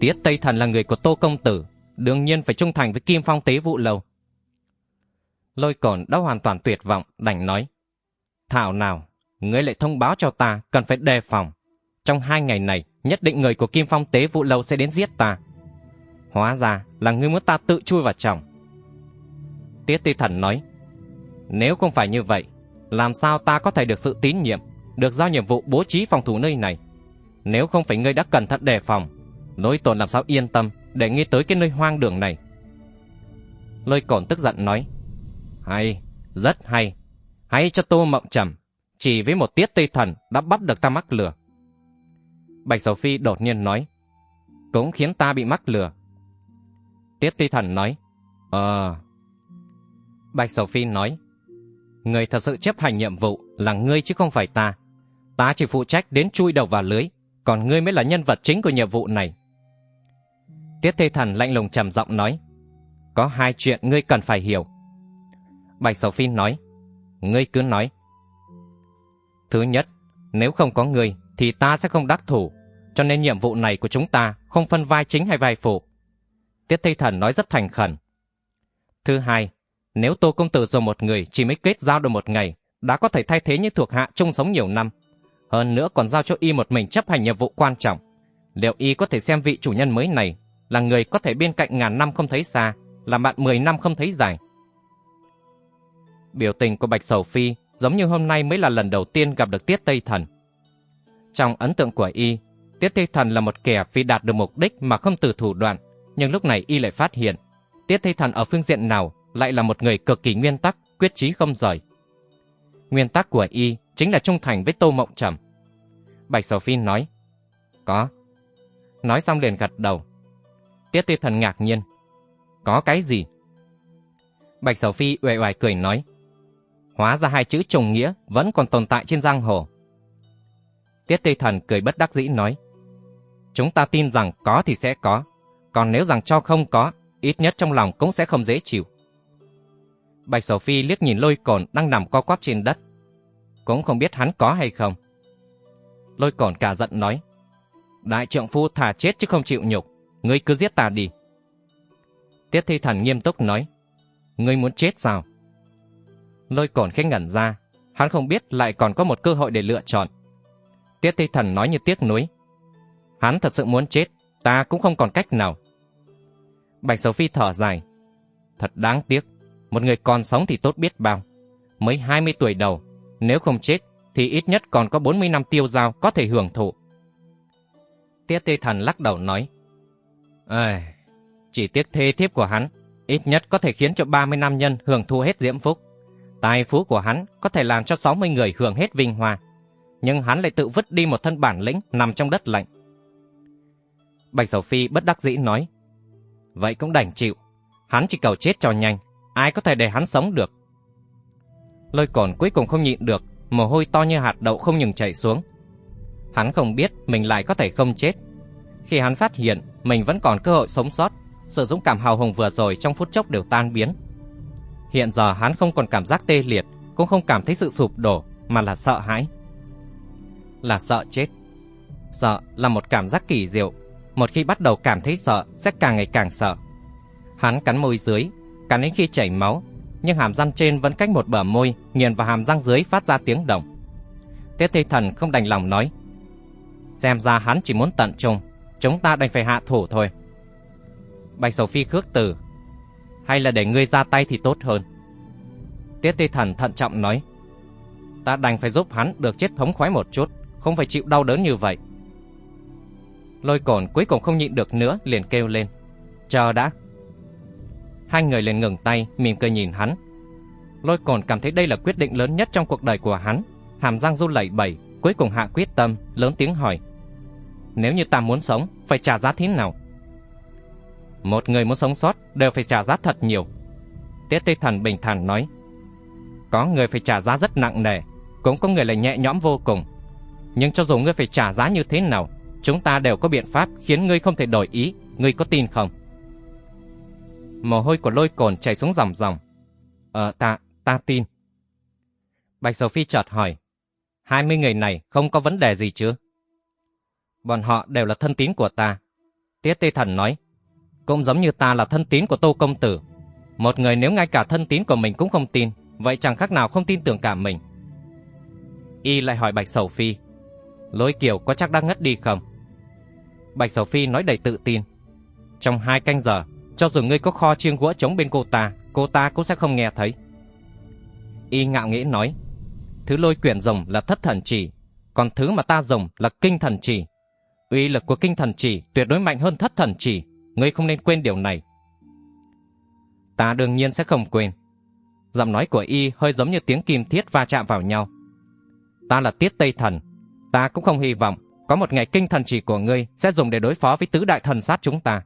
A: Tiết Tây Thần là người của Tô Công Tử, đương nhiên phải trung thành với Kim Phong Tế Vụ Lầu. Lôi cổn đã hoàn toàn tuyệt vọng, đành nói, Thảo nào, ngươi lại thông báo cho ta cần phải đề phòng. Trong hai ngày này, nhất định người của Kim Phong Tế Vụ Lầu sẽ đến giết ta. Hóa ra là ngươi muốn ta tự chui vào chồng. Tiết ti Thần nói, Nếu không phải như vậy, làm sao ta có thể được sự tín nhiệm, được giao nhiệm vụ bố trí phòng thủ nơi này? Nếu không phải ngươi đã cẩn thận đề phòng, lôi tồn làm sao yên tâm để nghĩ tới cái nơi hoang đường này. Lôi cổn tức giận nói, hay, rất hay, hãy cho tô mộng trầm, chỉ với một tiết tây thần đã bắt được ta mắc lừa. Bạch Sầu Phi đột nhiên nói, cũng khiến ta bị mắc lừa. Tiết tây thần nói, ờ... Bạch Sầu Phi nói, người thật sự chấp hành nhiệm vụ là ngươi chứ không phải ta. Ta chỉ phụ trách đến chui đầu vào lưới, còn ngươi mới là nhân vật chính của nhiệm vụ này. Tiết Thê Thần lạnh lùng trầm giọng nói, có hai chuyện ngươi cần phải hiểu. Bạch Sầu Phi nói, ngươi cứ nói. Thứ nhất, nếu không có ngươi thì ta sẽ không đắc thủ, cho nên nhiệm vụ này của chúng ta không phân vai chính hay vai phụ. Tiết Thê Thần nói rất thành khẩn. Thứ hai, nếu Tô Công Tử dùng một người chỉ mới kết giao được một ngày, đã có thể thay thế những thuộc hạ chung sống nhiều năm, hơn nữa còn giao cho y một mình chấp hành nhiệm vụ quan trọng. Liệu y có thể xem vị chủ nhân mới này là người có thể bên cạnh ngàn năm không thấy xa, là bạn mười năm không thấy dài? Biểu tình của Bạch Sầu Phi giống như hôm nay mới là lần đầu tiên gặp được Tiết Tây Thần. Trong ấn tượng của y, Tiết Tây Thần là một kẻ vì đạt được mục đích mà không từ thủ đoạn, nhưng lúc này y lại phát hiện, Tiết Tây Thần ở phương diện nào lại là một người cực kỳ nguyên tắc, quyết chí không rời. Nguyên tắc của y chính là trung thành với Tô Mộng Trầm. Bạch Sầu Phi nói, có. Nói xong liền gật đầu. Tiết Tuyết Thần ngạc nhiên, có cái gì? Bạch Sầu Phi uể oải cười nói, hóa ra hai chữ trùng nghĩa vẫn còn tồn tại trên giang hồ. Tiết Tây Thần cười bất đắc dĩ nói, chúng ta tin rằng có thì sẽ có, còn nếu rằng cho không có, ít nhất trong lòng cũng sẽ không dễ chịu. Bạch Sầu Phi liếc nhìn lôi cồn đang nằm co quắp trên đất, cũng không biết hắn có hay không. Lôi cổn cả giận nói, đại trượng phu thà chết chứ không chịu nhục, ngươi cứ giết ta đi. Tiết thi thần nghiêm túc nói, ngươi muốn chết sao? Lôi cổn khẽ ngẩn ra, hắn không biết lại còn có một cơ hội để lựa chọn. Tiết thi thần nói như tiếc nuối, hắn thật sự muốn chết, ta cũng không còn cách nào. Bạch Sầu Phi thở dài, thật đáng tiếc, một người còn sống thì tốt biết bao. Mới 20 tuổi đầu, nếu không chết, thì ít nhất còn có 40 năm tiêu giao có thể hưởng thụ. Tiết Tê Thần lắc đầu nói, Ây, chỉ tiếc thê thiếp của hắn, ít nhất có thể khiến cho 30 năm nhân hưởng thụ hết diễm phúc. Tài phú của hắn có thể làm cho 60 người hưởng hết vinh hoa, nhưng hắn lại tự vứt đi một thân bản lĩnh nằm trong đất lạnh. Bạch Sầu Phi bất đắc dĩ nói, Vậy cũng đành chịu, hắn chỉ cầu chết cho nhanh, ai có thể để hắn sống được. Lôi cồn cuối cùng không nhịn được, mồ hôi to như hạt đậu không ngừng chảy xuống. Hắn không biết mình lại có thể không chết. Khi hắn phát hiện mình vẫn còn cơ hội sống sót, sự dũng cảm hào hùng vừa rồi trong phút chốc đều tan biến. Hiện giờ hắn không còn cảm giác tê liệt, cũng không cảm thấy sự sụp đổ, mà là sợ hãi. Là sợ chết. Sợ là một cảm giác kỳ diệu, một khi bắt đầu cảm thấy sợ sẽ càng ngày càng sợ. Hắn cắn môi dưới, cắn đến khi chảy máu, nhưng hàm răng trên vẫn cách một bờ môi, nghiền vào hàm răng dưới phát ra tiếng động. Tiết thi Thần không đành lòng nói. Xem ra hắn chỉ muốn tận trung, chúng ta đành phải hạ thủ thôi. Bạch Sầu Phi khước từ. Hay là để ngươi ra tay thì tốt hơn. Tiết Tây Thần thận trọng nói. Ta đành phải giúp hắn được chết thống khoái một chút, không phải chịu đau đớn như vậy. Lôi cồn cuối cùng không nhịn được nữa liền kêu lên. Chờ đã. Hai người liền ngừng tay, mỉm cười nhìn hắn. Lôi cồn cảm thấy đây là quyết định lớn nhất trong cuộc đời của hắn. Hàm răng run lẩy bẩy, cuối cùng hạ quyết tâm, lớn tiếng hỏi. Nếu như ta muốn sống, phải trả giá thế nào? Một người muốn sống sót đều phải trả giá thật nhiều. Tiết Tây Thần bình thản nói. Có người phải trả giá rất nặng nề, cũng có người là nhẹ nhõm vô cùng. Nhưng cho dù ngươi phải trả giá như thế nào, chúng ta đều có biện pháp khiến ngươi không thể đổi ý, ngươi có tin không? Mồ hôi của lôi cồn chảy xuống dòng dòng. Ờ, ta, ta tin. Bạch sầu phi chợt hỏi, hai mươi người này không có vấn đề gì chứ? Bọn họ đều là thân tín của ta. Tiết Tê Thần nói, cũng giống như ta là thân tín của Tô Công Tử. Một người nếu ngay cả thân tín của mình cũng không tin, vậy chẳng khác nào không tin tưởng cả mình. Y lại hỏi Bạch Sầu Phi, Lôi Kiều có chắc đang ngất đi không? Bạch Sầu Phi nói đầy tự tin. Trong hai canh giờ, cho dù ngươi có kho chiêng gỗ chống bên cô ta, cô ta cũng sẽ không nghe thấy. Y ngạo nghễ nói, thứ lôi quyển rồng là thất thần chỉ, còn thứ mà ta dùng là kinh thần chỉ. Uy lực của kinh thần chỉ tuyệt đối mạnh hơn thất thần chỉ, ngươi không nên quên điều này. Ta đương nhiên sẽ không quên. Giọng nói của y hơi giống như tiếng kim thiết va chạm vào nhau. Ta là tiết tây thần, ta cũng không hy vọng có một ngày kinh thần chỉ của ngươi sẽ dùng để đối phó với tứ đại thần sát chúng ta.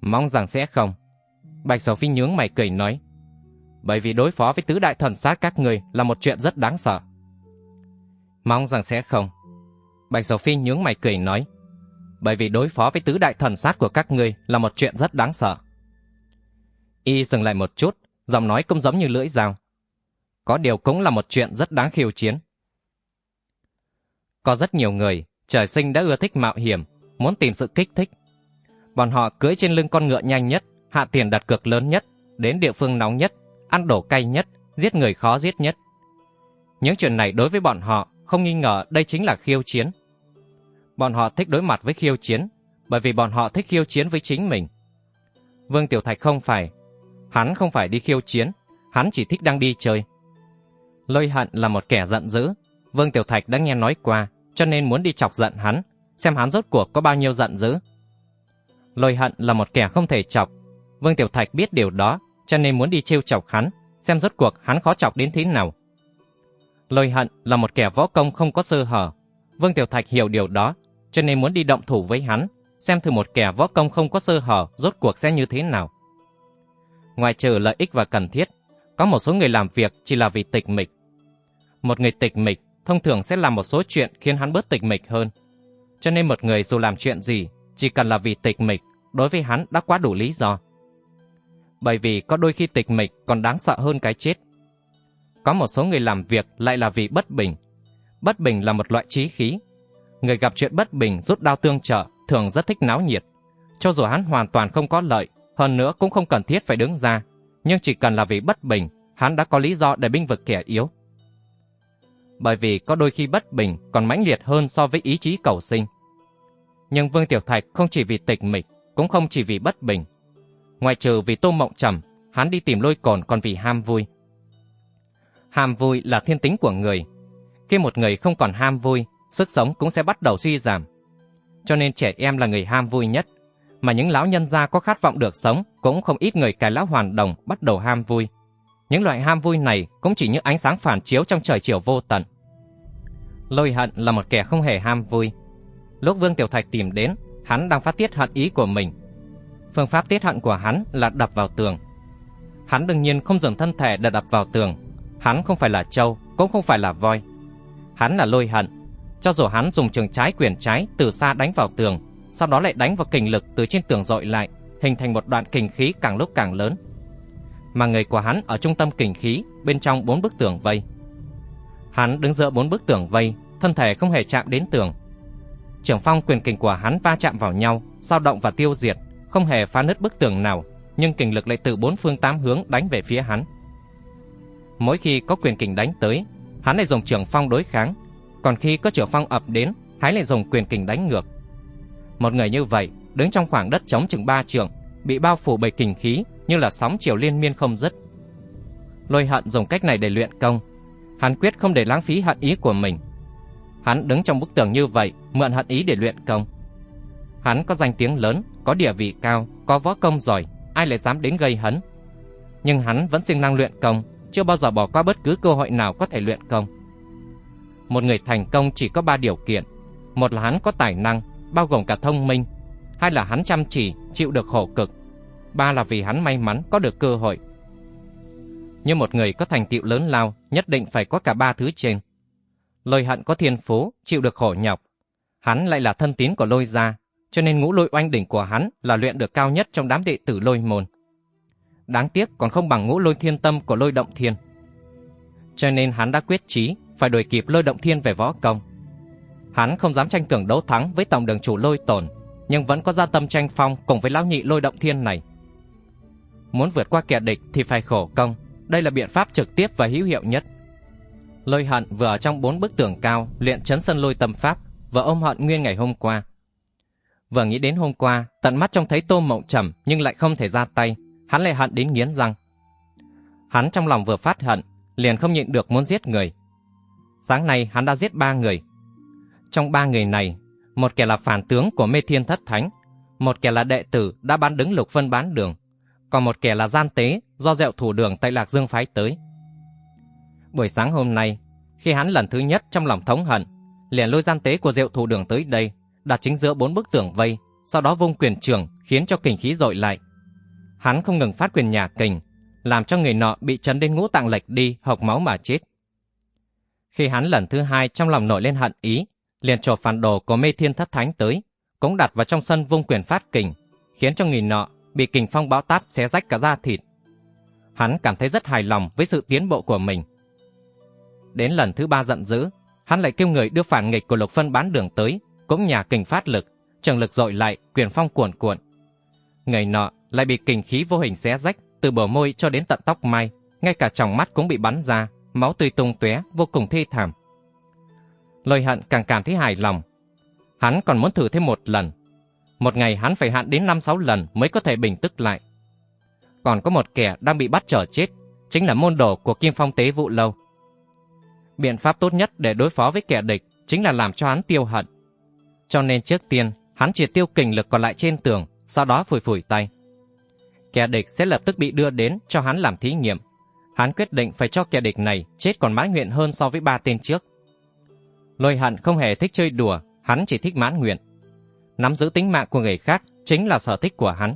A: Mong rằng sẽ không. Bạch Sầu Phi nhướng mày cười nói. Bởi vì đối phó với tứ đại thần sát các ngươi là một chuyện rất đáng sợ. Mong rằng sẽ không. Bạch Sầu Phi nhướng mày cười nói. Bởi vì đối phó với tứ đại thần sát của các ngươi là một chuyện rất đáng sợ. Y dừng lại một chút, giọng nói cũng giống như lưỡi dao. Có điều cũng là một chuyện rất đáng khiêu chiến. Có rất nhiều người, trời sinh đã ưa thích mạo hiểm, muốn tìm sự kích thích. Bọn họ cưỡi trên lưng con ngựa nhanh nhất, hạ tiền đặt cược lớn nhất, đến địa phương nóng nhất, ăn đổ cay nhất, giết người khó giết nhất. Những chuyện này đối với bọn họ không nghi ngờ đây chính là khiêu chiến. Bọn họ thích đối mặt với khiêu chiến, bởi vì bọn họ thích khiêu chiến với chính mình. Vương Tiểu Thạch không phải. Hắn không phải đi khiêu chiến, hắn chỉ thích đang đi chơi. Lôi hận là một kẻ giận dữ. Vương Tiểu Thạch đã nghe nói qua, cho nên muốn đi chọc giận hắn, xem hắn rốt cuộc có bao nhiêu giận dữ. Lôi hận là một kẻ không thể chọc. Vương Tiểu Thạch biết điều đó, cho nên muốn đi trêu chọc hắn, xem rốt cuộc hắn khó chọc đến thế nào. Lôi hận là một kẻ võ công không có sơ hở. Vương Tiểu Thạch hiểu điều đó, cho nên muốn đi động thủ với hắn, xem thử một kẻ võ công không có sơ hở rốt cuộc sẽ như thế nào. Ngoài trừ lợi ích và cần thiết, có một số người làm việc chỉ là vì tịch mịch. Một người tịch mịch thông thường sẽ làm một số chuyện khiến hắn bớt tịch mịch hơn. Cho nên một người dù làm chuyện gì, chỉ cần là vì tịch mịch, đối với hắn đã quá đủ lý do. Bởi vì có đôi khi tịch mịch còn đáng sợ hơn cái chết. Có một số người làm việc lại là vì bất bình. Bất bình là một loại trí khí. Người gặp chuyện bất bình rút đao tương trợ thường rất thích náo nhiệt. Cho dù hắn hoàn toàn không có lợi, hơn nữa cũng không cần thiết phải đứng ra. Nhưng chỉ cần là vì bất bình, hắn đã có lý do để binh vực kẻ yếu bởi vì có đôi khi bất bình còn mãnh liệt hơn so với ý chí cầu sinh. Nhưng Vương Tiểu Thạch không chỉ vì tịch mịch, cũng không chỉ vì bất bình. Ngoại trừ vì Tô Mộng Trầm, hắn đi tìm lôi cồn còn vì ham vui. Ham vui là thiên tính của người. Khi một người không còn ham vui, sức sống cũng sẽ bắt đầu suy giảm. Cho nên trẻ em là người ham vui nhất, mà những lão nhân gia có khát vọng được sống cũng không ít người cài lão hoàn đồng bắt đầu ham vui. Những loại ham vui này cũng chỉ như ánh sáng phản chiếu trong trời chiều vô tận. Lôi hận là một kẻ không hề ham vui. Lúc Vương Tiểu Thạch tìm đến, hắn đang phát tiết hận ý của mình. Phương pháp tiết hận của hắn là đập vào tường. Hắn đương nhiên không dùng thân thể để đập vào tường. Hắn không phải là trâu, cũng không phải là voi. Hắn là lôi hận. Cho dù hắn dùng trường trái quyền trái từ xa đánh vào tường, sau đó lại đánh vào kình lực từ trên tường dội lại, hình thành một đoạn kình khí càng lúc càng lớn. Mà người của hắn ở trung tâm kình khí, bên trong bốn bức tường vây. Hắn đứng giữa bốn bức tường vây, thân thể không hề chạm đến tường. Trưởng phong quyền kình của hắn va chạm vào nhau, dao động và tiêu diệt, không hề phá nứt bức tường nào, nhưng kình lực lại từ bốn phương tám hướng đánh về phía hắn. Mỗi khi có quyền kình đánh tới, hắn lại dùng trưởng phong đối kháng, còn khi có trưởng phong ập đến, hắn lại dùng quyền kình đánh ngược. Một người như vậy, đứng trong khoảng đất trống chừng ba trượng, bị bao phủ bởi kình khí như là sóng chiều liên miên không dứt. Lôi hận dùng cách này để luyện công, hắn quyết không để lãng phí hận ý của mình. Hắn đứng trong bức tường như vậy, mượn hận ý để luyện công. Hắn có danh tiếng lớn, có địa vị cao, có võ công giỏi, ai lại dám đến gây hấn. Nhưng hắn vẫn siêng năng luyện công, chưa bao giờ bỏ qua bất cứ cơ hội nào có thể luyện công. Một người thành công chỉ có ba điều kiện. Một là hắn có tài năng, bao gồm cả thông minh. Hai là hắn chăm chỉ, chịu được khổ cực. Ba là vì hắn may mắn có được cơ hội. Như một người có thành tựu lớn lao, nhất định phải có cả ba thứ trên. Lôi hận có thiên phú, chịu được khổ nhọc. Hắn lại là thân tín của lôi gia, cho nên ngũ lôi oanh đỉnh của hắn là luyện được cao nhất trong đám đệ tử lôi môn. Đáng tiếc còn không bằng ngũ lôi thiên tâm của lôi động thiên. Cho nên hắn đã quyết chí phải đuổi kịp lôi động thiên về võ công. Hắn không dám tranh cường đấu thắng với tổng đường chủ lôi tổn, nhưng vẫn có gia tâm tranh phong cùng với lão nhị lôi động thiên này. Muốn vượt qua kẻ địch thì phải khổ công, đây là biện pháp trực tiếp và hữu hiệu nhất. Lôi hận vừa ở trong bốn bức tường cao luyện chấn sân lôi tâm pháp, và ôm hận nguyên ngày hôm qua. Vừa nghĩ đến hôm qua, tận mắt trông thấy Tô Mộng Trầm nhưng lại không thể ra tay, hắn lại hận đến nghiến răng. Hắn trong lòng vừa phát hận, liền không nhịn được muốn giết người. Sáng nay hắn đã giết ba người. Trong ba người này, một kẻ là phản tướng của mê thiên thất thánh, một kẻ là đệ tử đã bán đứng lục phân bán đường, còn một kẻ là gian tế do dẹo thủ đường tại Lạc Dương phái tới. Buổi sáng hôm nay, khi hắn lần thứ nhất trong lòng thống hận, liền lôi gian tế của diệu thủ đường tới đây, đặt chính giữa bốn bức tường vây, sau đó vung quyền trường khiến cho kình khí dội lại. Hắn không ngừng phát quyền nhà kình, làm cho người nọ bị chấn đến ngũ tạng lệch đi, hộc máu mà chết. Khi hắn lần thứ hai trong lòng nổi lên hận ý, liền trổ phản đồ của mê thiên thất thánh tới, cũng đặt vào trong sân vung quyền phát kình, khiến cho người nọ bị kình phong bão táp xé rách cả da thịt. Hắn cảm thấy rất hài lòng với sự tiến bộ của mình. Đến lần thứ ba giận dữ, hắn lại kêu người đưa phản nghịch của lục phân bán đường tới, cũng nhà kình phát lực, trường lực dội lại, quyền phong cuồn cuộn. Người nọ lại bị kình khí vô hình xé rách, từ bờ môi cho đến tận tóc mai, ngay cả tròng mắt cũng bị bắn ra, máu tươi tung tóe, vô cùng thê thảm. Lôi hận càng cảm thấy hài lòng. Hắn còn muốn thử thêm một lần. Một ngày hắn phải hạn đến 5-6 lần mới có thể bình tức lại. Còn có một kẻ đang bị bắt trở chết, chính là môn đồ của Kim Phong Tế Vụ Lâu. Biện pháp tốt nhất để đối phó với kẻ địch chính là làm cho hắn tiêu hận. Cho nên trước tiên, hắn chỉ tiêu kình lực còn lại trên tường, sau đó phủi phủi tay. Kẻ địch sẽ lập tức bị đưa đến cho hắn làm thí nghiệm. Hắn quyết định phải cho kẻ địch này chết còn mãn nguyện hơn so với ba tên trước. Lôi hận không hề thích chơi đùa, hắn chỉ thích mãn nguyện. Nắm giữ tính mạng của người khác chính là sở thích của hắn.